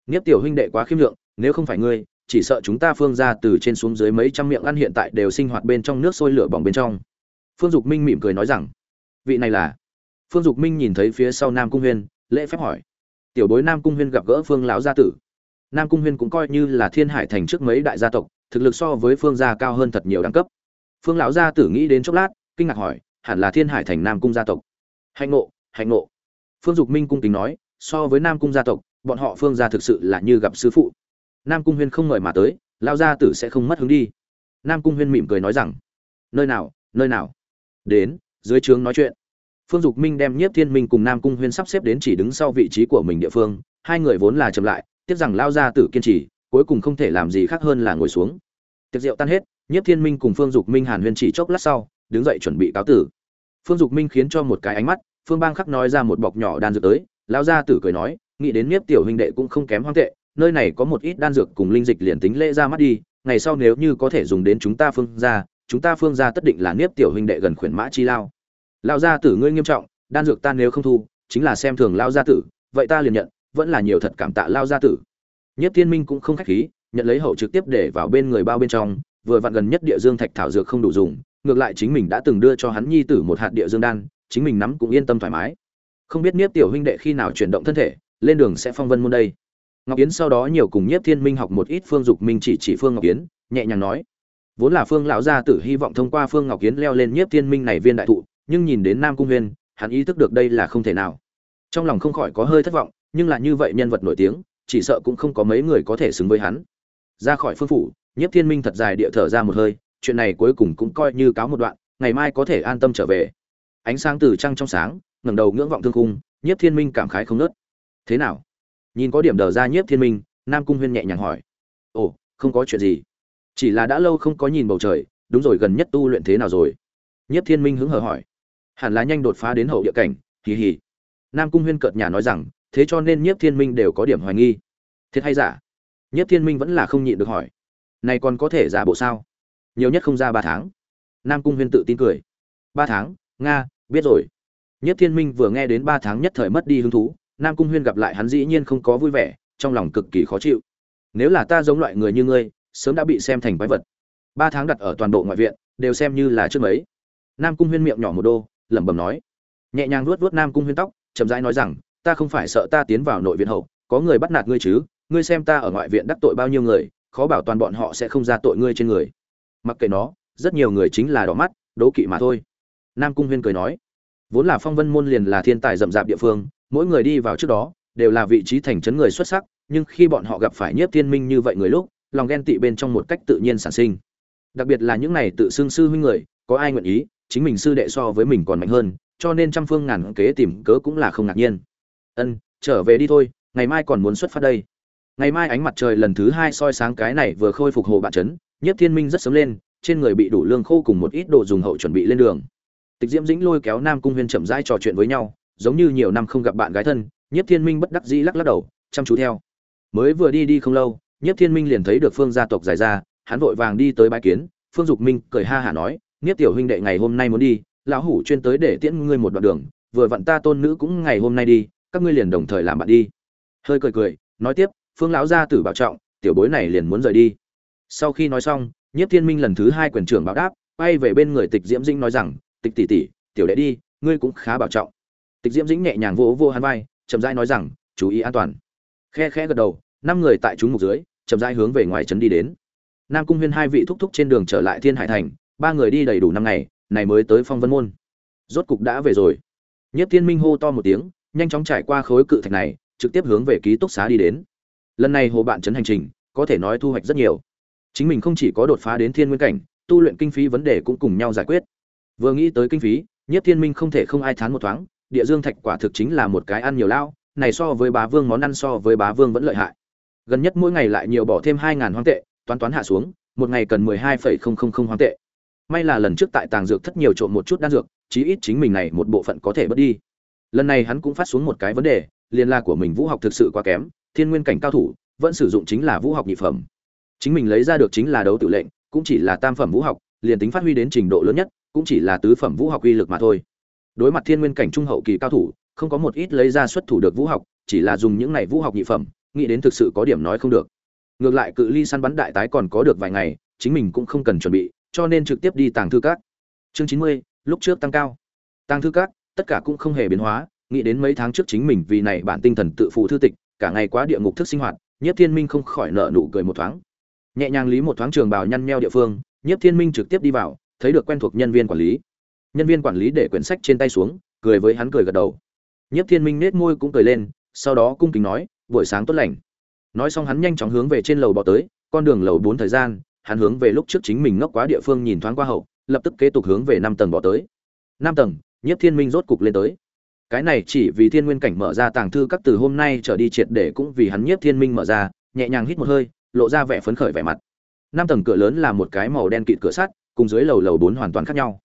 nhiếp tiểu huynh đệ quá khiêm lượng, nếu không phải ngươi, chỉ sợ chúng ta phương ra từ trên xuống dưới mấy trăm miệng ăn hiện tại đều sinh hoạt bên trong nước sôi lửa bỏng bên trong. Phương dục minh mỉm cười nói rằng, vị này là? Phương dục minh nhìn thấy phía sau nam cung huyên, lễ phép hỏi, tiểu bối nam cung huyên gặp gỡ phương lão gia tử. Nam cung huyên cũng coi như là thiên hải thành trước mấy đại gia tộc, thực lực so với phương gia cao hơn thật nhiều đẳng cấp. Phương lão gia tử nghĩ đến chốc lát, kinh ngạc hỏi hẳn là thiên hải thành nam cung gia tộc. Hạnh ngộ hạnh ngộ. Phương dục minh cung kính nói, so với nam cung gia tộc, bọn họ phương gia thực sự là như gặp sư phụ. Nam cung huyên không mời mà tới, lão gia tử sẽ không mất hứng đi. Nam cung huyên mỉm cười nói rằng, nơi nào nơi nào? Đến, dưới trướng nói chuyện. Phương dục minh đem nhiếp thiên minh cùng nam cung huyên sắp xếp đến chỉ đứng sau vị trí của mình địa phương, hai người vốn là chậm lại tiếc rằng lao gia tử kiên trì, cuối cùng không thể làm gì khác hơn là ngồi xuống. Tiệc rượu tan hết, nhiếp thiên minh cùng phương dục minh hàn huyên chỉ chốc lát sau đứng dậy chuẩn bị cáo tử. Phương dục minh khiến cho một cái ánh mắt, phương bang khắc nói ra một bọc nhỏ đan dược tới, lão gia tử cười nói, nghĩ đến niếp tiểu huynh đệ cũng không kém hoang tệ, nơi này có một ít đan dược cùng linh dịch liền tính lễ ra mắt đi, ngày sau nếu như có thể dùng đến chúng ta phương gia, chúng ta phương gia tất định là niếp tiểu huynh đệ gần khuyển mã chi lao. Lão gia tử ngươi nghiêm trọng, đan dược ta nếu không thu, chính là xem thường lão gia tử, vậy ta liền nhận, vẫn là nhiều thật cảm tạ lão gia tử. Nhất thiên minh cũng không khách khí, nhận lấy hậu trực tiếp để vào bên người bao bên trong, vừa vặn gần nhất địa dương thạch thảo dược không đủ dùng ngược lại chính mình đã từng đưa cho hắn nhi tử một hạt địa dương đan, chính mình nắm cũng yên tâm thoải mái. Không biết niếp tiểu huynh đệ khi nào chuyển động thân thể, lên đường sẽ phong vân môn đây. Ngọc yến sau đó nhiều cùng nhiếp thiên minh học một ít phương dục minh chỉ chỉ phương ngọc yến, nhẹ nhàng nói. Vốn là phương lão gia tử hy vọng thông qua phương ngọc yến leo lên nhiếp thiên minh này viên đại thụ, nhưng nhìn đến nam cung huyên hắn ý thức được đây là không thể nào. Trong lòng không khỏi có hơi thất vọng, nhưng là như vậy nhân vật nổi tiếng, chỉ sợ cũng không có mấy người có thể xứng với hắn. Ra khỏi phương phủ, nhiếp thiên minh thật dài địa thở ra một hơi chuyện này cuối cùng cũng coi như cáo một đoạn, ngày mai có thể an tâm trở về. Ánh sáng từ trăng trong sáng, ngẩng đầu ngưỡng vọng thương cung nhiếp thiên minh cảm khái không nớt thế nào? Nhìn có điểm đờ ra nhiếp thiên minh, nam cung huyên nhẹ nhàng hỏi. Ồ, không có chuyện gì. Chỉ là đã lâu không có nhìn bầu trời, đúng rồi, gần nhất tu luyện thế nào rồi? Nhiếp thiên minh hứng hờ hỏi. Hẳn là nhanh đột phá đến hậu địa cảnh, hì hì. Nam cung huyên cợt nhà nói rằng, thế cho nên nhiếp thiên minh đều có điểm hoài nghi. Thiệt hay giả? Nhiếp thiên minh vẫn là không nhịn được hỏi. Này còn có thể giả bộ sao? Nhiều nhất không ra ba tháng. Nam cung huyên tự tin cười. Ba tháng? Nga, biết rồi. Nhất thiên minh vừa nghe đến ba tháng nhất thời mất đi hứng thú, nam cung huyên gặp lại hắn dĩ nhiên không có vui vẻ, trong lòng cực kỳ khó chịu. Nếu là ta giống loại người như ngươi, sớm đã bị xem thành quái vật. Ba tháng đặt ở toàn bộ ngoại viện, đều xem như là trước mấy. Nam cung huyên miệng nhỏ một đô, lẩm bẩm nói. Nhẹ nhàng nuốt vuốt nam cung huyên tóc, chậm rãi nói rằng, ta không phải sợ ta tiến vào nội viện hậu, có người bắt nạt ngươi chứ, ngươi xem ta ở ngoại viện đắc tội bao nhiêu người, khó bảo toàn bọn họ sẽ không ra tội ngươi trên người mặc kệ nó, rất nhiều người chính là đỏ mắt, đố kỵ mà thôi. Nam cung huyên cười nói, vốn là phong vân môn liền là thiên tài rậm rạp địa phương, mỗi người đi vào trước đó, đều là vị trí thành trấn người xuất sắc, nhưng khi bọn họ gặp phải nhiếp thiên minh như vậy người lúc, lòng ghen tị bên trong một cách tự nhiên sản sinh. Đặc biệt là những này tự xưng sư huynh người, có ai nguyện ý, chính mình sư đệ so với mình còn mạnh hơn, cho nên trăm phương ngàn kế tìm cớ cũng là không ngạc nhiên. Ân, trở về đi thôi, ngày mai còn muốn xuất phát đây. Ngày mai ánh mặt trời lần thứ hai soi sáng cái này vừa khôi phục hồ bạn trấn nhiếp thiên minh rất sớm lên, trên người bị đủ lương khô cùng một ít đồ dùng hậu chuẩn bị lên đường. Tịch diễm dĩnh lôi kéo nam cung huyên chậm rãi trò chuyện với nhau, giống như nhiều năm không gặp bạn gái thân nhiếp thiên minh bất đắc dĩ lắc lắc đầu, chăm chú theo. Mới vừa đi đi không lâu nhiếp thiên minh liền thấy được phương gia tộc dài ra, hắn vội vàng đi tới bãi kiến, phương dục minh cười ha hả nói nhiếp tiểu huynh đệ ngày hôm nay muốn đi, lão hủ chuyên tới để tiễn ngươi một đoạn đường, vừa vặn ta tôn nữ cũng ngày hôm nay đi, các ngươi liền đồng thời làm bạn đi. Hơi cười cười, nói tiếp, phương lão gia tử bảo trọng, tiểu bối này liền muốn rời đi sau khi nói xong, nhiếp thiên minh lần thứ hai quyền trưởng báo đáp, quay về bên người tịch diễm dĩnh nói rằng, tịch tỷ tỷ, tiểu đệ đi, ngươi cũng khá bảo trọng. Tịch diễm dĩnh nhẹ nhàng vỗ vô hắn vai, chậm rãi nói rằng, chú ý an toàn. Khe khẽ gật đầu, năm người tại chúng mục dưới, chậm rãi hướng về ngoài trấn đi đến. Nam cung huyên hai vị thúc thúc trên đường trở lại thiên hải thành, ba người đi đầy đủ năm ngày, này mới tới phong vân môn. Rốt cục đã về rồi. Nhất thiên minh hô to một tiếng, nhanh chóng trải qua khối cự thạch này, trực tiếp hướng về ký túc xá đi đến. Lần này hồ bạn trấn hành trình, có thể nói thu hoạch rất nhiều chính mình không chỉ có đột phá đến thiên nguyên cảnh, tu luyện kinh phí vấn đề cũng cùng nhau giải quyết. Vừa nghĩ tới kinh phí nhất thiên minh không thể không ai thán một thoáng, địa dương thạch quả thực chính là một cái ăn nhiều lao, này so với bá vương món ăn so với bá vương vẫn lợi hại. Gần nhất mỗi ngày lại nhiều bỏ thêm hai ngàn hoang tệ, toán toán hạ xuống, một ngày cần mười hai phẩy không không không hoang tệ. May là lần trước tại tàng dược thất nhiều trộm một chút đan dược, chí ít chính mình này một bộ phận có thể bớt đi. Lần này hắn cũng phát xuống một cái vấn đề liên la của mình vũ học thực sự quá kém, thiên nguyên cảnh cao thủ, vẫn sử dụng chính là vũ học nhị phẩm chính mình lấy ra được chính là đấu tự lệnh, cũng chỉ là tam phẩm vũ học, liền tính phát huy đến trình độ lớn nhất, cũng chỉ là tứ phẩm vũ học uy lực mà thôi. Đối mặt thiên nguyên cảnh trung hậu kỳ cao thủ, không có một ít lấy ra xuất thủ được vũ học, chỉ là dùng những này vũ học nhị phẩm, nghĩ đến thực sự có điểm nói không được. Ngược lại cự ly săn bắn đại tái còn có được vài ngày, chính mình cũng không cần chuẩn bị, cho nên trực tiếp đi tàng thư các. Chương chín mươi, lúc trước tăng cao. Tàng thư các, tất cả cũng không hề biến hóa, nghĩ đến mấy tháng trước chính mình vì này bản tinh thần tự phụ thư tịch, cả ngày quá địa ngục thức sinh hoạt nhất thiên minh không khỏi nợ nụ cười một thoáng nhẹ nhàng lý một thoáng trường bào nhăn nheo địa phương nhất thiên minh trực tiếp đi vào, thấy được quen thuộc nhân viên quản lý. Nhân viên quản lý để quyển sách trên tay xuống, cười với hắn cười gật đầu. Nhất thiên minh nết môi cũng cười lên, sau đó cung kính nói, buổi sáng tốt lành. Nói xong hắn nhanh chóng hướng về trên lầu bỏ tới, con đường lầu bốn thời gian, hắn hướng về lúc trước chính mình ngốc quá địa phương nhìn thoáng qua hậu, lập tức kế tục hướng về năm tầng bỏ tới. Năm tầng nhất thiên minh rốt cục lên tới. Cái này chỉ vì thiên nguyên cảnh mở ra tàng thư các từ hôm nay trở đi triệt để cũng vì hắn nhiếp thiên minh mở ra, nhẹ nhàng hít một hơi lộ ra vẻ phấn khởi vẻ mặt. Năm tầng cửa lớn là một cái màu đen kịt cửa sắt, cùng dưới lầu lầu bốn hoàn toàn khác nhau.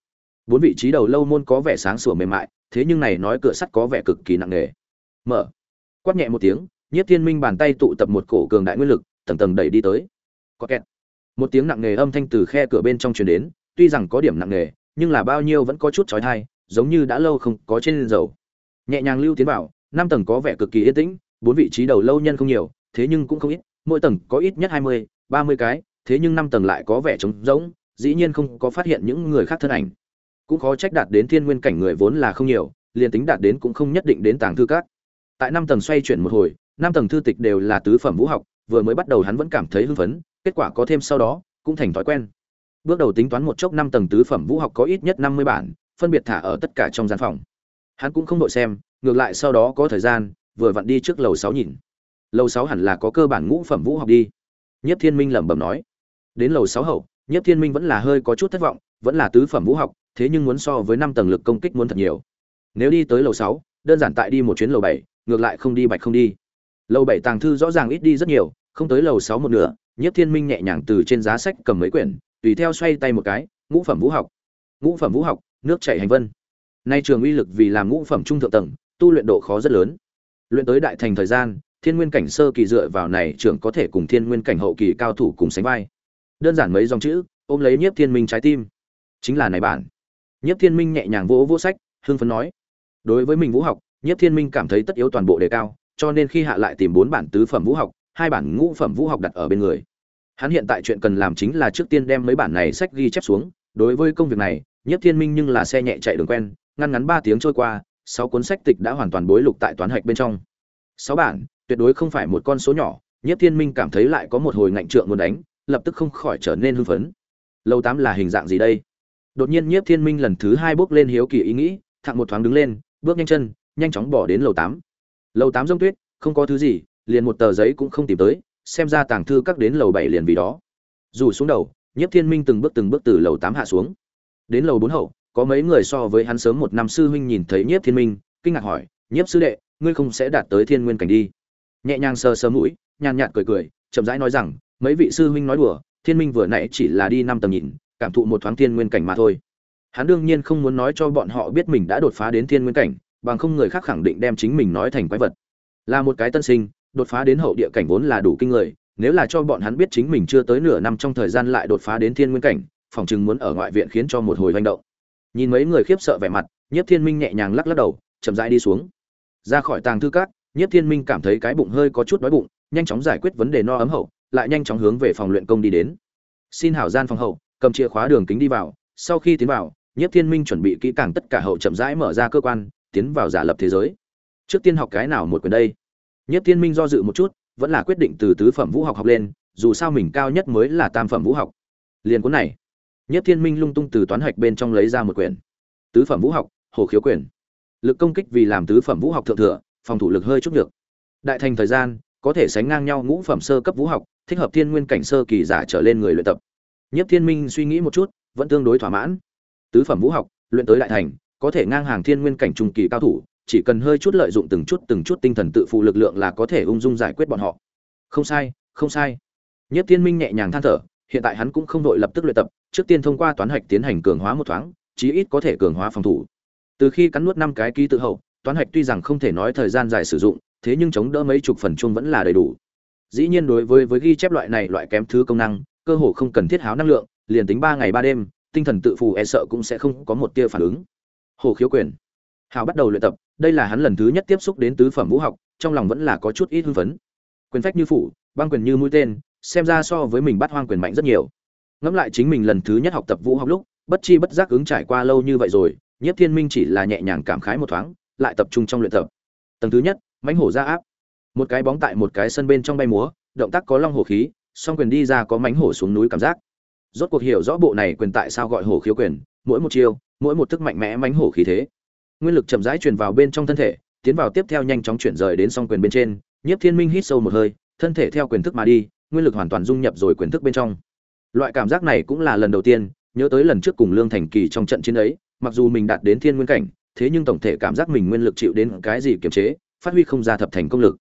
Bốn vị trí đầu lâu môn có vẻ sáng sủa mềm mại, thế nhưng này nói cửa sắt có vẻ cực kỳ nặng nề. Mở. Quát nhẹ một tiếng, nhiếp thiên minh bàn tay tụ tập một cổ cường đại nguyên lực, tầng tầng đẩy đi tới. Có kẹt một tiếng nặng nề âm thanh từ khe cửa bên trong truyền đến, tuy rằng có điểm nặng nề, nhưng là bao nhiêu vẫn có chút trói thai giống như đã lâu không có trên dầu. Nhẹ nhàng lưu tiến vào, năm tầng có vẻ cực kỳ yên tĩnh, bốn vị trí đầu lâu nhân không nhiều, thế nhưng cũng không ít mỗi tầng có ít nhất hai mươi, ba mươi cái, thế nhưng năm tầng lại có vẻ trống rỗng, dĩ nhiên không có phát hiện những người khác thân ảnh. Cũng khó trách đạt đến thiên nguyên cảnh người vốn là không nhiều, liền tính đạt đến cũng không nhất định đến tàng thư các. Tại năm tầng xoay chuyển một hồi, năm tầng thư tịch đều là tứ phẩm vũ học, vừa mới bắt đầu hắn vẫn cảm thấy hưng phấn, kết quả có thêm sau đó, cũng thành thói quen. Bước đầu tính toán một chốc năm tầng tứ phẩm vũ học có ít nhất năm mươi bản, phân biệt thả ở tất cả trong gian phòng. Hắn cũng không đội xem, ngược lại sau đó có thời gian, vừa vặn đi trước lầu sáu nhìn lầu sáu hẳn là có cơ bản ngũ phẩm vũ học đi. Nhất thiên minh lẩm bẩm nói. Đến lầu sáu hậu, nhất thiên minh vẫn là hơi có chút thất vọng, vẫn là tứ phẩm vũ học, thế nhưng muốn so với năm tầng lực công kích muốn thật nhiều. Nếu đi tới lầu sáu, đơn giản tại đi một chuyến lầu bảy, ngược lại không đi bạch không đi. Lầu bảy tàng thư rõ ràng ít đi rất nhiều, không tới lầu sáu một nửa, nhất thiên minh nhẹ nhàng từ trên giá sách cầm mấy quyển, tùy theo xoay tay một cái, ngũ phẩm vũ học. Ngũ phẩm vũ học, nước chảy hành vân. Nay trường uy lực vì làm ngũ phẩm trung thượng tầng, tu luyện độ khó rất lớn. Luyện tới đại thành thời gian thiên nguyên cảnh sơ kỳ dựa vào này trưởng có thể cùng thiên nguyên cảnh hậu kỳ cao thủ cùng sánh vai. Đơn giản mấy dòng chữ, ôm lấy nhiếp thiên minh trái tim. Chính là này bản. Nhiếp thiên minh nhẹ nhàng vỗ vỗ sách, hưng phấn nói. Đối với mình vũ học, nhiếp thiên minh cảm thấy tất yếu toàn bộ đề cao, cho nên khi hạ lại tìm bốn bản tứ phẩm vũ học, hai bản ngũ phẩm vũ học đặt ở bên người. Hắn hiện tại chuyện cần làm chính là trước tiên đem mấy bản này sách ghi chép xuống. Đối với công việc này, nhiếp thiên minh nhưng là xe nhẹ chạy đường quen, ngăn ngắn ba tiếng trôi qua, sáu cuốn sách tịch đã hoàn toàn bối lục tại toán hạch bên trong. Sáu bản tuyệt đối không phải một con số nhỏ, nhiếp thiên minh cảm thấy lại có một hồi ngạnh trượng muốn đánh, lập tức không khỏi trở nên hưng phấn. Lâu tám là hình dạng gì đây? Đột nhiên nhiếp thiên minh lần thứ hai bước lên hiếu kỳ ý nghĩ thặng một thoáng đứng lên, bước nhanh chân, nhanh chóng bỏ đến lầu tám. Lầu tám giông tuyết, không có thứ gì, liền một tờ giấy cũng không tìm tới, xem ra tàng thư các đến lầu bảy liền vì đó. Dù xuống đầu, nhiếp thiên minh từng bước từng bước từ lầu tám hạ xuống. Đến lầu bốn hậu, có mấy người so với hắn sớm một năm sư huynh nhìn thấy nhiếp thiên minh, kinh ngạc hỏi, nhiếp sư đệ, ngươi không sẽ đạt tới thiên nguyên cảnh đi? Nhẹ nhàng sờ sờ mũi, nhàn nhạt cười cười, chậm rãi nói rằng, mấy vị sư huynh nói đùa, thiên minh vừa nãy chỉ là đi năm tầng nhìn, cảm thụ một thoáng thiên nguyên cảnh mà thôi. Hắn đương nhiên không muốn nói cho bọn họ biết mình đã đột phá đến thiên nguyên cảnh, bằng không người khác khẳng định đem chính mình nói thành quái vật. Là một cái tân sinh, đột phá đến hậu địa cảnh vốn là đủ kinh người, nếu là cho bọn hắn biết chính mình chưa tới nửa năm trong thời gian lại đột phá đến thiên nguyên cảnh, phòng chừng muốn ở ngoại viện khiến cho một hồi hành động. Nhìn mấy người khiếp sợ vẻ mặt, nhiếp thiên minh nhẹ nhàng lắc lắc đầu, chậm rãi đi xuống. Ra khỏi tàng thư cát nhiếp thiên minh cảm thấy cái bụng hơi có chút đói bụng, nhanh chóng giải quyết vấn đề no ấm hậu, lại nhanh chóng hướng về phòng luyện công đi đến. Xin hảo gian phòng hậu, cầm chìa khóa đường kính đi vào, sau khi tiến vào, nhiếp thiên minh chuẩn bị kỹ càng tất cả hậu chậm rãi mở ra cơ quan, tiến vào giả lập thế giới. Trước tiên học cái nào một quyền đây? Nhiếp thiên minh do dự một chút, vẫn là quyết định từ tứ phẩm vũ học học lên, dù sao mình cao nhất mới là tam phẩm vũ học. Liền cuốn này. Nhiếp thiên minh lung tung từ toán hạch bên trong lấy ra một quyển. Tứ phẩm vũ học, hồ khiếu quyền. Lực công kích vì làm tứ phẩm vũ học thượng thừa phòng thủ lực hơi chút được. Đại thành thời gian, có thể sánh ngang nhau ngũ phẩm sơ cấp vũ học, thích hợp thiên nguyên cảnh sơ kỳ giả trở lên người luyện tập. Nhất thiên minh suy nghĩ một chút, vẫn tương đối thỏa mãn. Tứ phẩm vũ học, luyện tới đại thành, có thể ngang hàng thiên nguyên cảnh trung kỳ cao thủ, chỉ cần hơi chút lợi dụng từng chút từng chút tinh thần tự phụ lực lượng là có thể ung dung giải quyết bọn họ. Không sai không sai. Nhất thiên minh nhẹ nhàng than thở, hiện tại hắn cũng không đội lập tức luyện tập, trước tiên thông qua toán hạch tiến hành cường hóa một thoáng, chí ít có thể cường hóa phòng thủ. Từ khi cắn nuốt năm cái ký tự hậu toán hạch tuy rằng không thể nói thời gian dài sử dụng, thế nhưng chống đỡ mấy chục phần chung vẫn là đầy đủ. Dĩ nhiên đối với với ghi chép loại này loại kém thứ công năng, cơ hồ không cần thiết háo năng lượng, liền tính ba ngày ba đêm, tinh thần tự phù e sợ cũng sẽ không có một tia phản ứng. Hồ khiếu quyền. Hào bắt đầu luyện tập, đây là hắn lần thứ nhất tiếp xúc đến tứ phẩm vũ học, trong lòng vẫn là có chút ít hưng phấn. Quyền phách như phủ, băng quyền như mũi tên, xem ra so với mình bắt hoang quyền mạnh rất nhiều. Ngẫm lại chính mình lần thứ nhất học tập vũ học lúc, bất chi bất giác ứng trải qua lâu như vậy rồi nhất thiên minh chỉ là nhẹ nhàng cảm khái một thoáng lại tập trung trong luyện tập. Tầng thứ nhất, mãnh hổ ra áp. Một cái bóng tại một cái sân bên trong bay múa, động tác có long hổ khí, song quyền đi ra có mãnh hổ xuống núi cảm giác. Rốt cuộc hiểu rõ bộ này quyền tại sao gọi hổ khiếu quyền, mỗi một chiêu, mỗi một thức mạnh mẽ mãnh hổ khí thế. Nguyên lực chậm rãi truyền vào bên trong thân thể, tiến vào tiếp theo nhanh chóng chuyển rời đến song quyền bên trên, nhiếp thiên minh hít sâu một hơi, thân thể theo quyền thức mà đi, nguyên lực hoàn toàn dung nhập rồi quyền thức bên trong. Loại cảm giác này cũng là lần đầu tiên, nhớ tới lần trước cùng lương thành kỳ trong trận chiến ấy, mặc dù mình đạt đến thiên nguyên cảnh thế nhưng tổng thể cảm giác mình nguyên lực chịu đến cái gì kiềm chế, phát huy không ra thập thành công lực.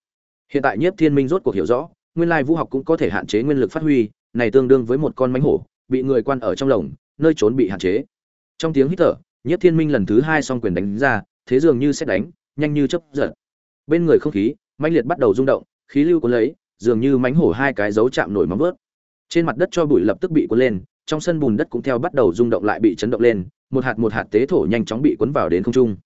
Hiện tại nhiếp thiên minh rốt cuộc hiểu rõ, nguyên lai vũ học cũng có thể hạn chế nguyên lực phát huy, này tương đương với một con mánh hổ, bị người quan ở trong lồng, nơi trốn bị hạn chế. Trong tiếng hít thở, nhiếp thiên minh lần thứ hai song quyền đánh ra, thế dường như sẽ đánh, nhanh như chớp giật. Bên người không khí, mãnh liệt bắt đầu rung động, khí lưu cuốn lấy, dường như mánh hổ hai cái dấu chạm nổi móng vớt trên mặt đất cho bụi lập tức bị cuốn lên trong sân bùn đất cũng theo bắt đầu rung động lại bị chấn động lên, một hạt một hạt tế thổ nhanh chóng bị cuốn vào đến không trung.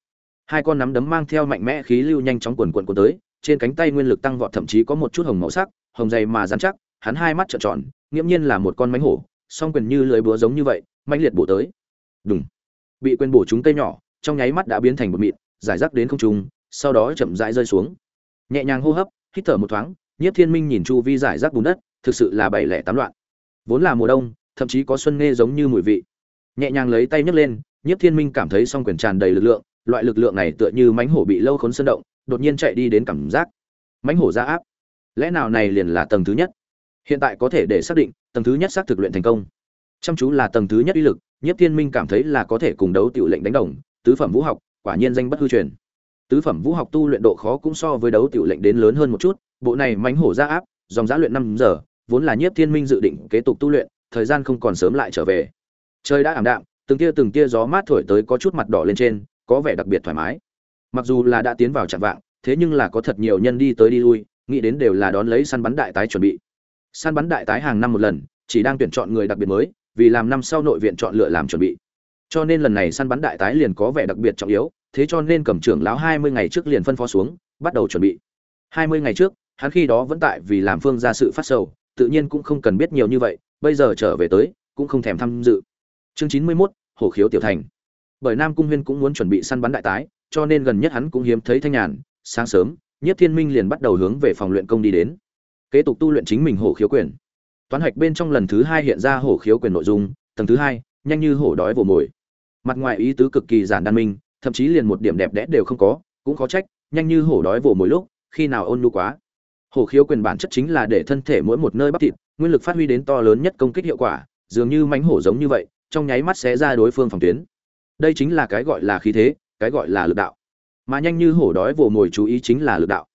Hai con nắm đấm mang theo mạnh mẽ khí lưu nhanh chóng quần quần cuốn tới, trên cánh tay nguyên lực tăng vọt thậm chí có một chút hồng màu sắc, hồng dày mà dán chắc, hắn hai mắt trợn tròn, nghiễm nhiên là một con mánh hổ, song quyền như lưới búa giống như vậy, mãnh liệt bổ tới. Đúng bị quyền bổ chúng cây nhỏ, trong nháy mắt đã biến thành bột mịn, giải rác đến không trung, sau đó chậm rãi rơi xuống. Nhẹ nhàng hô hấp, hít thở một thoáng, nhiếp thiên minh nhìn chu vi giải rác bùn đất, thực sự là bảy lẻ tám loạn. Vốn là mùa đông thậm chí có xuân nghe giống như mùi vị. Nhẹ nhàng lấy tay nhấc lên, nhiếp thiên minh cảm thấy song quyền tràn đầy lực lượng, loại lực lượng này tựa như mánh hổ bị lâu khốn sơn động, đột nhiên chạy đi đến cảm giác. Mánh hổ ra áp. Lẽ nào này liền là tầng thứ nhất? Hiện tại có thể để xác định, tầng thứ nhất xác thực luyện thành công. Chăm chú là tầng thứ nhất uy lực, nhiếp thiên minh cảm thấy là có thể cùng đấu tiểu lệnh đánh đồng, tứ phẩm vũ học, quả nhiên danh bất hư truyền. Tứ phẩm vũ học tu luyện độ khó cũng so với đấu tiểu lệnh đến lớn hơn một chút, bộ này mánh hổ ra áp, dòng giá luyện năm giờ, vốn là nhiếp thiên minh dự định kế tục tu luyện thời gian không còn sớm lại trở về. Trời đã ảm đạm, từng tia từng tia gió mát thổi tới có chút mặt đỏ lên trên, có vẻ đặc biệt thoải mái. Mặc dù là đã tiến vào trạng vạng, thế nhưng là có thật nhiều nhân đi tới đi lui, nghĩ đến đều là đón lấy săn bắn đại tái chuẩn bị. Săn bắn đại tái hàng năm một lần, chỉ đang tuyển chọn người đặc biệt mới, vì làm năm sau nội viện chọn lựa làm chuẩn bị. Cho nên lần này săn bắn đại tái liền có vẻ đặc biệt trọng yếu, thế cho nên cầm trưởng lão hai mươi ngày trước liền phân phó xuống, bắt đầu chuẩn bị. Hai mươi ngày trước, hắn khi đó vẫn tại vì làm phương ra sự phát sầu, tự nhiên cũng không cần biết nhiều như vậy bây giờ trở về tới cũng không thèm tham dự. Chương chín mươi 91, hổ khiếu tiểu thành. Bởi nam cung huyên cũng muốn chuẩn bị săn bắn đại tái cho nên gần nhất hắn cũng hiếm thấy thanh nhàn sáng sớm nhất thiên minh liền bắt đầu hướng về phòng luyện công đi đến. Kế tục tu luyện chính mình hổ khiếu quyền. Toán hạch bên trong lần thứ hai hiện ra hổ khiếu quyền nội dung tầng thứ hai nhanh như hổ đói vồ mồi. Mặt ngoài ý tứ cực kỳ giản đan minh thậm chí liền một điểm đẹp đẽ đều không có cũng khó trách nhanh như hổ đói vồ mồi lúc khi nào ôn nhu quá. Hổ khiếu quyền bản chất chính là để thân thể mỗi một nơi bắp thịt nguyên lực phát huy đến to lớn nhất công kích hiệu quả, dường như mánh hổ giống như vậy, trong nháy mắt xé ra đối phương phòng tuyến. Đây chính là cái gọi là khí thế, cái gọi là lực đạo. Mà nhanh như hổ đói vồ mồi chú ý chính là lực đạo.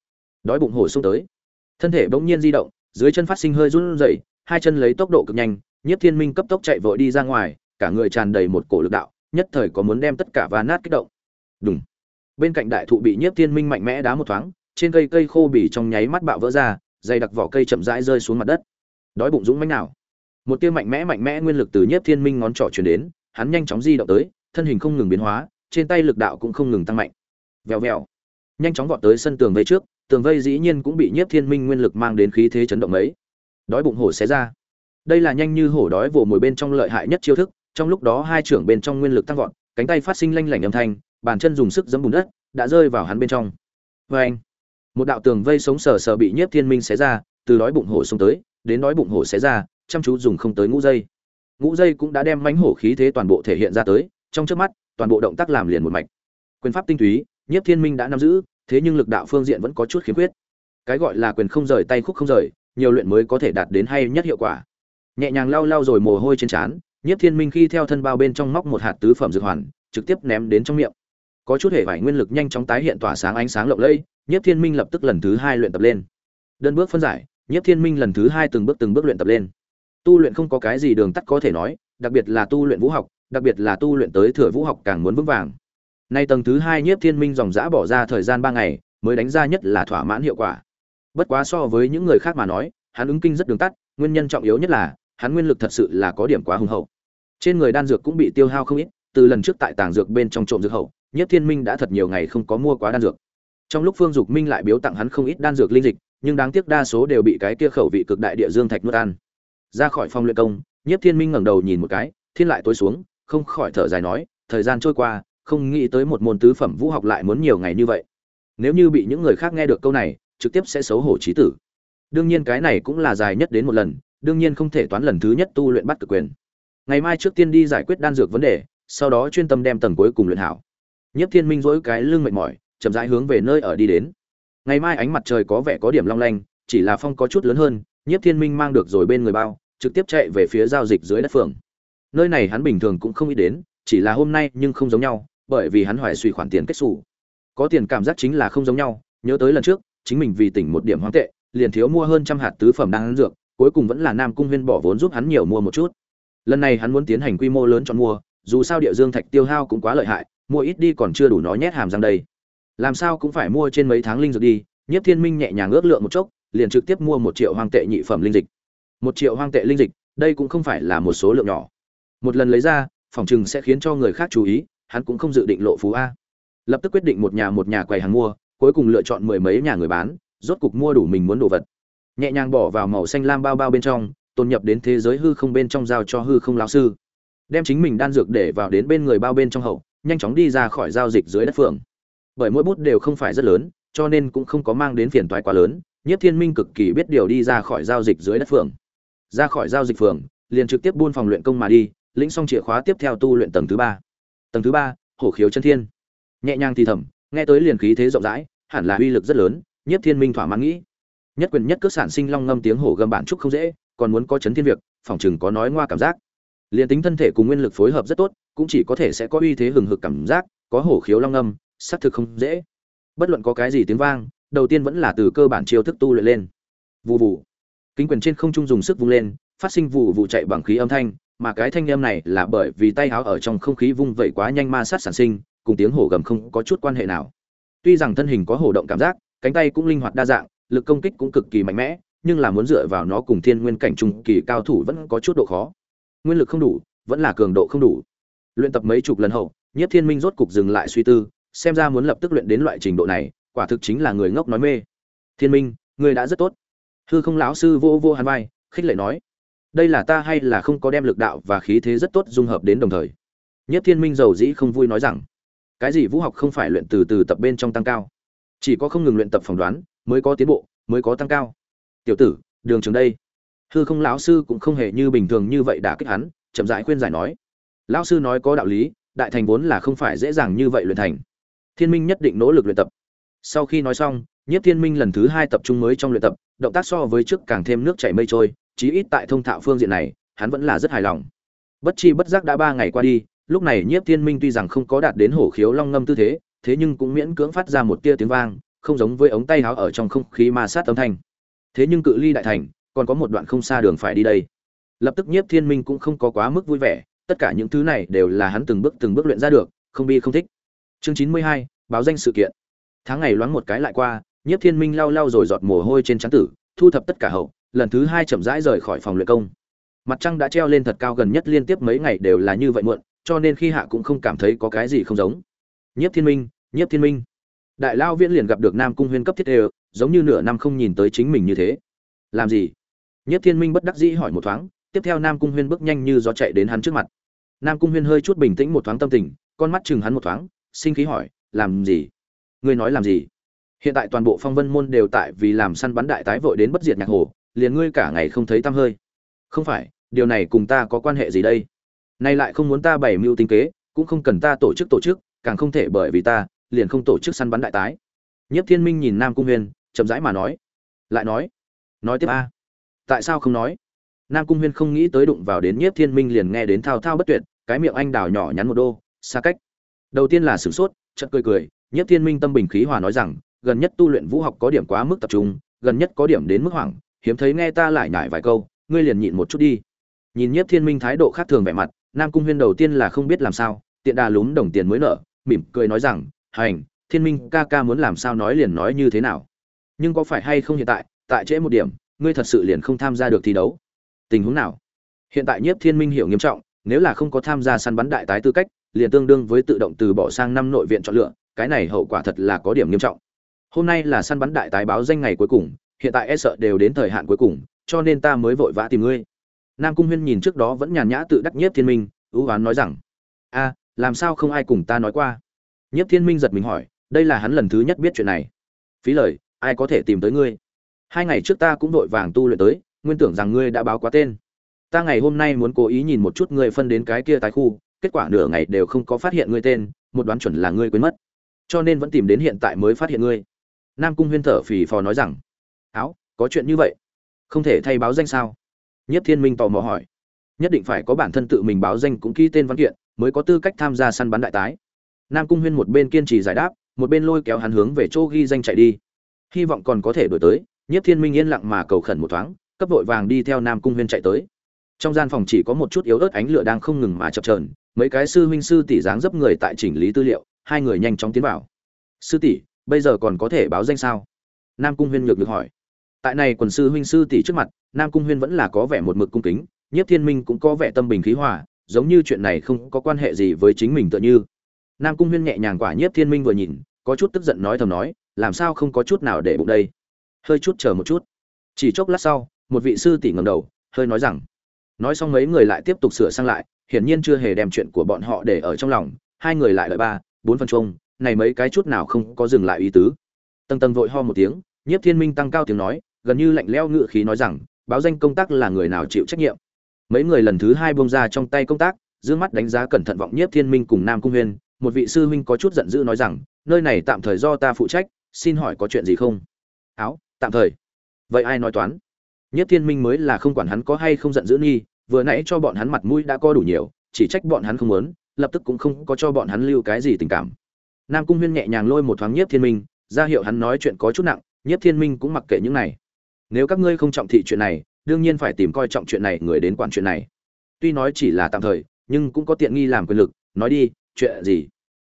Đói bụng hổ xông tới. Thân thể bỗng nhiên di động, dưới chân phát sinh hơi run rẩy, hai chân lấy tốc độ cực nhanh, nhiếp thiên minh cấp tốc chạy vội đi ra ngoài, cả người tràn đầy một cổ lực đạo, nhất thời có muốn đem tất cả và nát kích động. Đúng bên cạnh đại thụ bị nhiếp thiên minh mạnh mẽ đá một thoáng, trên cây cây khô bỉ trong nháy mắt bạo vỡ ra, dày đặc vỏ cây chậm rãi rơi xuống mặt đất đói bụng dũng mãnh nào. Một tia mạnh mẽ mạnh mẽ nguyên lực từ nhiếp thiên minh ngón trỏ truyền đến, hắn nhanh chóng di động tới, thân hình không ngừng biến hóa, trên tay lực đạo cũng không ngừng tăng mạnh. Vèo vèo. Nhanh chóng vọt tới sân tường vây trước, tường vây dĩ nhiên cũng bị nhiếp thiên minh nguyên lực mang đến khí thế chấn động ấy. Đói bụng hổ xé ra. Đây là nhanh như hổ đói vồ mồi bên trong lợi hại nhất chiêu thức, trong lúc đó hai trưởng bên trong nguyên lực tăng vọt, cánh tay phát sinh lanh lảnh âm thanh, bàn chân dùng sức giẫm bùn đất, đã rơi vào hắn bên trong. Vê anh một đạo tường vây sống sờ sờ bị nhiếp thiên minh xé ra, từ đói bụng hổ xông tới đến nói bụng hổ xé ra, chăm chú dùng không tới ngũ dây. Ngũ dây cũng đã đem mánh hổ khí thế toàn bộ thể hiện ra tới, trong trước mắt, toàn bộ động tác làm liền một mạch. Quyền pháp tinh túy, nhiếp thiên minh đã nắm giữ, thế nhưng lực đạo phương diện vẫn có chút khiếm khuyết. Cái gọi là quyền không rời tay khúc không rời, nhiều luyện mới có thể đạt đến hay nhất hiệu quả. Nhẹ nhàng lau lau rồi mồ hôi trên trán, nhiếp thiên minh khi theo thân bao bên trong móc một hạt tứ phẩm dược hoàn, trực tiếp ném đến trong miệng. Có chút hệ vải nguyên lực nhanh chóng tái hiện tỏa sáng ánh sáng lộng lẫy, nhiếp thiên minh lập tức lần thứ hai luyện tập lên. Đơn bước phân giải nhiếp thiên minh lần thứ hai từng bước từng bước luyện tập lên. Tu luyện không có cái gì đường tắt có thể nói, đặc biệt là tu luyện vũ học, đặc biệt là tu luyện tới thừa vũ học càng muốn vững vàng. Nay tầng thứ hai nhiếp thiên minh dòng dã bỏ ra thời gian ba ngày, mới đánh ra nhất là thỏa mãn hiệu quả. Bất quá so với những người khác mà nói, hắn ứng kinh rất đường tắt, nguyên nhân trọng yếu nhất là, hắn nguyên lực thật sự là có điểm quá hùng hậu. Trên người đan dược cũng bị tiêu hao không ít, từ lần trước tại tàng dược bên trong trộm dược hậu nhất thiên minh đã thật nhiều ngày không có mua quá đan dược. Trong lúc phương dục minh lại biếu tặng hắn không ít đan dược linh dịch nhưng đáng tiếc đa số đều bị cái kia khẩu vị cực đại địa dương thạch nuốt ăn. Ra khỏi phòng luyện công nhất thiên minh ngẩng đầu nhìn một cái, thiên lại tối xuống, không khỏi thở dài nói, thời gian trôi qua, không nghĩ tới một môn tứ phẩm vũ học lại muốn nhiều ngày như vậy. Nếu như bị những người khác nghe được câu này, trực tiếp sẽ xấu hổ chí tử. Đương nhiên cái này cũng là dài nhất đến một lần, đương nhiên không thể toán lần thứ nhất tu luyện bắt cực quyền. Ngày mai trước tiên đi giải quyết đan dược vấn đề, sau đó chuyên tâm đem tầng cuối cùng luyện hảo. Nhất thiên minh dỗi cái lưng mệt mỏi, chậm rãi hướng về nơi ở đi đến ngày mai ánh mặt trời có vẻ có điểm long lanh, chỉ là phong có chút lớn hơn, nhiếp thiên minh mang được rồi bên người bao, trực tiếp chạy về phía giao dịch dưới đất phường. Nơi này hắn bình thường cũng không ít đến, chỉ là hôm nay nhưng không giống nhau, bởi vì hắn hoài suy khoản tiền kết xù. Có tiền cảm giác chính là không giống nhau, nhớ tới lần trước, chính mình vì tỉnh một điểm hoang tệ, liền thiếu mua hơn trăm hạt tứ phẩm đang dược, cuối cùng vẫn là nam cung huyên bỏ vốn giúp hắn nhiều mua một chút. Lần này hắn muốn tiến hành quy mô lớn chọn mua, dù sao địa dương thạch tiêu hao cũng quá lợi hại, mua ít đi còn chưa đủ nó nhét hàm răng đây làm sao cũng phải mua trên mấy tháng linh dược đi nhất thiên minh nhẹ nhàng ước lượng một chốc, liền trực tiếp mua một triệu hoang tệ nhị phẩm linh dịch. Một triệu hoang tệ linh dịch, đây cũng không phải là một số lượng nhỏ. Một lần lấy ra, phòng chừng sẽ khiến cho người khác chú ý, hắn cũng không dự định lộ phú a. Lập tức quyết định một nhà một nhà quầy hàng mua, cuối cùng lựa chọn mười mấy nhà người bán, rốt cục mua đủ mình muốn đồ vật. Nhẹ nhàng bỏ vào màu xanh lam bao bao bên trong tôn nhập đến thế giới hư không bên trong giao cho hư không lão sư. Đem chính mình đan dược để vào đến bên người bao bên trong hậu, nhanh chóng đi ra khỏi giao dịch dưới đất phường bởi mỗi bút đều không phải rất lớn, cho nên cũng không có mang đến phiền toái quá lớn nhất thiên minh cực kỳ biết điều đi ra khỏi giao dịch dưới đất phường. Ra khỏi giao dịch phường, liền trực tiếp buôn phòng luyện công mà đi, lĩnh xong chìa khóa tiếp theo tu luyện tầng thứ ba. Tầng thứ ba, hổ khiếu chân thiên. Nhẹ nhàng thì thầm, nghe tới liền khí thế rộng rãi, hẳn là uy lực rất lớn nhất thiên minh thỏa mãn nghĩ. Nhất quyền nhất cước sản sinh long ngâm tiếng hổ gầm bản trúc không dễ, còn muốn có chấn thiên việc, phòng chừng có nói ngoa cảm giác. Liền tính thân thể cùng nguyên lực phối hợp rất tốt, cũng chỉ có thể sẽ có uy thế hừng hực cảm giác, có hổ khiếu long ngâm xác thực không dễ. Bất luận có cái gì tiếng vang, đầu tiên vẫn là từ cơ bản chiêu thức tu luyện lên. Vụ vụ kính quyền trên không trung dùng sức vung lên, phát sinh vụ vụ chạy bằng khí âm thanh, mà cái thanh âm này là bởi vì tay áo ở trong không khí vung vẩy quá nhanh ma sát sản sinh, cùng tiếng hổ gầm không có chút quan hệ nào. Tuy rằng thân hình có hổ động cảm giác, cánh tay cũng linh hoạt đa dạng, lực công kích cũng cực kỳ mạnh mẽ, nhưng là muốn dựa vào nó cùng thiên nguyên cảnh trung kỳ cao thủ vẫn có chút độ khó. Nguyên lực không đủ, vẫn là cường độ không đủ. Luyện tập mấy chục lần hậu nhất thiên minh rốt cục dừng lại suy tư xem ra muốn lập tức luyện đến loại trình độ này, quả thực chính là người ngốc nói mê. Thiên minh, người đã rất tốt. Hư không lão sư vô vô hàn vai, khích lệ nói. Đây là ta hay là không có đem lực đạo và khí thế rất tốt dung hợp đến đồng thời? Nhất thiên minh giàu dĩ không vui nói rằng, cái gì vũ học không phải luyện từ từ tập bên trong tăng cao? Chỉ có không ngừng luyện tập phỏng đoán, mới có tiến bộ, mới có tăng cao. Tiểu tử, đường trường đây. Hư không lão sư cũng không hề như bình thường như vậy đã kích hắn, chậm rãi khuyên giải nói. Lão sư nói có đạo lý, đại thành vốn là không phải dễ dàng như vậy luyện thành thiên minh nhất định nỗ lực luyện tập. Sau khi nói xong, nhiếp thiên minh lần thứ hai tập trung mới trong luyện tập, động tác so với trước càng thêm nước chảy mây trôi, chí ít tại thông thạo phương diện này, hắn vẫn là rất hài lòng. Bất chi bất giác đã ba ngày qua đi, lúc này nhiếp thiên minh tuy rằng không có đạt đến hổ khiếu long ngâm tư thế thế nhưng cũng miễn cưỡng phát ra một tia tiếng vang, không giống với ống tay háo ở trong không khí ma sát âm thanh. Thế nhưng cự ly đại thành, còn có một đoạn không xa đường phải đi đây. Lập tức nhiếp thiên minh cũng không có quá mức vui vẻ, tất cả những thứ này đều là hắn từng bước từng bước luyện ra được, không bi không thích chương chín mươi hai, báo danh sự kiện. Tháng ngày loáng một cái lại qua, nhiếp thiên minh lau lau rồi giọt mồ hôi trên trán tử, thu thập tất cả hậu, lần thứ hai chậm rãi rời khỏi phòng luyện công. Mặt trăng đã treo lên thật cao gần nhất liên tiếp mấy ngày đều là như vậy muộn, cho nên khi hạ cũng không cảm thấy có cái gì không giống. Nhiếp thiên minh, nhiếp thiên minh. Đại lao viễn liền gặp được nam cung huyên cấp thiết đều, giống như nửa năm không nhìn tới chính mình như thế. Làm gì? Nhiếp thiên minh bất đắc dĩ hỏi một thoáng, tiếp theo nam cung huyên bước nhanh như gió chạy đến hắn trước mặt. Nam cung huyên hơi chút bình tĩnh một thoáng tâm tình, con mắt chừng hắn một thoáng sinh khí hỏi, làm gì? Ngươi nói làm gì? Hiện tại toàn bộ phong vân môn đều tại vì làm săn bắn đại tái vội đến bất diệt nhạc hồ, liền ngươi cả ngày không thấy tăm hơi. Không phải, điều này cùng ta có quan hệ gì đây? Nay lại không muốn ta bày mưu tính kế, cũng không cần ta tổ chức tổ chức, càng không thể bởi vì ta, liền không tổ chức săn bắn đại tái. Nhất thiên minh nhìn nam cung huyên, chậm rãi mà nói. Lại nói nói tiếp a. Tại sao không nói? Nam cung huyên không nghĩ tới đụng vào đến nhiếp thiên minh liền nghe đến thao thao bất tuyệt, cái miệng anh đào nhỏ nhắn một đô xa cách đầu tiên là sửng sốt, chợt cười cười nhất thiên minh tâm bình khí hòa nói rằng, gần nhất tu luyện vũ học có điểm quá mức tập trung, gần nhất có điểm đến mức hoảng, hiếm thấy nghe ta lại nhải vài câu, ngươi liền nhịn một chút đi. Nhìn nhất thiên minh thái độ khác thường vẻ mặt, nam cung huyên đầu tiên là không biết làm sao, tiện đà lúm đồng tiền mới nợ, mỉm cười nói rằng, hành, thiên minh ca ca muốn làm sao nói liền nói như thế nào. Nhưng có phải hay không hiện tại tại trễ một điểm, ngươi thật sự liền không tham gia được thi đấu? Tình huống nào? Hiện tại nhiếp thiên minh hiểu nghiêm trọng, nếu là không có tham gia săn bắn đại tái tư cách liền tương đương với tự động từ bỏ sang năm nội viện chọn lựa, cái này hậu quả thật là có điểm nghiêm trọng. Hôm nay là săn bắn đại tái báo danh ngày cuối cùng, hiện tại e sợ đều đến thời hạn cuối cùng, cho nên ta mới vội vã tìm ngươi. Nam cung huyên nhìn trước đó vẫn nhàn nhã tự đắc nhiếp thiên minh, ưu oán nói rằng, a, làm sao không ai cùng ta nói qua? Nhiếp thiên minh giật mình hỏi, đây là hắn lần thứ nhất biết chuyện này. Phí lời, ai có thể tìm tới ngươi? Hai ngày trước ta cũng vội vàng tu luyện tới, nguyên tưởng rằng ngươi đã báo quá tên. Ta ngày hôm nay muốn cố ý nhìn một chút ngươi phân đến cái kia tái khu kết quả nửa ngày đều không có phát hiện ngươi tên, một đoán chuẩn là ngươi quên mất. Cho nên vẫn tìm đến hiện tại mới phát hiện ngươi. Nam cung huyên thở phì phò nói rằng. Áo, có chuyện như vậy? Không thể thay báo danh sao? Nhất thiên minh tò mò hỏi. Nhất định phải có bản thân tự mình báo danh cũng ký tên văn kiện, mới có tư cách tham gia săn bắn đại tái. Nam cung huyên một bên kiên trì giải đáp, một bên lôi kéo hắn hướng về chỗ ghi danh chạy đi. Hy vọng còn có thể đổi tới. Nhất thiên minh yên lặng mà cầu khẩn một thoáng, cấp vội vàng đi theo nam cung huyên chạy tới. Trong gian phòng chỉ có một chút yếu ớt ánh lửa đang không ngừng mà chập trờn mấy cái sư huynh sư tỷ dáng dấp người tại chỉnh lý tư liệu, hai người nhanh chóng tiến vào. Sư tỷ, bây giờ còn có thể báo danh sao? Nam cung huyên nhược được hỏi. Tại này quần sư huynh sư tỷ trước mặt, nam cung huyên vẫn là có vẻ một mực cung kính nhất thiên minh cũng có vẻ tâm bình khí hòa, giống như chuyện này không có quan hệ gì với chính mình tựa như. Nam cung huyên nhẹ nhàng quả nhiếp thiên minh vừa nhìn, có chút tức giận nói thầm nói, làm sao không có chút nào để bụng đây? Hơi chút chờ một chút. Chỉ chốc lát sau, một vị sư tỷ ngầm đầu, hơi nói rằng, nói xong mấy người lại tiếp tục sửa sang lại hiển nhiên chưa hề đem chuyện của bọn họ để ở trong lòng. Hai người lại đợi ba, bốn phần chung này mấy cái chút nào không có dừng lại ý tứ. Tầng tầng vội ho một tiếng, nhiếp thiên minh tăng cao tiếng nói, gần như lạnh lẽo ngự khí nói rằng, báo danh công tác là người nào chịu trách nhiệm. Mấy người lần thứ hai buông ra trong tay công tác, dương mắt đánh giá cẩn thận vọng nhiếp thiên minh cùng nam cung huyên. Một vị sư huynh có chút giận dữ nói rằng, nơi này tạm thời do ta phụ trách, xin hỏi có chuyện gì không? Áo, tạm thời. Vậy ai nói toán? Nhiếp thiên minh mới là không quản hắn có hay không giận dữ nghi vừa nãy cho bọn hắn mặt mũi đã có đủ nhiều, chỉ trách bọn hắn không muốn, lập tức cũng không có cho bọn hắn lưu cái gì tình cảm. Nam cung huyên nhẹ nhàng lôi một thoáng nhiếp thiên minh, ra hiệu hắn nói chuyện có chút nặng, nhiếp thiên minh cũng mặc kệ những này. Nếu các ngươi không trọng thị chuyện này, đương nhiên phải tìm coi trọng chuyện này người đến quản chuyện này. Tuy nói chỉ là tạm thời, nhưng cũng có tiện nghi làm quyền lực, nói đi, chuyện gì?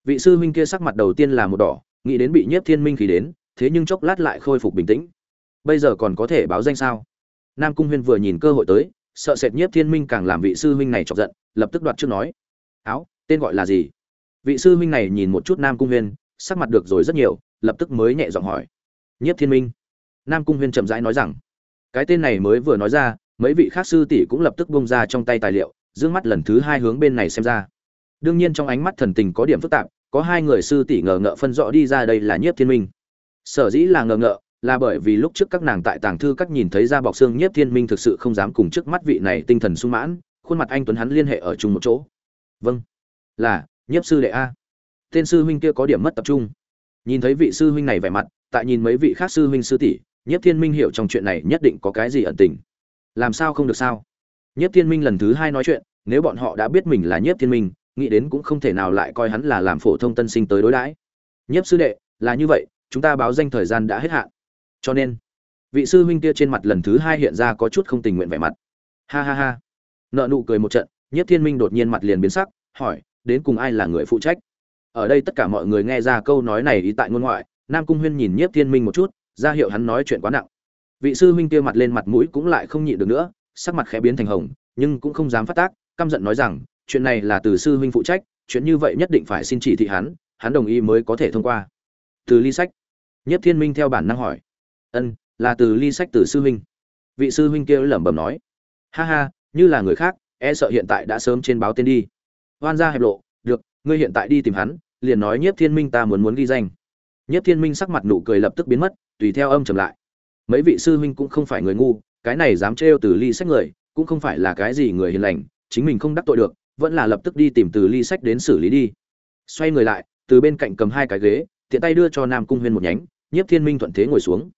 Vị sư huynh kia sắc mặt đầu tiên là một đỏ, nghĩ đến bị nhiếp thiên minh khí đến, thế nhưng chốc lát lại khôi phục bình tĩnh. Bây giờ còn có thể báo danh sao? Nam cung huyên vừa nhìn cơ hội tới sợ sệt nhiếp thiên minh càng làm vị sư huynh này chọc giận, lập tức đoạt trước nói. Áo, tên gọi là gì? Vị sư huynh này nhìn một chút nam cung huyên, sắc mặt được rồi rất nhiều, lập tức mới nhẹ giọng hỏi. Nhiếp thiên minh? Nam cung huyên chậm rãi nói rằng. Cái tên này mới vừa nói ra, mấy vị khác sư tỷ cũng lập tức bông ra trong tay tài liệu d mắt lần thứ hai hướng bên này xem ra. Đương nhiên trong ánh mắt thần tình có điểm phức tạp, có hai người sư tỷ ngờ ngợ phân rõ đi ra đây là nhiếp thiên minh. Sở dĩ là ngờ ngợ là bởi vì lúc trước các nàng tại tàng thư các nhìn thấy ra bọc xương nhiếp thiên minh thực sự không dám cùng trước mắt vị này tinh thần sung mãn, khuôn mặt anh tuấn hắn liên hệ ở chung một chỗ. Vâng. Là, nhiếp sư đệ a. Tên sư huynh kia có điểm mất tập trung. Nhìn thấy vị sư huynh này vẻ mặt, tại nhìn mấy vị khác sư huynh sư tỷ, nhiếp thiên minh hiểu trong chuyện này nhất định có cái gì ẩn tình. Làm sao không được sao? Nhiếp thiên minh lần thứ hai nói chuyện, nếu bọn họ đã biết mình là nhiếp thiên minh, nghĩ đến cũng không thể nào lại coi hắn là làm phổ thông tân sinh tới đối đãi. Nhiếp sư đệ, là như vậy, chúng ta báo danh thời gian đã hết hạn cho nên, vị sư huynh kia trên mặt lần thứ hai hiện ra có chút không tình nguyện vẻ mặt. Ha ha ha. Nợ nụ cười một trận, nhiếp thiên minh đột nhiên mặt liền biến sắc, hỏi, đến cùng ai là người phụ trách? Ở đây tất cả mọi người nghe ra câu nói này ý tại ngôn ngoại, nam cung huyên nhìn nhiếp thiên minh một chút, ra hiệu hắn nói chuyện quá nặng. Vị sư huynh kia mặt lên mặt mũi cũng lại không nhịn được nữa, sắc mặt khẽ biến thành hồng, nhưng cũng không dám phát tác, căm giận nói rằng, chuyện này là từ sư huynh phụ trách, chuyện như vậy nhất định phải xin chỉ thị hắn hắn đồng ý mới có thể thông qua. Từ ly sách nhất thiên minh theo bản năng hỏi ân, là từ ly sách từ sư huynh. Vị sư huynh kia lẩm bẩm nói, ha ha, như là người khác e sợ hiện tại đã sớm trên báo tên đi. Hoan ra hẹp lộ, được, ngươi hiện tại đi tìm hắn, liền nói nhiếp thiên minh ta muốn muốn ghi danh. Nhiếp thiên minh sắc mặt nụ cười lập tức biến mất, tùy theo âm trầm lại. Mấy vị sư huynh cũng không phải người ngu, cái này dám trêu từ ly sách người, cũng không phải là cái gì người hiền lành, chính mình không đắc tội được, vẫn là lập tức đi tìm từ ly sách đến xử lý đi. Xoay người lại, từ bên cạnh cầm hai cái ghế, tiện tay đưa cho nam cung huyên một nhánh, nhiếp thiên minh thuận thế ngồi xuống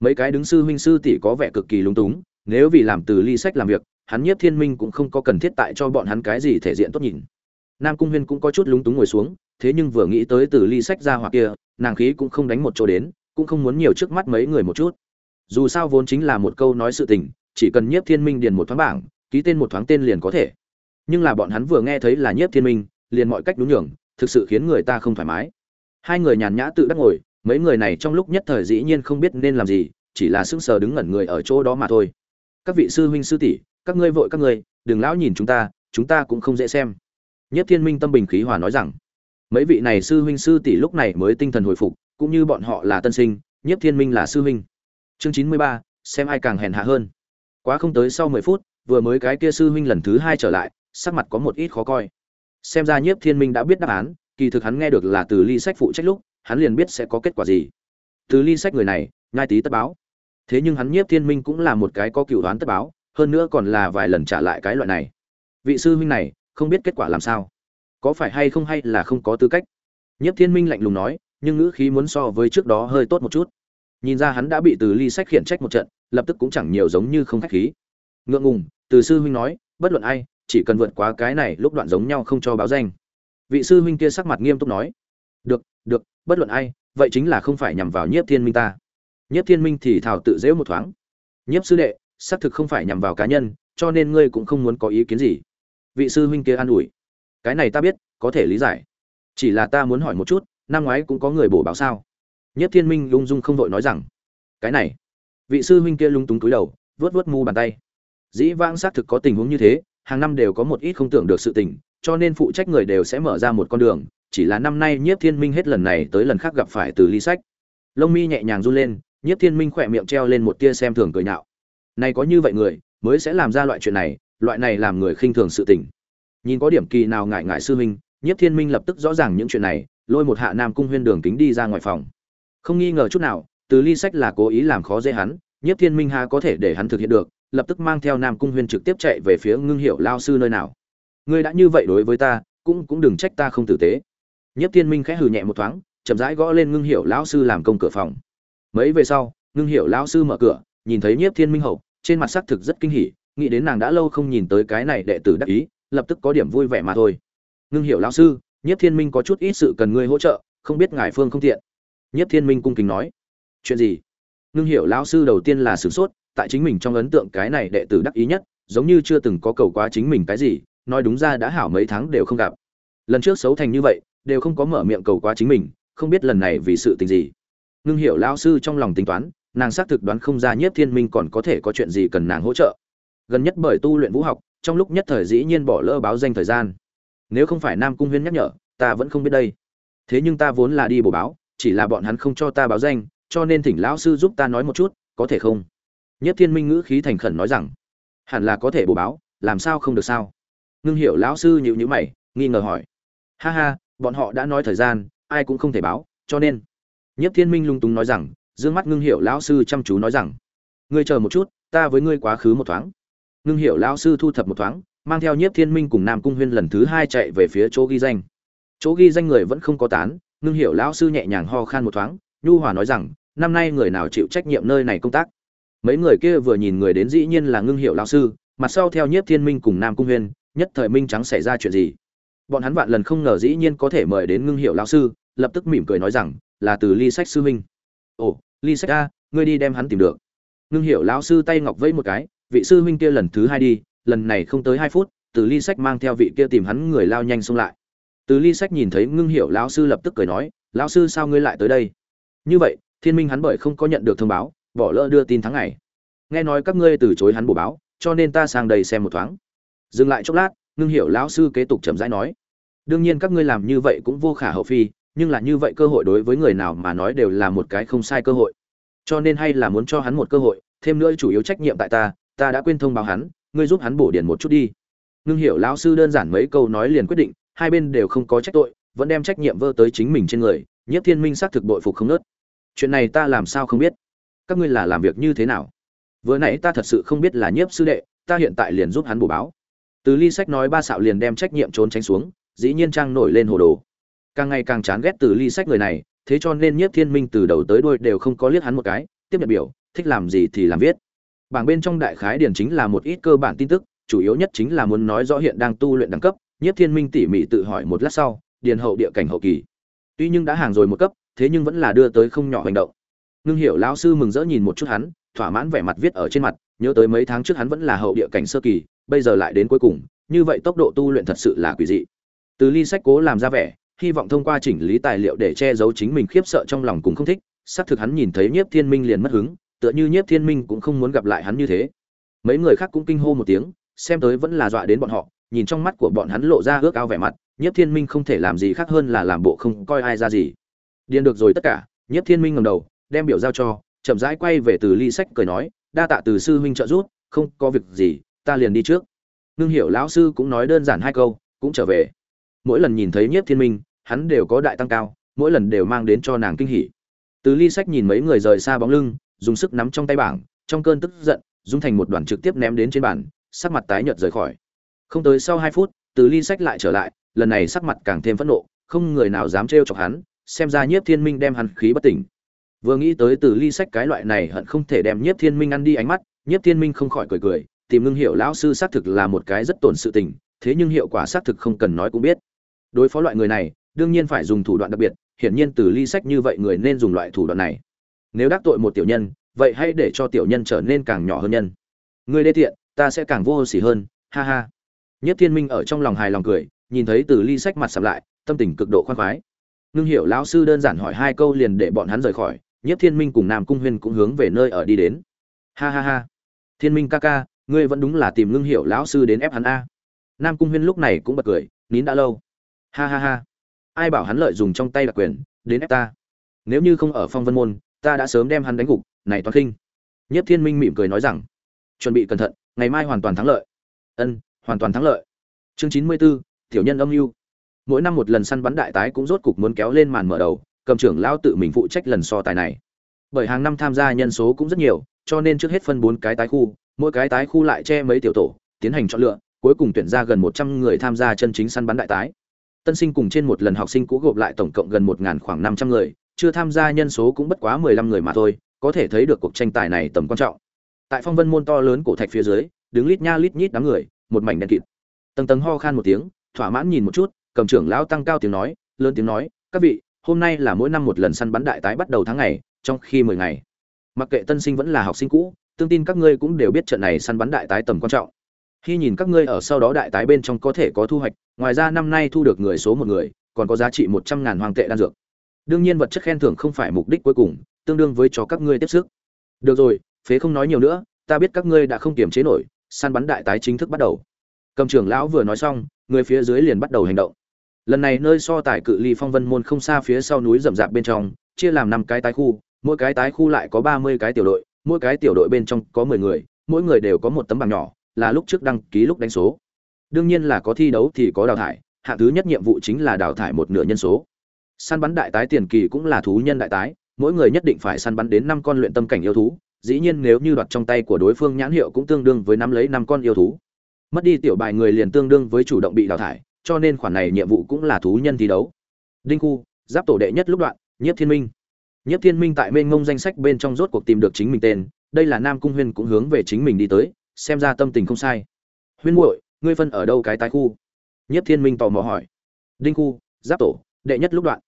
mấy cái đứng sư huynh sư tỷ có vẻ cực kỳ lúng túng, nếu vì làm từ ly sách làm việc, hắn nhiếp thiên minh cũng không có cần thiết tại cho bọn hắn cái gì thể diện tốt nhìn. Nam cung huyên cũng có chút lúng túng ngồi xuống, thế nhưng vừa nghĩ tới từ ly sách ra hoặc kia, nàng khí cũng không đánh một chỗ đến, cũng không muốn nhiều trước mắt mấy người một chút. Dù sao vốn chính là một câu nói sự tình, chỉ cần nhiếp thiên minh điền một thoáng bảng, ký tên một thoáng tên liền có thể. Nhưng là bọn hắn vừa nghe thấy là nhiếp thiên minh, liền mọi cách đúng nhường, thực sự khiến người ta không thoải mái. Hai người nhàn nhã tự đắc ngồi mấy người này trong lúc nhất thời dĩ nhiên không biết nên làm gì, chỉ là sững sờ đứng ngẩn người ở chỗ đó mà thôi. Các vị sư huynh sư tỷ, các ngươi vội các ngươi, đừng lão nhìn chúng ta chúng ta cũng không dễ xem. Nhất thiên minh tâm bình khí hòa nói rằng, mấy vị này sư huynh sư tỷ lúc này mới tinh thần hồi phục, cũng như bọn họ là tân sinh, nhất thiên minh là sư huynh. Chương chín mươi ba, xem ai càng hèn hạ hơn. Quá không tới sau mười phút, vừa mới cái kia sư huynh lần thứ hai trở lại, sắc mặt có một ít khó coi. Xem ra nhiếp thiên minh đã biết đáp án, kỳ thực hắn nghe được là từ ly sách phụ trách lúc hắn liền biết sẽ có kết quả gì. Từ ly sách người này ngai tí tất báo. Thế nhưng hắn nhiếp thiên minh cũng là một cái có cựu đoán tất báo, hơn nữa còn là vài lần trả lại cái loại này. Vị sư huynh này, không biết kết quả làm sao. Có phải hay không hay là không có tư cách? Nhiếp thiên minh lạnh lùng nói, nhưng ngữ khí muốn so với trước đó hơi tốt một chút. Nhìn ra hắn đã bị từ ly sách khiển trách một trận, lập tức cũng chẳng nhiều giống như không khách khí. Ngượng ngùng, từ sư huynh nói, bất luận ai, chỉ cần vượt qua cái này lúc đoạn giống nhau không cho báo danh. Vị sư huynh kia sắc mặt nghiêm túc nói, được được bất luận ai, vậy chính là không phải nhằm vào nhiếp thiên minh ta. Nhiếp thiên minh thì thảo tự dễu một thoáng. Nhiếp sư đệ, xác thực không phải nhằm vào cá nhân, cho nên ngươi cũng không muốn có ý kiến gì. Vị sư huynh kia an ủi. Cái này ta biết, có thể lý giải. Chỉ là ta muốn hỏi một chút, năm ngoái cũng có người bổ báo sao? Nhất thiên minh lung dung không vội nói rằng, cái này. Vị sư huynh kia lung túng túi đầu vớt vớt mu bàn tay. Dĩ vãng xác thực có tình huống như thế, hàng năm đều có một ít không tưởng được sự tình, cho nên phụ trách người đều sẽ mở ra một con đường chỉ là năm nay nhiếp thiên minh hết lần này tới lần khác gặp phải từ ly sách. Lông mi nhẹ nhàng run lên, nhiếp thiên minh khỏe miệng treo lên một tia xem thường cười nhạo. Này có như vậy người, mới sẽ làm ra loại chuyện này, loại này làm người khinh thường sự tình. Nhìn có điểm kỳ nào ngại ngại sư huynh, nhiếp thiên minh lập tức rõ ràng những chuyện này, lôi một hạ nam cung huyên đường kính đi ra ngoài phòng. Không nghi ngờ chút nào, từ ly sách là cố ý làm khó dễ hắn, nhiếp thiên minh ha có thể để hắn thực hiện được, lập tức mang theo nam cung huyên trực tiếp chạy về phía ngưng hiệu lao sư nơi nào. Ngươi đã như vậy đối với ta, cũng cũng đừng trách ta không tử tế nhiếp thiên minh khẽ hừ nhẹ một thoáng, chậm rãi gõ lên ngưng hiệu lão sư làm công cửa phòng. Mấy về sau, ngưng hiệu lão sư mở cửa, nhìn thấy nhiếp thiên minh hậu, trên mặt sắc thực rất kinh hỉ, nghĩ đến nàng đã lâu không nhìn tới cái này đệ tử đắc ý, lập tức có điểm vui vẻ mà thôi. Ngưng hiệu lão sư, nhiếp thiên minh có chút ít sự cần ngươi hỗ trợ, không biết ngài phương không tiện. Nhiếp thiên minh cung kính nói. Chuyện gì? Ngưng hiệu lão sư đầu tiên là sử sốt, tại chính mình trong ấn tượng cái này đệ tử đắc ý nhất, giống như chưa từng có cầu quá chính mình cái gì, nói đúng ra đã hảo mấy tháng đều không gặp. Lần trước xấu thành như vậy đều không có mở miệng cầu quá chính mình, không biết lần này vì sự tình gì. Ngưng hiểu lão sư trong lòng tính toán, nàng xác thực đoán không ra nhiếp thiên minh còn có thể có chuyện gì cần nàng hỗ trợ. Gần nhất bởi tu luyện vũ học, trong lúc nhất thời dĩ nhiên bỏ lỡ báo danh thời gian. Nếu không phải nam cung huyên nhắc nhở, ta vẫn không biết đây. Thế nhưng ta vốn là đi bổ báo, chỉ là bọn hắn không cho ta báo danh, cho nên thỉnh lão sư giúp ta nói một chút, có thể không? Nhất thiên minh ngữ khí thành khẩn nói rằng, hẳn là có thể bổ báo, làm sao không được sao? Ngưng hiểu lão sư nhịu nhữ mày, nghi ngờ hỏi. Ha ha bọn họ đã nói thời gian, ai cũng không thể báo, cho nên nhất thiên minh lung túng nói rằng d ư ơ n g mắt ngưng hiểu lão sư chăm chú nói rằng, ngươi chờ một chút, ta với ngươi quá khứ một thoáng. Ngưng hiểu lão sư thu thập một thoáng, mang theo nhiếp thiên minh cùng nam cung huyên lần thứ hai chạy về phía chỗ ghi danh. Chỗ ghi danh người vẫn không có tán, ngưng hiểu lão sư nhẹ nhàng ho khan một thoáng, nhu hòa nói rằng, năm nay người nào chịu trách nhiệm nơi này công tác? Mấy người kia vừa nhìn người đến dĩ nhiên là ngưng hiệu lão sư, mặt sau theo nhiếp thiên minh cùng nam cung huyên, nhất thời minh trắng xảy ra chuyện gì bọn hắn vạn lần không ngờ dĩ nhiên có thể mời đến ngưng hiệu lão sư, lập tức mỉm cười nói rằng, là từ ly sách sư minh ồ, ly sách a, ngươi đi đem hắn tìm được. Ngưng hiệu lão sư tay ngọc vẫy một cái, vị sư huynh kia lần thứ hai đi, lần này không tới hai phút, từ ly sách mang theo vị kia tìm hắn người lao nhanh xông lại. Từ ly sách nhìn thấy ngưng hiệu lão sư lập tức cười nói, lão sư sao ngươi lại tới đây? Như vậy, thiên minh hắn bởi không có nhận được thông báo, bỏ lỡ đưa tin tháng ngày. Nghe nói các ngươi từ chối hắn bổ báo, cho nên ta sang đây xem một thoáng. Dừng lại chốc lát, ngưng hiểu lão sư kế tục chậm rãi nói đương nhiên các ngươi làm như vậy cũng vô khả hậu phi, nhưng là như vậy cơ hội đối với người nào mà nói đều là một cái không sai cơ hội. Cho nên hay là muốn cho hắn một cơ hội, thêm nữa chủ yếu trách nhiệm tại ta ta đã quên thông báo hắn, ngươi giúp hắn bổ điển một chút đi. Ngưng hiểu lão sư đơn giản mấy câu nói liền quyết định, hai bên đều không có trách tội, vẫn đem trách nhiệm vơ tới chính mình trên người nhất thiên minh xác thực bội phục không nớt. Chuyện này ta làm sao không biết? Các ngươi là làm việc như thế nào? Vừa nãy ta thật sự không biết là nhiếp sư đệ, ta hiện tại liền giúp hắn bổ báo. Từ ly sách nói ba xạo liền đem trách nhiệm trốn tránh xuống dĩ nhiên trang nổi lên hồ đồ. Càng ngày càng chán ghét từ ly sách người này, thế cho nên nhiếp thiên minh từ đầu tới đuôi đều không có liếc hắn một cái, tiếp nhận biểu, thích làm gì thì làm viết. Bảng bên trong đại khái điển chính là một ít cơ bản tin tức, chủ yếu nhất chính là muốn nói rõ hiện đang tu luyện đẳng cấp, nhiếp thiên minh tỉ mỉ tự hỏi một lát sau, điền hậu địa cảnh hậu kỳ. Tuy nhưng đã hàng rồi một cấp, thế nhưng vẫn là đưa tới không nhỏ hành động. Ngưng hiểu lão sư mừng rỡ nhìn một chút hắn, thỏa mãn vẻ mặt viết ở trên mặt, nhớ tới mấy tháng trước hắn vẫn là hậu địa cảnh sơ kỳ, bây giờ lại đến cuối cùng, như vậy tốc độ tu luyện thật sự là quỷ dị từ ly sách cố làm ra vẻ, hy vọng thông qua chỉnh lý tài liệu để che giấu chính mình khiếp sợ trong lòng cũng không thích, xác thực hắn nhìn thấy nhiếp thiên minh liền mất hứng, tựa như nhiếp thiên minh cũng không muốn gặp lại hắn như thế. Mấy người khác cũng kinh hô một tiếng, xem tới vẫn là dọa đến bọn họ, nhìn trong mắt của bọn hắn lộ ra ước ao vẻ mặt, nhiếp thiên minh không thể làm gì khác hơn là làm bộ không coi ai ra gì. Điền được rồi tất cả, nhiếp thiên minh ngầm đầu, đem biểu giao cho, chậm rãi quay về từ ly sách cười nói, đa tạ từ sư huynh trợ giúp, không có việc gì, ta liền đi trước. Ngưng hiểu lão sư cũng nói đơn giản hai câu, cũng trở về mỗi lần nhìn thấy nhiếp thiên minh, hắn đều có đại tăng cao, mỗi lần đều mang đến cho nàng kinh hỉ. Từ ly sách nhìn mấy người rời xa bóng lưng, dùng sức nắm trong tay bảng, trong cơn tức giận, dung thành một đoàn trực tiếp ném đến trên bàn, sắc mặt tái nhợt rời khỏi. Không tới sau hai phút, từ ly sách lại trở lại, lần này sắc mặt càng thêm phẫn nộ, không người nào dám trêu chọc hắn, xem ra nhiếp thiên minh đem hắn khí bất tỉnh. Vừa nghĩ tới từ ly sách cái loại này hận không thể đem nhiếp thiên minh ăn đi ánh mắt, nhiếp thiên minh không khỏi cười cười, tìm ngưng hiệu lão sư xác thực là một cái rất tổn sự tình, thế nhưng hiệu quả xác thực không cần nói cũng biết đối phó loại người này, đương nhiên phải dùng thủ đoạn đặc biệt, hiển nhiên từ ly sách như vậy người nên dùng loại thủ đoạn này. Nếu đắc tội một tiểu nhân, vậy hãy để cho tiểu nhân trở nên càng nhỏ hơn nhân. Người đê tiện, ta sẽ càng vô sỉ hơn, ha ha. Nhất thiên minh ở trong lòng hài lòng cười, nhìn thấy từ ly sách mặt sầm lại, tâm tình cực độ khoan khoái. Ngưng hiểu lão sư đơn giản hỏi hai câu liền để bọn hắn rời khỏi, nhất thiên minh cùng nam cung huyên cũng hướng về nơi ở đi đến. Ha ha ha. Thiên minh ca ca, ngươi vẫn đúng là tìm ngưng hiểu lão sư đến ép hắn a. Nam cung huyên lúc này cũng bật cười, nín đã lâu ha ha ha. Ai bảo hắn lợi dùng trong tay đặc quyền đến ép ta? Nếu như không ở phong vân môn ta đã sớm đem hắn đánh gục. Này toán khinh nhất thiên minh mỉm cười nói rằng chuẩn bị cẩn thận ngày mai hoàn toàn thắng lợi. Ân hoàn toàn thắng lợi. Chương chín mươi 94, tiểu nhân âm mưu. Mỗi năm một lần săn bắn đại tái cũng rốt cục muốn kéo lên màn mở đầu cầm trưởng lao tự mình phụ trách lần so tài này. Bởi hàng năm tham gia nhân số cũng rất nhiều cho nên trước hết phân bốn cái tái khu mỗi cái tái khu lại che mấy tiểu tổ tiến hành chọn lựa cuối cùng tuyển ra gần một trăm người tham gia chân chính săn bắn đại tái tân sinh cùng trên một lần học sinh cũ gộp lại tổng cộng gần một ngàn khoảng năm trăm người, chưa tham gia nhân số cũng bất quá mười lăm người mà thôi, có thể thấy được cuộc tranh tài này tầm quan trọng. Tại phong vân môn to lớn cổ thạch phía dưới, đứng lít nha lít nhít đám người, một mảnh đen kịt. Tầng tầng ho khan một tiếng, thỏa mãn nhìn một chút, cầm trưởng lão tăng cao tiếng nói, lớn tiếng nói, các vị, hôm nay là mỗi năm một lần săn bắn đại tái bắt đầu tháng ngày, trong khi mười ngày. Mặc kệ tân sinh vẫn là học sinh cũ, tương tin các ngươi cũng đều biết trận này săn bắn đại tái tầm quan trọng khi nhìn các ngươi ở sau đó đại tái bên trong có thể có thu hoạch, ngoài ra năm nay thu được người số một người, còn có giá trị một trăm ngàn hoàng tệ đan dược. Đương nhiên vật chất khen thưởng không phải mục đích cuối cùng, tương đương với cho các ngươi tiếp sức. Được rồi, phế không nói nhiều nữa, ta biết các ngươi đã không kiềm chế nổi, săn bắn đại tái chính thức bắt đầu. Cầm trưởng lão vừa nói xong, người phía dưới liền bắt đầu hành động. Lần này nơi so tài cự ly phong vân môn không xa phía sau núi rậm rạp bên trong, chia làm năm cái tái khu, mỗi cái tái khu lại có ba mươi cái tiểu đội, mỗi cái tiểu đội bên trong có mười người, mỗi người đều có một tấm bằng nhỏ là lúc trước đăng ký lúc đánh số. Đương nhiên là có thi đấu thì có đào thải, hạng thứ nhất nhiệm vụ chính là đào thải một nửa nhân số. Săn bắn đại tái tiền kỳ cũng là thú nhân đại tái, mỗi người nhất định phải săn bắn đến năm con luyện tâm cảnh yêu thú, dĩ nhiên nếu như đoạt trong tay của đối phương nhãn hiệu cũng tương đương với nắm lấy năm con yêu thú. Mất đi tiểu bài người liền tương đương với chủ động bị đào thải, cho nên khoản này nhiệm vụ cũng là thú nhân thi đấu. Đinh khu, giáp tổ đệ nhất lúc đoạn, nhiếp thiên minh. Nhiếp thiên minh tại mênh ngông danh sách bên trong rốt cuộc tìm được chính mình tên, đây là nam cung huyên cũng hướng về chính mình đi tới xem ra tâm tình không sai. Huyên muội, ngươi phân ở đâu cái tái khu? Nhất thiên minh tò mò hỏi. Đinh khu, giáp tổ, đệ nhất lúc đoạn.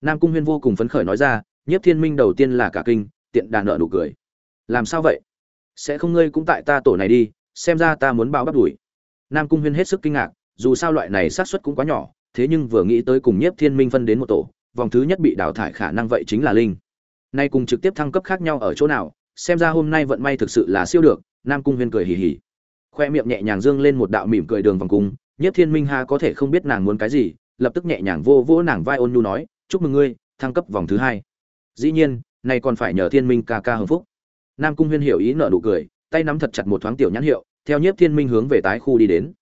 Nam cung huyên vô cùng phấn khởi nói ra nhất thiên minh đầu tiên là cả kinh, tiện đàn nợ nụ cười. Làm sao vậy? Sẽ không ngươi cũng tại ta tổ này đi, xem ra ta muốn bao bắt đuổi. Nam cung huyên hết sức kinh ngạc, dù sao loại này xác suất cũng quá nhỏ, thế nhưng vừa nghĩ tới cùng nhiếp thiên minh phân đến một tổ, vòng thứ nhất bị đào thải khả năng vậy chính là linh. Nay cùng trực tiếp thăng cấp khác nhau ở chỗ nào xem ra hôm nay vận may thực sự là siêu được, nam cung huyên cười hì hì. Khoe miệng nhẹ nhàng dương lên một đạo mỉm cười đường vòng cung nhất thiên minh ha có thể không biết nàng muốn cái gì, lập tức nhẹ nhàng vô vỗ nàng vai ôn nhu nói, chúc mừng ngươi, thăng cấp vòng thứ hai. Dĩ nhiên, nay còn phải nhờ thiên minh ca ca hưng phúc. Nam cung huyên hiểu ý nở nụ cười, tay nắm thật chặt một thoáng tiểu nhãn hiệu, theo nhiếp thiên minh hướng về tái khu đi đến.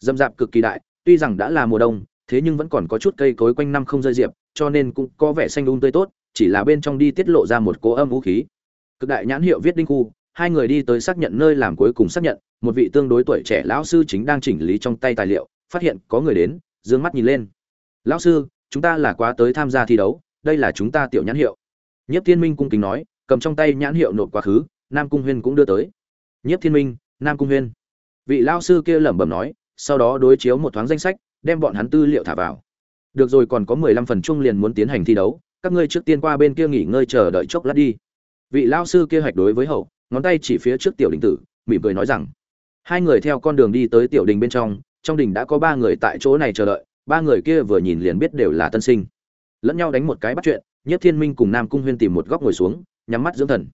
Dâm dạp cực kỳ đại, tuy rằng đã là mùa đông, thế nhưng vẫn còn có chút cây cối quanh năm không rơi diệp, cho nên cũng có vẻ xanh um tươi tốt, chỉ là bên trong đi tiết lộ ra một cỗ âm vũ khí cực đại nhãn hiệu viết đinh khu, hai người đi tới xác nhận nơi làm cuối cùng xác nhận, một vị tương đối tuổi trẻ lão sư chính đang chỉnh lý trong tay tài liệu, phát hiện có người đến d ư ơ n g mắt nhìn lên. Lão sư, chúng ta là quá tới tham gia thi đấu, đây là chúng ta tiểu nhãn hiệu. Nhất thiên minh cung kính nói, cầm trong tay nhãn hiệu nộp quá khứ, nam cung huyên cũng đưa tới. Nhất thiên minh, nam cung huyên. Vị lao sư kia lẩm bẩm nói, sau đó đối chiếu một thoáng danh sách, đem bọn hắn tư liệu thả vào. Được rồi, còn có mười lăm phần chung liền muốn tiến hành thi đấu, các ngươi trước tiên qua bên kia nghỉ ngơi chờ đợi chốc lát đi vị lao sư kia hạch đối với hậu, ngón tay chỉ phía trước tiểu đình tử, mỉm cười nói rằng, hai người theo con đường đi tới tiểu đình bên trong trong đình đã có ba người tại chỗ này chờ đợi, ba người kia vừa nhìn liền biết đều là tân sinh. Lẫn nhau đánh một cái bắt chuyện, nhiếp thiên minh cùng nam cung huyên tìm một góc ngồi xuống, nhắm mắt dưỡng thần.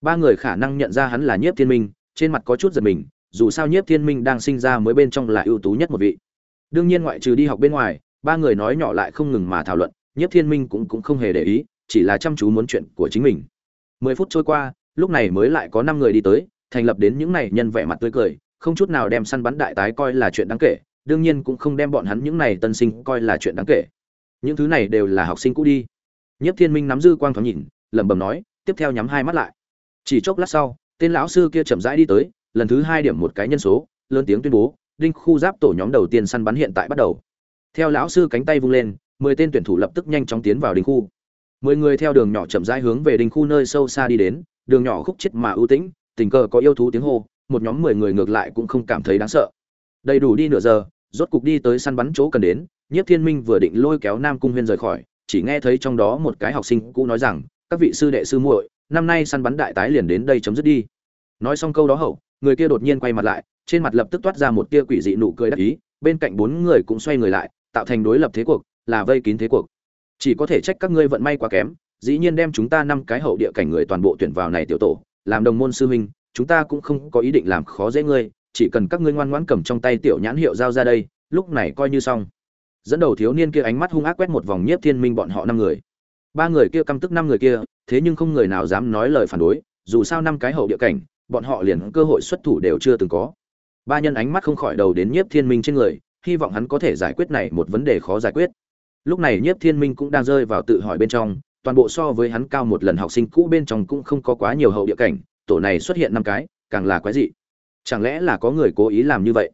Ba người khả năng nhận ra hắn là nhiếp thiên minh, trên mặt có chút giật mình, dù sao nhiếp thiên minh đang sinh ra mới bên trong là ưu tú nhất một vị. Đương nhiên ngoại trừ đi học bên ngoài, ba người nói nhỏ lại không ngừng mà thảo luận, nhiếp thiên minh cũng cũng không hề để ý, chỉ là chăm chú muốn chuyện của chính mình mười phút trôi qua, lúc này mới lại có năm người đi tới, thành lập đến những này nhân vẻ mặt tươi cười, không chút nào đem săn bắn đại tái coi là chuyện đáng kể, đương nhiên cũng không đem bọn hắn những này tân sinh coi là chuyện đáng kể. Những thứ này đều là học sinh cũ đi. Nhất thiên minh nắm dư quang thoáng nhìn, lẩm bẩm nói, tiếp theo nhắm hai mắt lại. Chỉ chốc lát sau, tên lão sư kia chậm rãi đi tới, lần thứ hai điểm một cái nhân số, lớn tiếng tuyên bố, đinh khu giáp tổ nhóm đầu tiên săn bắn hiện tại bắt đầu. Theo lão sư cánh tay vung lên, mười tên tuyển thủ lập tức nhanh chóng tiến vào đinh khu mười người theo đường nhỏ chậm rãi hướng về đình khu nơi sâu xa đi đến, đường nhỏ khúc chết mà ưu tĩnh, tình cờ có yêu thú tiếng hô, một nhóm mười người ngược lại cũng không cảm thấy đáng sợ. Đầy đủ đi nửa giờ, rốt cục đi tới săn bắn chỗ cần đến, nhiếp thiên minh vừa định lôi kéo nam cung huyên rời khỏi, chỉ nghe thấy trong đó một cái học sinh cũ nói rằng, các vị sư đệ sư muội, năm nay săn bắn đại tái liền đến đây chấm dứt đi. Nói xong câu đó hậu, người kia đột nhiên quay mặt lại, trên mặt lập tức toát ra một tia quỷ dị nụ cười đắc ý, bên cạnh bốn người cũng xoay người lại, tạo thành đối lập thế cuộc, là vây kín thế cuộc chỉ có thể trách các ngươi vận may quá kém, dĩ nhiên đem chúng ta năm cái hậu địa cảnh người toàn bộ tuyển vào này tiểu tổ, làm đồng môn sư huynh, chúng ta cũng không có ý định làm khó dễ ngươi, chỉ cần các ngươi ngoan ngoãn cầm trong tay tiểu nhãn hiệu giao ra đây, lúc này coi như xong. Dẫn đầu thiếu niên kia ánh mắt hung ác quét một vòng nhiếp thiên minh bọn họ năm người. Ba người kia căm tức năm người kia, thế nhưng không người nào dám nói lời phản đối, dù sao năm cái hậu địa cảnh, bọn họ liền cơ hội xuất thủ đều chưa từng có. Ba nhân ánh mắt không khỏi đầu đến nhiếp thiên minh trên người, hy vọng hắn có thể giải quyết này một vấn đề khó giải quyết lúc này nhiếp thiên minh cũng đang rơi vào tự hỏi bên trong, toàn bộ so với hắn cao một lần học sinh cũ bên trong cũng không có quá nhiều hậu địa cảnh, tổ này xuất hiện năm cái, càng là quái dị. Chẳng lẽ là có người cố ý làm như vậy?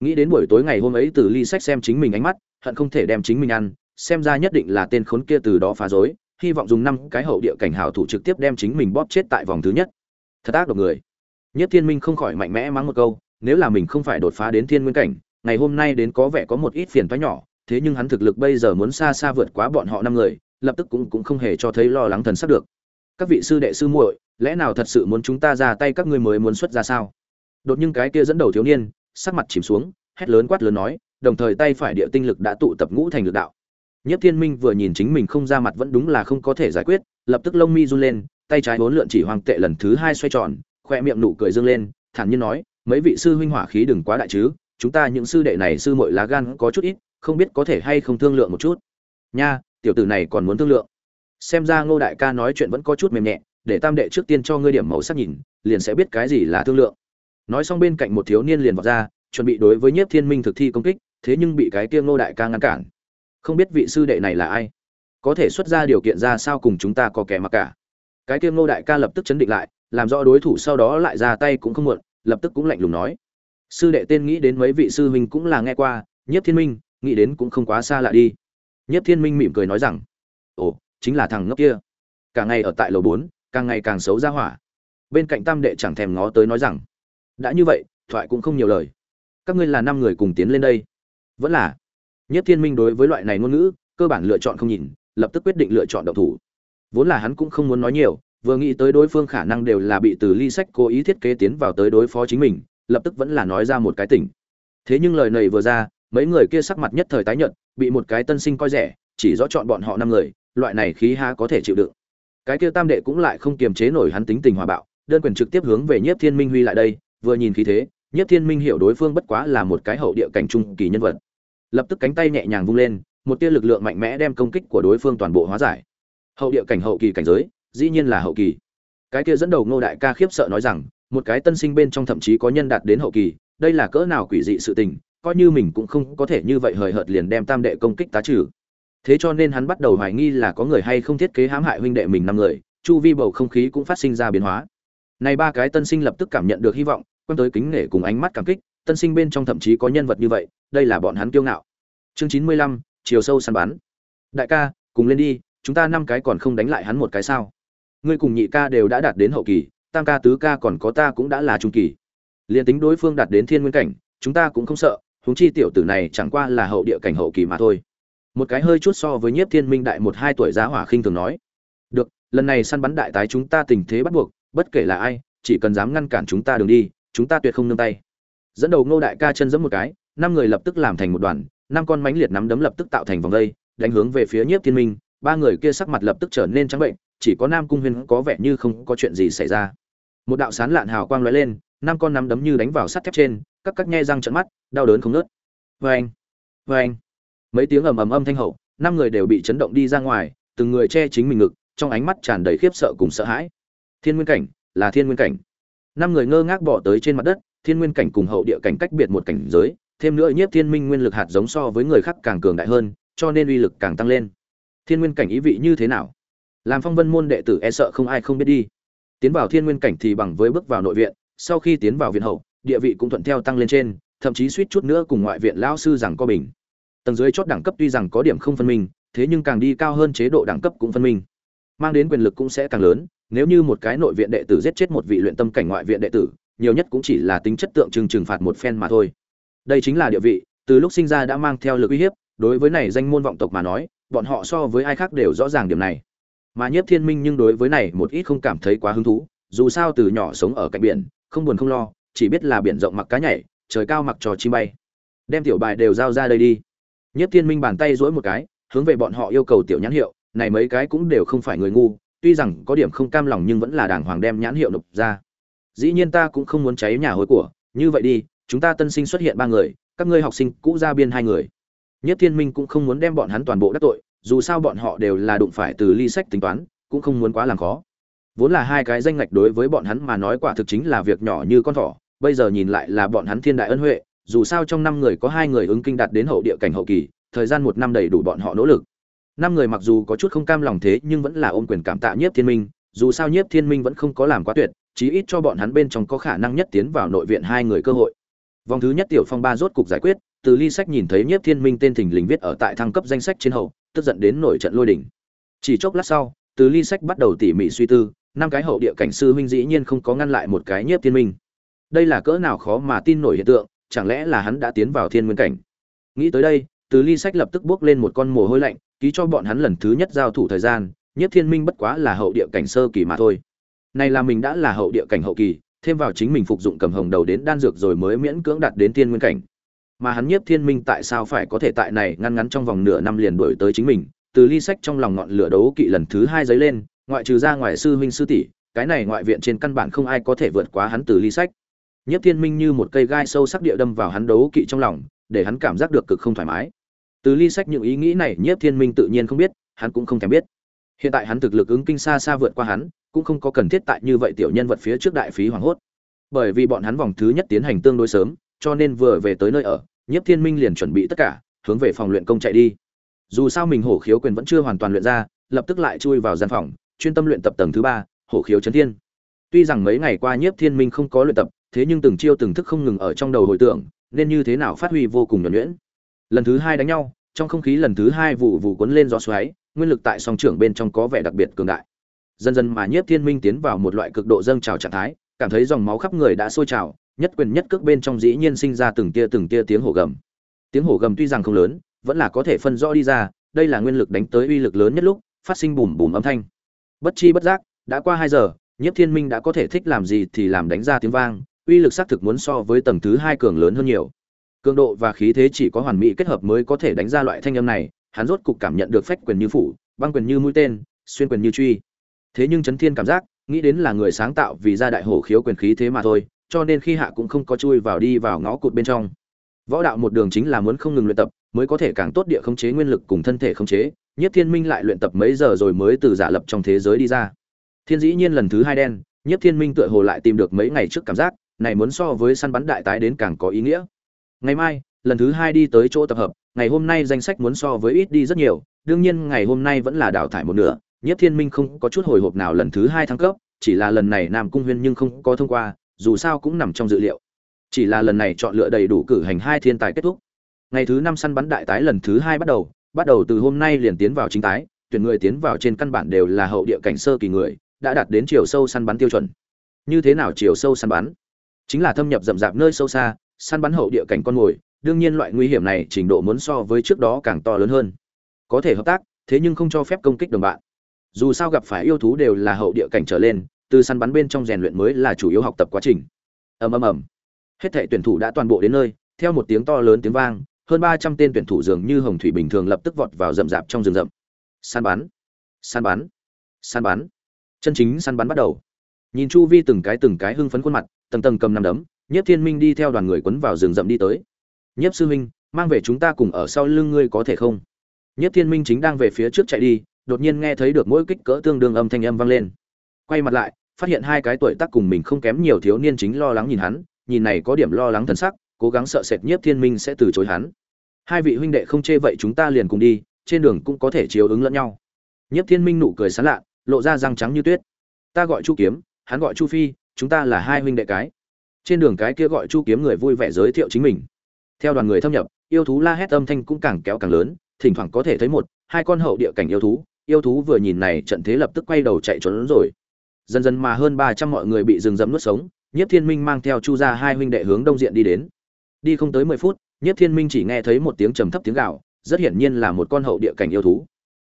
Nghĩ đến buổi tối ngày hôm ấy từ ly sách xem chính mình ánh mắt, hận không thể đem chính mình ăn, xem ra nhất định là tên khốn kia từ đó phá rối, hy vọng dùng năm cái hậu địa cảnh hảo thủ trực tiếp đem chính mình bóp chết tại vòng thứ nhất. Thật ác độc người. Nhất thiên minh không khỏi mạnh mẽ mắng một câu, nếu là mình không phải đột phá đến thiên nguyên cảnh, ngày hôm nay đến có vẻ có một ít phiền toái nhỏ thế nhưng hắn thực lực bây giờ muốn xa xa vượt quá bọn họ năm người lập tức cũng cũng không hề cho thấy lo lắng thần sắc được. Các vị sư đệ sư muội lẽ nào thật sự muốn chúng ta ra tay các ngươi mới muốn xuất ra sao? Đột nhiên cái kia dẫn đầu thiếu niên sắc mặt chìm xuống hét lớn quát lớn nói đồng thời tay phải địa tinh lực đã tụ tập ngũ thành lực đạo. Nhất Thiên Minh vừa nhìn chính mình không ra mặt vẫn đúng là không có thể giải quyết, lập tức lông mi run lên, tay trái bốn lượn chỉ hoàng tệ lần thứ hai xoay tròn, khoe miệng nụ cười dương lên, thản nhiên nói, mấy vị sư huynh hỏa khí đừng quá đại chứ, chúng ta những sư đệ này sư muội lá gan có chút ít, không biết có thể hay không thương lượng một chút. Nha, tiểu tử này còn muốn thương lượng. Xem ra Ngô đại ca nói chuyện vẫn có chút mềm nhẹ, để tam đệ trước tiên cho ngươi điểm màu sắc nhìn, liền sẽ biết cái gì là thương lượng. Nói xong bên cạnh một thiếu niên liền vọt ra, chuẩn bị đối với Nhiếp Thiên Minh thực thi công kích, thế nhưng bị cái Tiêm Ngô đại ca ngăn cản. Không biết vị sư đệ này là ai, có thể xuất ra điều kiện ra sao cùng chúng ta có kẻ mà cả. Cái Tiêm Ngô đại ca lập tức chấn định lại, làm rõ đối thủ sau đó lại ra tay cũng không muộn, lập tức cũng lạnh lùng nói: "Sư đệ tên nghĩ đến mấy vị sư huynh cũng là nghe qua, Nhiếp Thiên Minh, nghĩ đến cũng không quá xa lạ đi." Nhất Thiên Minh mỉm cười nói rằng: "Ồ, chính là thằng ngốc kia. Cả ngày ở tại lầu bốn, càng ngày càng xấu ra hỏa." Bên cạnh Tam đệ chẳng thèm ngó tới nói rằng: "Đã như vậy, thoại cũng không nhiều lời. Các ngươi là năm người cùng tiến lên đây." Vẫn là Nhất Thiên Minh đối với loại này ngôn ngữ, cơ bản lựa chọn không nhìn, lập tức quyết định lựa chọn động thủ. Vốn là hắn cũng không muốn nói nhiều, vừa nghĩ tới đối phương khả năng đều là bị từ ly sách cố ý thiết kế tiến vào tới đối phó chính mình, lập tức vẫn là nói ra một cái tỉnh. Thế nhưng lời này vừa ra, mấy người kia sắc mặt nhất thời tái nhợt, bị một cái tân sinh coi rẻ, chỉ rõ chọn bọn họ năm người, loại này khí ha có thể chịu đựng. Cái kia tam đệ cũng lại không kiềm chế nổi hắn tính tình hòa bạo, đơn quyền trực tiếp hướng về Nhiếp Thiên Minh Huy lại đây, vừa nhìn khí thế, Nhiếp Thiên Minh hiểu đối phương bất quá là một cái hậu địa cảnh trung kỳ nhân vật. Lập tức cánh tay nhẹ nhàng vung lên một tia lực lượng mạnh mẽ đem công kích của đối phương toàn bộ hóa giải. Hậu địa cảnh hậu kỳ cảnh giới dĩ nhiên là hậu kỳ. Cái kia dẫn đầu ngô đại ca khiếp sợ nói rằng một cái tân sinh bên trong thậm chí có nhân đạt đến hậu kỳ đây là cỡ nào quỷ dị sự tình coi như mình cũng không có thể như vậy hời hợt liền đem tam đệ công kích tá trừ. Thế cho nên hắn bắt đầu hoài nghi là có người hay không thiết kế hãm hại huynh đệ mình năm người, chu vi bầu không khí cũng phát sinh ra biến hóa. Này ba cái tân sinh lập tức cảm nhận được hy vọng quan tới kính nể cùng ánh mắt cảm kích, tân sinh bên trong thậm chí có nhân vật như vậy, đây là bọn hắn kiêu ngạo. Chương chín mươi lăm, chiều sâu săn bắn. Đại ca, cùng lên đi, chúng ta năm cái còn không đánh lại hắn một cái sao? Ngươi cùng nhị ca đều đã đạt đến hậu kỳ, tam ca tứ ca còn có ta cũng đã là trung kỳ. Liền tính đối phương đạt đến thiên nguyên cảnh, chúng ta cũng không sợ huống chi tiểu tử này chẳng qua là hậu địa cảnh hậu kỳ mà thôi. Một cái hơi chút so với nhiếp thiên minh đại một hai tuổi giá hỏa khinh thường nói, được, lần này săn bắn đại tái chúng ta tình thế bắt buộc, bất kể là ai, chỉ cần dám ngăn cản chúng ta đường đi, chúng ta tuyệt không nương tay. Dẫn đầu ngô đại ca chân giẫm một cái, năm người lập tức làm thành một đoàn, năm con mãnh liệt nắm đấm lập tức tạo thành vòng dây đánh hướng về phía nhiếp thiên minh, ba người kia sắc mặt lập tức trở nên trắng bệnh, chỉ có nam cung huyên có vẻ như không có chuyện gì xảy ra. Một đạo sán lạn hào quang lóe lên, năm con nắm đấm như đánh vào sắt thép trên, các các nhe răng trận mắt đau đớn không nớt. Vê anh vê anh. Mấy tiếng ầm ầm âm thanh hậu, năm người đều bị chấn động đi ra ngoài, từng người che chính mình ngực, trong ánh mắt tràn đầy khiếp sợ cùng sợ hãi. Thiên nguyên cảnh, là thiên nguyên cảnh. Năm người ngơ ngác bỏ tới trên mặt đất, thiên nguyên cảnh cùng hậu địa cảnh cách biệt một cảnh giới, thêm nữa nhiếp thiên minh nguyên lực hạt giống so với người khác càng cường đại hơn, cho nên uy lực càng tăng lên. Thiên nguyên cảnh ý vị như thế nào? Làm phong vân môn đệ tử e sợ không ai không biết đi. Tiến vào thiên nguyên cảnh thì bằng với bước vào nội viện, sau khi tiến vào viện hậu, địa vị cũng thuận theo tăng lên trên thậm chí suýt chút nữa cùng ngoại viện lao sư rằng có bình. Tầng dưới chót đẳng cấp tuy rằng có điểm không phân minh, thế nhưng càng đi cao hơn chế độ đẳng cấp cũng phân minh. Mang đến quyền lực cũng sẽ càng lớn, nếu như một cái nội viện đệ tử giết chết một vị luyện tâm cảnh ngoại viện đệ tử, nhiều nhất cũng chỉ là tính chất tượng trưng trừng phạt một phen mà thôi. Đây chính là địa vị, từ lúc sinh ra đã mang theo lực uy hiếp, đối với này danh môn vọng tộc mà nói, bọn họ so với ai khác đều rõ ràng điểm này. Mà nhiếp thiên minh nhưng đối với này một ít không cảm thấy quá hứng thú, dù sao từ nhỏ sống ở cạnh biển, không buồn không lo, chỉ biết là biển rộng mặc cá nhảy trời cao mặc trò chim bay. Đem tiểu bài đều giao ra đây đi. Nhất thiên minh bàn tay dỗi một cái, hướng về bọn họ yêu cầu tiểu nhãn hiệu, này mấy cái cũng đều không phải người ngu, tuy rằng có điểm không cam lòng nhưng vẫn là đàng hoàng đem nhãn hiệu nộp ra. Dĩ nhiên ta cũng không muốn cháy nhà hối của, như vậy đi, chúng ta tân sinh xuất hiện ba người, các ngươi học sinh cũ ra biên hai người. Nhất thiên minh cũng không muốn đem bọn hắn toàn bộ đắc tội, dù sao bọn họ đều là đụng phải từ ly sách tính toán, cũng không muốn quá làm khó. Vốn là hai cái danh ngạch đối với bọn hắn mà nói quả thực chính là việc nhỏ như con thỏ bây giờ nhìn lại là bọn hắn thiên đại ân huệ, dù sao trong năm người có hai người ứng kinh đạt đến hậu địa cảnh hậu kỳ, thời gian một năm đầy đủ bọn họ nỗ lực. Năm người mặc dù có chút không cam lòng thế nhưng vẫn là ôm quyền cảm tạ nhiếp thiên minh, dù sao nhiếp thiên minh vẫn không có làm quá tuyệt, chí ít cho bọn hắn bên trong có khả năng nhất tiến vào nội viện hai người cơ hội. Vòng thứ nhất tiểu phong ba rốt cục giải quyết, từ ly sách nhìn thấy nhiếp thiên minh tên thình lình viết ở tại thăng cấp danh sách trên hậu, tức giận đến nổi trận lôi đỉnh chỉ chốc lát sau, từ ly sách bắt đầu tỉ mỉ suy tư, năm cái hậu địa cảnh sư huynh dĩ nhiên không có ngăn lại một cái nhiếp thiên minh đây là cỡ nào khó mà tin nổi hiện tượng, chẳng lẽ là hắn đã tiến vào thiên nguyên cảnh? Nghĩ tới đây, từ ly sách lập tức bước lên một con mồ hôi lạnh, ký cho bọn hắn lần thứ nhất giao thủ thời gian, Nhất thiên minh bất quá là hậu địa cảnh sơ kỳ mà thôi. Này là mình đã là hậu địa cảnh hậu kỳ, thêm vào chính mình phục dụng cầm hồng đầu đến đan dược rồi mới miễn cưỡng đạt đến tiên nguyên cảnh. Mà hắn nhiếp thiên minh tại sao phải có thể tại này ngăn ngắn trong vòng nửa năm liền đuổi tới chính mình? Từ ly sách trong lòng ngọn lửa đấu kỵ lần thứ hai dấy lên, ngoại trừ ra ngoài sư huynh sư tỷ, cái này ngoại viện trên căn bản không ai có thể vượt quá hắn từ ly sách nhiếp thiên minh như một cây gai sâu sắc địa đâm vào hắn đấu kỵ trong lòng, để hắn cảm giác được cực không thoải mái. Từ ly sách những ý nghĩ này, nhiếp thiên minh tự nhiên không biết, hắn cũng không thèm biết. Hiện tại hắn thực lực ứng kinh xa xa vượt qua hắn, cũng không có cần thiết tại như vậy tiểu nhân vật phía trước đại phí hoảng hốt. Bởi vì bọn hắn vòng thứ nhất tiến hành tương đối sớm, cho nên vừa về tới nơi ở, nhiếp thiên minh liền chuẩn bị tất cả, hướng về phòng luyện công chạy đi. Dù sao mình hổ khiếu quyền vẫn chưa hoàn toàn luyện ra, lập tức lại chui vào gian phòng, chuyên tâm luyện tập tầng thứ ba, hổ khiếu chấn thiên. Tuy rằng mấy ngày qua nhiếp thiên minh không có luyện tập thế nhưng từng chiêu từng thức không ngừng ở trong đầu hồi tưởng, nên như thế nào phát huy vô cùng nhuẩn nhuyễn. Lần thứ hai đánh nhau, trong không khí lần thứ hai vụ vụ cuốn lên gió xoáy, nguyên lực tại song trưởng bên trong có vẻ đặc biệt cường đại. Dần dần mà nhiếp thiên minh tiến vào một loại cực độ dâng trào trạng thái, cảm thấy dòng máu khắp người đã sôi trào, nhất quyền nhất cước bên trong dĩ nhiên sinh ra từng tia từng tia tiếng hổ gầm. Tiếng hổ gầm tuy rằng không lớn, vẫn là có thể phân rõ đi ra, đây là nguyên lực đánh tới uy lực lớn nhất lúc, phát sinh bùm bùm âm thanh. Bất chi bất giác, đã qua hai giờ, nhiếp thiên minh đã có thể thích làm gì thì làm đánh ra tiếng vang uy lực xác thực muốn so với tầng thứ hai cường lớn hơn nhiều. Cường độ và khí thế chỉ có hoàn mỹ kết hợp mới có thể đánh ra loại thanh âm này, hắn rốt cục cảm nhận được phách quyền như phủ, băng quyền như mũi tên, xuyên quyền như truy. Thế nhưng chấn thiên cảm giác, nghĩ đến là người sáng tạo vì ra đại hổ khiếu quyền khí thế mà thôi, cho nên khi hạ cũng không có chui vào đi vào ngõ cụt bên trong. Võ đạo một đường chính là muốn không ngừng luyện tập, mới có thể càng tốt địa khống chế nguyên lực cùng thân thể khống chế. Nhất thiên minh lại luyện tập mấy giờ rồi mới từ giả lập trong thế giới đi ra. Thiên dĩ nhiên lần thứ hai đen, nhất thiên minh tựa hồ lại tìm được mấy ngày trước cảm giác này muốn so với săn bắn đại tái đến càng có ý nghĩa. Ngày mai, lần thứ hai đi tới chỗ tập hợp, ngày hôm nay danh sách muốn so với ít đi rất nhiều, đương nhiên ngày hôm nay vẫn là đào thải một nửa nhất thiên minh không có chút hồi hộp nào lần thứ hai thăng cấp, chỉ là lần này nam cung huyên nhưng không có thông qua, dù sao cũng nằm trong dự liệu. Chỉ là lần này chọn lựa đầy đủ cử hành hai thiên tài kết thúc. Ngày thứ năm săn bắn đại tái lần thứ hai bắt đầu bắt đầu từ hôm nay liền tiến vào chính tái, tuyển người tiến vào trên căn bản đều là hậu địa cảnh sơ kỳ người, đã đạt đến chiều sâu săn bắn tiêu chuẩn. Như thế nào chiều sâu săn bắn? Chính là thâm nhập rậm rạp nơi sâu xa, săn bắn hậu địa cảnh con mồi, đương nhiên loại nguy hiểm này trình độ muốn so với trước đó càng to lớn hơn. Có thể hợp tác, thế nhưng không cho phép công kích đồng bạn. Dù sao gặp phải yêu thú đều là hậu địa cảnh trở lên, từ săn bắn bên trong rèn luyện mới là chủ yếu học tập quá trình. Ầm ầm ầm. Hết thảy tuyển thủ đã toàn bộ đến nơi, theo một tiếng to lớn tiếng vang, hơn ba trăm tên tuyển thủ dường như hồng thủy bình thường lập tức vọt vào rậm rạp trong rừng rậm. Săn bắn săn bắn săn bắn. Chân chính săn bắn bắt đầu. Nhìn chu vi từng cái từng cái hưng phấn khuôn mặt tầng tầng cầm năm đấm, nhiếp thiên minh đi theo đoàn người quấn vào rừng rậm đi tới. Nhiếp sư huynh, mang về chúng ta cùng ở sau lưng ngươi có thể không? Nhiếp thiên minh chính đang về phía trước chạy đi, đột nhiên nghe thấy được mỗi kích cỡ tương đương âm thanh âm vang lên. Quay mặt lại, phát hiện hai cái tuổi tác cùng mình không kém nhiều thiếu niên chính lo lắng nhìn hắn, nhìn này có điểm lo lắng thần sắc, cố gắng sợ sệt nhiếp thiên minh sẽ từ chối hắn. Hai vị huynh đệ không chê vậy chúng ta liền cùng đi, trên đường cũng có thể chiếu ứng lẫn nhau. Nhiếp thiên minh nụ cười sán lạ, lộ ra răng trắng như tuyết. Ta gọi chu kiếm, hắn gọi chu phi chúng ta là hai huynh đệ cái. Trên đường cái kia gọi chu kiếm người vui vẻ giới thiệu chính mình. Theo đoàn người thâm nhập, yêu thú la hét âm thanh cũng càng kéo càng lớn, thỉnh thoảng có thể thấy một, hai con hậu địa cảnh yêu thú. Yêu thú vừa nhìn này trận thế lập tức quay đầu chạy trốn rồi. Dần dần mà hơn ba trăm mọi người bị rừng rậm nuốt sống, nhiếp thiên minh mang theo chu ra hai huynh đệ hướng đông diện đi đến. Đi không tới mười phút, nhiếp thiên minh chỉ nghe thấy một tiếng trầm thấp tiếng gạo rất hiển nhiên là một con hậu địa cảnh yêu thú.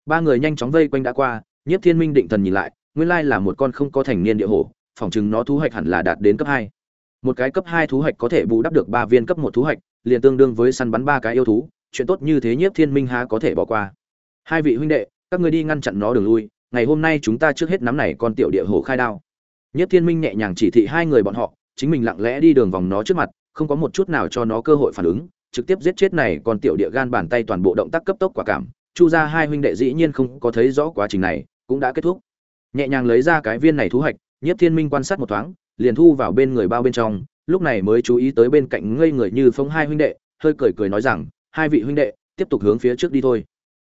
Ba người nhanh chóng vây quanh đã qua, nhiếp thiên minh định thần nhìn lại, nguyên lai là một con không có thành niên địa hổ phỏng chừng nó thu hoạch hẳn là đạt đến cấp hai. Một cái cấp hai thú hoạch có thể bù đắp được ba viên cấp một thú hoạch liền tương đương với săn bắn ba cái yêu thú, chuyện tốt như thế nhiếp thiên minh há có thể bỏ qua. Hai vị huynh đệ, các người đi ngăn chặn nó đường lui, ngày hôm nay chúng ta trước hết nắm này con tiểu địa hổ khai đao. Nhiếp thiên minh nhẹ nhàng chỉ thị hai người bọn họ, chính mình lặng lẽ đi đường vòng nó trước mặt, không có một chút nào cho nó cơ hội phản ứng, trực tiếp giết chết này còn tiểu địa gan bàn tay toàn bộ động tác cấp tốc quả cảm. Chu ra hai huynh đệ dĩ nhiên không có thấy rõ quá trình này, cũng đã kết thúc. Nhẹ nhàng lấy ra cái viên này thú hạch nhiếp thiên minh quan sát một thoáng, liền thu vào bên người bao bên trong, lúc này mới chú ý tới bên cạnh ngây người như phong hai huynh đệ, hơi cười cười nói rằng, hai vị huynh đệ, tiếp tục hướng phía trước đi thôi.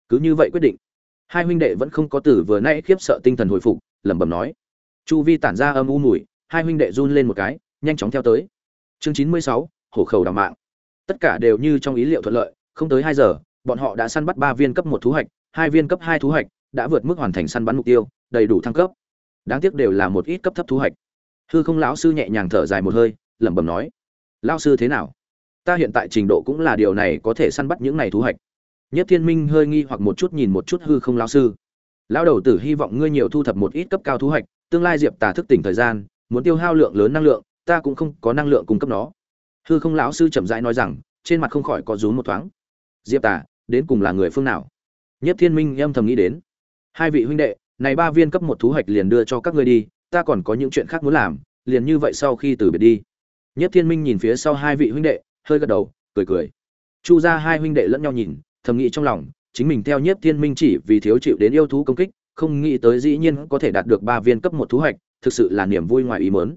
Cứ như vậy quyết định. Hai huynh đệ vẫn không có tử vừa nãy khiếp sợ tinh thần hồi phục, lẩm bẩm nói. Chu vi tản ra âm u mùi, hai huynh đệ run lên một cái, nhanh chóng theo tới. Chương chín mươi sáu, hổ khẩu đào mạng. Tất cả đều như trong ý liệu thuận lợi, không tới hai giờ, bọn họ đã săn bắt ba viên cấp một thú hạch, hai viên cấp hai thú hạch đã vượt mức hoàn thành săn bắn mục tiêu, đầy đủ thăng cấp đáng tiếc đều là một ít cấp thấp thú hạch hư không lão sư nhẹ nhàng thở dài một hơi, lẩm bẩm nói, lão sư thế nào? Ta hiện tại trình độ cũng là điều này có thể săn bắt những này thú hạch nhất thiên minh hơi nghi hoặc một chút nhìn một chút hư không lão sư. Lão đầu tử hy vọng ngươi nhiều thu thập một ít cấp cao thú hạch tương lai diệp tà thức tỉnh thời gian, muốn tiêu hao lượng lớn năng lượng, ta cũng không có năng lượng cung cấp nó. Hư không lão sư chậm rãi nói rằng, trên mặt không khỏi có rúm một thoáng. Diệp tả đến cùng là người phương nào? Nhất thiên minh âm thầm nghĩ đến. Hai vị huynh đệ này ba viên cấp một thú hoạch liền đưa cho các ngươi đi, ta còn có những chuyện khác muốn làm, liền như vậy sau khi từ biệt đi. Nhất thiên minh nhìn phía sau hai vị huynh đệ, hơi gật đầu, cười cười. Chu ra hai huynh đệ lẫn nhau nhìn, thầm nghĩ trong lòng, chính mình theo nhất thiên minh chỉ vì thiếu chịu đến yêu thú công kích, không nghĩ tới dĩ nhiên có thể đạt được ba viên cấp một thú hoạch thực sự là niềm vui ngoài ý mớn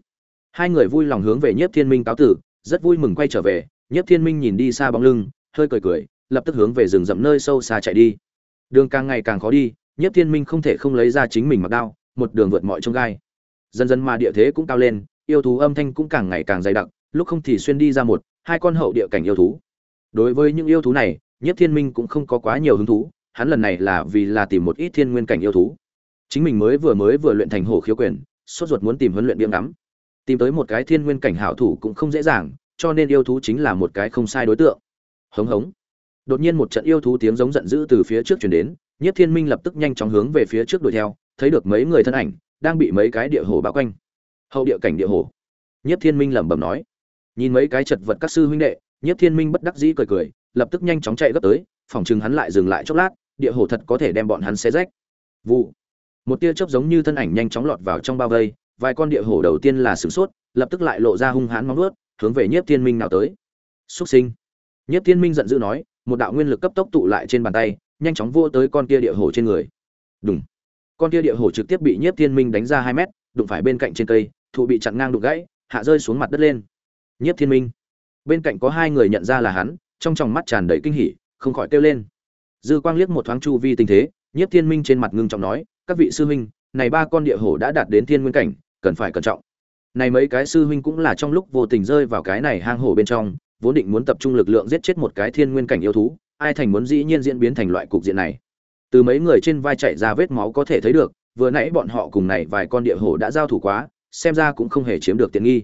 hai người vui lòng hướng về nhất thiên minh cáo tử, rất vui mừng quay trở về, nhất thiên minh nhìn đi xa bóng lưng, hơi cười cười, lập tức hướng về rừng rậm nơi sâu xa chạy đi. Đường càng ngày càng khó đi nhất thiên minh không thể không lấy ra chính mình mặc đao, một đường vượt mọi trông gai. Dần dần mà địa thế cũng cao lên, yêu thú âm thanh cũng càng ngày càng dày đặc, lúc không thì xuyên đi ra một, hai con hậu địa cảnh yêu thú. Đối với những yêu thú này nhất thiên minh cũng không có quá nhiều hứng thú, hắn lần này là vì là tìm một ít thiên nguyên cảnh yêu thú. Chính mình mới vừa mới vừa luyện thành hổ khiếu quyền, sốt ruột muốn tìm huấn luyện biếm ngắm. Tìm tới một cái thiên nguyên cảnh hảo thủ cũng không dễ dàng, cho nên yêu thú chính là một cái không sai đối tượng. Hống hống. Đột nhiên một trận yêu thú tiếng giống giận dữ từ phía trước chuyển đến Nhiếp thiên minh lập tức nhanh chóng hướng về phía trước đuổi theo, thấy được mấy người thân ảnh, đang bị mấy cái địa hồ bao quanh. Hậu địa cảnh địa hồ. Nhiếp thiên minh lẩm bẩm nói. Nhìn mấy cái chật vật các sư huynh đệ, Nhiếp thiên minh bất đắc dĩ cười cười, lập tức nhanh chóng chạy gấp tới, phòng trường hắn lại dừng lại chốc lát, địa hồ thật có thể đem bọn hắn xé rách. Vụ. Một tia chớp giống như thân ảnh nhanh chóng lọt vào trong bao vây, vài con địa hổ đầu tiên là sửng sốt, lập tức lại lộ ra hung hãn móng vuốt, hướng về nhiếp thiên minh nào tới. Xuất sinh. Nhiếp thiên minh giận dữ nói, một đạo nguyên lực cấp tốc tụ lại trên bàn tay nhanh chóng vô tới con kia địa hổ trên người. Đúng con kia địa hổ trực tiếp bị nhiếp thiên minh đánh ra hai mét, đụng phải bên cạnh trên cây, thụ bị chặn ngang đụng gãy, hạ rơi xuống mặt đất lên. Nhiếp thiên minh. Bên cạnh có hai người nhận ra là hắn, trong tròng mắt tràn đầy kinh hỉ, không khỏi kêu lên. Dư quang liếc một thoáng chu vi tình thế, nhiếp thiên minh trên mặt ngưng trọng nói, các vị sư huynh, này ba con địa hổ đã đạt đến thiên nguyên cảnh, cần phải cẩn trọng. Này mấy cái sư huynh cũng là trong lúc vô tình rơi vào cái này hang hổ bên trong, vốn định muốn tập trung lực lượng giết chết một cái thiên nguyên cảnh yêu thú ai thành muốn dĩ nhiên diễn biến thành loại cục diện này. Từ mấy người trên vai chạy ra vết máu có thể thấy được, vừa nãy bọn họ cùng này vài con địa hổ đã giao thủ quá, xem ra cũng không hề chiếm được tiện nghi.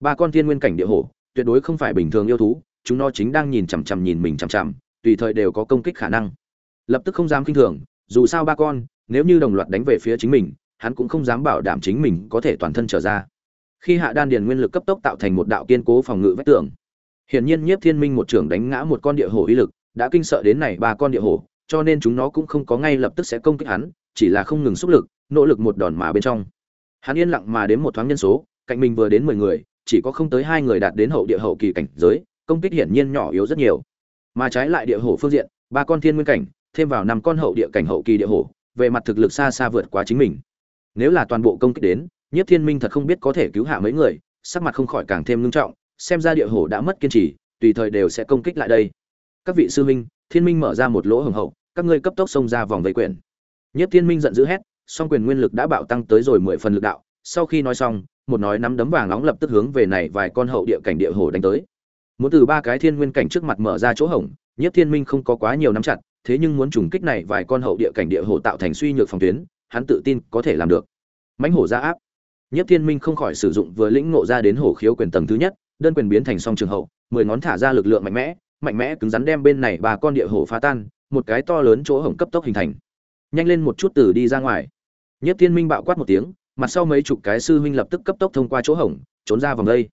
Ba con thiên nguyên cảnh địa hổ, tuyệt đối không phải bình thường yêu thú, chúng nó chính đang nhìn chằm chằm nhìn mình chằm chằm, tùy thời đều có công kích khả năng. Lập tức không dám kinh thường, dù sao ba con, nếu như đồng loạt đánh về phía chính mình, hắn cũng không dám bảo đảm chính mình có thể toàn thân trở ra. Khi hạ đan điền nguyên lực cấp tốc tạo thành một đạo kiên cố phòng ngự vách tường, hiển nhiên nhiếp thiên minh một trưởng đánh ngã một con địa hổ uy lực đã kinh sợ đến này ba con địa hổ, cho nên chúng nó cũng không có ngay lập tức sẽ công kích hắn, chỉ là không ngừng xúc lực, nỗ lực một đòn mà bên trong. Hắn yên lặng mà đến một thoáng nhân số, cạnh mình vừa đến mười người, chỉ có không tới hai người đạt đến hậu địa hậu kỳ cảnh giới, công kích hiển nhiên nhỏ yếu rất nhiều. Mà trái lại địa hổ phương diện, ba con thiên nguyên cảnh, thêm vào năm con hậu địa cảnh hậu kỳ địa hổ, về mặt thực lực xa xa vượt quá chính mình. Nếu là toàn bộ công kích đến nhất thiên minh thật không biết có thể cứu hạ mấy người, sắc mặt không khỏi càng thêm ngưng trọng, xem ra địa hổ đã mất kiên trì, tùy thời đều sẽ công kích lại đây các vị sư minh thiên minh mở ra một lỗ hồng hậu, các ngươi cấp tốc xông ra vòng vây quyền. Nhất thiên minh giận dữ hét, song quyền nguyên lực đã bạo tăng tới rồi mười phần lực đạo. Sau khi nói xong, một nói nắm đấm vàng nóng lập tức hướng về này vài con hậu địa cảnh địa hổ đánh tới. Muốn từ ba cái thiên nguyên cảnh trước mặt mở ra chỗ hổng, nhất thiên minh không có quá nhiều nắm chặt, thế nhưng muốn trùng kích này vài con hậu địa cảnh địa hổ tạo thành suy nhược phòng tuyến, hắn tự tin có thể làm được. Mãnh hổ ra áp. Nhất thiên minh không khỏi sử dụng vừa lĩnh ngộ ra đến hổ khiếu quyền tầng thứ nhất, đơn quyền biến thành song trường hậu, mười ngón thả ra lực lượng mạnh mẽ mạnh mẽ cứng rắn đem bên này ba con địa hổ phá tan, một cái to lớn chỗ hổng cấp tốc hình thành. Nhanh lên một chút từ đi ra ngoài. Nhất thiên minh bạo quát một tiếng, mặt sau mấy chục cái sư huynh lập tức cấp tốc thông qua chỗ hổng, trốn ra vòng đây.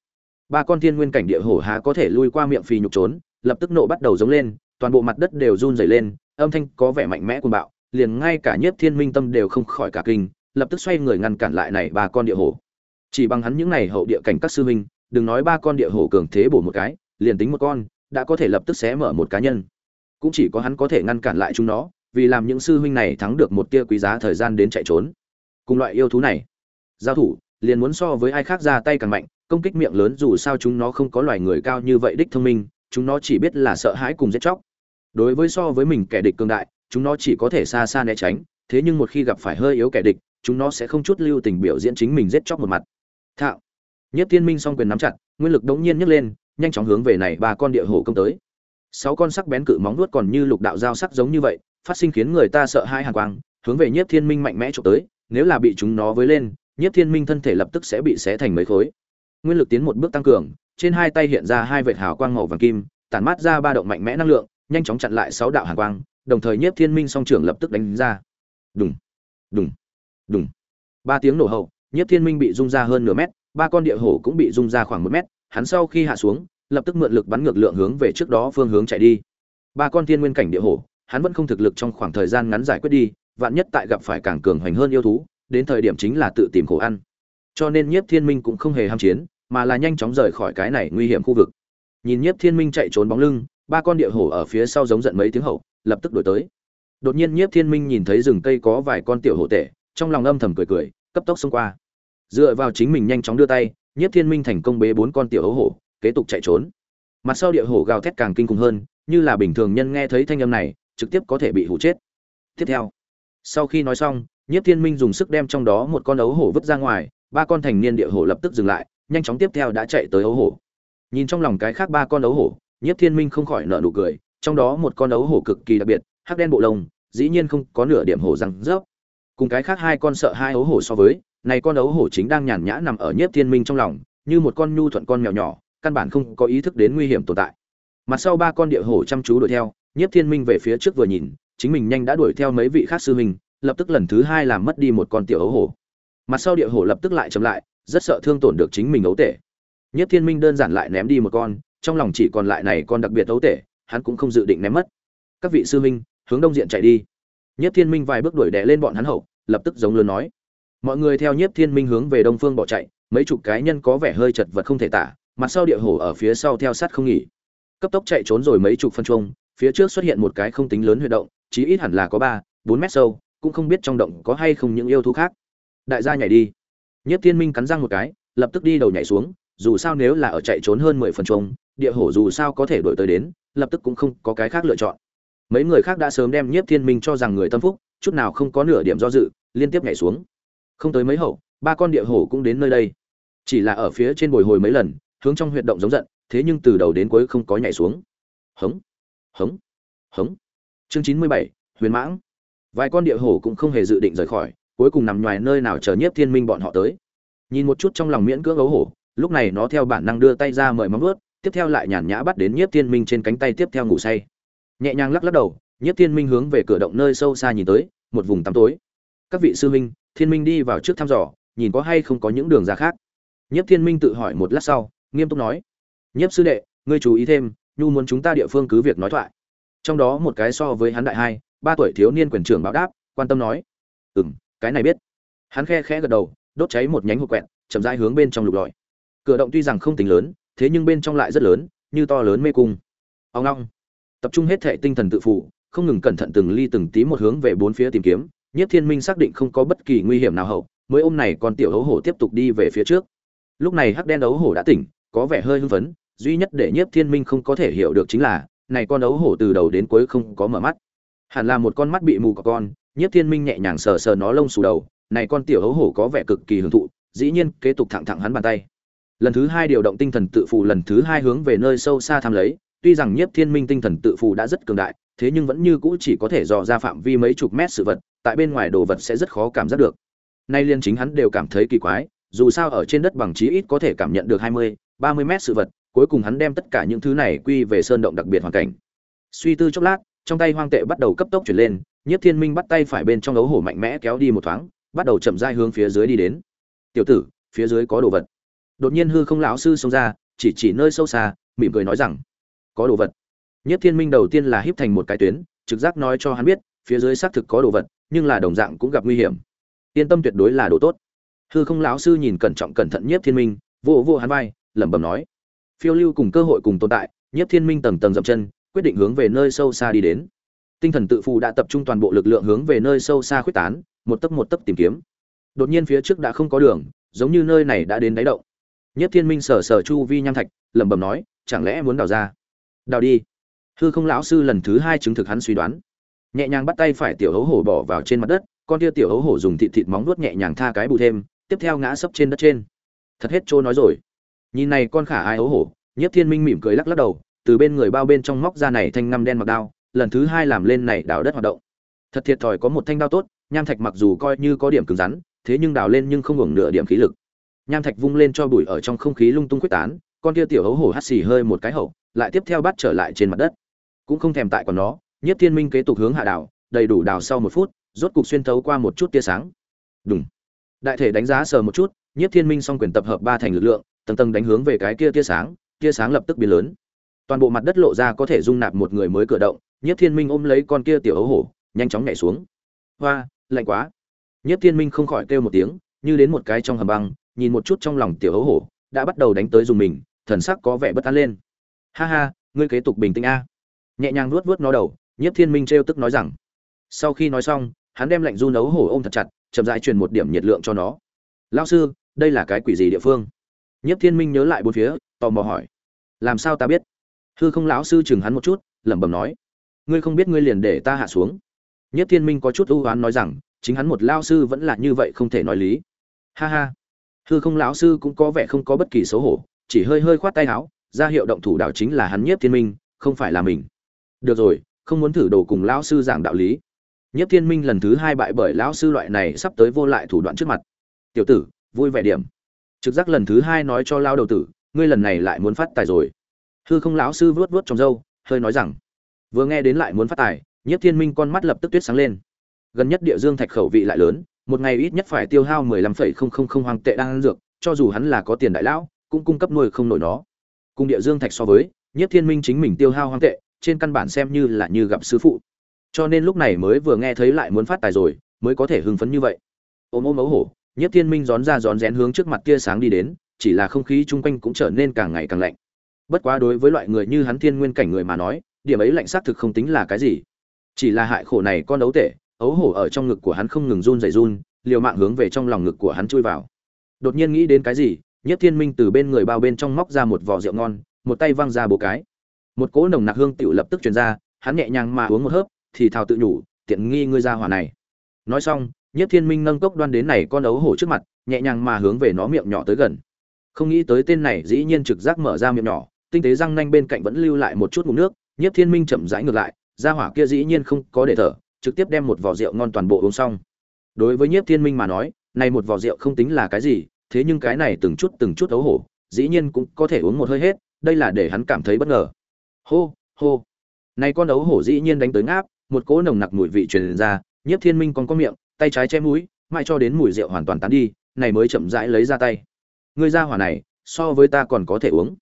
Ba con thiên nguyên cảnh địa hổ há có thể lui qua miệng phì nhục trốn, lập tức nộ bắt đầu giống lên, toàn bộ mặt đất đều run rẩy lên, âm thanh có vẻ mạnh mẽ cuồng bạo, liền ngay cả nhiếp thiên minh tâm đều không khỏi cả kinh, lập tức xoay người ngăn cản lại này ba con địa hổ. Chỉ bằng hắn những này hậu địa cảnh các sư huynh, đừng nói ba con địa hổ cường thế bổ một cái, liền tính một con đã có thể lập tức xé mở một cá nhân. Cũng chỉ có hắn có thể ngăn cản lại chúng nó, vì làm những sư huynh này thắng được một tia quý giá thời gian đến chạy trốn. Cùng loại yêu thú này, giao thủ, liền muốn so với ai khác ra tay càng mạnh, công kích miệng lớn dù sao chúng nó không có loài người cao như vậy đích thông minh, chúng nó chỉ biết là sợ hãi cùng giết chóc. Đối với so với mình kẻ địch cường đại, chúng nó chỉ có thể xa xa né tránh, thế nhưng một khi gặp phải hơi yếu kẻ địch, chúng nó sẽ không chút lưu tình biểu diễn chính mình giết chóc một mặt. Thạo nhất thiên minh song quyền nắm chặt, nguyên lực đống nhiên nhấc lên nhanh chóng hướng về này ba con địa hổ công tới. Sáu con sắc bén cự móng nuốt còn như lục đạo dao sắc giống như vậy, phát sinh khiến người ta sợ hai hàng quang, hướng về nhất thiên minh mạnh mẽ trộm tới, nếu là bị chúng nó với lên nhất thiên minh thân thể lập tức sẽ bị xé thành mấy khối. Nguyên lực tiến một bước tăng cường, trên hai tay hiện ra hai vệt hào quang màu vàng kim, tản mát ra ba động mạnh mẽ năng lượng, nhanh chóng chặn lại sáu đạo hàn quang, đồng thời nhiếp thiên minh song trưởng lập tức đánh ra. Đùng đùng đùng. Ba tiếng nổ hậu, nhiếp thiên minh bị rung ra hơn nửa mét, ba con địa hổ cũng bị rung ra khoảng một mét hắn sau khi hạ xuống, lập tức mượn lực bắn ngược lượng hướng về trước đó phương hướng chạy đi. Ba con tiên nguyên cảnh địa hổ, hắn vẫn không thực lực trong khoảng thời gian ngắn giải quyết đi, vạn nhất tại gặp phải càng cường hoành hơn yêu thú, đến thời điểm chính là tự tìm khổ ăn. Cho nên nhiếp thiên minh cũng không hề ham chiến, mà là nhanh chóng rời khỏi cái này nguy hiểm khu vực. Nhìn nhiếp thiên minh chạy trốn bóng lưng, ba con địa hổ ở phía sau giống giận mấy tiếng hậu, lập tức đổi tới. Đột nhiên nhiếp thiên minh nhìn thấy rừng cây có vài con tiểu hổ tể, trong lòng âm thầm cười cười, cấp tốc xông qua. Dựa vào chính mình nhanh chóng đưa tay nhiếp thiên minh thành công bế bốn con tiểu ấu hổ, kế tục chạy trốn. Mặt sau địa hổ gào thét càng kinh khủng hơn, như là bình thường nhân nghe thấy thanh âm này, trực tiếp có thể bị hủ chết. Tiếp theo, sau khi nói xong, nhiếp thiên minh dùng sức đem trong đó một con ấu hổ vứt ra ngoài, ba con thành niên địa hổ lập tức dừng lại, nhanh chóng tiếp theo đã chạy tới ấu hổ. Nhìn trong lòng cái khác ba con ấu hổ, nhiếp thiên minh không khỏi nở nụ cười, trong đó một con ấu hổ cực kỳ đặc biệt, hắc đen bộ lông, dĩ nhiên không có nửa điểm hổ răng rớp. Cùng cái khác hai con sợ hai ấu hổ so với này con ấu hổ chính đang nhàn nhã nằm ở nhiếp thiên minh trong lòng, như một con nhu thuận con mèo nhỏ, căn bản không có ý thức đến nguy hiểm tồn tại. Mặt sau ba con địa hổ chăm chú đuổi theo, nhiếp thiên minh về phía trước vừa nhìn, chính mình nhanh đã đuổi theo mấy vị khác sư huynh, lập tức lần thứ hai làm mất đi một con tiểu ấu hổ. Mặt sau địa hổ lập tức lại chậm lại, rất sợ thương tổn được chính mình ấu tể. Nhiếp thiên minh đơn giản lại ném đi một con, trong lòng chỉ còn lại này con đặc biệt ấu tể, hắn cũng không dự định ném mất. Các vị sư huynh, hướng đông diện chạy đi. Nhất thiên minh vài bước đuổi đè lên bọn hắn hậu, lập tức giống lớn nói mọi người theo nhất thiên minh hướng về đông phương bỏ chạy, mấy chục cái nhân có vẻ hơi chật vật không thể tả, mặt sau địa hổ ở phía sau theo sát không nghỉ. Cấp tốc chạy trốn rồi mấy chục phân trung phía trước xuất hiện một cái không tính lớn huy động, chí ít hẳn là có ba, bốn mét sâu, cũng không biết trong động có hay không những yêu thú khác. Đại gia nhảy đi. Nhất thiên minh cắn răng một cái, lập tức đi đầu nhảy xuống, dù sao nếu là ở chạy trốn hơn mười phần trung địa hổ dù sao có thể đổi tới đến, lập tức cũng không có cái khác lựa chọn. Mấy người khác đã sớm đem nhiếp thiên minh cho rằng người tâm phúc, chút nào không có nửa điểm do dự, liên tiếp nhảy xuống không tới mấy hậu, ba con địa hổ cũng đến nơi đây. Chỉ là ở phía trên bồi hồi mấy lần, hướng trong huyệt động giống giận, thế nhưng từ đầu đến cuối không có nhảy xuống. Hống hống hống. Chương chín mươi bảy, huyền mãng. Vài con địa hổ cũng không hề dự định rời khỏi, cuối cùng nằm ngoài nơi nào chờ nhiếp thiên minh bọn họ tới. Nhìn một chút trong lòng miễn cưỡng ấu hổ, lúc này nó theo bản năng đưa tay ra mời móng ướt tiếp theo lại nhàn nhã bắt đến nhiếp thiên minh trên cánh tay tiếp theo ngủ say. Nhẹ nhàng lắc lắc đầu, nhiếp thiên minh hướng về cửa động nơi sâu xa nhìn tới, một vùng tăm tối. Các vị sư minh thiên minh đi vào trước thăm dò, nhìn có hay không có những đường ra khác. Nhiếp thiên minh tự hỏi một lát sau, nghiêm túc nói, nhiếp sư đệ, ngươi chú ý thêm, nhu muốn chúng ta địa phương cứ việc nói thoại. Trong đó một cái so với hắn đại hai, ba tuổi thiếu niên quyền trưởng báo đáp, quan tâm nói ừ m cái này biết. Hắn khe khẽ gật đầu, đốt cháy một nhánh hộp quẹt, chậm rãi hướng bên trong lục lọi. Cửa động tuy rằng không tính lớn, thế nhưng bên trong lại rất lớn, như to lớn mê cung. Ông long. Tập trung hết thệ tinh thần tự phụ, không ngừng cẩn thận từng ly từng tí một hướng về bốn phía tìm kiếm. Nhiếp thiên minh xác định không có bất kỳ nguy hiểm nào hậu, mới ôm này con tiểu hấu hổ tiếp tục đi về phía trước. Lúc này hắc đen đấu hổ đã tỉnh, có vẻ hơi hưng phấn, duy nhất để nhiếp thiên minh không có thể hiểu được chính là, này con đấu hổ từ đầu đến cuối không có mở mắt. Hẳn là một con mắt bị mù của con, nhiếp thiên minh nhẹ nhàng sờ sờ nó lông xù đầu, này con tiểu hấu hổ có vẻ cực kỳ hưởng thụ, dĩ nhiên kế tục thẳng thẳng hắn bàn tay. Lần thứ hai điều động tinh thần tự phụ lần thứ hai hướng về nơi sâu xa tham lấy, tuy rằng nhiếp thiên minh tinh thần tự phụ đã rất cường đại, thế nhưng vẫn như cũ chỉ có thể dò ra phạm vi mấy chục mét sự vật tại bên ngoài đồ vật sẽ rất khó cảm giác được. Nay liên chính hắn đều cảm thấy kỳ quái, dù sao ở trên đất bằng chí ít có thể cảm nhận được hai mươi, ba mươi mét sự vật, cuối cùng hắn đem tất cả những thứ này quy về sơn động đặc biệt hoàn cảnh. Suy tư chốc lát, trong tay hoang tệ bắt đầu cấp tốc chuyển lên, nhiếp thiên minh bắt tay phải bên trong ấu hổ mạnh mẽ kéo đi một thoáng, bắt đầu chậm rãi hướng phía dưới đi đến. Tiểu tử, phía dưới có đồ vật. Đột nhiên hư không lão sư xông ra, chỉ chỉ nơi sâu xa, mỉm cười nói rằng, có đồ vật. Nhất thiên minh đầu tiên là híp thành một cái tuyến, trực giác nói cho hắn biết, phía dưới xác thực có đồ vật nhưng là đồng dạng cũng gặp nguy hiểm. Yên tâm tuyệt đối là đồ tốt. Hư không lão sư nhìn cẩn trọng cẩn thận nhất thiên minh vô vô hắn vai, lẩm bẩm nói, phiêu lưu cùng cơ hội cùng tồn tại nhất thiên minh tầng tầng dậm chân, quyết định hướng về nơi sâu xa đi đến. Tinh thần tự phụ đã tập trung toàn bộ lực lượng hướng về nơi sâu xa khuyết tán, một tấc một tấc tìm kiếm. Đột nhiên phía trước đã không có đường, giống như nơi này đã đến đáy động. Nhất thiên minh sờ sờ chu vi nham thạch, lẩm bẩm nói, chẳng lẽ muốn đào ra? Đào đi. Hư không lão sư lần thứ hai chứng thực hắn suy đoán nhẹ nhàng bắt tay phải tiểu hấu hổ bỏ vào trên mặt đất, con tia tiểu hấu hổ dùng thịt thịt móng nuốt nhẹ nhàng tha cái bù thêm, tiếp theo ngã sấp trên đất trên. Thật hết trôi nói rồi. Nhìn này con khả ai hấu hổ nhất thiên minh mỉm cười lắc lắc đầu, từ bên người bao bên trong móc ra này thanh ngăm đen mặc đao, lần thứ hai làm lên này đào đất hoạt động. Thật thiệt thòi có một thanh đao tốt, nham thạch mặc dù coi như có điểm cứng rắn, thế nhưng đào lên nhưng không hưởng nửa điểm khí lực. Nham thạch vung lên cho bụi ở trong không khí lung tung quyết tán, con kia tiểu hấu hổ hắt xì hơi một cái hậu, lại tiếp theo bắt trở lại trên mặt đất. Cũng không thèm tại còn nó nhất thiên minh kế tục hướng hạ đảo đầy đủ đào sau một phút rốt cục xuyên thấu qua một chút tia sáng. Đùng, đại thể đánh giá sờ một chút nhất thiên minh song quyền tập hợp ba thành lực lượng tầng tầng đánh hướng về cái kia tia sáng tia sáng lập tức biến lớn. Toàn bộ mặt đất lộ ra có thể dung nạp một người mới cử động nhất thiên minh ôm lấy con kia tiểu ấu hổ nhanh chóng nhảy xuống. Hoa lạnh quá. Nhất thiên minh không khỏi kêu một tiếng như đến một cái trong hầm băng nhìn một chút trong lòng tiểu ấu hổ đã bắt đầu đánh tới dùng mình thần sắc có vẻ bất an lên. Ha ha ngươi kế tục bình tĩnh a. Nhẹ nhàng nuốt vuốt nó đầu nhiếp thiên minh trêu tức nói rằng, sau khi nói xong, hắn đem lạnh du nấu hổ ôm thật chặt, chậm rãi truyền một điểm nhiệt lượng cho nó. Lao sư, đây là cái quỷ gì địa phương? Nhiếp thiên minh nhớ lại bốn phía, tò mò hỏi. Làm sao ta biết? Hư không lão sư chừng hắn một chút, lẩm bẩm nói. Ngươi không biết ngươi liền để ta hạ xuống. Nhiếp thiên minh có chút ưu oán nói rằng, chính hắn một lao sư vẫn là như vậy không thể nói lý. Ha ha. Hư không lão sư cũng có vẻ không có bất kỳ xấu hổ, chỉ hơi hơi khoát tay áo, ra hiệu động thủ đạo chính là hắn nhiếp thiên minh, không phải là mình. Được rồi không muốn thử đồ cùng lão sư giảng đạo lý. Nhiếp thiên minh lần thứ hai bại bởi lão sư loại này sắp tới vô lại thủ đoạn trước mặt. Tiểu tử, vui vẻ điểm. Trực giác lần thứ hai nói cho lao đầu tử, ngươi lần này lại muốn phát tài rồi. Hư không lão sư vuốt vuốt trong râu, hơi nói rằng, vừa nghe đến lại muốn phát tài nhiếp thiên minh con mắt lập tức tuyết sáng lên. Gần nhất địa dương thạch khẩu vị lại lớn, một ngày ít nhất phải tiêu hao mười lăm phẩy không không không hoàng tệ đang ăn dược, cho dù hắn là có tiền đại lão, cũng cung cấp nuôi không nổi nó. Cùng địa dương thạch so với nhiếp thiên minh chính mình tiêu hao hoàng tệ trên căn bản xem như là như gặp sư phụ. Cho nên lúc này mới vừa nghe thấy lại muốn phát tài rồi, mới có thể hưng phấn như vậy. Ôm ôm ấu hổ nhất thiên minh rón ra rón rén hướng trước mặt tia sáng đi đến, chỉ là không khí chung quanh cũng trở nên càng ngày càng lạnh. Bất quá đối với loại người như hắn thiên nguyên cảnh người mà nói, điểm ấy lạnh xác thực không tính là cái gì. Chỉ là hại khổ này con ấu tể, ấu hổ ở trong ngực của hắn không ngừng run dày run, liều mạng hướng về trong lòng ngực của hắn chui vào. Đột nhiên nghĩ đến cái gì nhất thiên minh từ bên người bao bên trong móc ra một vỏ rượu ngon, một tay văng ra bố cái một cỗ nồng nặc hương tiểu lập tức truyền ra, hắn nhẹ nhàng mà uống một hớp, thì thào tự nhủ, tiện nghi ngươi ra hỏa này. Nói xong nhất thiên minh nâng cốc đoan đến này con ấu hổ trước mặt, nhẹ nhàng mà hướng về nó miệng nhỏ tới gần. Không nghĩ tới tên này dĩ nhiên trực giác mở ra miệng nhỏ, tinh tế răng nanh bên cạnh vẫn lưu lại một chút ngụm nước nhất thiên minh chậm rãi ngược lại, ra hỏa kia dĩ nhiên không có để thở, trực tiếp đem một vỏ rượu ngon toàn bộ uống xong. Đối với nhiếp thiên minh mà nói, này một vỏ rượu không tính là cái gì, thế nhưng cái này từng chút từng chút ấu hổ, dĩ nhiên cũng có thể uống một hơi hết, đây là để hắn cảm thấy bất ngờ hô hô. Này con đấu hổ dĩ nhiên đánh tới ngáp, một cỗ nồng nặc mùi vị truyền ra, nhiếp thiên minh còn có miệng, tay trái che mũi, mãi cho đến mùi rượu hoàn toàn tán đi, này mới chậm rãi lấy ra tay. Người ra hỏa này, so với ta còn có thể uống.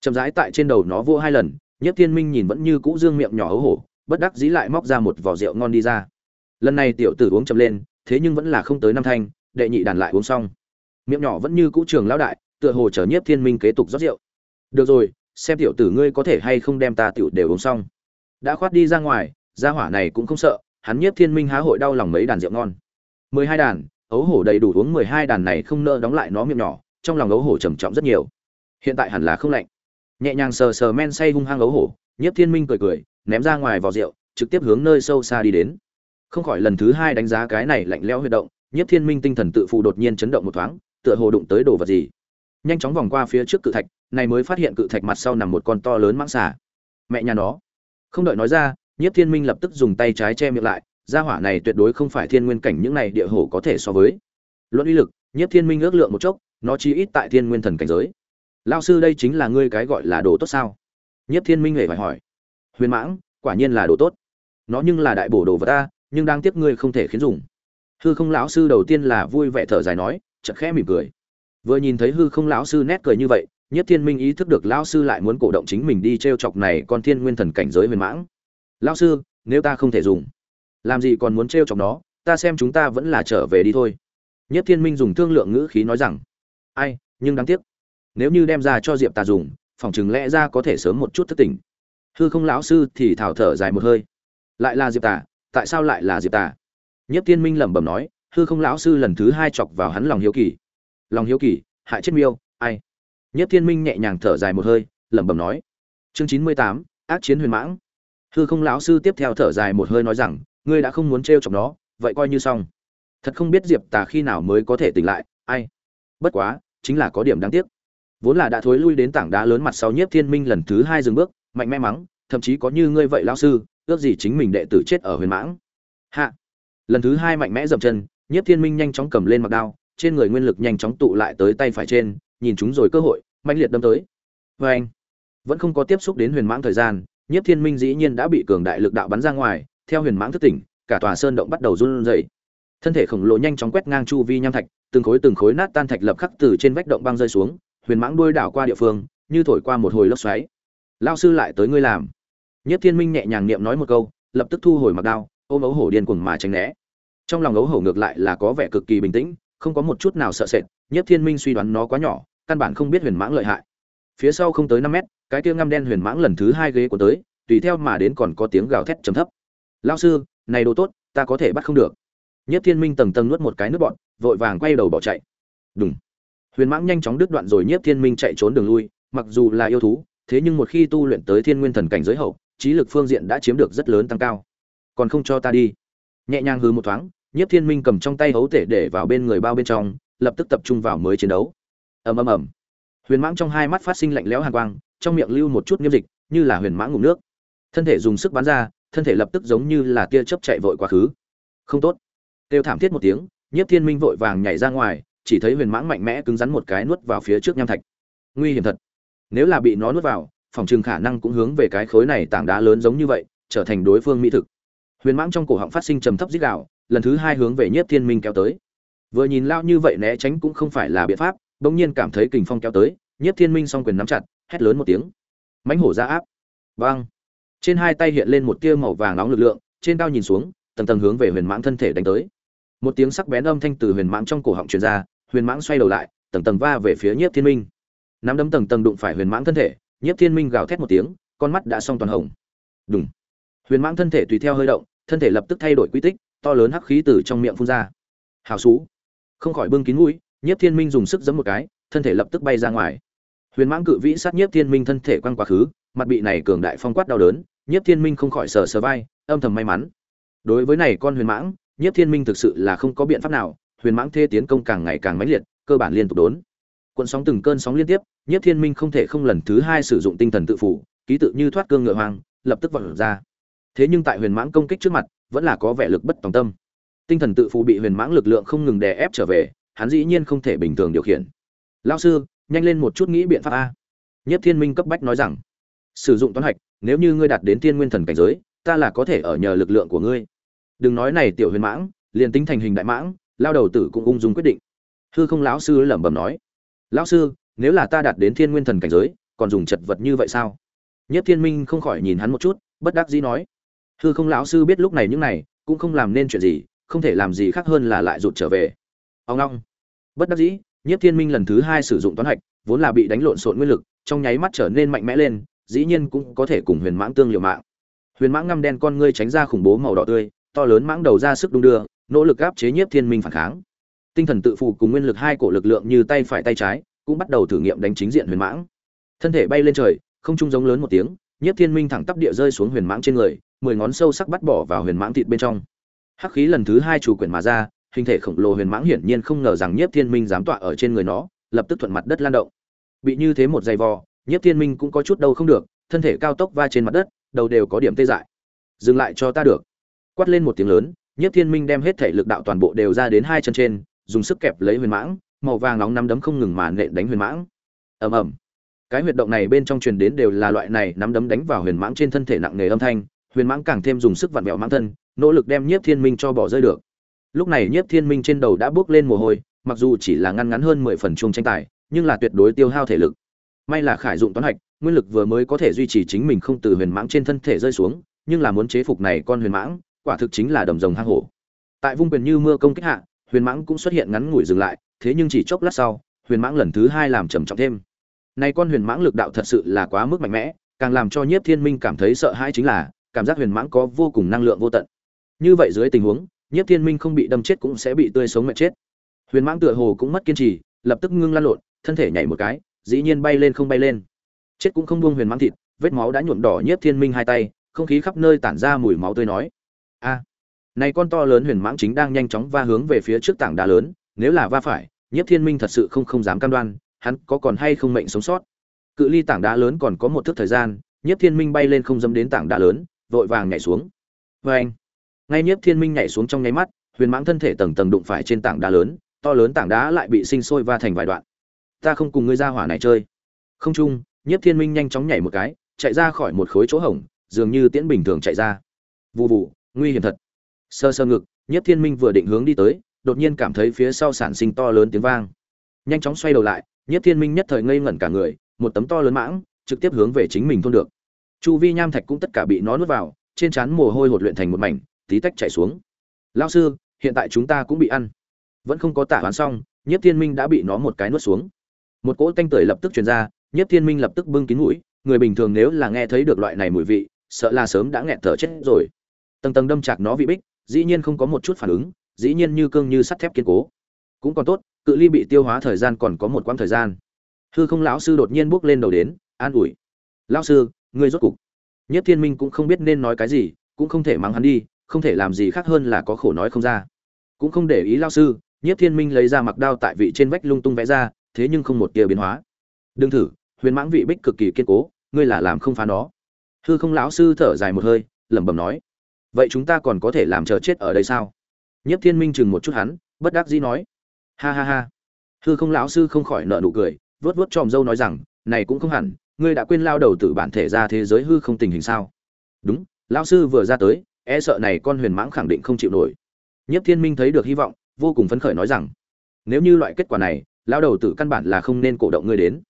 Chậm rãi tại trên đầu nó vô hai lần, nhiếp thiên minh nhìn vẫn như cũ dương miệng nhỏ ấu hổ, bất đắc dĩ lại móc ra một vỏ rượu ngon đi ra. Lần này tiểu tử uống chậm lên, thế nhưng vẫn là không tới năm thanh, đệ nhị đàn lại uống xong. Miệng nhỏ vẫn như cũ trường lão đại, tựa hồ chờ nhiếp thiên minh kế tục rót rượu. Được rồi xem tiểu tử ngươi có thể hay không đem ta tiểu đều uống xong. Đã khoát đi ra ngoài, gia hỏa này cũng không sợ, hắn nhiếp thiên minh há hội đau lòng mấy đàn rượu ngon. Mười hai đàn, ấu hổ đầy đủ uống mười hai đàn này không nỡ đóng lại nó miệng nhỏ, trong lòng ấu hổ trầm trọng rất nhiều. Hiện tại hẳn là không lạnh. Nhẹ nhàng sờ sờ men say hung hăng ấu hổ, nhiếp thiên minh cười cười, ném ra ngoài vỏ rượu, trực tiếp hướng nơi sâu xa đi đến. Không khỏi lần thứ hai đánh giá cái này lạnh lẽo huy động, nhiếp thiên minh tinh thần tự phụ đột nhiên chấn động một thoáng, tựa hồ đụng tới đồ vật gì. Nhanh chóng vòng qua phía trước cự thạch này mới phát hiện cự thạch mặt sau nằm một con to lớn mãng xà. Mẹ nhà nó. Không đợi nói ra, nhiếp thiên minh lập tức dùng tay trái che miệng lại, gia hỏa này tuyệt đối không phải thiên nguyên cảnh, những này địa hổ có thể so với. Luận uy lực, nhiếp thiên minh ước lượng một chốc, nó chi ít tại thiên nguyên thần cảnh giới. Lao sư đây chính là ngươi cái gọi là đồ tốt sao? Nhiếp thiên minh hề phải hỏi. Huyền mãng, quả nhiên là đồ tốt. Nó nhưng là đại bổ đồ vật ta, nhưng đang tiếp ngươi không thể khiến dùng. Hư không lão sư đầu tiên là vui vẻ thở dài nói, chợt khẽ mỉm cười. Vừa nhìn thấy hư không lão sư nét cười như vậy nhất thiên minh ý thức được lão sư lại muốn cổ động chính mình đi t r e o chọc này con thiên nguyên thần cảnh giới huyền mãng. Lão sư, nếu ta không thể dùng, làm gì còn muốn t r e o chọc nó, ta xem chúng ta vẫn là trở về đi thôi. Nhất thiên minh dùng thương lượng ngữ khí nói rằng, ai, nhưng đáng tiếc, nếu như đem ra cho diệp ta dùng, phòng chừng lẽ ra có thể sớm một chút thất tình hư không lão sư thì thảo thở dài một hơi. Lại là diệp tả tại sao lại là diệp tả nhất Thiên minh lẩm bẩm nói, hư không lão sư lần thứ hai chọc vào hắn lòng hiếu kỳ. Lòng hiếu kỳ, hại chết miêu, ai? Nhất thiên minh nhẹ nhàng thở dài một hơi, lẩm bẩm nói, chương chín mươi tám, ác chiến huyền mãng. Hư không lão sư tiếp theo thở dài một hơi nói rằng, ngươi đã không muốn trêu chọc nó, vậy coi như xong. Thật không biết diệp tà khi nào mới có thể tỉnh lại, ai? Bất quá, chính là có điểm đáng tiếc. Vốn là đã thối lui đến tảng đá lớn mặt sau nhiếp thiên minh lần thứ hai dừng bước, mạnh mẽ mắng, thậm chí có như ngươi vậy lão sư, ước gì chính mình đệ tử chết ở huyền mãng. Hạ. Lần thứ hai mạnh mẽ dậm chân, nhiếp thiên minh nhanh chóng cầm lên mặc đao, trên người nguyên lực nhanh chóng tụ lại tới tay phải trên nhìn chúng rồi cơ hội mạnh liệt đâm tới. Vê anh, vẫn không có tiếp xúc đến huyền mãng thời gian, nhiếp thiên minh dĩ nhiên đã bị cường đại lực đạo bắn ra ngoài, theo huyền mãng thức tỉnh, cả tòa sơn động bắt đầu run rẩy. Thân thể khổng lồ nhanh chóng quét ngang chu vi nham thạch, từng khối từng khối nát tan thạch lập khắc từ trên vách động băng rơi xuống, huyền mãng đuôi đảo qua địa phương, như thổi qua một hồi lốc xoáy. Lao sư lại tới ngươi làm. Nhất thiên minh nhẹ nhàng niệm nói một câu, lập tức thu hồi mặc đao, ôm ấu hổ điên cuồng mà tránh né. Trong lòng ấu hổ ngược lại là có vẻ cực kỳ bình tĩnh, không có một chút nào sợ sệt Nhiếp thiên minh suy đoán nó quá nhỏ, căn bản không biết huyền mãng lợi hại. Phía sau không tới năm mét, cái kia ngăm đen huyền mãng lần thứ hai ghế của tới, tùy theo mà đến còn có tiếng gào thét trầm thấp. Lao sư, này đồ tốt, ta có thể bắt không được. Nhất thiên minh tầng tầng nuốt một cái nước bọn vội vàng quay đầu bỏ chạy. Đúng huyền mãng nhanh chóng đứt đoạn rồi nhất thiên minh chạy trốn đường lui, mặc dù là yêu thú, thế nhưng một khi tu luyện tới thiên nguyên thần cảnh giới hậu, trí lực phương diện đã chiếm được rất lớn tăng cao. Còn không cho ta đi. Nhẹ nhàng hư một thoáng nhất thiên minh cầm trong tay hấu thể để vào bên người bao bên trong lập tức tập trung vào mới chiến đấu. Ầm ầm ầm. Huyền mãng trong hai mắt phát sinh lạnh lẽo hàn quang, trong miệng lưu một chút nghiêm dịch, như là huyền mãng ngụm nước. Thân thể dùng sức bắn ra, thân thể lập tức giống như là tia chớp chạy vội quá khứ. Không tốt. Kêu thảm thiết một tiếng, nhiếp thiên minh vội vàng nhảy ra ngoài, chỉ thấy huyền mãng mạnh mẽ cứng rắn một cái nuốt vào phía trước nham thạch. Nguy hiểm thật. Nếu là bị nó nuốt vào, phòng trường khả năng cũng hướng về cái khối này tảng đá lớn giống như vậy, trở thành đối phương mỹ thực. Huyền mãng trong cổ họng phát sinh trầm thấp dích đạo lần thứ hai hướng về nhiếp thiên minh kéo tới vừa nhìn lao như vậy né tránh cũng không phải là biện pháp, bỗng nhiên cảm thấy kình phong kéo tới, nhiếp thiên minh s o n g quyền nắm chặt, hét lớn một tiếng. Mãnh hổ ra áp. Vang. Trên hai tay hiện lên một tia màu vàng nóng lực lượng, trên cao nhìn xuống, tầng tầng hướng về huyền mãng thân thể đánh tới. Một tiếng sắc bén âm thanh từ huyền mãng trong cổ họng truyền ra, huyền mãng xoay đầu lại, tầng tầng va về phía nhiếp thiên minh. Nắm đấm tầng tầng đụng phải huyền mãng thân thể, nhiếp thiên minh gào thét một tiếng, con mắt đã xong toàn hồng. Đúng huyền mãng thân thể tùy theo hơi động, thân thể lập tức thay đổi quy tích, to lớn hắc khí từ trong miệng phun ra. Hào xú không khỏi bưng kín mũi, nhiếp thiên minh dùng sức giấm một cái, thân thể lập tức bay ra ngoài. Huyền mãng cự vĩ sát nhiếp thiên minh thân thể quăng quá khứ, mặt bị này cường đại phong quát đau đớn, nhiếp thiên minh không khỏi sờ sờ vai, âm thầm may mắn. Đối với này con huyền mãng, nhiếp thiên minh thực sự là không có biện pháp nào, huyền mãng thê tiến công càng ngày càng mãnh liệt, cơ bản liên tục đốn. Cuộn sóng từng cơn sóng liên tiếp, nhiếp thiên minh không thể không lần thứ hai sử dụng tinh thần tự phủ, ký tự như thoát cương ngựa hoang, lập tức vọt ra. Thế nhưng tại huyền mãng công kích trước mặt, vẫn là có vẻ lực bất tòng tâm tinh thần tự phụ bị huyền mãng lực lượng không ngừng đè ép trở về, hắn dĩ nhiên không thể bình thường điều khiển. Lao sư, nhanh lên một chút nghĩ biện pháp a. Nhất thiên minh cấp bách nói rằng, sử dụng toán hạch, nếu như ngươi đạt đến tiên nguyên thần cảnh giới, ta là có thể ở nhờ lực lượng của ngươi. Đừng nói này tiểu huyền mãng, liền tính thành hình đại mãng, lao đầu tử cũng ung dung quyết định. Hư không lão sư lẩm bẩm nói, lão sư, nếu là ta đạt đến thiên nguyên thần cảnh giới, còn dùng chật vật như vậy sao? Nhất thiên minh không khỏi nhìn hắn một chút, bất đắc dĩ nói, hư không lão sư biết lúc này những này, cũng không làm nên chuyện gì không thể làm gì khác hơn là lại rụt trở về. Ông long. Bất đắc dĩ nhất thiên minh lần thứ hai sử dụng toán hạch, vốn là bị đánh lộn xộn nguyên lực, trong nháy mắt trở nên mạnh mẽ lên, dĩ nhiên cũng có thể cùng huyền mãng tương liều mạng. Huyền mãng ngăm đen con ngươi tránh ra khủng bố màu đỏ tươi, to lớn mãng đầu ra sức đung đưa, nỗ lực áp chế nhiếp thiên minh phản kháng. Tinh thần tự phụ cùng nguyên lực hai cổ lực lượng như tay phải tay trái, cũng bắt đầu thử nghiệm đánh chính diện huyền mãng. Thân thể bay lên trời, không trung giống lớn một tiếng, nhiếp thiên minh thẳng tắp địa rơi xuống huyền mãng trên người, mười ngón sâu sắc bắt bỏ vào huyền mãng thịt bên trong hắc khí lần thứ hai chủ quyển mà ra, hình thể khổng lồ huyền mãng hiển nhiên không ngờ rằng nhiếp thiên minh dám tọa ở trên người nó, lập tức thuận mặt đất lan động. Bị như thế một giày vò, nhiếp thiên minh cũng có chút đâu không được, thân thể cao tốc va trên mặt đất, đầu đều có điểm tê dại. Dừng lại cho ta được. Quát lên một tiếng lớn, nhiếp thiên minh đem hết thể lực đạo toàn bộ đều ra đến hai chân trên, dùng sức kẹp lấy huyền mãng, màu vàng nóng nắm đấm không ngừng mà nện đánh huyền mãng. Ầm ầm. Cái huyệt động này bên trong truyền đến đều là loại này nắm đấm đánh vào huyền mãng trên thân thể nặng nề âm thanh, huyền mãng càng thêm dùng sức vặn vẹo mãng thân nỗ lực đem nhiếp thiên minh cho bỏ rơi được. Lúc này nhiếp thiên minh trên đầu đã bước lên mồ hôi, mặc dù chỉ là ngăn ngắn hơn mười phần chung tranh tài, nhưng là tuyệt đối tiêu hao thể lực. May là khải dụng toán hạch, nguyên lực vừa mới có thể duy trì chính mình không từ huyền mãng trên thân thể rơi xuống, nhưng là muốn chế phục này con huyền mãng, quả thực chính là đầm rồng hang hổ. Tại vung quyền như mưa công kích hạ, huyền mãng cũng xuất hiện ngắn ngủi dừng lại, thế nhưng chỉ chốc lát sau, huyền mãng lần thứ hai làm trầm trọng thêm. Này con huyền mãng lực đạo thật sự là quá mức mạnh mẽ, càng làm cho nhiếp thiên minh cảm thấy sợ hãi chính là, cảm giác huyền mãng có vô cùng năng lượng vô tận như vậy dưới tình huống, nhiếp thiên minh không bị đâm chết cũng sẽ bị tươi sống mệt chết. Huyền mãng tựa hồ cũng mất kiên trì, lập tức ngưng lăn lộn, thân thể nhảy một cái, dĩ nhiên bay lên không bay lên. Chết cũng không buông huyền mãng thịt, vết máu đã nhuộm đỏ nhiếp thiên minh hai tay, không khí khắp nơi tản ra mùi máu tươi nói. A, này con to lớn huyền mãng chính đang nhanh chóng va hướng về phía trước tảng đá lớn, nếu là va phải, nhiếp thiên minh thật sự không không dám cam đoan, hắn có còn hay không mệnh sống sót. Cự ly tảng đá lớn còn có một thước thời gian, nhiếp thiên minh bay lên không dâm đến tảng đá lớn, vội vàng nhảy xuống. Vê anh ngay nhiếp thiên minh nhảy xuống trong nháy mắt, huyền mãng thân thể tầng tầng đụng phải trên tảng đá lớn, to lớn tảng đá lại bị sinh sôi va thành vài đoạn. Ta không cùng ngươi ra hỏa này chơi. Không chung, nhiếp thiên minh nhanh chóng nhảy một cái, chạy ra khỏi một khối chỗ hổng, dường như tiễn bình thường chạy ra. Vụ vụ nguy hiểm thật. Sơ sơ ngực, nhiếp thiên minh vừa định hướng đi tới, đột nhiên cảm thấy phía sau sản sinh to lớn tiếng vang. Nhanh chóng xoay đầu lại, nhiếp thiên minh nhất thời ngây ngẩn cả người, một tấm to lớn mãng, trực tiếp hướng về chính mình thôn được. Chu vi nham thạch cũng tất cả bị nó nuốt vào, trên trán mồ hôi hột luyện thành một mảnh tí tách chảy xuống. Lao sư, hiện tại chúng ta cũng bị ăn. Vẫn không có tả hoán xong, nhiếp thiên minh đã bị nó một cái nuốt xuống. Một cỗ tanh tưởi lập tức truyền ra, nhiếp thiên minh lập tức bưng kín mũi, người bình thường nếu là nghe thấy được loại này mùi vị, sợ là sớm đã nghẹt thở chết rồi. Tầng tầng đâm chạc nó vị bích, dĩ nhiên không có một chút phản ứng, dĩ nhiên như cương như sắt thép kiên cố. Cũng còn tốt, cự ly bị tiêu hóa thời gian còn có một quãng thời gian. Hư không lão sư đột nhiên bước lên đầu đến, an ủi. Lão sư, ngươi rốt cục. Nhất thiên minh cũng không biết nên nói cái gì, cũng không thể mắng hắn đi không thể làm gì khác hơn là có khổ nói không ra. Cũng không để ý lão sư nhất thiên minh lấy ra mặc đao tại vị trên vách lung tung vẽ ra, thế nhưng không một tia biến hóa. Đừng thử, huyền mãng vị bích cực kỳ kiên cố, ngươi là làm không phá nó. Hư không lão sư thở dài một hơi, lẩm bẩm nói, vậy chúng ta còn có thể làm chờ chết ở đây sao? Nhất thiên minh chừng một chút hắn, bất đắc dĩ nói, ha ha ha. Hư không lão sư không khỏi nợ nụ cười vớt vớt tròm dâu nói rằng, này cũng không hẳn, ngươi đã quên lao đầu từ bản thể ra thế giới hư không tình hình sao? Đúng, lão sư vừa ra tới e sợ này con huyền mãng khẳng định không chịu nổi. Nhất thiên minh thấy được hy vọng vô cùng phấn khởi nói rằng nếu như loại kết quả này lao đầu tử căn bản là không nên cổ động ngươi đến.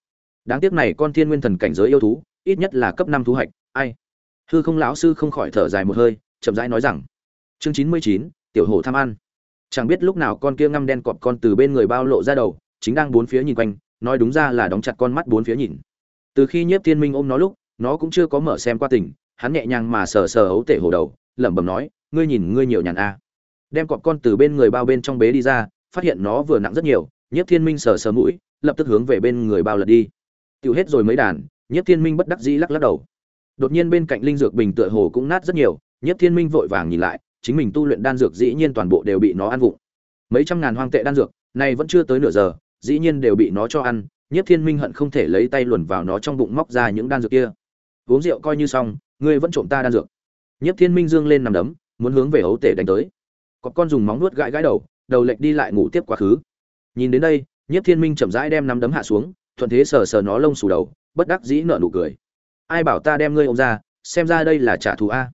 Đáng tiếc này con thiên nguyên thần cảnh giới yêu thú ít nhất là cấp năm thú hạch ai? Hư không lão sư không khỏi thở dài một hơi chậm rãi nói rằng chương chín mươi chín tiểu hổ tham ăn. Chẳng biết lúc nào con kia ngăm đen cọp con từ bên người bao lộ ra đầu chính đang bốn phía nhìn quanh nói đúng ra là đóng chặt con mắt bốn phía nhìn. Từ khi nhiếp thiên minh ôm nó lúc nó cũng chưa có mở xem qua tình, hắn nhẹ nhàng mà sờ sờ ấu tể hổ đầu lẩm bẩm nói, ngươi nhìn ngươi nhiều nhàn a. Đem cọp con từ bên người bao bên trong bế đi ra, phát hiện nó vừa nặng rất nhiều, nhiếp thiên minh sờ sờ mũi, lập tức hướng về bên người bao lật đi. Tiêu hết rồi mấy đàn, nhiếp thiên minh bất đắc dĩ lắc lắc đầu. Đột nhiên bên cạnh linh dược bình tựa hồ cũng nát rất nhiều, nhiếp thiên minh vội vàng nhìn lại, chính mình tu luyện đan dược dĩ nhiên toàn bộ đều bị nó ăn vụng. Mấy trăm ngàn hoang tệ đan dược này vẫn chưa tới nửa giờ, dĩ nhiên đều bị nó cho ăn, nhiếp thiên minh hận không thể lấy tay luồn vào nó trong bụng móc ra những đan dược kia. Uống rượu coi như xong, ngươi vẫn trộm ta đan dược nhiếp thiên minh dương lên nằm đấm muốn hướng về ấu tể đánh tới. Cọp con dùng móng nuốt gãi gãi đầu đầu lệch đi lại ngủ tiếp quá khứ. Nhìn đến đây nhiếp thiên minh chậm rãi đem nắm đấm hạ xuống thuận thế sờ sờ nó lông xù đầu bất đắc dĩ nở nụ cười. Ai bảo ta đem ngươi ôm ra xem ra đây là trả thù a.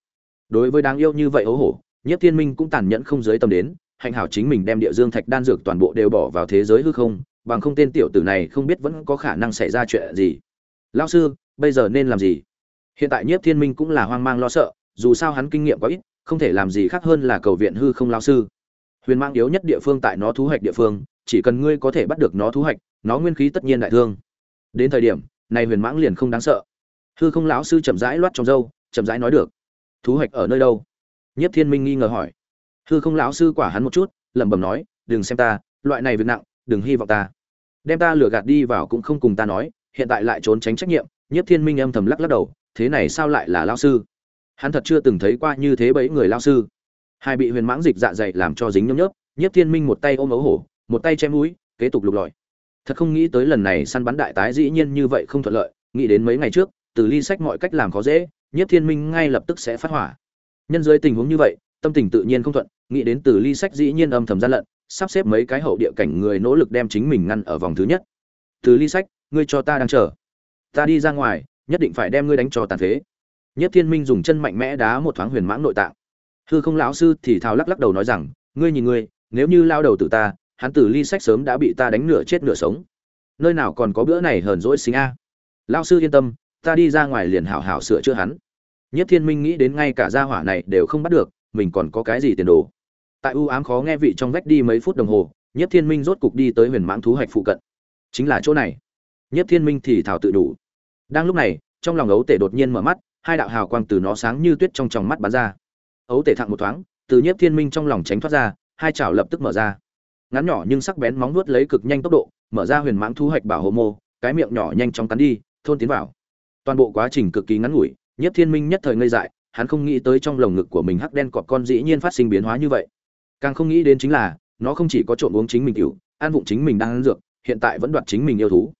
Đối với đáng yêu như vậy ấu hổ Nhiếp Thiên Minh cũng tàn nhẫn không giới tâm đến, hạnh hảo chính mình đem địa dương thạch đan dược toàn bộ đều bỏ vào thế giới hư không, bằng không tên tiểu tử này không biết vẫn có khả năng xảy ra chuyện gì. Lão sư, bây giờ nên làm gì? Hiện tại Nhiếp Thiên Minh cũng là hoang mang lo sợ, dù sao hắn kinh nghiệm quá ít, không thể làm gì khác hơn là cầu viện hư không lão sư. Huyền mang yếu nhất địa phương tại nó thú hoạch địa phương, chỉ cần ngươi có thể bắt được nó thú hoạch, nó nguyên khí tất nhiên đại thương. Đến thời điểm, này huyền mãng liền không đáng sợ. Hư không lão sư chậm rãi loát trong râu, chậm rãi nói được. Thú hoạch ở nơi đâu? Nhất Thiên Minh nghi ngờ hỏi. Hư Không lão sư quả hắn một chút, lẩm bẩm nói, "Đừng xem ta, loại này việc nặng, đừng hy vọng ta. Đem ta lừa gạt đi vào cũng không cùng ta nói, hiện tại lại trốn tránh trách nhiệm." Nhất Thiên Minh âm thầm lắc lắc đầu, thế này sao lại là lão sư? Hắn thật chưa từng thấy qua như thế bấy người lao sư. Hai bị huyền mãng dịch dạ dày làm cho dính nhấm nhớp, Nhất Thiên Minh một tay ôm ấu hổ, một tay che mũi, kế tục lục lọi. Thật không nghĩ tới lần này săn bắn đại tái dĩ nhiên như vậy không thuận lợi, nghĩ đến mấy ngày trước, từ ly sách mọi cách làm khó dễ, Nhất Thiên Minh ngay lập tức sẽ phát hỏa nhân dưới tình huống như vậy tâm tình tự nhiên không thuận nghĩ đến từ ly sách dĩ nhiên âm thầm gian lận sắp xếp mấy cái hậu địa cảnh người nỗ lực đem chính mình ngăn ở vòng thứ nhất từ ly sách ngươi cho ta đang chờ ta đi ra ngoài nhất định phải đem ngươi đánh cho tàn phế nhất thiên minh dùng chân mạnh mẽ đá một thoáng huyền mãng nội tạng hư không lão sư thì thào lắc lắc đầu nói rằng ngươi nhìn ngươi nếu như lao đầu tử ta hắn tử ly sách sớm đã bị ta đánh nửa chết nửa sống nơi nào còn có bữa này hờn dỗi xính a lao sư yên tâm ta đi ra ngoài liền hảo hảo sửa chữa hắn Nhất Thiên Minh nghĩ đến ngay cả gia hỏa này đều không bắt được, mình còn có cái gì tiền đồ. Tại u ám khó nghe vị trong vách đi mấy phút đồng hồ, Nhất Thiên Minh rốt cục đi tới Huyền Mãng thú hạch phụ cận. Chính là chỗ này. Nhất Thiên Minh thì thảo tự đủ. Đang lúc này, trong lòng ấu tể đột nhiên mở mắt, hai đạo hào quang từ nó sáng như tuyết trong tròng mắt bắn ra. Ấu tể thẳng một thoáng, từ nhiếp Thiên Minh trong lòng tránh thoát ra, hai chảo lập tức mở ra. Ngắn nhỏ nhưng sắc bén móng vuốt lấy cực nhanh tốc độ, mở ra Huyền Mãng thu hoạch bảo hộ mô, cái miệng nhỏ nhanh chóng cắn đi, thôn tiến vào. Toàn bộ quá trình cực kỳ ngắn ngủi, nhiếp Thiên Minh nhất thời ngây dại, hắn không nghĩ tới trong lồng ngực của mình hắc đen cọp con dĩ nhiên phát sinh biến hóa như vậy. Càng không nghĩ đến chính là, nó không chỉ có trộn uống chính mình tiểu, ăn vụng chính mình đang ăn dược, hiện tại vẫn đoạt chính mình yêu thú.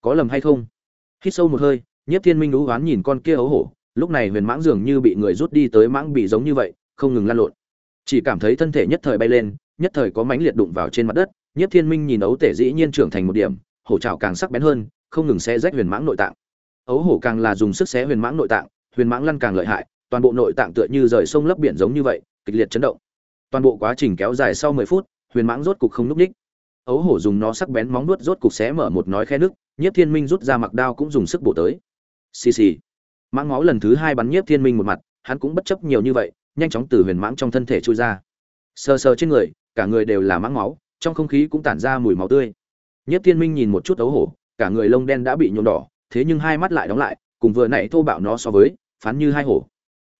Có lầm hay không? Hít sâu một hơi, nhiếp Thiên Minh đú hoán nhìn con kia ấu hổ, lúc này Huyền Mãng dường như bị người rút đi tới mãng bị giống như vậy, không ngừng lăn lộn. Chỉ cảm thấy thân thể nhất thời bay lên, nhất thời có mánh liệt đụng vào trên mặt đất, Nhất Thiên Minh nhìn ấu tể dĩ nhiên trưởng thành một điểm, hổ trào càng sắc bén hơn, không ngừng xé rách Huyền Mãng nội tạng. Ấu hổ càng là dùng sức xé Huyền Mãng nội tạng, huyền mãng lăn càng lợi hại toàn bộ nội tạng tựa như rời sông lấp biển giống như vậy kịch liệt chấn động toàn bộ quá trình kéo dài sau mười phút huyền mãng rốt cục không núp ních ấu hổ dùng nó sắc bén móng nuốt rốt cục xé mở một nói khe nước nhiếp thiên minh rút ra mặc đao cũng dùng sức bổ tới xì xì mãng máu lần thứ hai bắn nhiếp thiên minh một mặt, hắn cũng bất chấp nhiều như vậy, nhanh chóng từ huyền mãng trong thân thể trôi ra. Sờ sờ trên người, cả người đều là mãng máu trong không khí cũng tản ra mùi máu tươi. Nhiếp thiên minh nhìn một chút ấu hổ, cả người lông đen đã bị nhuộm đỏ, thế nhưng hai mắt lại đóng lại, cùng vừa nãy thô bạo nó so với, phán như hai hổ.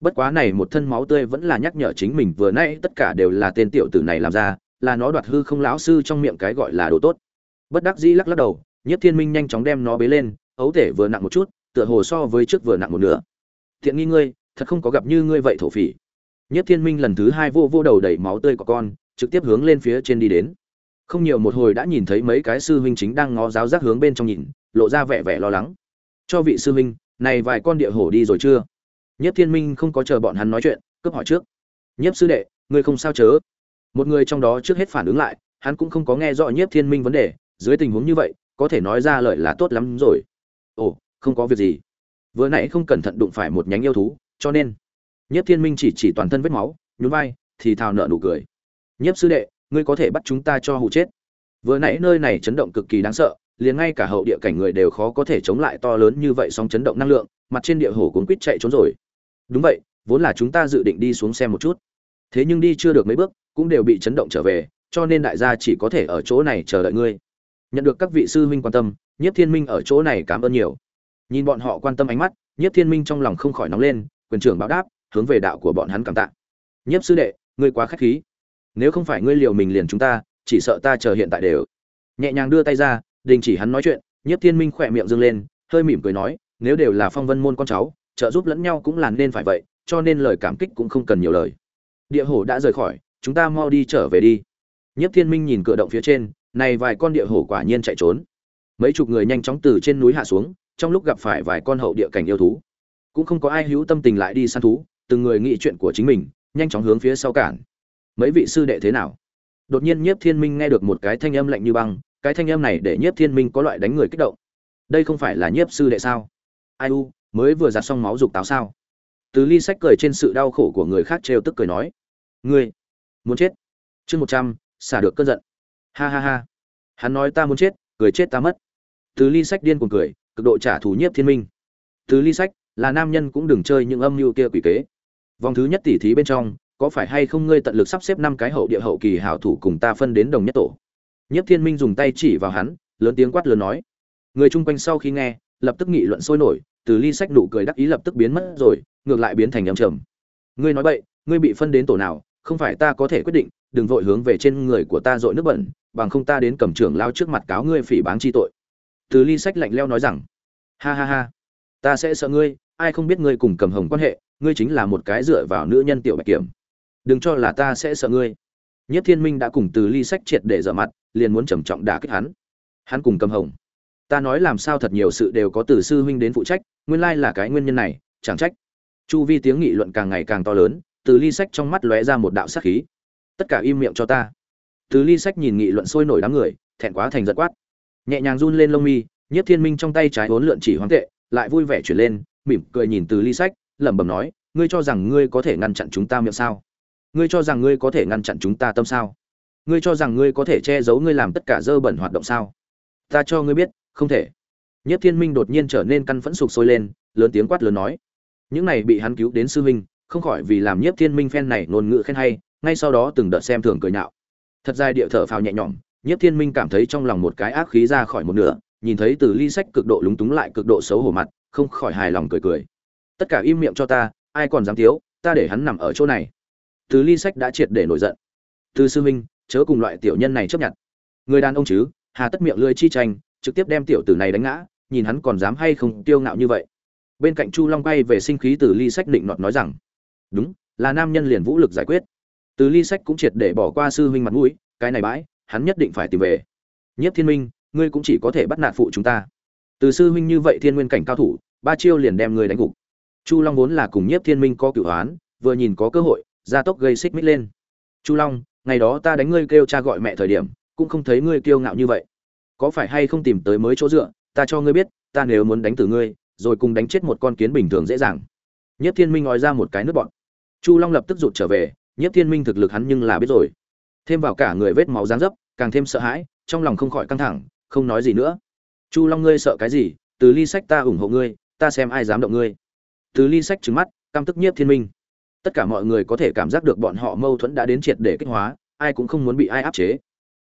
Bất quá này một thân máu tươi vẫn là nhắc nhở chính mình vừa nãy tất cả đều là tên tiểu tử này làm ra, là nó đoạt hư không lão sư trong miệng cái gọi là đồ tốt. Bất đắc dĩ lắc lắc đầu nhất thiên minh nhanh chóng đem nó bế lên, ấu thể vừa nặng một chút tựa hồ so với trước vừa nặng một nửa. Thiện nghi ngươi, thật không có gặp như ngươi vậy thổ phỉ. Nhất thiên minh lần thứ hai vô vô đầu đầy máu tươi của con, trực tiếp hướng lên phía trên đi đến. Không nhiều một hồi đã nhìn thấy mấy cái sư huynh chính đang ngó giáo giác hướng bên trong nhìn, lộ ra vẻ vẻ lo lắng. Cho vị sư huynh, này vài con địa hổ đi rồi chưa? Nhất thiên minh không có chờ bọn hắn nói chuyện, cướp hỏi trước. Nhiếp sư đệ, ngươi không sao chớ? Một người trong đó trước hết phản ứng lại, hắn cũng không có nghe rõ nhiếp thiên minh vấn đề, dưới tình huống như vậy, có thể nói ra lời là tốt lắm rồi. Ồ không có việc gì. Vừa nãy không cẩn thận đụng phải một nhánh yêu thú, cho nên Nhất thiên minh chỉ chỉ toàn thân vết máu, nhún vai, thì thào nợ nụ cười. Nhiếp sư đệ, ngươi có thể bắt chúng ta cho hụ chết. Vừa nãy nơi này chấn động cực kỳ đáng sợ, liền ngay cả hậu địa cảnh người đều khó có thể chống lại to lớn như vậy song chấn động năng lượng, mặt trên địa hổ cuốn quýt chạy trốn rồi. Đúng vậy, vốn là chúng ta dự định đi xuống xem một chút. Thế nhưng đi chưa được mấy bước, cũng đều bị chấn động trở về, cho nên đại gia chỉ có thể ở chỗ này chờ đợi ngươi. Nhận được các vị sư huynh quan tâm, nhiếp thiên minh ở chỗ này cảm ơn nhiều nhìn bọn họ quan tâm ánh mắt, nhiếp thiên minh trong lòng không khỏi nóng lên, quyền trưởng báo đáp, hướng về đạo của bọn hắn cảm tạ. Nhiếp sư đệ, ngươi quá khách khí. Nếu không phải ngươi liều mình liền chúng ta, chỉ sợ ta chờ hiện tại đều. Nhẹ nhàng đưa tay ra, đình chỉ hắn nói chuyện, nhiếp thiên minh khỏe miệng dâng lên, hơi mỉm cười nói, nếu đều là phong vân môn con cháu, trợ giúp lẫn nhau cũng là nên phải vậy, cho nên lời cảm kích cũng không cần nhiều lời. Địa hổ đã rời khỏi, chúng ta mau đi trở về đi. Nhiếp thiên minh nhìn cửa động phía trên, này vài con địa hổ quả nhiên chạy trốn. Mấy chục người nhanh chóng từ trên núi hạ xuống trong lúc gặp phải vài con hậu địa cảnh yêu thú. Cũng không có ai hữu tâm tình lại đi săn thú, từng người nghĩ chuyện của chính mình, nhanh chóng hướng phía sau cản. Mấy vị sư đệ thế nào? Đột nhiên nhiếp thiên minh nghe được một cái thanh âm lạnh như băng, cái thanh âm này để nhiếp thiên minh có loại đánh người kích động. Đây không phải là nhiếp sư đệ sao? Ai u, mới vừa giặt xong máu dục táo sao? Từ ly sách cười trên sự đau khổ của người khác trêu tức cười nói, ngươi, muốn chết? Chương một trăm, xả được cơn giận. Ha ha ha. Hắn nói, ta muốn chết, cười chết ta mất. Từ ly sách điên cuồng cười cực độ trả thù nhiếp thiên minh. Thứ ly sách, là nam nhân cũng đừng chơi những âm mưu kia quỷ kế. Vòng thứ nhất tỉ thí bên trong, có phải hay không ngươi tận lực sắp xếp năm cái hậu địa hậu kỳ hảo thủ cùng ta phân đến đồng nhất tổ? Nhiếp thiên minh dùng tay chỉ vào hắn, lớn tiếng quát lớn nói. Người chung quanh sau khi nghe, lập tức nghị luận sôi nổi, từ ly sách nụ cười đắc ý lập tức biến mất rồi, ngược lại biến thành âm trầm. Ngươi nói vậy ngươi bị phân đến tổ nào, không phải ta có thể quyết định, đừng vội hướng về trên người của ta dội nước bẩn, bằng không ta đến cầm trưởng lao trước mặt cáo ngươi phỉ báng chi tội từ ly sách lạnh leo nói rằng, ha ha ha, ta sẽ sợ ngươi, ai không biết ngươi cùng cầm hồng quan hệ, ngươi chính là một cái dựa vào nữ nhân tiểu bạch kiểm. Đừng cho là ta sẽ sợ ngươi. Nhất thiên minh đã cùng từ ly sách triệt để dở mặt, liền muốn trầm trọng đả kích hắn. Hắn cùng cầm hồng, ta nói làm sao thật nhiều sự đều có từ sư huynh đến phụ trách, nguyên lai là cái nguyên nhân này, chẳng trách. Chu vi tiếng nghị luận càng ngày càng to lớn, từ ly sách trong mắt lóe ra một đạo sắc khí. Tất cả im miệng cho ta. Từ ly sách nhìn nghị luận sôi nổi đám người, thẹn quá thành giật quát nhẹ nhàng run lên lông mi nhất thiên minh trong tay trái vốn lượn chỉ hoang tệ, lại vui vẻ chuyển lên, mỉm cười nhìn từ ly sách, lẩm bẩm nói, ngươi cho rằng ngươi có thể ngăn chặn chúng ta miệng sao? Ngươi cho rằng ngươi có thể ngăn chặn chúng ta tâm sao? Ngươi cho rằng ngươi có thể che giấu ngươi làm tất cả dơ bẩn hoạt động sao? Ta cho ngươi biết, không thể. Nhất thiên minh đột nhiên trở nên căn phẫn sục sôi lên, lớn tiếng quát lớn nói, những này bị hắn cứu đến sư huynh, không khỏi vì làm nhiếp thiên minh phen này ngôn ngữ khen hay, ngay sau đó từng đợt xem thường cười nhạo. Thật dài địa thở phào nhẹ nhõm nhiếp thiên minh cảm thấy trong lòng một cái ác khí ra khỏi một nửa, nhìn thấy từ ly sách cực độ lúng túng lại cực độ xấu hổ mặt, không khỏi hài lòng cười cười. Tất cả im miệng cho ta, ai còn dám thiếu, ta để hắn nằm ở chỗ này. Từ ly sách đã triệt để nổi giận. Từ sư huynh, chớ cùng loại tiểu nhân này chấp nhận. Người đàn ông chứ, hà tất miệng lưỡi chi tranh, trực tiếp đem tiểu tử này đánh ngã, nhìn hắn còn dám hay không tiêu ngạo như vậy. Bên cạnh chu long bay về sinh khí từ ly sách định nọt nói rằng, đúng, là nam nhân liền vũ lực giải quyết. Từ ly sách cũng triệt để bỏ qua sư huynh mặt mũi, cái này bãi hắn nhất định phải tìm về. Nhất thiên minh, ngươi cũng chỉ có thể bắt nạt phụ chúng ta. Từ sư huynh như vậy thiên nguyên cảnh cao thủ, ba chiêu liền đem ngươi đánh gục. Chu long vốn là cùng nhiếp thiên minh có cửu hoán vừa nhìn có cơ hội, gia tốc gây xích mích lên. Chu long, ngày đó ta đánh ngươi kêu cha gọi mẹ thời điểm, cũng không thấy ngươi kiêu ngạo như vậy. Có phải hay không tìm tới mới chỗ dựa, ta cho ngươi biết, ta nếu muốn đánh từ ngươi, rồi cùng đánh chết một con kiến bình thường dễ dàng. Nhất thiên minh nói ra một cái nước bọn. Chu long lập tức rụt trở về nhất thiên minh thực lực hắn nhưng là biết rồi thêm vào cả người vết máu dáng dấp, càng thêm sợ hãi, trong lòng không khỏi căng thẳng, không nói gì nữa. Chu long ngươi sợ cái gì? Từ ly sách ta ủng hộ ngươi, ta xem ai dám động ngươi. Từ ly sách trứng mắt, căm tức nhiếp thiên minh. Tất cả mọi người có thể cảm giác được bọn họ mâu thuẫn đã đến triệt để kích hóa, ai cũng không muốn bị ai áp chế.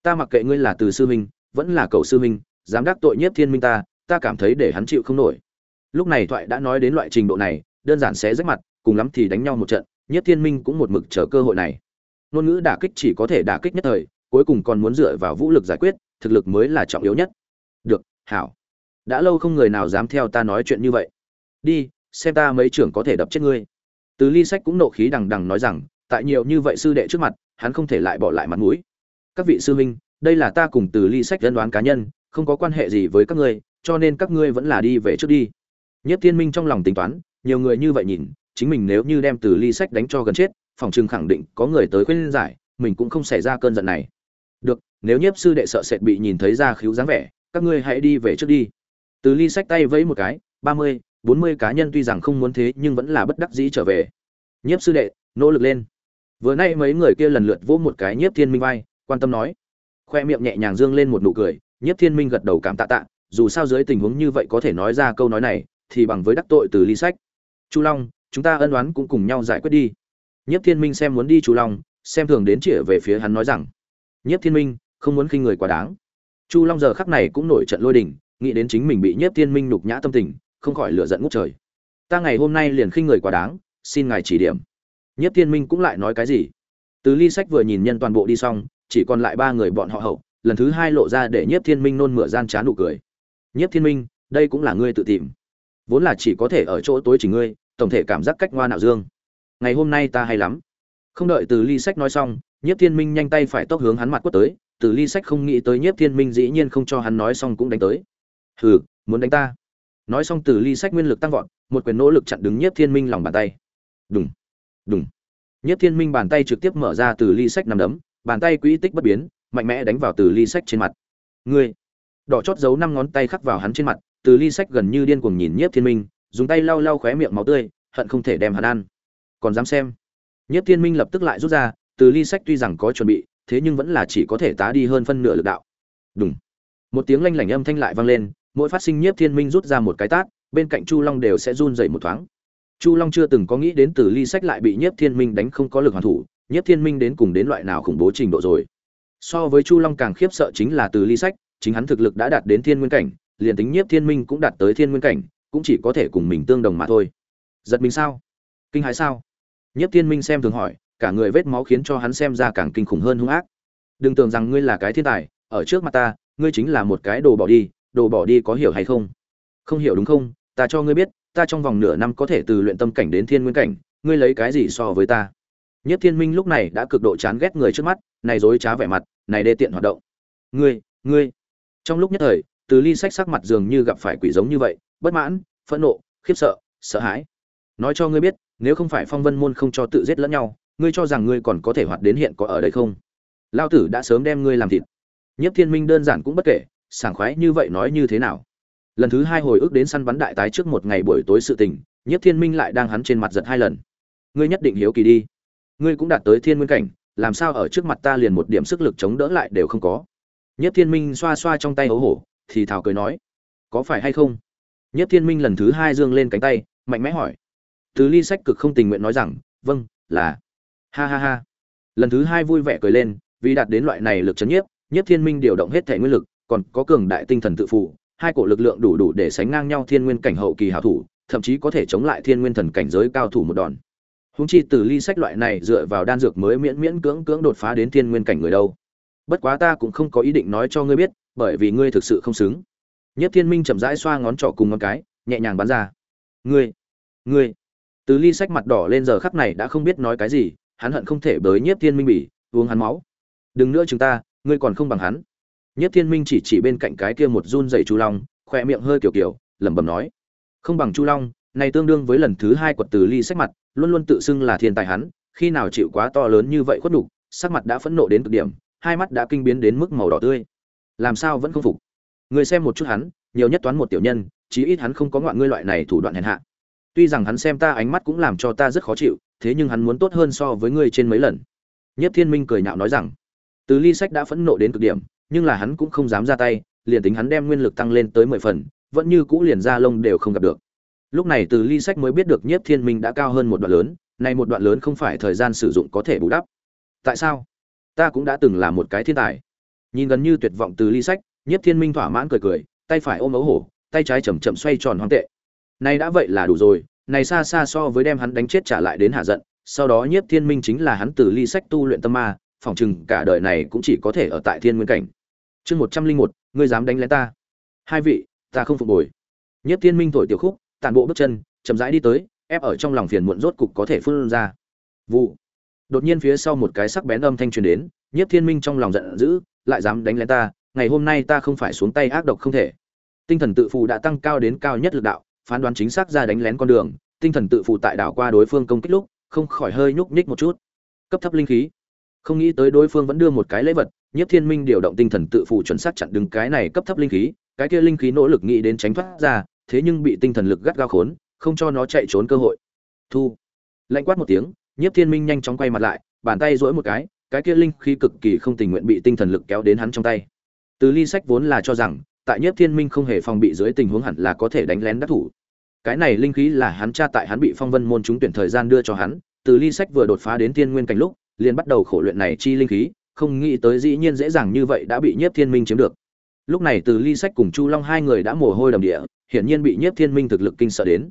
Ta mặc kệ ngươi là từ sư minh vẫn là cậu sư minh dám đắc tội nhiếp thiên minh ta ta cảm thấy để hắn chịu không nổi. Lúc này thoại đã nói đến loại trình độ này, đơn giản sẽ rách mặt, cùng lắm thì đánh nhau một trận, nhiếp thiên minh cũng một mực chờ cơ hội này ngôn ngữ đả kích chỉ có thể đả kích nhất thời, cuối cùng còn muốn dựa vào vũ lực giải quyết, thực lực mới là trọng yếu nhất. Được, hảo. Đã lâu không người nào dám theo ta nói chuyện như vậy. Đi, xem ta mấy trưởng có thể đập chết ngươi. Từ ly sách cũng nộ khí đằng đằng nói rằng, tại nhiều như vậy sư đệ trước mặt, hắn không thể lại bỏ lại mặt mũi. Các vị sư huynh, đây là ta cùng từ ly sách dân đoán cá nhân, không có quan hệ gì với các ngươi, cho nên các ngươi vẫn là đi về trước đi. Nhất thiên minh trong lòng tính toán, nhiều người như vậy nhìn, chính mình nếu như đem từ ly sách đánh cho gần chết phòng trừng khẳng định có người tới khuyên giải, mình cũng không xảy ra cơn giận này. Được, nếu nhiếp sư đệ sợ sệt bị nhìn thấy ra khiếu dáng vẻ, các ngươi hãy đi về trước đi. Từ ly sách tay vẫy một cái, ba mươi, bốn mươi cá nhân tuy rằng không muốn thế nhưng vẫn là bất đắc dĩ trở về. Nhiếp sư đệ, nỗ lực lên. Vừa nay mấy người kia lần lượt vỗ một cái nhiếp thiên minh vai, quan tâm nói. Khoe miệng nhẹ nhàng dương lên một nụ cười, nhiếp thiên minh gật đầu cảm tạ tạ, dù sao dưới tình huống như vậy có thể nói ra câu nói này, thì bằng với đắc tội từ ly sách chu long, chúng ta ân oán cũng cùng nhau giải quyết đi nhiếp thiên minh xem muốn đi chu long, xem thường đến chĩa về phía hắn nói rằng, nhiếp thiên minh, không muốn khinh người quá đáng. Chu long giờ khắc này cũng nổi trận lôi đình, nghĩ đến chính mình bị nhiếp thiên minh nhục nhã tâm tình, không khỏi lửa giận ngút trời. Ta ngày hôm nay liền khinh người quá đáng, xin ngài chỉ điểm. Nhiếp thiên minh cũng lại nói cái gì? Từ ly sách vừa nhìn nhân toàn bộ đi xong, chỉ còn lại ba người bọn họ hậu, lần thứ hai lộ ra để nhiếp thiên minh nôn mửa gian chán nụ cười. Nhiếp thiên minh, đây cũng là ngươi tự tìm. Vốn là chỉ có thể ở chỗ tối chỉ ngươi, tổng thể cảm giác cách ngoa nạo dương ngày hôm nay ta hay lắm. Không đợi từ ly sách nói xong, nhiếp thiên minh nhanh tay phải tốc hướng hắn mặt quất tới. Từ ly sách không nghĩ tới nhiếp thiên minh dĩ nhiên không cho hắn nói xong cũng đánh tới. Hừ, muốn đánh ta. Nói xong từ ly sách nguyên lực tăng vọt, một quyền nỗ lực chặn đứng nhiếp thiên minh lòng bàn tay. Đúng đúng nhiếp thiên minh bàn tay trực tiếp mở ra từ ly sách nằm đấm, bàn tay quỹ tích bất biến, mạnh mẽ đánh vào từ ly sách trên mặt. Ngươi, đỏ chót giấu năm ngón tay khắc vào hắn trên mặt, từ ly sách gần như điên cuồng nhìn nhiếp thiên minh, dùng tay lau lau khóe miệng máu tươi, hận không thể đem hắn ăn còn dám xem. Nhiếp thiên minh lập tức lại rút ra, từ ly sách tuy rằng có chuẩn bị, thế nhưng vẫn là chỉ có thể tá đi hơn phân nửa lực đạo. Đúng một tiếng lanh lảnh âm thanh lại vang lên, mỗi phát sinh nhiếp thiên minh rút ra một cái tát, bên cạnh chu long đều sẽ run dậy một thoáng. Chu long chưa từng có nghĩ đến từ ly sách lại bị nhiếp thiên minh đánh không có lực hoàn thủ, nhiếp thiên minh đến cùng đến loại nào khủng bố trình độ rồi. So với chu long càng khiếp sợ chính là từ ly sách, chính hắn thực lực đã đạt đến thiên nguyên cảnh, liền tính nhiếp thiên minh cũng đạt tới thiên nguyên cảnh, cũng chỉ có thể cùng mình tương đồng mà thôi. Giật mình sao? Kinh hãi sao? Nhiếp thiên minh xem thường hỏi, cả người vết máu khiến cho hắn xem ra càng kinh khủng hơn hung ác. Đừng tưởng rằng ngươi là cái thiên tài, ở trước mặt ta, ngươi chính là một cái đồ bỏ đi, đồ bỏ đi có hiểu hay không? Không hiểu đúng không? Ta cho ngươi biết, ta trong vòng nửa năm có thể từ luyện tâm cảnh đến thiên nguyên cảnh, ngươi lấy cái gì so với ta? Nhất thiên minh lúc này đã cực độ chán ghét người trước mắt, này dối trá vẻ mặt, này đê tiện hoạt động. Ngươi ngươi. Trong lúc nhất thời, từ ly sách sắc mặt dường như gặp phải quỷ giống như vậy, bất mãn, phẫn nộ, khiếp sợ sợ hãi. Nói cho ngươi biết nếu không phải phong vân môn không cho tự giết lẫn nhau, ngươi cho rằng ngươi còn có thể hoạt đến hiện có ở đây không? Lao tử đã sớm đem ngươi làm thịt. Nhất thiên minh đơn giản cũng bất kể, sảng khoái như vậy nói như thế nào? Lần thứ hai hồi ức đến săn bắn đại tái trước một ngày buổi tối sự tình nhất thiên minh lại đang hắn trên mặt giật hai lần. Ngươi nhất định hiếu kỳ đi. Ngươi cũng đạt tới thiên nguyên cảnh, làm sao ở trước mặt ta liền một điểm sức lực chống đỡ lại đều không có? Nhất thiên minh xoa xoa trong tay hấu hổ, thì thảo cười nói, có phải hay không? Nhất thiên minh lần thứ hai dương lên cánh tay, mạnh mẽ hỏi từ ly sách cực không tình nguyện nói rằng vâng là. Ha ha ha. Lần thứ hai vui vẻ cười lên, vì đạt đến loại này lực chấn nhiếp nhiếp thiên minh điều động hết thể nguyên lực, còn có cường đại tinh thần tự phụ, hai cổ lực lượng đủ đủ để sánh ngang nhau thiên nguyên cảnh hậu kỳ hảo thủ, thậm chí có thể chống lại thiên nguyên thần cảnh giới cao thủ một đòn. Huống chi từ ly sách loại này dựa vào đan dược mới miễn miễn cưỡng cưỡng đột phá đến thiên nguyên cảnh người đâu. Bất quá ta cũng không có ý định nói cho ngươi biết, bởi vì ngươi thực sự không xứng. Nhất thiên minh chậm rãi xoa ngón trỏ cùng ngón cái, nhẹ nhàng bắn ra. Ngươi ngươi từ ly sách mặt đỏ lên giờ khắc này đã không biết nói cái gì hắn hận không thể bới nhiếp thiên minh bỉ uống hắn máu. Đừng nữa chúng ta ngươi còn không bằng hắn. Nhiếp thiên minh chỉ chỉ bên cạnh cái kia một run dậy chu long khỏe miệng hơi kiểu kiểu lẩm bẩm nói. Không bằng chu long này tương đương với lần thứ hai quật từ ly sách mặt luôn luôn tự xưng là thiên tài hắn khi nào chịu quá to lớn như vậy khuất đủ, sắc mặt đã phẫn nộ đến cực điểm hai mắt đã kinh biến đến mức màu đỏ tươi. Làm sao vẫn không phục? Người xem một chút hắn nhiều nhất toán một tiểu nhân chí ít hắn không có ngoạn ngươi loại này thủ đoạn hèn hạ tuy rằng hắn xem ta ánh mắt cũng làm cho ta rất khó chịu, thế nhưng hắn muốn tốt hơn so với ngươi trên mấy lần. Nhất thiên minh cười nhạo nói rằng, từ ly sách đã phẫn nộ đến cực điểm, nhưng là hắn cũng không dám ra tay, liền tính hắn đem nguyên lực tăng lên tới mười phần, vẫn như cũ liền ra lông đều không gặp được. Lúc này từ ly sách mới biết được nhiếp thiên minh đã cao hơn một đoạn lớn này một đoạn lớn không phải thời gian sử dụng có thể bù đắp. Tại sao? Ta cũng đã từng là một cái thiên tài. Nhìn gần như tuyệt vọng từ ly sách, nhiếp thiên minh thỏa mãn cười cười, tay phải ôm ấu hổ, tay trái chầm chậm xoay tròn hoang tệ này đã vậy là đủ rồi, này xa xa so với đem hắn đánh chết trả lại đến hạ giận, sau đó nhiếp thiên minh chính là hắn từ ly sách tu luyện tâm ma phòng chừng cả đời này cũng chỉ có thể ở tại thiên nguyên cảnh. Chương một trăm linh một, ngươi dám đánh lén ta? Hai vị, ta không phục hồi nhiếp thiên minh thổi tiểu khúc, tản bộ bước chân, chậm rãi đi tới, ép ở trong lòng phiền muộn rốt cục có thể phun ra. Vụ. Đột nhiên phía sau một cái sắc bén âm thanh truyền đến, nhiếp thiên minh trong lòng giận dữ, lại dám đánh lén ta, ngày hôm nay ta không phải xuống tay ác độc không thể. Tinh thần tự phụ đã tăng cao đến cao nhất lực đạo phán đoán chính xác ra đánh lén con đường, tinh thần tự phụ tại đảo qua đối phương công kích lúc, không khỏi hơi nhúc nhích một chút. Cấp thấp linh khí. Không nghĩ tới đối phương vẫn đưa một cái lễ vật, nhiếp thiên minh điều động tinh thần tự phụ chuẩn xác chặn đứng cái này cấp thấp linh khí, cái kia linh khí nỗ lực nghĩ đến tránh thoát ra, thế nhưng bị tinh thần lực gắt gao khốn, không cho nó chạy trốn cơ hội. Thu. Lạnh quát một tiếng, nhiếp thiên minh nhanh chóng quay mặt lại, bàn tay duỗi một cái cái kia linh khí cực kỳ không tình nguyện bị tinh thần lực kéo đến hắn trong tay. Từ ly sách vốn là cho rằng, tại nhiếp thiên minh không hề phòng bị dưới tình huống hẳn là có thể đánh lén đắc thủ cái này linh khí là hắn cha tại hắn bị phong vân môn trúng tuyển thời gian đưa cho hắn, từ ly sách vừa đột phá đến tiên nguyên cảnh lúc, liền bắt đầu khổ luyện này chi linh khí, không nghĩ tới dĩ nhiên dễ dàng như vậy đã bị nhiếp thiên minh chiếm được. Lúc này từ ly sách cùng chu long hai người đã mồ hôi đầm địa, hiển nhiên bị nhiếp thiên minh thực lực kinh sợ đến.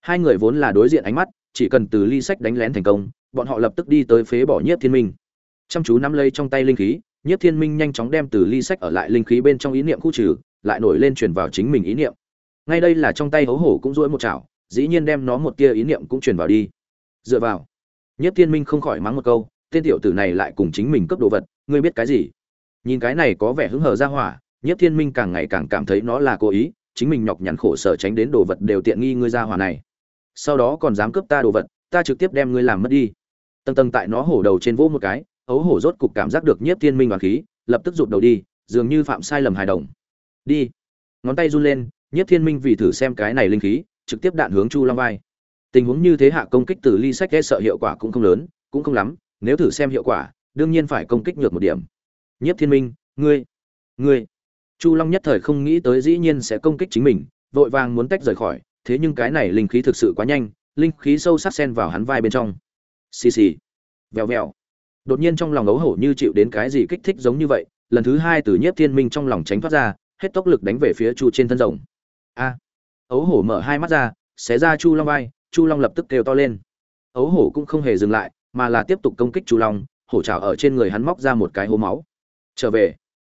Hai người vốn là đối diện ánh mắt, chỉ cần từ ly sách đánh lén thành công, bọn họ lập tức đi tới phế bỏ nhiếp thiên minh. Chăm chú nắm lấy trong tay linh khí, nhiếp thiên minh nhanh chóng đem từ ly sách ở lại linh khí bên trong ý niệm khu trừ, lại nổi lên truyền vào chính mình ý niệm ngay đây là trong tay hấu hổ cũng duỗi một chảo, dĩ nhiên đem nó một tia ý niệm cũng truyền vào đi. Dựa vào. Nhất thiên minh không khỏi mắng một câu, tên tiểu tử này lại cùng chính mình cấp đồ vật, ngươi biết cái gì? Nhìn cái này có vẻ hứng hờ ra hỏa nhất thiên minh càng ngày càng cảm thấy nó là cố ý, chính mình nhọc nhằn khổ sở tránh đến đồ vật đều tiện nghi ngươi ra hỏa này. Sau đó còn dám cướp ta đồ vật, ta trực tiếp đem ngươi làm mất đi. Tầng tầng tại nó hổ đầu trên vỗ một cái ấu hổ rốt cục cảm giác được nhiếp thiên minh và khí, lập tức rụt đầu đi, dường như phạm sai lầm hài đồng. Đi. Ngón tay run lên Nhất thiên minh vì thử xem cái này linh khí, trực tiếp đạn hướng chu long vai. Tình huống như thế hạ công kích từ ly sách e sợ hiệu quả cũng không lớn, cũng không lắm, nếu thử xem hiệu quả, đương nhiên phải công kích nhược một điểm. Nhất thiên minh, ngươi ngươi. Chu long nhất thời không nghĩ tới dĩ nhiên sẽ công kích chính mình, vội vàng muốn tách rời khỏi, thế nhưng cái này linh khí thực sự quá nhanh, linh khí sâu sắc xen vào hắn vai bên trong. Xì xì. Vèo vèo. Đột nhiên trong lòng ấu hổ như chịu đến cái gì kích thích giống như vậy, lần thứ hai từ nhiếp thiên minh trong lòng tránh thoát ra, hết tốc lực đánh về phía chu trên thân rồng a. Ấu hổ mở hai mắt ra, xé ra chu long vai, chu long lập tức kêu to lên. Ấu hổ cũng không hề dừng lại, mà là tiếp tục công kích chu long, hổ trào ở trên người hắn móc ra một cái hố máu. Trở về.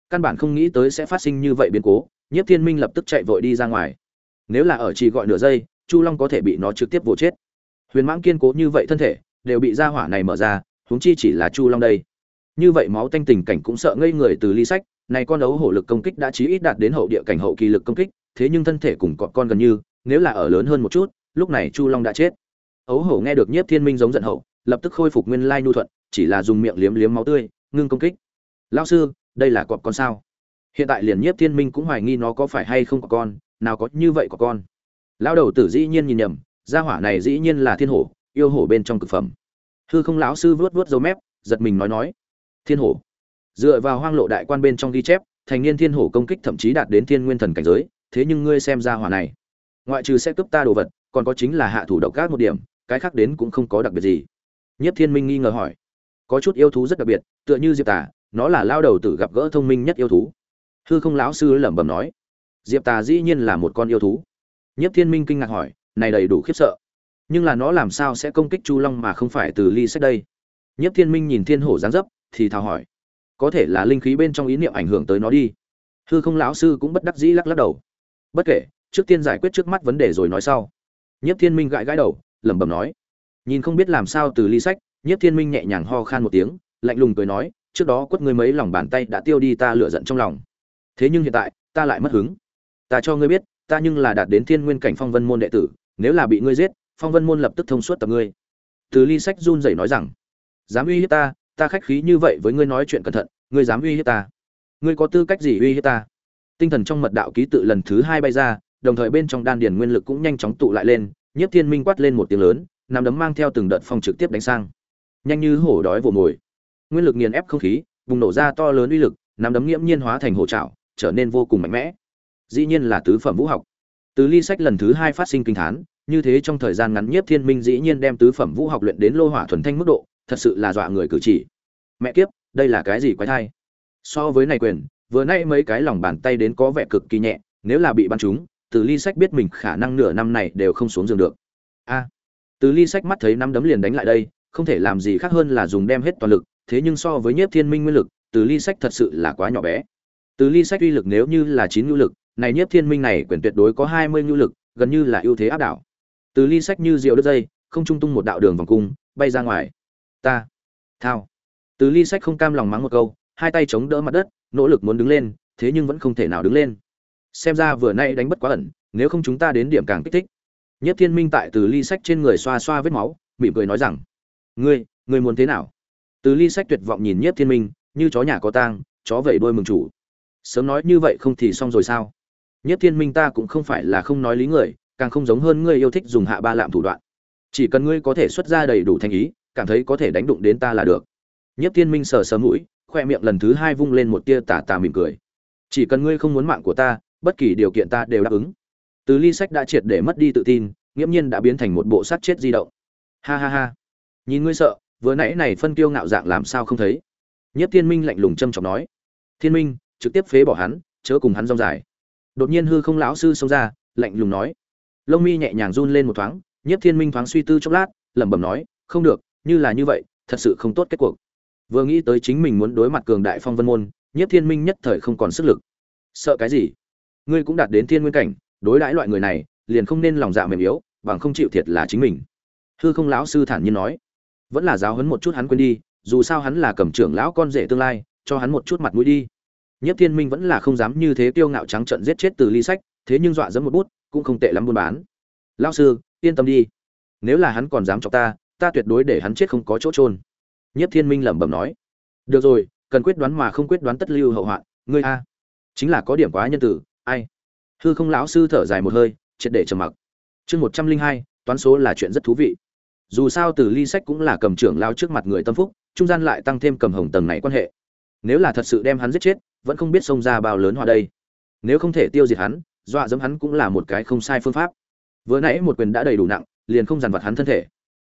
Căn bản không nghĩ tới sẽ phát sinh như vậy biến cố, nhiếp thiên minh lập tức chạy vội đi ra ngoài. Nếu là ở chỉ gọi nửa giây, chu long có thể bị nó trực tiếp vỗ chết. Huyền mãng kiên cố như vậy thân thể, đều bị ra hỏa này mở ra, huống chi chỉ là chu long đây. Như vậy máu tanh tình cảnh cũng sợ ngây người từ ly sách, này con ấu hổ lực công kích đã chí ít đạt đến hậu địa cảnh hậu kỳ lực công kích thế nhưng thân thể cùng cọp con gần như, nếu là ở lớn hơn một chút, lúc này chu long đã chết. Ấu hổ nghe được nhiếp thiên minh giống giận hậu, lập tức khôi phục nguyên lai nhu thuận, chỉ là dùng miệng liếm liếm máu tươi, ngưng công kích. Lao sư, đây là cọp con sao? Hiện tại liền nhiếp thiên minh cũng hoài nghi nó có phải hay không có con, nào có như vậy có con. Lao đầu tử dĩ nhiên nhìn nhầm, gia hỏa này dĩ nhiên là thiên hổ, yêu hổ bên trong cực phẩm. Hư không lão sư vớt vớt dấu mép, giật mình nói nói, thiên hổ? Dựa vào hoang lộ đại quan bên trong ghi chép, thành niên thiên hổ công kích thậm chí đạt đến thiên nguyên thần cảnh giới thế nhưng ngươi xem ra hỏa này. Ngoại trừ sẽ cướp ta đồ vật, còn có chính là hạ thủ độc gác một điểm, cái khác đến cũng không có đặc biệt gì. Nhất thiên minh nghi ngờ hỏi. Có chút yêu thú rất đặc biệt, tựa như diệp tà, nó là lao đầu tử gặp gỡ thông minh nhất yêu thú. Hư không lão sư lẩm bẩm nói. Diệp tà dĩ nhiên là một con yêu thú. Nhất thiên minh kinh ngạc hỏi, này đầy đủ khiếp sợ. Nhưng là nó làm sao sẽ công kích chu long mà không phải từ ly sách đây? Nhất thiên minh nhìn thiên hổ giáng dấp, thì thào hỏi. Có thể là linh khí bên trong ý niệm ảnh hưởng tới nó đi. Hư không lão sư cũng bất đắc dĩ lắc lắc đầu bất kể, trước tiên giải quyết trước mắt vấn đề rồi nói sau. Nhất thiên minh gãi gãi đầu, lẩm bẩm nói, nhìn không biết làm sao từ ly sách nhất thiên minh nhẹ nhàng ho khan một tiếng, lạnh lùng cười nói, trước đó quất ngươi mấy lòng bàn tay đã tiêu đi ta lựa giận trong lòng. Thế nhưng hiện tại, ta lại mất hứng. Ta cho ngươi biết, ta nhưng là đạt đến thiên nguyên cảnh phong vân môn đệ tử, nếu là bị ngươi giết, phong vân môn lập tức thông suốt tập ngươi. Từ ly sách run rẩy nói rằng, dám uy hiếp ta ta khách khí như vậy với ngươi nói chuyện cẩn thận, ngươi dám uy hiếp ta. Ngươi có tư cách gì uy hiếp ta? Tinh thần trong mật đạo ký tự lần thứ hai bay ra, đồng thời bên trong đan điền nguyên lực cũng nhanh chóng tụ lại lên, nhiếp thiên minh quát lên một tiếng lớn nằm đấm mang theo từng đợt phong trực tiếp đánh sang. Nhanh như hổ đói vồ mồi. Nguyên lực nghiền ép không khí, bùng nổ ra to lớn uy lực nằm đấm nghiễm nhiên hóa thành hổ trảo, trở nên vô cùng mạnh mẽ. Dĩ nhiên là tứ phẩm vũ học. Từ ly sách lần thứ hai phát sinh kinh thán, như thế trong thời gian ngắn nhiếp thiên minh dĩ nhiên đem tứ phẩm vũ học luyện đến lô hỏa thuần thanh mức độ, thật sự là dọa người cử chỉ. Mẹ kiếp, đây là cái gì quái thai? So với này quyền vừa nay mấy cái lòng bàn tay đến có vẻ cực kỳ nhẹ, nếu là bị bắn trúng, từ ly sách biết mình khả năng nửa năm này đều không xuống giường được. A, từ ly sách mắt thấy năm đấm liền đánh lại đây, không thể làm gì khác hơn là dùng đem hết toàn lực, thế nhưng so với nhiếp thiên minh nguyên lực, từ ly sách thật sự là quá nhỏ bé. Từ ly sách uy lực nếu như là chín ngữ lực, này nhiếp thiên minh này quyền tuyệt đối có hai mươi ngữ lực, gần như là ưu thế áp đảo. Từ ly sách như rượu đất dây, không trung tung một đạo đường vòng cung, bay ra ngoài. Ta, thao. Từ ly sách không cam lòng mắng một câu hai tay chống đỡ mặt đất, nỗ lực muốn đứng lên, thế nhưng vẫn không thể nào đứng lên. Xem ra vừa nay đánh bất quá ẩn, nếu không chúng ta đến điểm càng kích thích. Nhất thiên minh tại từ ly sách trên người xoa xoa vết máu, mỉm cười nói rằng, ngươi ngươi muốn thế nào? Từ ly sách tuyệt vọng nhìn nhất thiên minh, như chó nhà có tang, chó vẩy đôi mừng chủ. Sớm nói như vậy không thì xong rồi sao? Nhất thiên minh ta cũng không phải là không nói lý người, càng không giống hơn ngươi yêu thích dùng hạ ba lạm thủ đoạn. Chỉ cần ngươi có thể xuất ra đầy đủ thành ý, cảm thấy có thể đánh đụng đến ta là được. Nhất thiên minh sờ sờ mũi khoe miệng lần thứ hai vung lên một tia tà tà mỉm cười. Chỉ cần ngươi không muốn mạng của ta, bất kỳ điều kiện ta đều đáp ứng. Từ ly sách đã triệt để mất đi tự tin, nghiễm nhiên đã biến thành một bộ sát chết di động. Ha ha ha. Nhìn ngươi sợ, vừa nãy này phân kiêu ngạo dạng làm sao không thấy? Nhất thiên minh lạnh lùng châm chọc nói. Thiên minh, trực tiếp phế bỏ hắn, chớ cùng hắn rong dài. Đột nhiên hư không lão sư xông ra, lạnh lùng nói. Lông mi nhẹ nhàng run lên một thoáng, nhất thiên minh thoáng suy tư chốc lát, lẩm bẩm nói, không được, như là như vậy, thật sự không tốt kết cuộc vừa nghĩ tới chính mình muốn đối mặt cường đại phong vân môn, nhiếp thiên minh nhất thời không còn sức lực. Sợ cái gì? Ngươi cũng đạt đến thiên nguyên cảnh, đối đãi loại người này, liền không nên lòng dạ mềm yếu, bằng không chịu thiệt là chính mình. Hư không lão sư thản nhiên nói. Vẫn là giáo huấn một chút hắn quên đi, dù sao hắn là cầm trưởng lão con rể tương lai, cho hắn một chút mặt mũi đi. Nhất thiên minh vẫn là không dám như thế kiêu ngạo trắng trận giết chết từ ly sách, thế nhưng dọa dẫm một bút, cũng không tệ lắm buôn bán. Lão sư, yên tâm đi. Nếu là hắn còn dám chọc ta ta tuyệt đối để hắn chết không có chỗ trôn nhất thiên minh lẩm bẩm nói. Được rồi, cần quyết đoán mà không quyết đoán tất lưu hậu hoạn, ngươi a. Chính là có điểm quá nhân tử, ai? Hư không lão sư thở dài một hơi, triệt để trầm mặc. Chương một trăm linh hai, toán số là chuyện rất thú vị. Dù sao từ ly sách cũng là cầm trưởng lao trước mặt người tâm phúc, trung gian lại tăng thêm cầm hồng tầng này quan hệ. Nếu là thật sự đem hắn giết chết, vẫn không biết xông ra bao lớn hòa đây. Nếu không thể tiêu diệt hắn, dọa dẫm hắn cũng là một cái không sai phương pháp. Vừa nãy một quyền đã đầy đủ nặng, liền không dằn vặt hắn thân thể.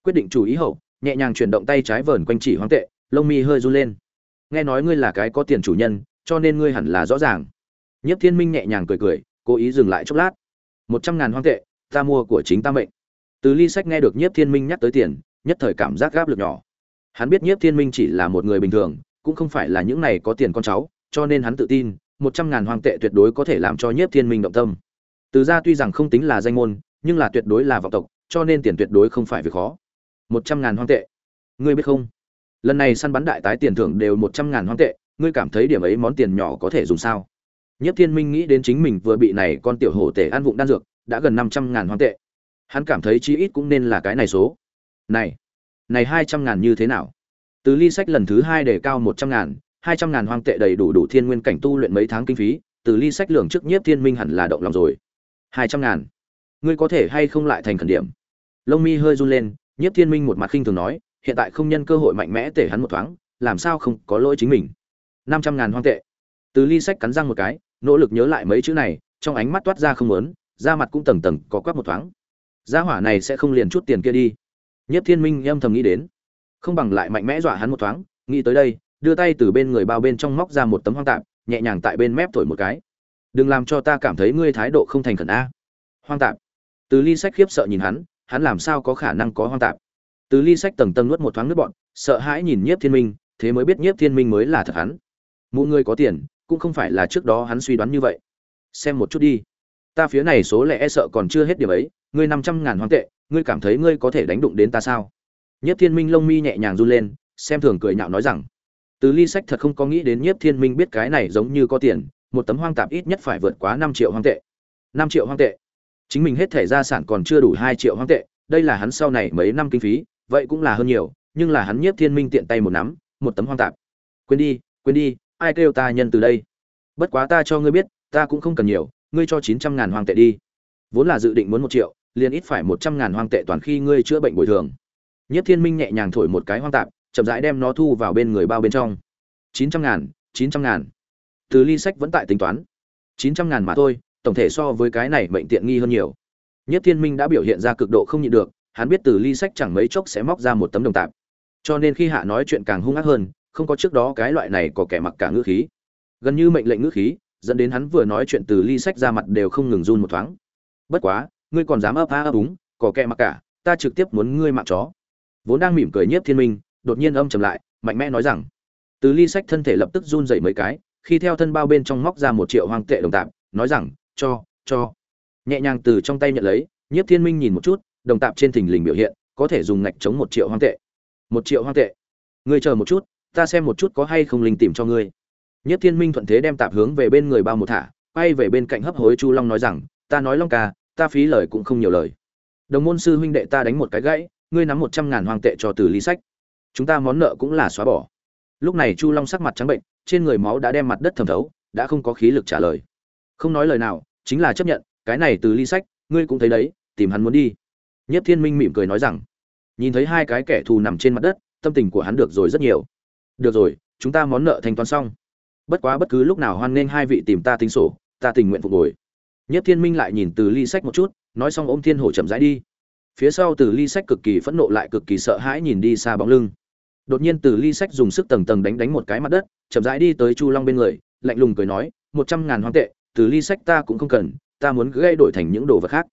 Quyết định chủ ý hậu nhẹ nhàng chuyển động tay trái vờn quanh chỉ hoang tệ, lông mi hơi run lên. Nghe nói ngươi là cái có tiền chủ nhân, cho nên ngươi hẳn là rõ ràng. Nhất thiên minh nhẹ nhàng cười cười, cố ý dừng lại chốc lát. Một trăm ngàn hoang tệ, ta mua của chính ta mệnh. Từ ly sách nghe được nhiếp thiên minh nhắc tới tiền, nhất thời cảm giác gáp lực nhỏ. Hắn biết nhiếp thiên minh chỉ là một người bình thường, cũng không phải là những này có tiền con cháu, cho nên hắn tự tin, một trăm ngàn hoang tệ tuyệt đối có thể làm cho nhiếp thiên minh động tâm. Từ ra tuy rằng không tính là danh môn, nhưng là tuyệt đối là vọng tộc, cho nên tiền tuyệt đối không phải việc khó một trăm ngàn hoang tệ. Ngươi biết không? Lần này săn bắn đại tái tiền thưởng đều một trăm ngàn hoang tệ, ngươi cảm thấy điểm ấy món tiền nhỏ có thể dùng sao? Nhất thiên minh nghĩ đến chính mình vừa bị này con tiểu hổ tể ăn vụng đan dược, đã gần năm trăm ngàn hoang tệ. Hắn cảm thấy chí ít cũng nên là cái này số. Này này hai trăm ngàn như thế nào? Từ ly sách lần thứ hai đề cao một trăm ngàn, hai trăm ngàn hoang tệ đầy đủ đủ thiên nguyên cảnh tu luyện mấy tháng kinh phí, từ ly sách lường trước nhiếp thiên minh hẳn là động lòng rồi. hai trăm ngàn. Ngươi có thể hay không lại thành khẩn điểm? Lông mi hơi run lên nhiếp thiên minh một mặt khinh thường nói, hiện tại không nhân cơ hội mạnh mẽ tể hắn một thoáng, làm sao không có lỗi chính mình? Năm trăm ngàn hoang tệ. Từ ly sách cắn răng một cái, nỗ lực nhớ lại mấy chữ này, trong ánh mắt toát ra không muốn, da mặt cũng tầng tầng, có quắc một thoáng. Gia hỏa này sẽ không liền chút tiền kia đi. Nhất thiên minh âm thầm nghĩ đến. Không bằng lại mạnh mẽ dọa hắn một thoáng, nghĩ tới đây, đưa tay từ bên người bao bên trong móc ra một tấm hoang tạp, nhẹ nhàng tại bên mép thổi một cái. Đừng làm cho ta cảm thấy ngươi thái độ không thành khẩn a. Hoang tạp. Từ ly sách khiếp sợ nhìn hắn hắn làm sao có khả năng có hoang tạp? Từ ly sách tầng tầng nuốt một thoáng nước bọn sợ hãi nhìn nhiếp thiên minh, thế mới biết nhiếp thiên minh mới là thật hắn. Mụ người có tiền, cũng không phải là trước đó hắn suy đoán như vậy. Xem một chút đi. Ta phía này số lẻ e sợ còn chưa hết điểm ấy, ngươi năm trăm ngàn hoang tệ, ngươi cảm thấy ngươi có thể đánh đụng đến ta sao? Nhiếp thiên minh lông mi nhẹ nhàng run lên, xem thường cười nhạo nói rằng, từ ly sách thật không có nghĩ đến nhiếp thiên minh biết cái này giống như có tiền, một tấm hoang tạp ít nhất phải vượt quá năm triệu hoang tệ. Năm triệu hoang tệ chính mình hết thể gia sản còn chưa đủ hai triệu hoang tệ, đây là hắn sau này mấy năm kinh phí, vậy cũng là hơn nhiều, nhưng là hắn nhiếp thiên minh tiện tay một nắm, một tấm hoang tạp. Quên đi quên đi, ai kêu ta nhân từ đây? Bất quá ta cho ngươi biết, ta cũng không cần nhiều, ngươi cho chín trăm ngàn hoang tệ đi. Vốn là dự định muốn một triệu, liền ít phải một trăm ngàn hoang tệ toàn khi ngươi chữa bệnh bồi thường. Nhiếp thiên minh nhẹ nhàng thổi một cái hoang tạp, chậm rãi đem nó thu vào bên người bao bên trong. Chín trăm ngàn, chín trăm ngàn. Từ ly sách vẫn tại tính toán. Chín trăm ngàn mà thôi tổng thể so với cái này mệnh tiện nghi hơn nhiều. Nhất thiên minh đã biểu hiện ra cực độ không nhịn được, hắn biết từ ly sách chẳng mấy chốc sẽ móc ra một tấm đồng tạp. Cho nên khi hạ nói chuyện càng hung ác hơn, không có trước đó cái loại này có kẻ mặc cả ngữ khí. Gần như mệnh lệnh ngữ khí, dẫn đến hắn vừa nói chuyện từ ly sách ra mặt đều không ngừng run một thoáng. Bất quá, ngươi còn dám ấp a ấp úng, có kẻ mặc cả, ta trực tiếp muốn ngươi mạng chó. Vốn đang mỉm cười nhiếp thiên minh, đột nhiên âm trầm lại, mạnh mẽ nói rằng, từ ly sách thân thể lập tức run dậy mấy cái, khi theo thân bao bên trong móc ra một triệu hoang tệ đồng tạp, nói rằng cho cho. Nhẹ nhàng từ trong tay nhận lấy, nhiếp thiên minh nhìn một chút, đồng tạp trên thình lình biểu hiện, có thể dùng ngạch chống một triệu hoang tệ. Một triệu hoang tệ. Ngươi chờ một chút, ta xem một chút có hay không linh tìm cho ngươi. Nhiếp thiên minh thuận thế đem tạp hướng về bên người bao một thả, quay về bên cạnh hấp hối chu long nói rằng, ta nói long ca, ta phí lời cũng không nhiều lời. Đồng môn sư huynh đệ ta đánh một cái gãy, ngươi nắm một trăm ngàn hoang tệ cho từ ly sách. Chúng ta món nợ cũng là xóa bỏ. Lúc này chu long sắc mặt trắng bệnh, trên người máu đã đem mặt đất thẩm thấu, đã không có khí lực trả lời. Không nói lời nào chính là chấp nhận, cái này từ ly sách, ngươi cũng thấy đấy, tìm hắn muốn đi. Nhất thiên minh mỉm cười nói rằng, nhìn thấy hai cái kẻ thù nằm trên mặt đất, tâm tình của hắn được rồi rất nhiều. Được rồi, chúng ta món nợ thanh toán xong. Bất quá bất cứ lúc nào hoan nghênh hai vị tìm ta tính sổ, ta tình nguyện phục hồi. Nhất thiên minh lại nhìn từ ly sách một chút, nói xong ôm thiên hổ chậm rãi đi. Phía sau từ ly sách cực kỳ phẫn nộ lại cực kỳ sợ hãi nhìn đi xa bóng lưng. Đột nhiên từ ly sách dùng sức tầng tầng đánh đánh một cái mặt đất, chậm rãi đi tới chu long bên người, lạnh lùng cười nói, một trăm ngàn hoang tệ từ ly sách ta cũng không cần, ta muốn gây đổi thành những đồ vật khác.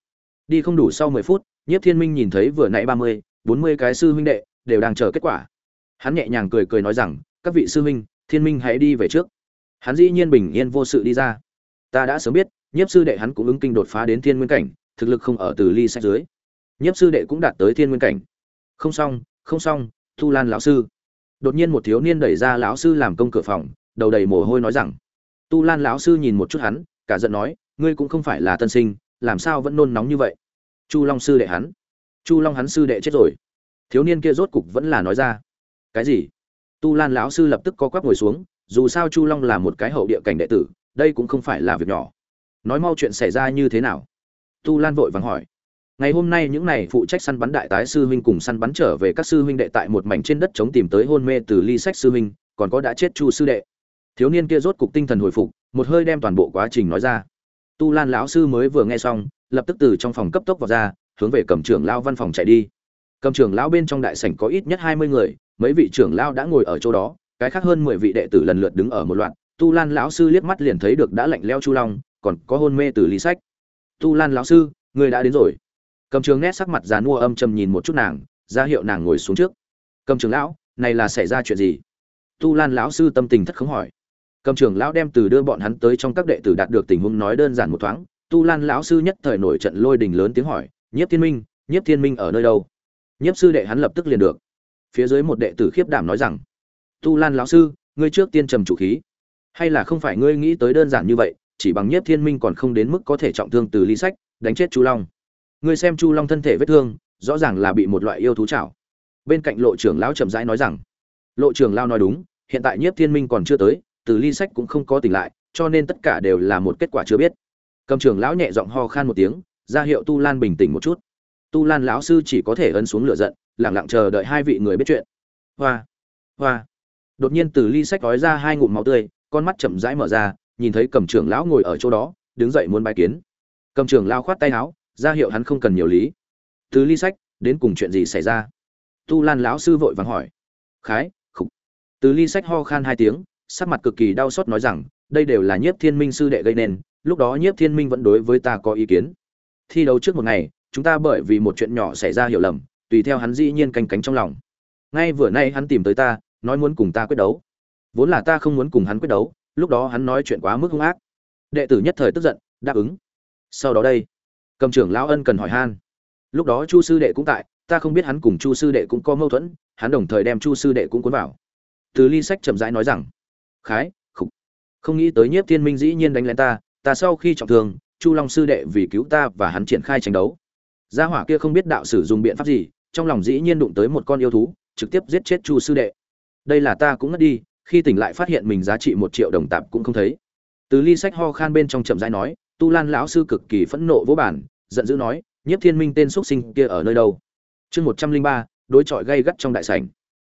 Đi không đủ sau mười phút, nhiếp thiên minh nhìn thấy vừa nãy ba mươi, bốn mươi cái sư huynh đệ, đều đang chờ kết quả. Hắn nhẹ nhàng cười cười nói rằng, các vị sư huynh, thiên minh hãy đi về trước. Hắn dĩ nhiên bình yên vô sự đi ra. Ta đã sớm biết, nhiếp sư đệ hắn cũng ứng kinh đột phá đến thiên nguyên cảnh, thực lực không ở từ ly sách dưới. Nhiếp sư đệ cũng đạt tới thiên nguyên cảnh. Không xong không xong, thu lan lão sư. Đột nhiên một thiếu niên đẩy ra lão sư làm công cửa phòng, đầu đầy mồ hôi nói rằng tu lan lão sư nhìn một chút hắn cả giận nói, ngươi cũng không phải là tân sinh, làm sao vẫn nôn nóng như vậy? Chu long sư đệ hắn. Chu long hắn sư đệ chết rồi. Thiếu niên kia rốt cục vẫn là nói ra, cái gì? Tu lan lão sư lập tức co quắp ngồi xuống, dù sao chu long là một cái hậu địa cảnh đệ tử, đây cũng không phải là việc nhỏ. Nói mau chuyện xảy ra như thế nào? Tu lan vội vàng hỏi. Ngày hôm nay những này phụ trách săn bắn đại tái sư huynh cùng săn bắn trở về các sư huynh đệ tại một mảnh trên đất chống tìm tới hôn mê từ ly sách sư huynh, còn có đã chết chu sư đệ thiếu niên kia rốt cục tinh thần hồi phục, một hơi đem toàn bộ quá trình nói ra. Tu lan lão sư mới vừa nghe xong, lập tức từ trong phòng cấp tốc vào ra, hướng về cầm trưởng lao văn phòng chạy đi. Cầm trưởng lão bên trong đại sảnh có ít nhất hai mươi người, mấy vị trưởng lao đã ngồi ở chỗ đó, cái khác hơn mười vị đệ tử lần lượt đứng ở một loạt. Tu lan lão sư liếc mắt liền thấy được đã lạnh leo chu long, còn có hôn mê từ lý sách. Tu lan lão sư, người đã đến rồi. Cầm trường nét sắc mặt dàn mua âm trầm nhìn một chút nàng, ra hiệu nàng ngồi xuống trước. Cầm trường lão, này là xảy ra chuyện gì? Tu lan lão sư tâm tình thất khống hỏi cầm trường lão đem từ đưa bọn hắn tới trong các đệ tử đạt được tình huống nói đơn giản một thoáng, tu lan lão sư nhất thời nổi trận lôi đình lớn tiếng hỏi, nhiếp thiên minh, nhiếp thiên minh ở nơi đâu? Nhiếp sư đệ hắn lập tức liền được. Phía dưới một đệ tử khiếp đảm nói rằng, tu lan lão sư, ngươi trước tiên trầm chủ khí. Hay là không phải ngươi nghĩ tới đơn giản như vậy, chỉ bằng nhiếp thiên minh còn không đến mức có thể trọng thương từ ly sách, đánh chết chu long. Ngươi xem chu long thân thể vết thương, rõ ràng là bị một loại yêu thú chảo. Bên cạnh lộ trưởng lão chậm rãi nói rằng, lộ trưởng lão nói đúng, hiện tại nhiếp thiên minh còn chưa tới từ ly sách cũng không có tỉnh lại, cho nên tất cả đều là một kết quả chưa biết. Cầm Trường lão nhẹ giọng ho khan một tiếng, ra hiệu tu lan bình tĩnh một chút. Tu lan lão sư chỉ có thể ấn xuống lửa giận lẳng lặng chờ đợi hai vị người biết chuyện. Hoa hoa. Đột nhiên từ ly sách gói ra hai ngụm máu tươi, con mắt chậm rãi mở ra, nhìn thấy cầm trưởng lão ngồi ở chỗ đó, đứng dậy muốn bài kiến. Cầm trưởng lao khoát tay áo, ra hiệu hắn không cần nhiều lý. Từ ly sách, đến cùng chuyện gì xảy ra? Tu lan lão sư vội vàng hỏi. Khái, khục. Từ ly sách ho khan hai tiếng sắc mặt cực kỳ đau xót nói rằng, đây đều là nhiếp thiên minh sư đệ gây nên, lúc đó nhiếp thiên minh vẫn đối với ta có ý kiến. Thi đấu trước một ngày, chúng ta bởi vì một chuyện nhỏ xảy ra hiểu lầm, tùy theo hắn dĩ nhiên canh cánh trong lòng. Ngay vừa nay hắn tìm tới ta, nói muốn cùng ta quyết đấu. Vốn là ta không muốn cùng hắn quyết đấu, lúc đó hắn nói chuyện quá mức hung ác. Đệ tử nhất thời tức giận, đáp ứng. Sau đó đây, cầm trưởng lão ân cần hỏi han. Lúc đó chu sư đệ cũng tại, ta không biết hắn cùng chu sư đệ cũng có mâu thuẫn, hắn đồng thời đem chu sư đệ cũng cuốn vào. Từ ly sách chậm rãi nói rằng khái, khục. Không nghĩ tới nhiếp thiên minh dĩ nhiên đánh lén ta ta sau khi trọng thương, chu long sư đệ vì cứu ta và hắn triển khai tranh đấu. Gia hỏa kia không biết đạo sử dùng biện pháp gì, trong lòng dĩ nhiên đụng tới một con yêu thú, trực tiếp giết chết chu sư đệ. Đây là ta cũng ngất đi, khi tỉnh lại phát hiện mình giá trị một triệu đồng tạp cũng không thấy. Từ ly sách ho khan bên trong chậm rãi nói, tu lan lão sư cực kỳ phẫn nộ vô bản, giận dữ nói, nhiếp thiên minh tên xuất sinh kia ở nơi đâu? Chương một trăm linh ba, đối chọi gây gắt trong đại sảnh.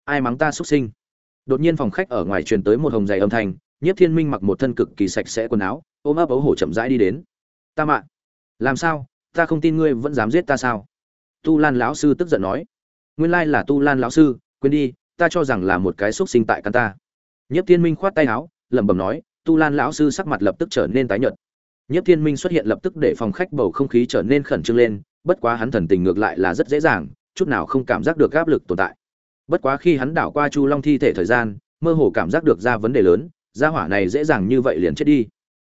Ai mắng ta xuất sinh? Đột nhiên phòng khách ở ngoài truyền tới một hồng dày âm thanh, nhiếp thiên minh mặc một thân cực kỳ sạch sẽ quần áo, ôm ấp ấu hổ chậm rãi đi đến. Ta mạ, làm sao? Ta không tin ngươi vẫn dám giết ta sao? Tu lan lão sư tức giận nói. Nguyên lai là tu lan lão sư, quên đi, ta cho rằng là một cái xúc sinh tại căn ta. Nhiếp thiên minh khoát tay áo, lẩm bẩm nói, tu lan lão sư sắc mặt lập tức trở nên tái nhợt. Nhiếp thiên minh xuất hiện lập tức để phòng khách bầu không khí trở nên khẩn trương lên, bất quá hắn thần tình ngược lại là rất dễ dàng, chút nào không cảm giác được áp lực tồn tại bất quá khi hắn đảo qua chu long thi thể thời gian, mơ hồ cảm giác được ra vấn đề lớn, gia hỏa này dễ dàng như vậy liền chết đi.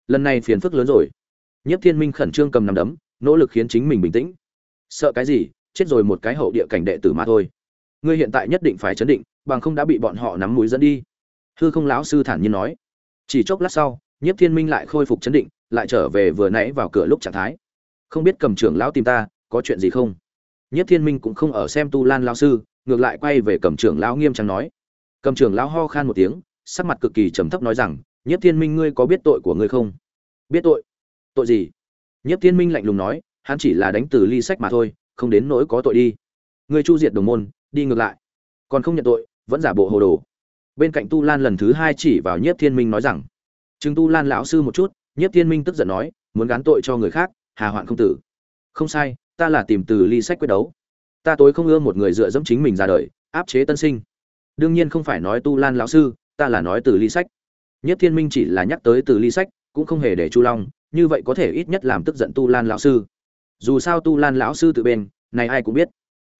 Lần này phiền phức lớn rồi. Nhất thiên minh khẩn trương cầm nằm đấm, nỗ lực khiến chính mình bình tĩnh. Sợ cái gì, chết rồi một cái hậu địa cảnh đệ tử mà thôi. Ngươi hiện tại nhất định phải chấn định, bằng không đã bị bọn họ nắm mũi dẫn đi. Hư không lão sư thản nhiên nói. Chỉ chốc lát sau, nhiếp thiên minh lại khôi phục chấn định, lại trở về vừa nãy vào cửa lúc trạng thái. Không biết cầm trưởng lão tìm ta, có chuyện gì không? Nhiếp thiên minh cũng không ở xem tu lan lão sư ngược lại quay về cầm trưởng lão nghiêm trang nói. Cầm trưởng lão ho khan một tiếng, sắc mặt cực kỳ trầm thấp nói rằng, nhiếp thiên minh ngươi có biết tội của ngươi không? Biết tội? Tội gì? Nhiếp thiên minh lạnh lùng nói, hắn chỉ là đánh từ ly sách mà thôi, không đến nỗi có tội đi. Ngươi chu diệt đồng môn, đi ngược lại. Còn không nhận tội, vẫn giả bộ hồ đồ. Bên cạnh tu lan lần thứ hai chỉ vào nhiếp thiên minh nói rằng, chừng tu lan lão sư một chút, nhiếp thiên minh tức giận nói, muốn gán tội cho người khác, hà hoạn không tử. Không sai, ta là tìm từ ly sách quyết đấu ta tối không ưa một người dựa dẫm chính mình ra đời, áp chế tân sinh. Đương nhiên không phải nói tu lan lão sư, ta là nói từ ly sách. Nhất thiên minh chỉ là nhắc tới từ ly sách, cũng không hề để chu long, như vậy có thể ít nhất làm tức giận tu lan lão sư. Dù sao tu lan lão sư tự bên, này ai cũng biết.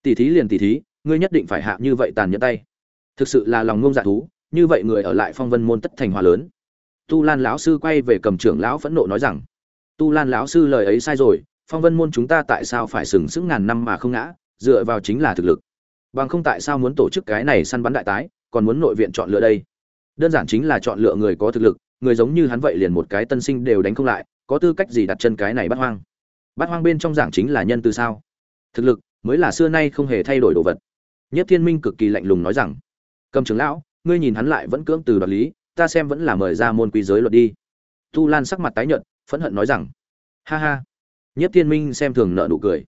Tỷ thí liền tỷ thí, ngươi nhất định phải hạ như vậy tàn nhẫn tay. Thực sự là lòng ngông dạ thú, như vậy người ở lại phong vân môn tất thành hòa lớn. Tu lan lão sư quay về cầm trưởng lão phẫn nộ nói rằng, tu lan lão sư lời ấy sai rồi, phong vân môn chúng ta tại sao phải sừng sững ngàn năm mà không ngã? Dựa vào chính là thực lực. Bằng không tại sao muốn tổ chức cái này săn bắn đại tái, còn muốn nội viện chọn lựa đây? Đơn giản chính là chọn lựa người có thực lực, người giống như hắn vậy liền một cái tân sinh đều đánh không lại, có tư cách gì đặt chân cái này bắt hoang? Bắt hoang bên trong giảng chính là nhân từ sao? Thực lực mới là xưa nay không hề thay đổi đồ vật. Nhất thiên minh cực kỳ lạnh lùng nói rằng, cầm trưởng lão, ngươi nhìn hắn lại vẫn cưỡng từ đoạt lý, ta xem vẫn là mời ra môn quý giới luật đi. Tu lan sắc mặt tái nhợt, phẫn hận nói rằng, ha ha. Nhất thiên minh xem thường nợ nụ cười.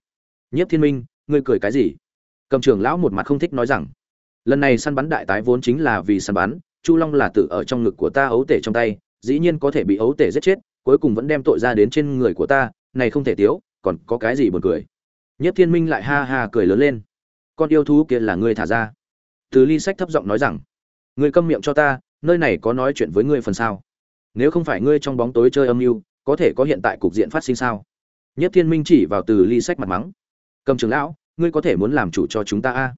Nhất thiên minh ngươi cười cái gì? Cầm trưởng lão một mặt không thích nói rằng, lần này săn bắn đại tái vốn chính là vì săn bắn, chu long là tự ở trong ngực của ta ấu tể trong tay, dĩ nhiên có thể bị ấu tể giết chết, cuối cùng vẫn đem tội ra đến trên người của ta, này không thể tiếu, còn có cái gì buồn cười? Nhất thiên minh lại ha ha cười lớn lên. Con yêu thú kia là ngươi thả ra. Từ ly sách thấp giọng nói rằng, ngươi câm miệng cho ta, nơi này có nói chuyện với ngươi phần sao? Nếu không phải ngươi trong bóng tối chơi âm mưu, có thể có hiện tại cục diện phát sinh sao? Nhất thiên minh chỉ vào từ ly sách mặt mắng cầm trường lão, ngươi có thể muốn làm chủ cho chúng ta a?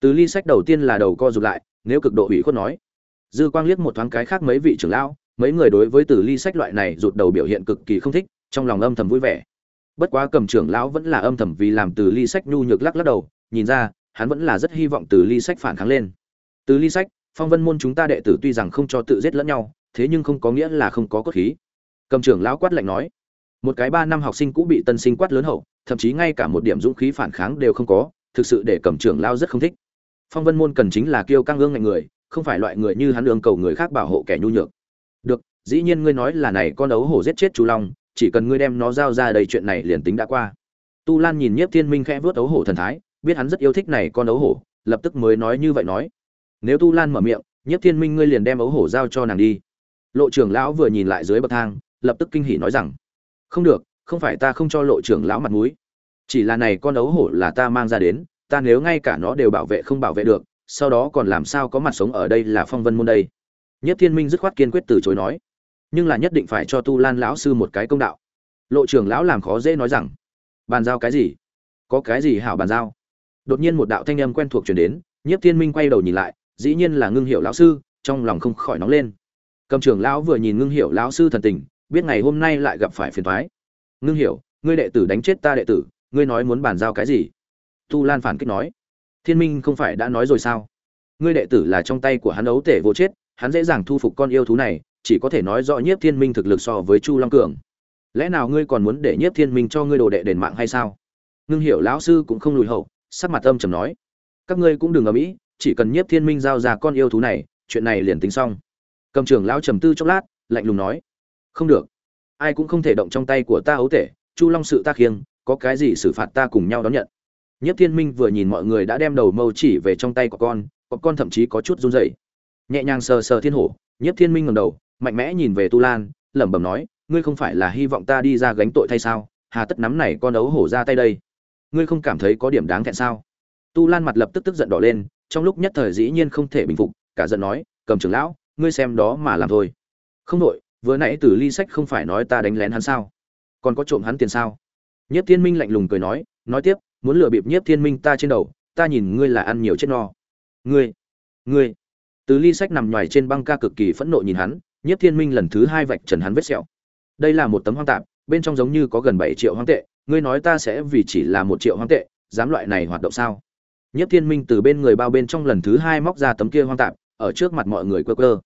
Từ ly sách đầu tiên là đầu co rụt lại, nếu cực độ ủy khuất nói. Dư quang liếc một thoáng cái khác mấy vị trưởng lão, mấy người đối với từ ly sách loại này rụt đầu biểu hiện cực kỳ không thích, trong lòng âm thầm vui vẻ. Bất quá cầm trưởng lão vẫn là âm thầm vì làm từ ly sách nhu nhược lắc lắc đầu, nhìn ra, hắn vẫn là rất hy vọng từ ly sách phản kháng lên. Từ ly sách, phong vân môn chúng ta đệ tử tuy rằng không cho tự giết lẫn nhau, thế nhưng không có nghĩa là không có cốt khí. Cầm trưởng lão quát lạnh nói một cái ba năm học sinh cũng bị tân sinh quát lớn hậu, thậm chí ngay cả một điểm dũng khí phản kháng đều không có, thực sự để cầm trưởng lao rất không thích. Phong vân môn cần chính là kiêu căng ương ngạnh người, không phải loại người như hắn ương cầu người khác bảo hộ kẻ nhu nhược. Được, dĩ nhiên ngươi nói là này con ấu hổ giết chết chú long, chỉ cần ngươi đem nó giao ra đầy chuyện này liền tính đã qua. Tu lan nhìn nhiếp thiên minh khẽ vớt ấu hổ thần thái, biết hắn rất yêu thích này con ấu hổ, lập tức mới nói như vậy nói. Nếu tu lan mở miệng, nhiếp thiên minh ngươi liền đem ấu hổ giao cho nàng đi. Lộ trưởng lão vừa nhìn lại dưới bậc thang, lập tức kinh hỉ nói rằng không được, không phải ta không cho lộ trưởng lão mặt mũi. Chỉ là này con ấu hổ là ta mang ra đến, ta nếu ngay cả nó đều bảo vệ không bảo vệ được, sau đó còn làm sao có mặt sống ở đây là phong vân môn đây? Nhất thiên minh dứt khoát kiên quyết từ chối nói. Nhưng là nhất định phải cho tu lan lão sư một cái công đạo. Lộ trưởng lão làm khó dễ nói rằng, bàn giao cái gì? Có cái gì hảo bàn giao? Đột nhiên một đạo thanh âm quen thuộc chuyển đến nhất thiên minh quay đầu nhìn lại, dĩ nhiên là ngưng hiệu lão sư, trong lòng không khỏi nóng lên. Cầm trưởng lão vừa nhìn ngưng hiệu lão sư thần tình biết ngày hôm nay lại gặp phải phiền toái, ngưng hiểu ngươi đệ tử đánh chết ta đệ tử ngươi nói muốn bàn giao cái gì? Tu lan phản kích nói. Thiên minh không phải đã nói rồi sao? Ngươi đệ tử là trong tay của hắn ấu tể vô chết hắn dễ dàng thu phục con yêu thú này chỉ có thể nói rõ nhiếp thiên minh thực lực so với chu long cường. Lẽ nào ngươi còn muốn để nhiếp thiên minh cho ngươi đồ đệ đền mạng hay sao? Ngưng hiểu lão sư cũng không lùi hậu sắc mặt âm trầm nói. Các ngươi cũng đừng ở mỹ chỉ cần nhiếp thiên minh giao ra con yêu thú này chuyện này liền tính xong. Cầm trưởng lão trầm tư chốc lát lạnh lùng nói không được. Ai cũng không thể động trong tay của ta ấu tể, chu long sự ta khiêng, có cái gì xử phạt ta cùng nhau đón nhận. Nhất thiên minh vừa nhìn mọi người đã đem đầu mâu chỉ về trong tay của con có con thậm chí có chút run rẩy. Nhẹ nhàng sờ sờ thiên hổ nhất thiên minh ngầm đầu, mạnh mẽ nhìn về tu lan, lẩm bẩm nói, ngươi không phải là hy vọng ta đi ra gánh tội thay sao? Hà tất nắm này con ấu hổ ra tay đây. Ngươi không cảm thấy có điểm đáng thẹn sao? Tu lan mặt lập tức tức giận đỏ lên, trong lúc nhất thời dĩ nhiên không thể bình phục, cả giận nói, cầm trưởng lão, ngươi xem đó mà làm thôi. Không đội vừa nãy từ ly sách không phải nói ta đánh lén hắn sao? Còn có trộm hắn tiền sao? Nhất thiên minh lạnh lùng cười nói nói tiếp, muốn lừa bịp nhiếp thiên minh ta trên đầu, ta nhìn ngươi là ăn nhiều chết no. Ngươi ngươi. Từ ly sách nằm ngoài trên băng ca cực kỳ phẫn nộ nhìn hắn, nhiếp thiên minh lần thứ hai vạch trần hắn vết sẹo. Đây là một tấm hoang tạp, bên trong giống như có gần bảy triệu hoang tệ, ngươi nói ta sẽ vì chỉ là một triệu hoang tệ, dám loại này hoạt động sao? Nhiếp thiên minh từ bên người bao bên trong lần thứ hai móc ra tấm kia hoang tạp, ở trước mặt mọi người quơ quơ.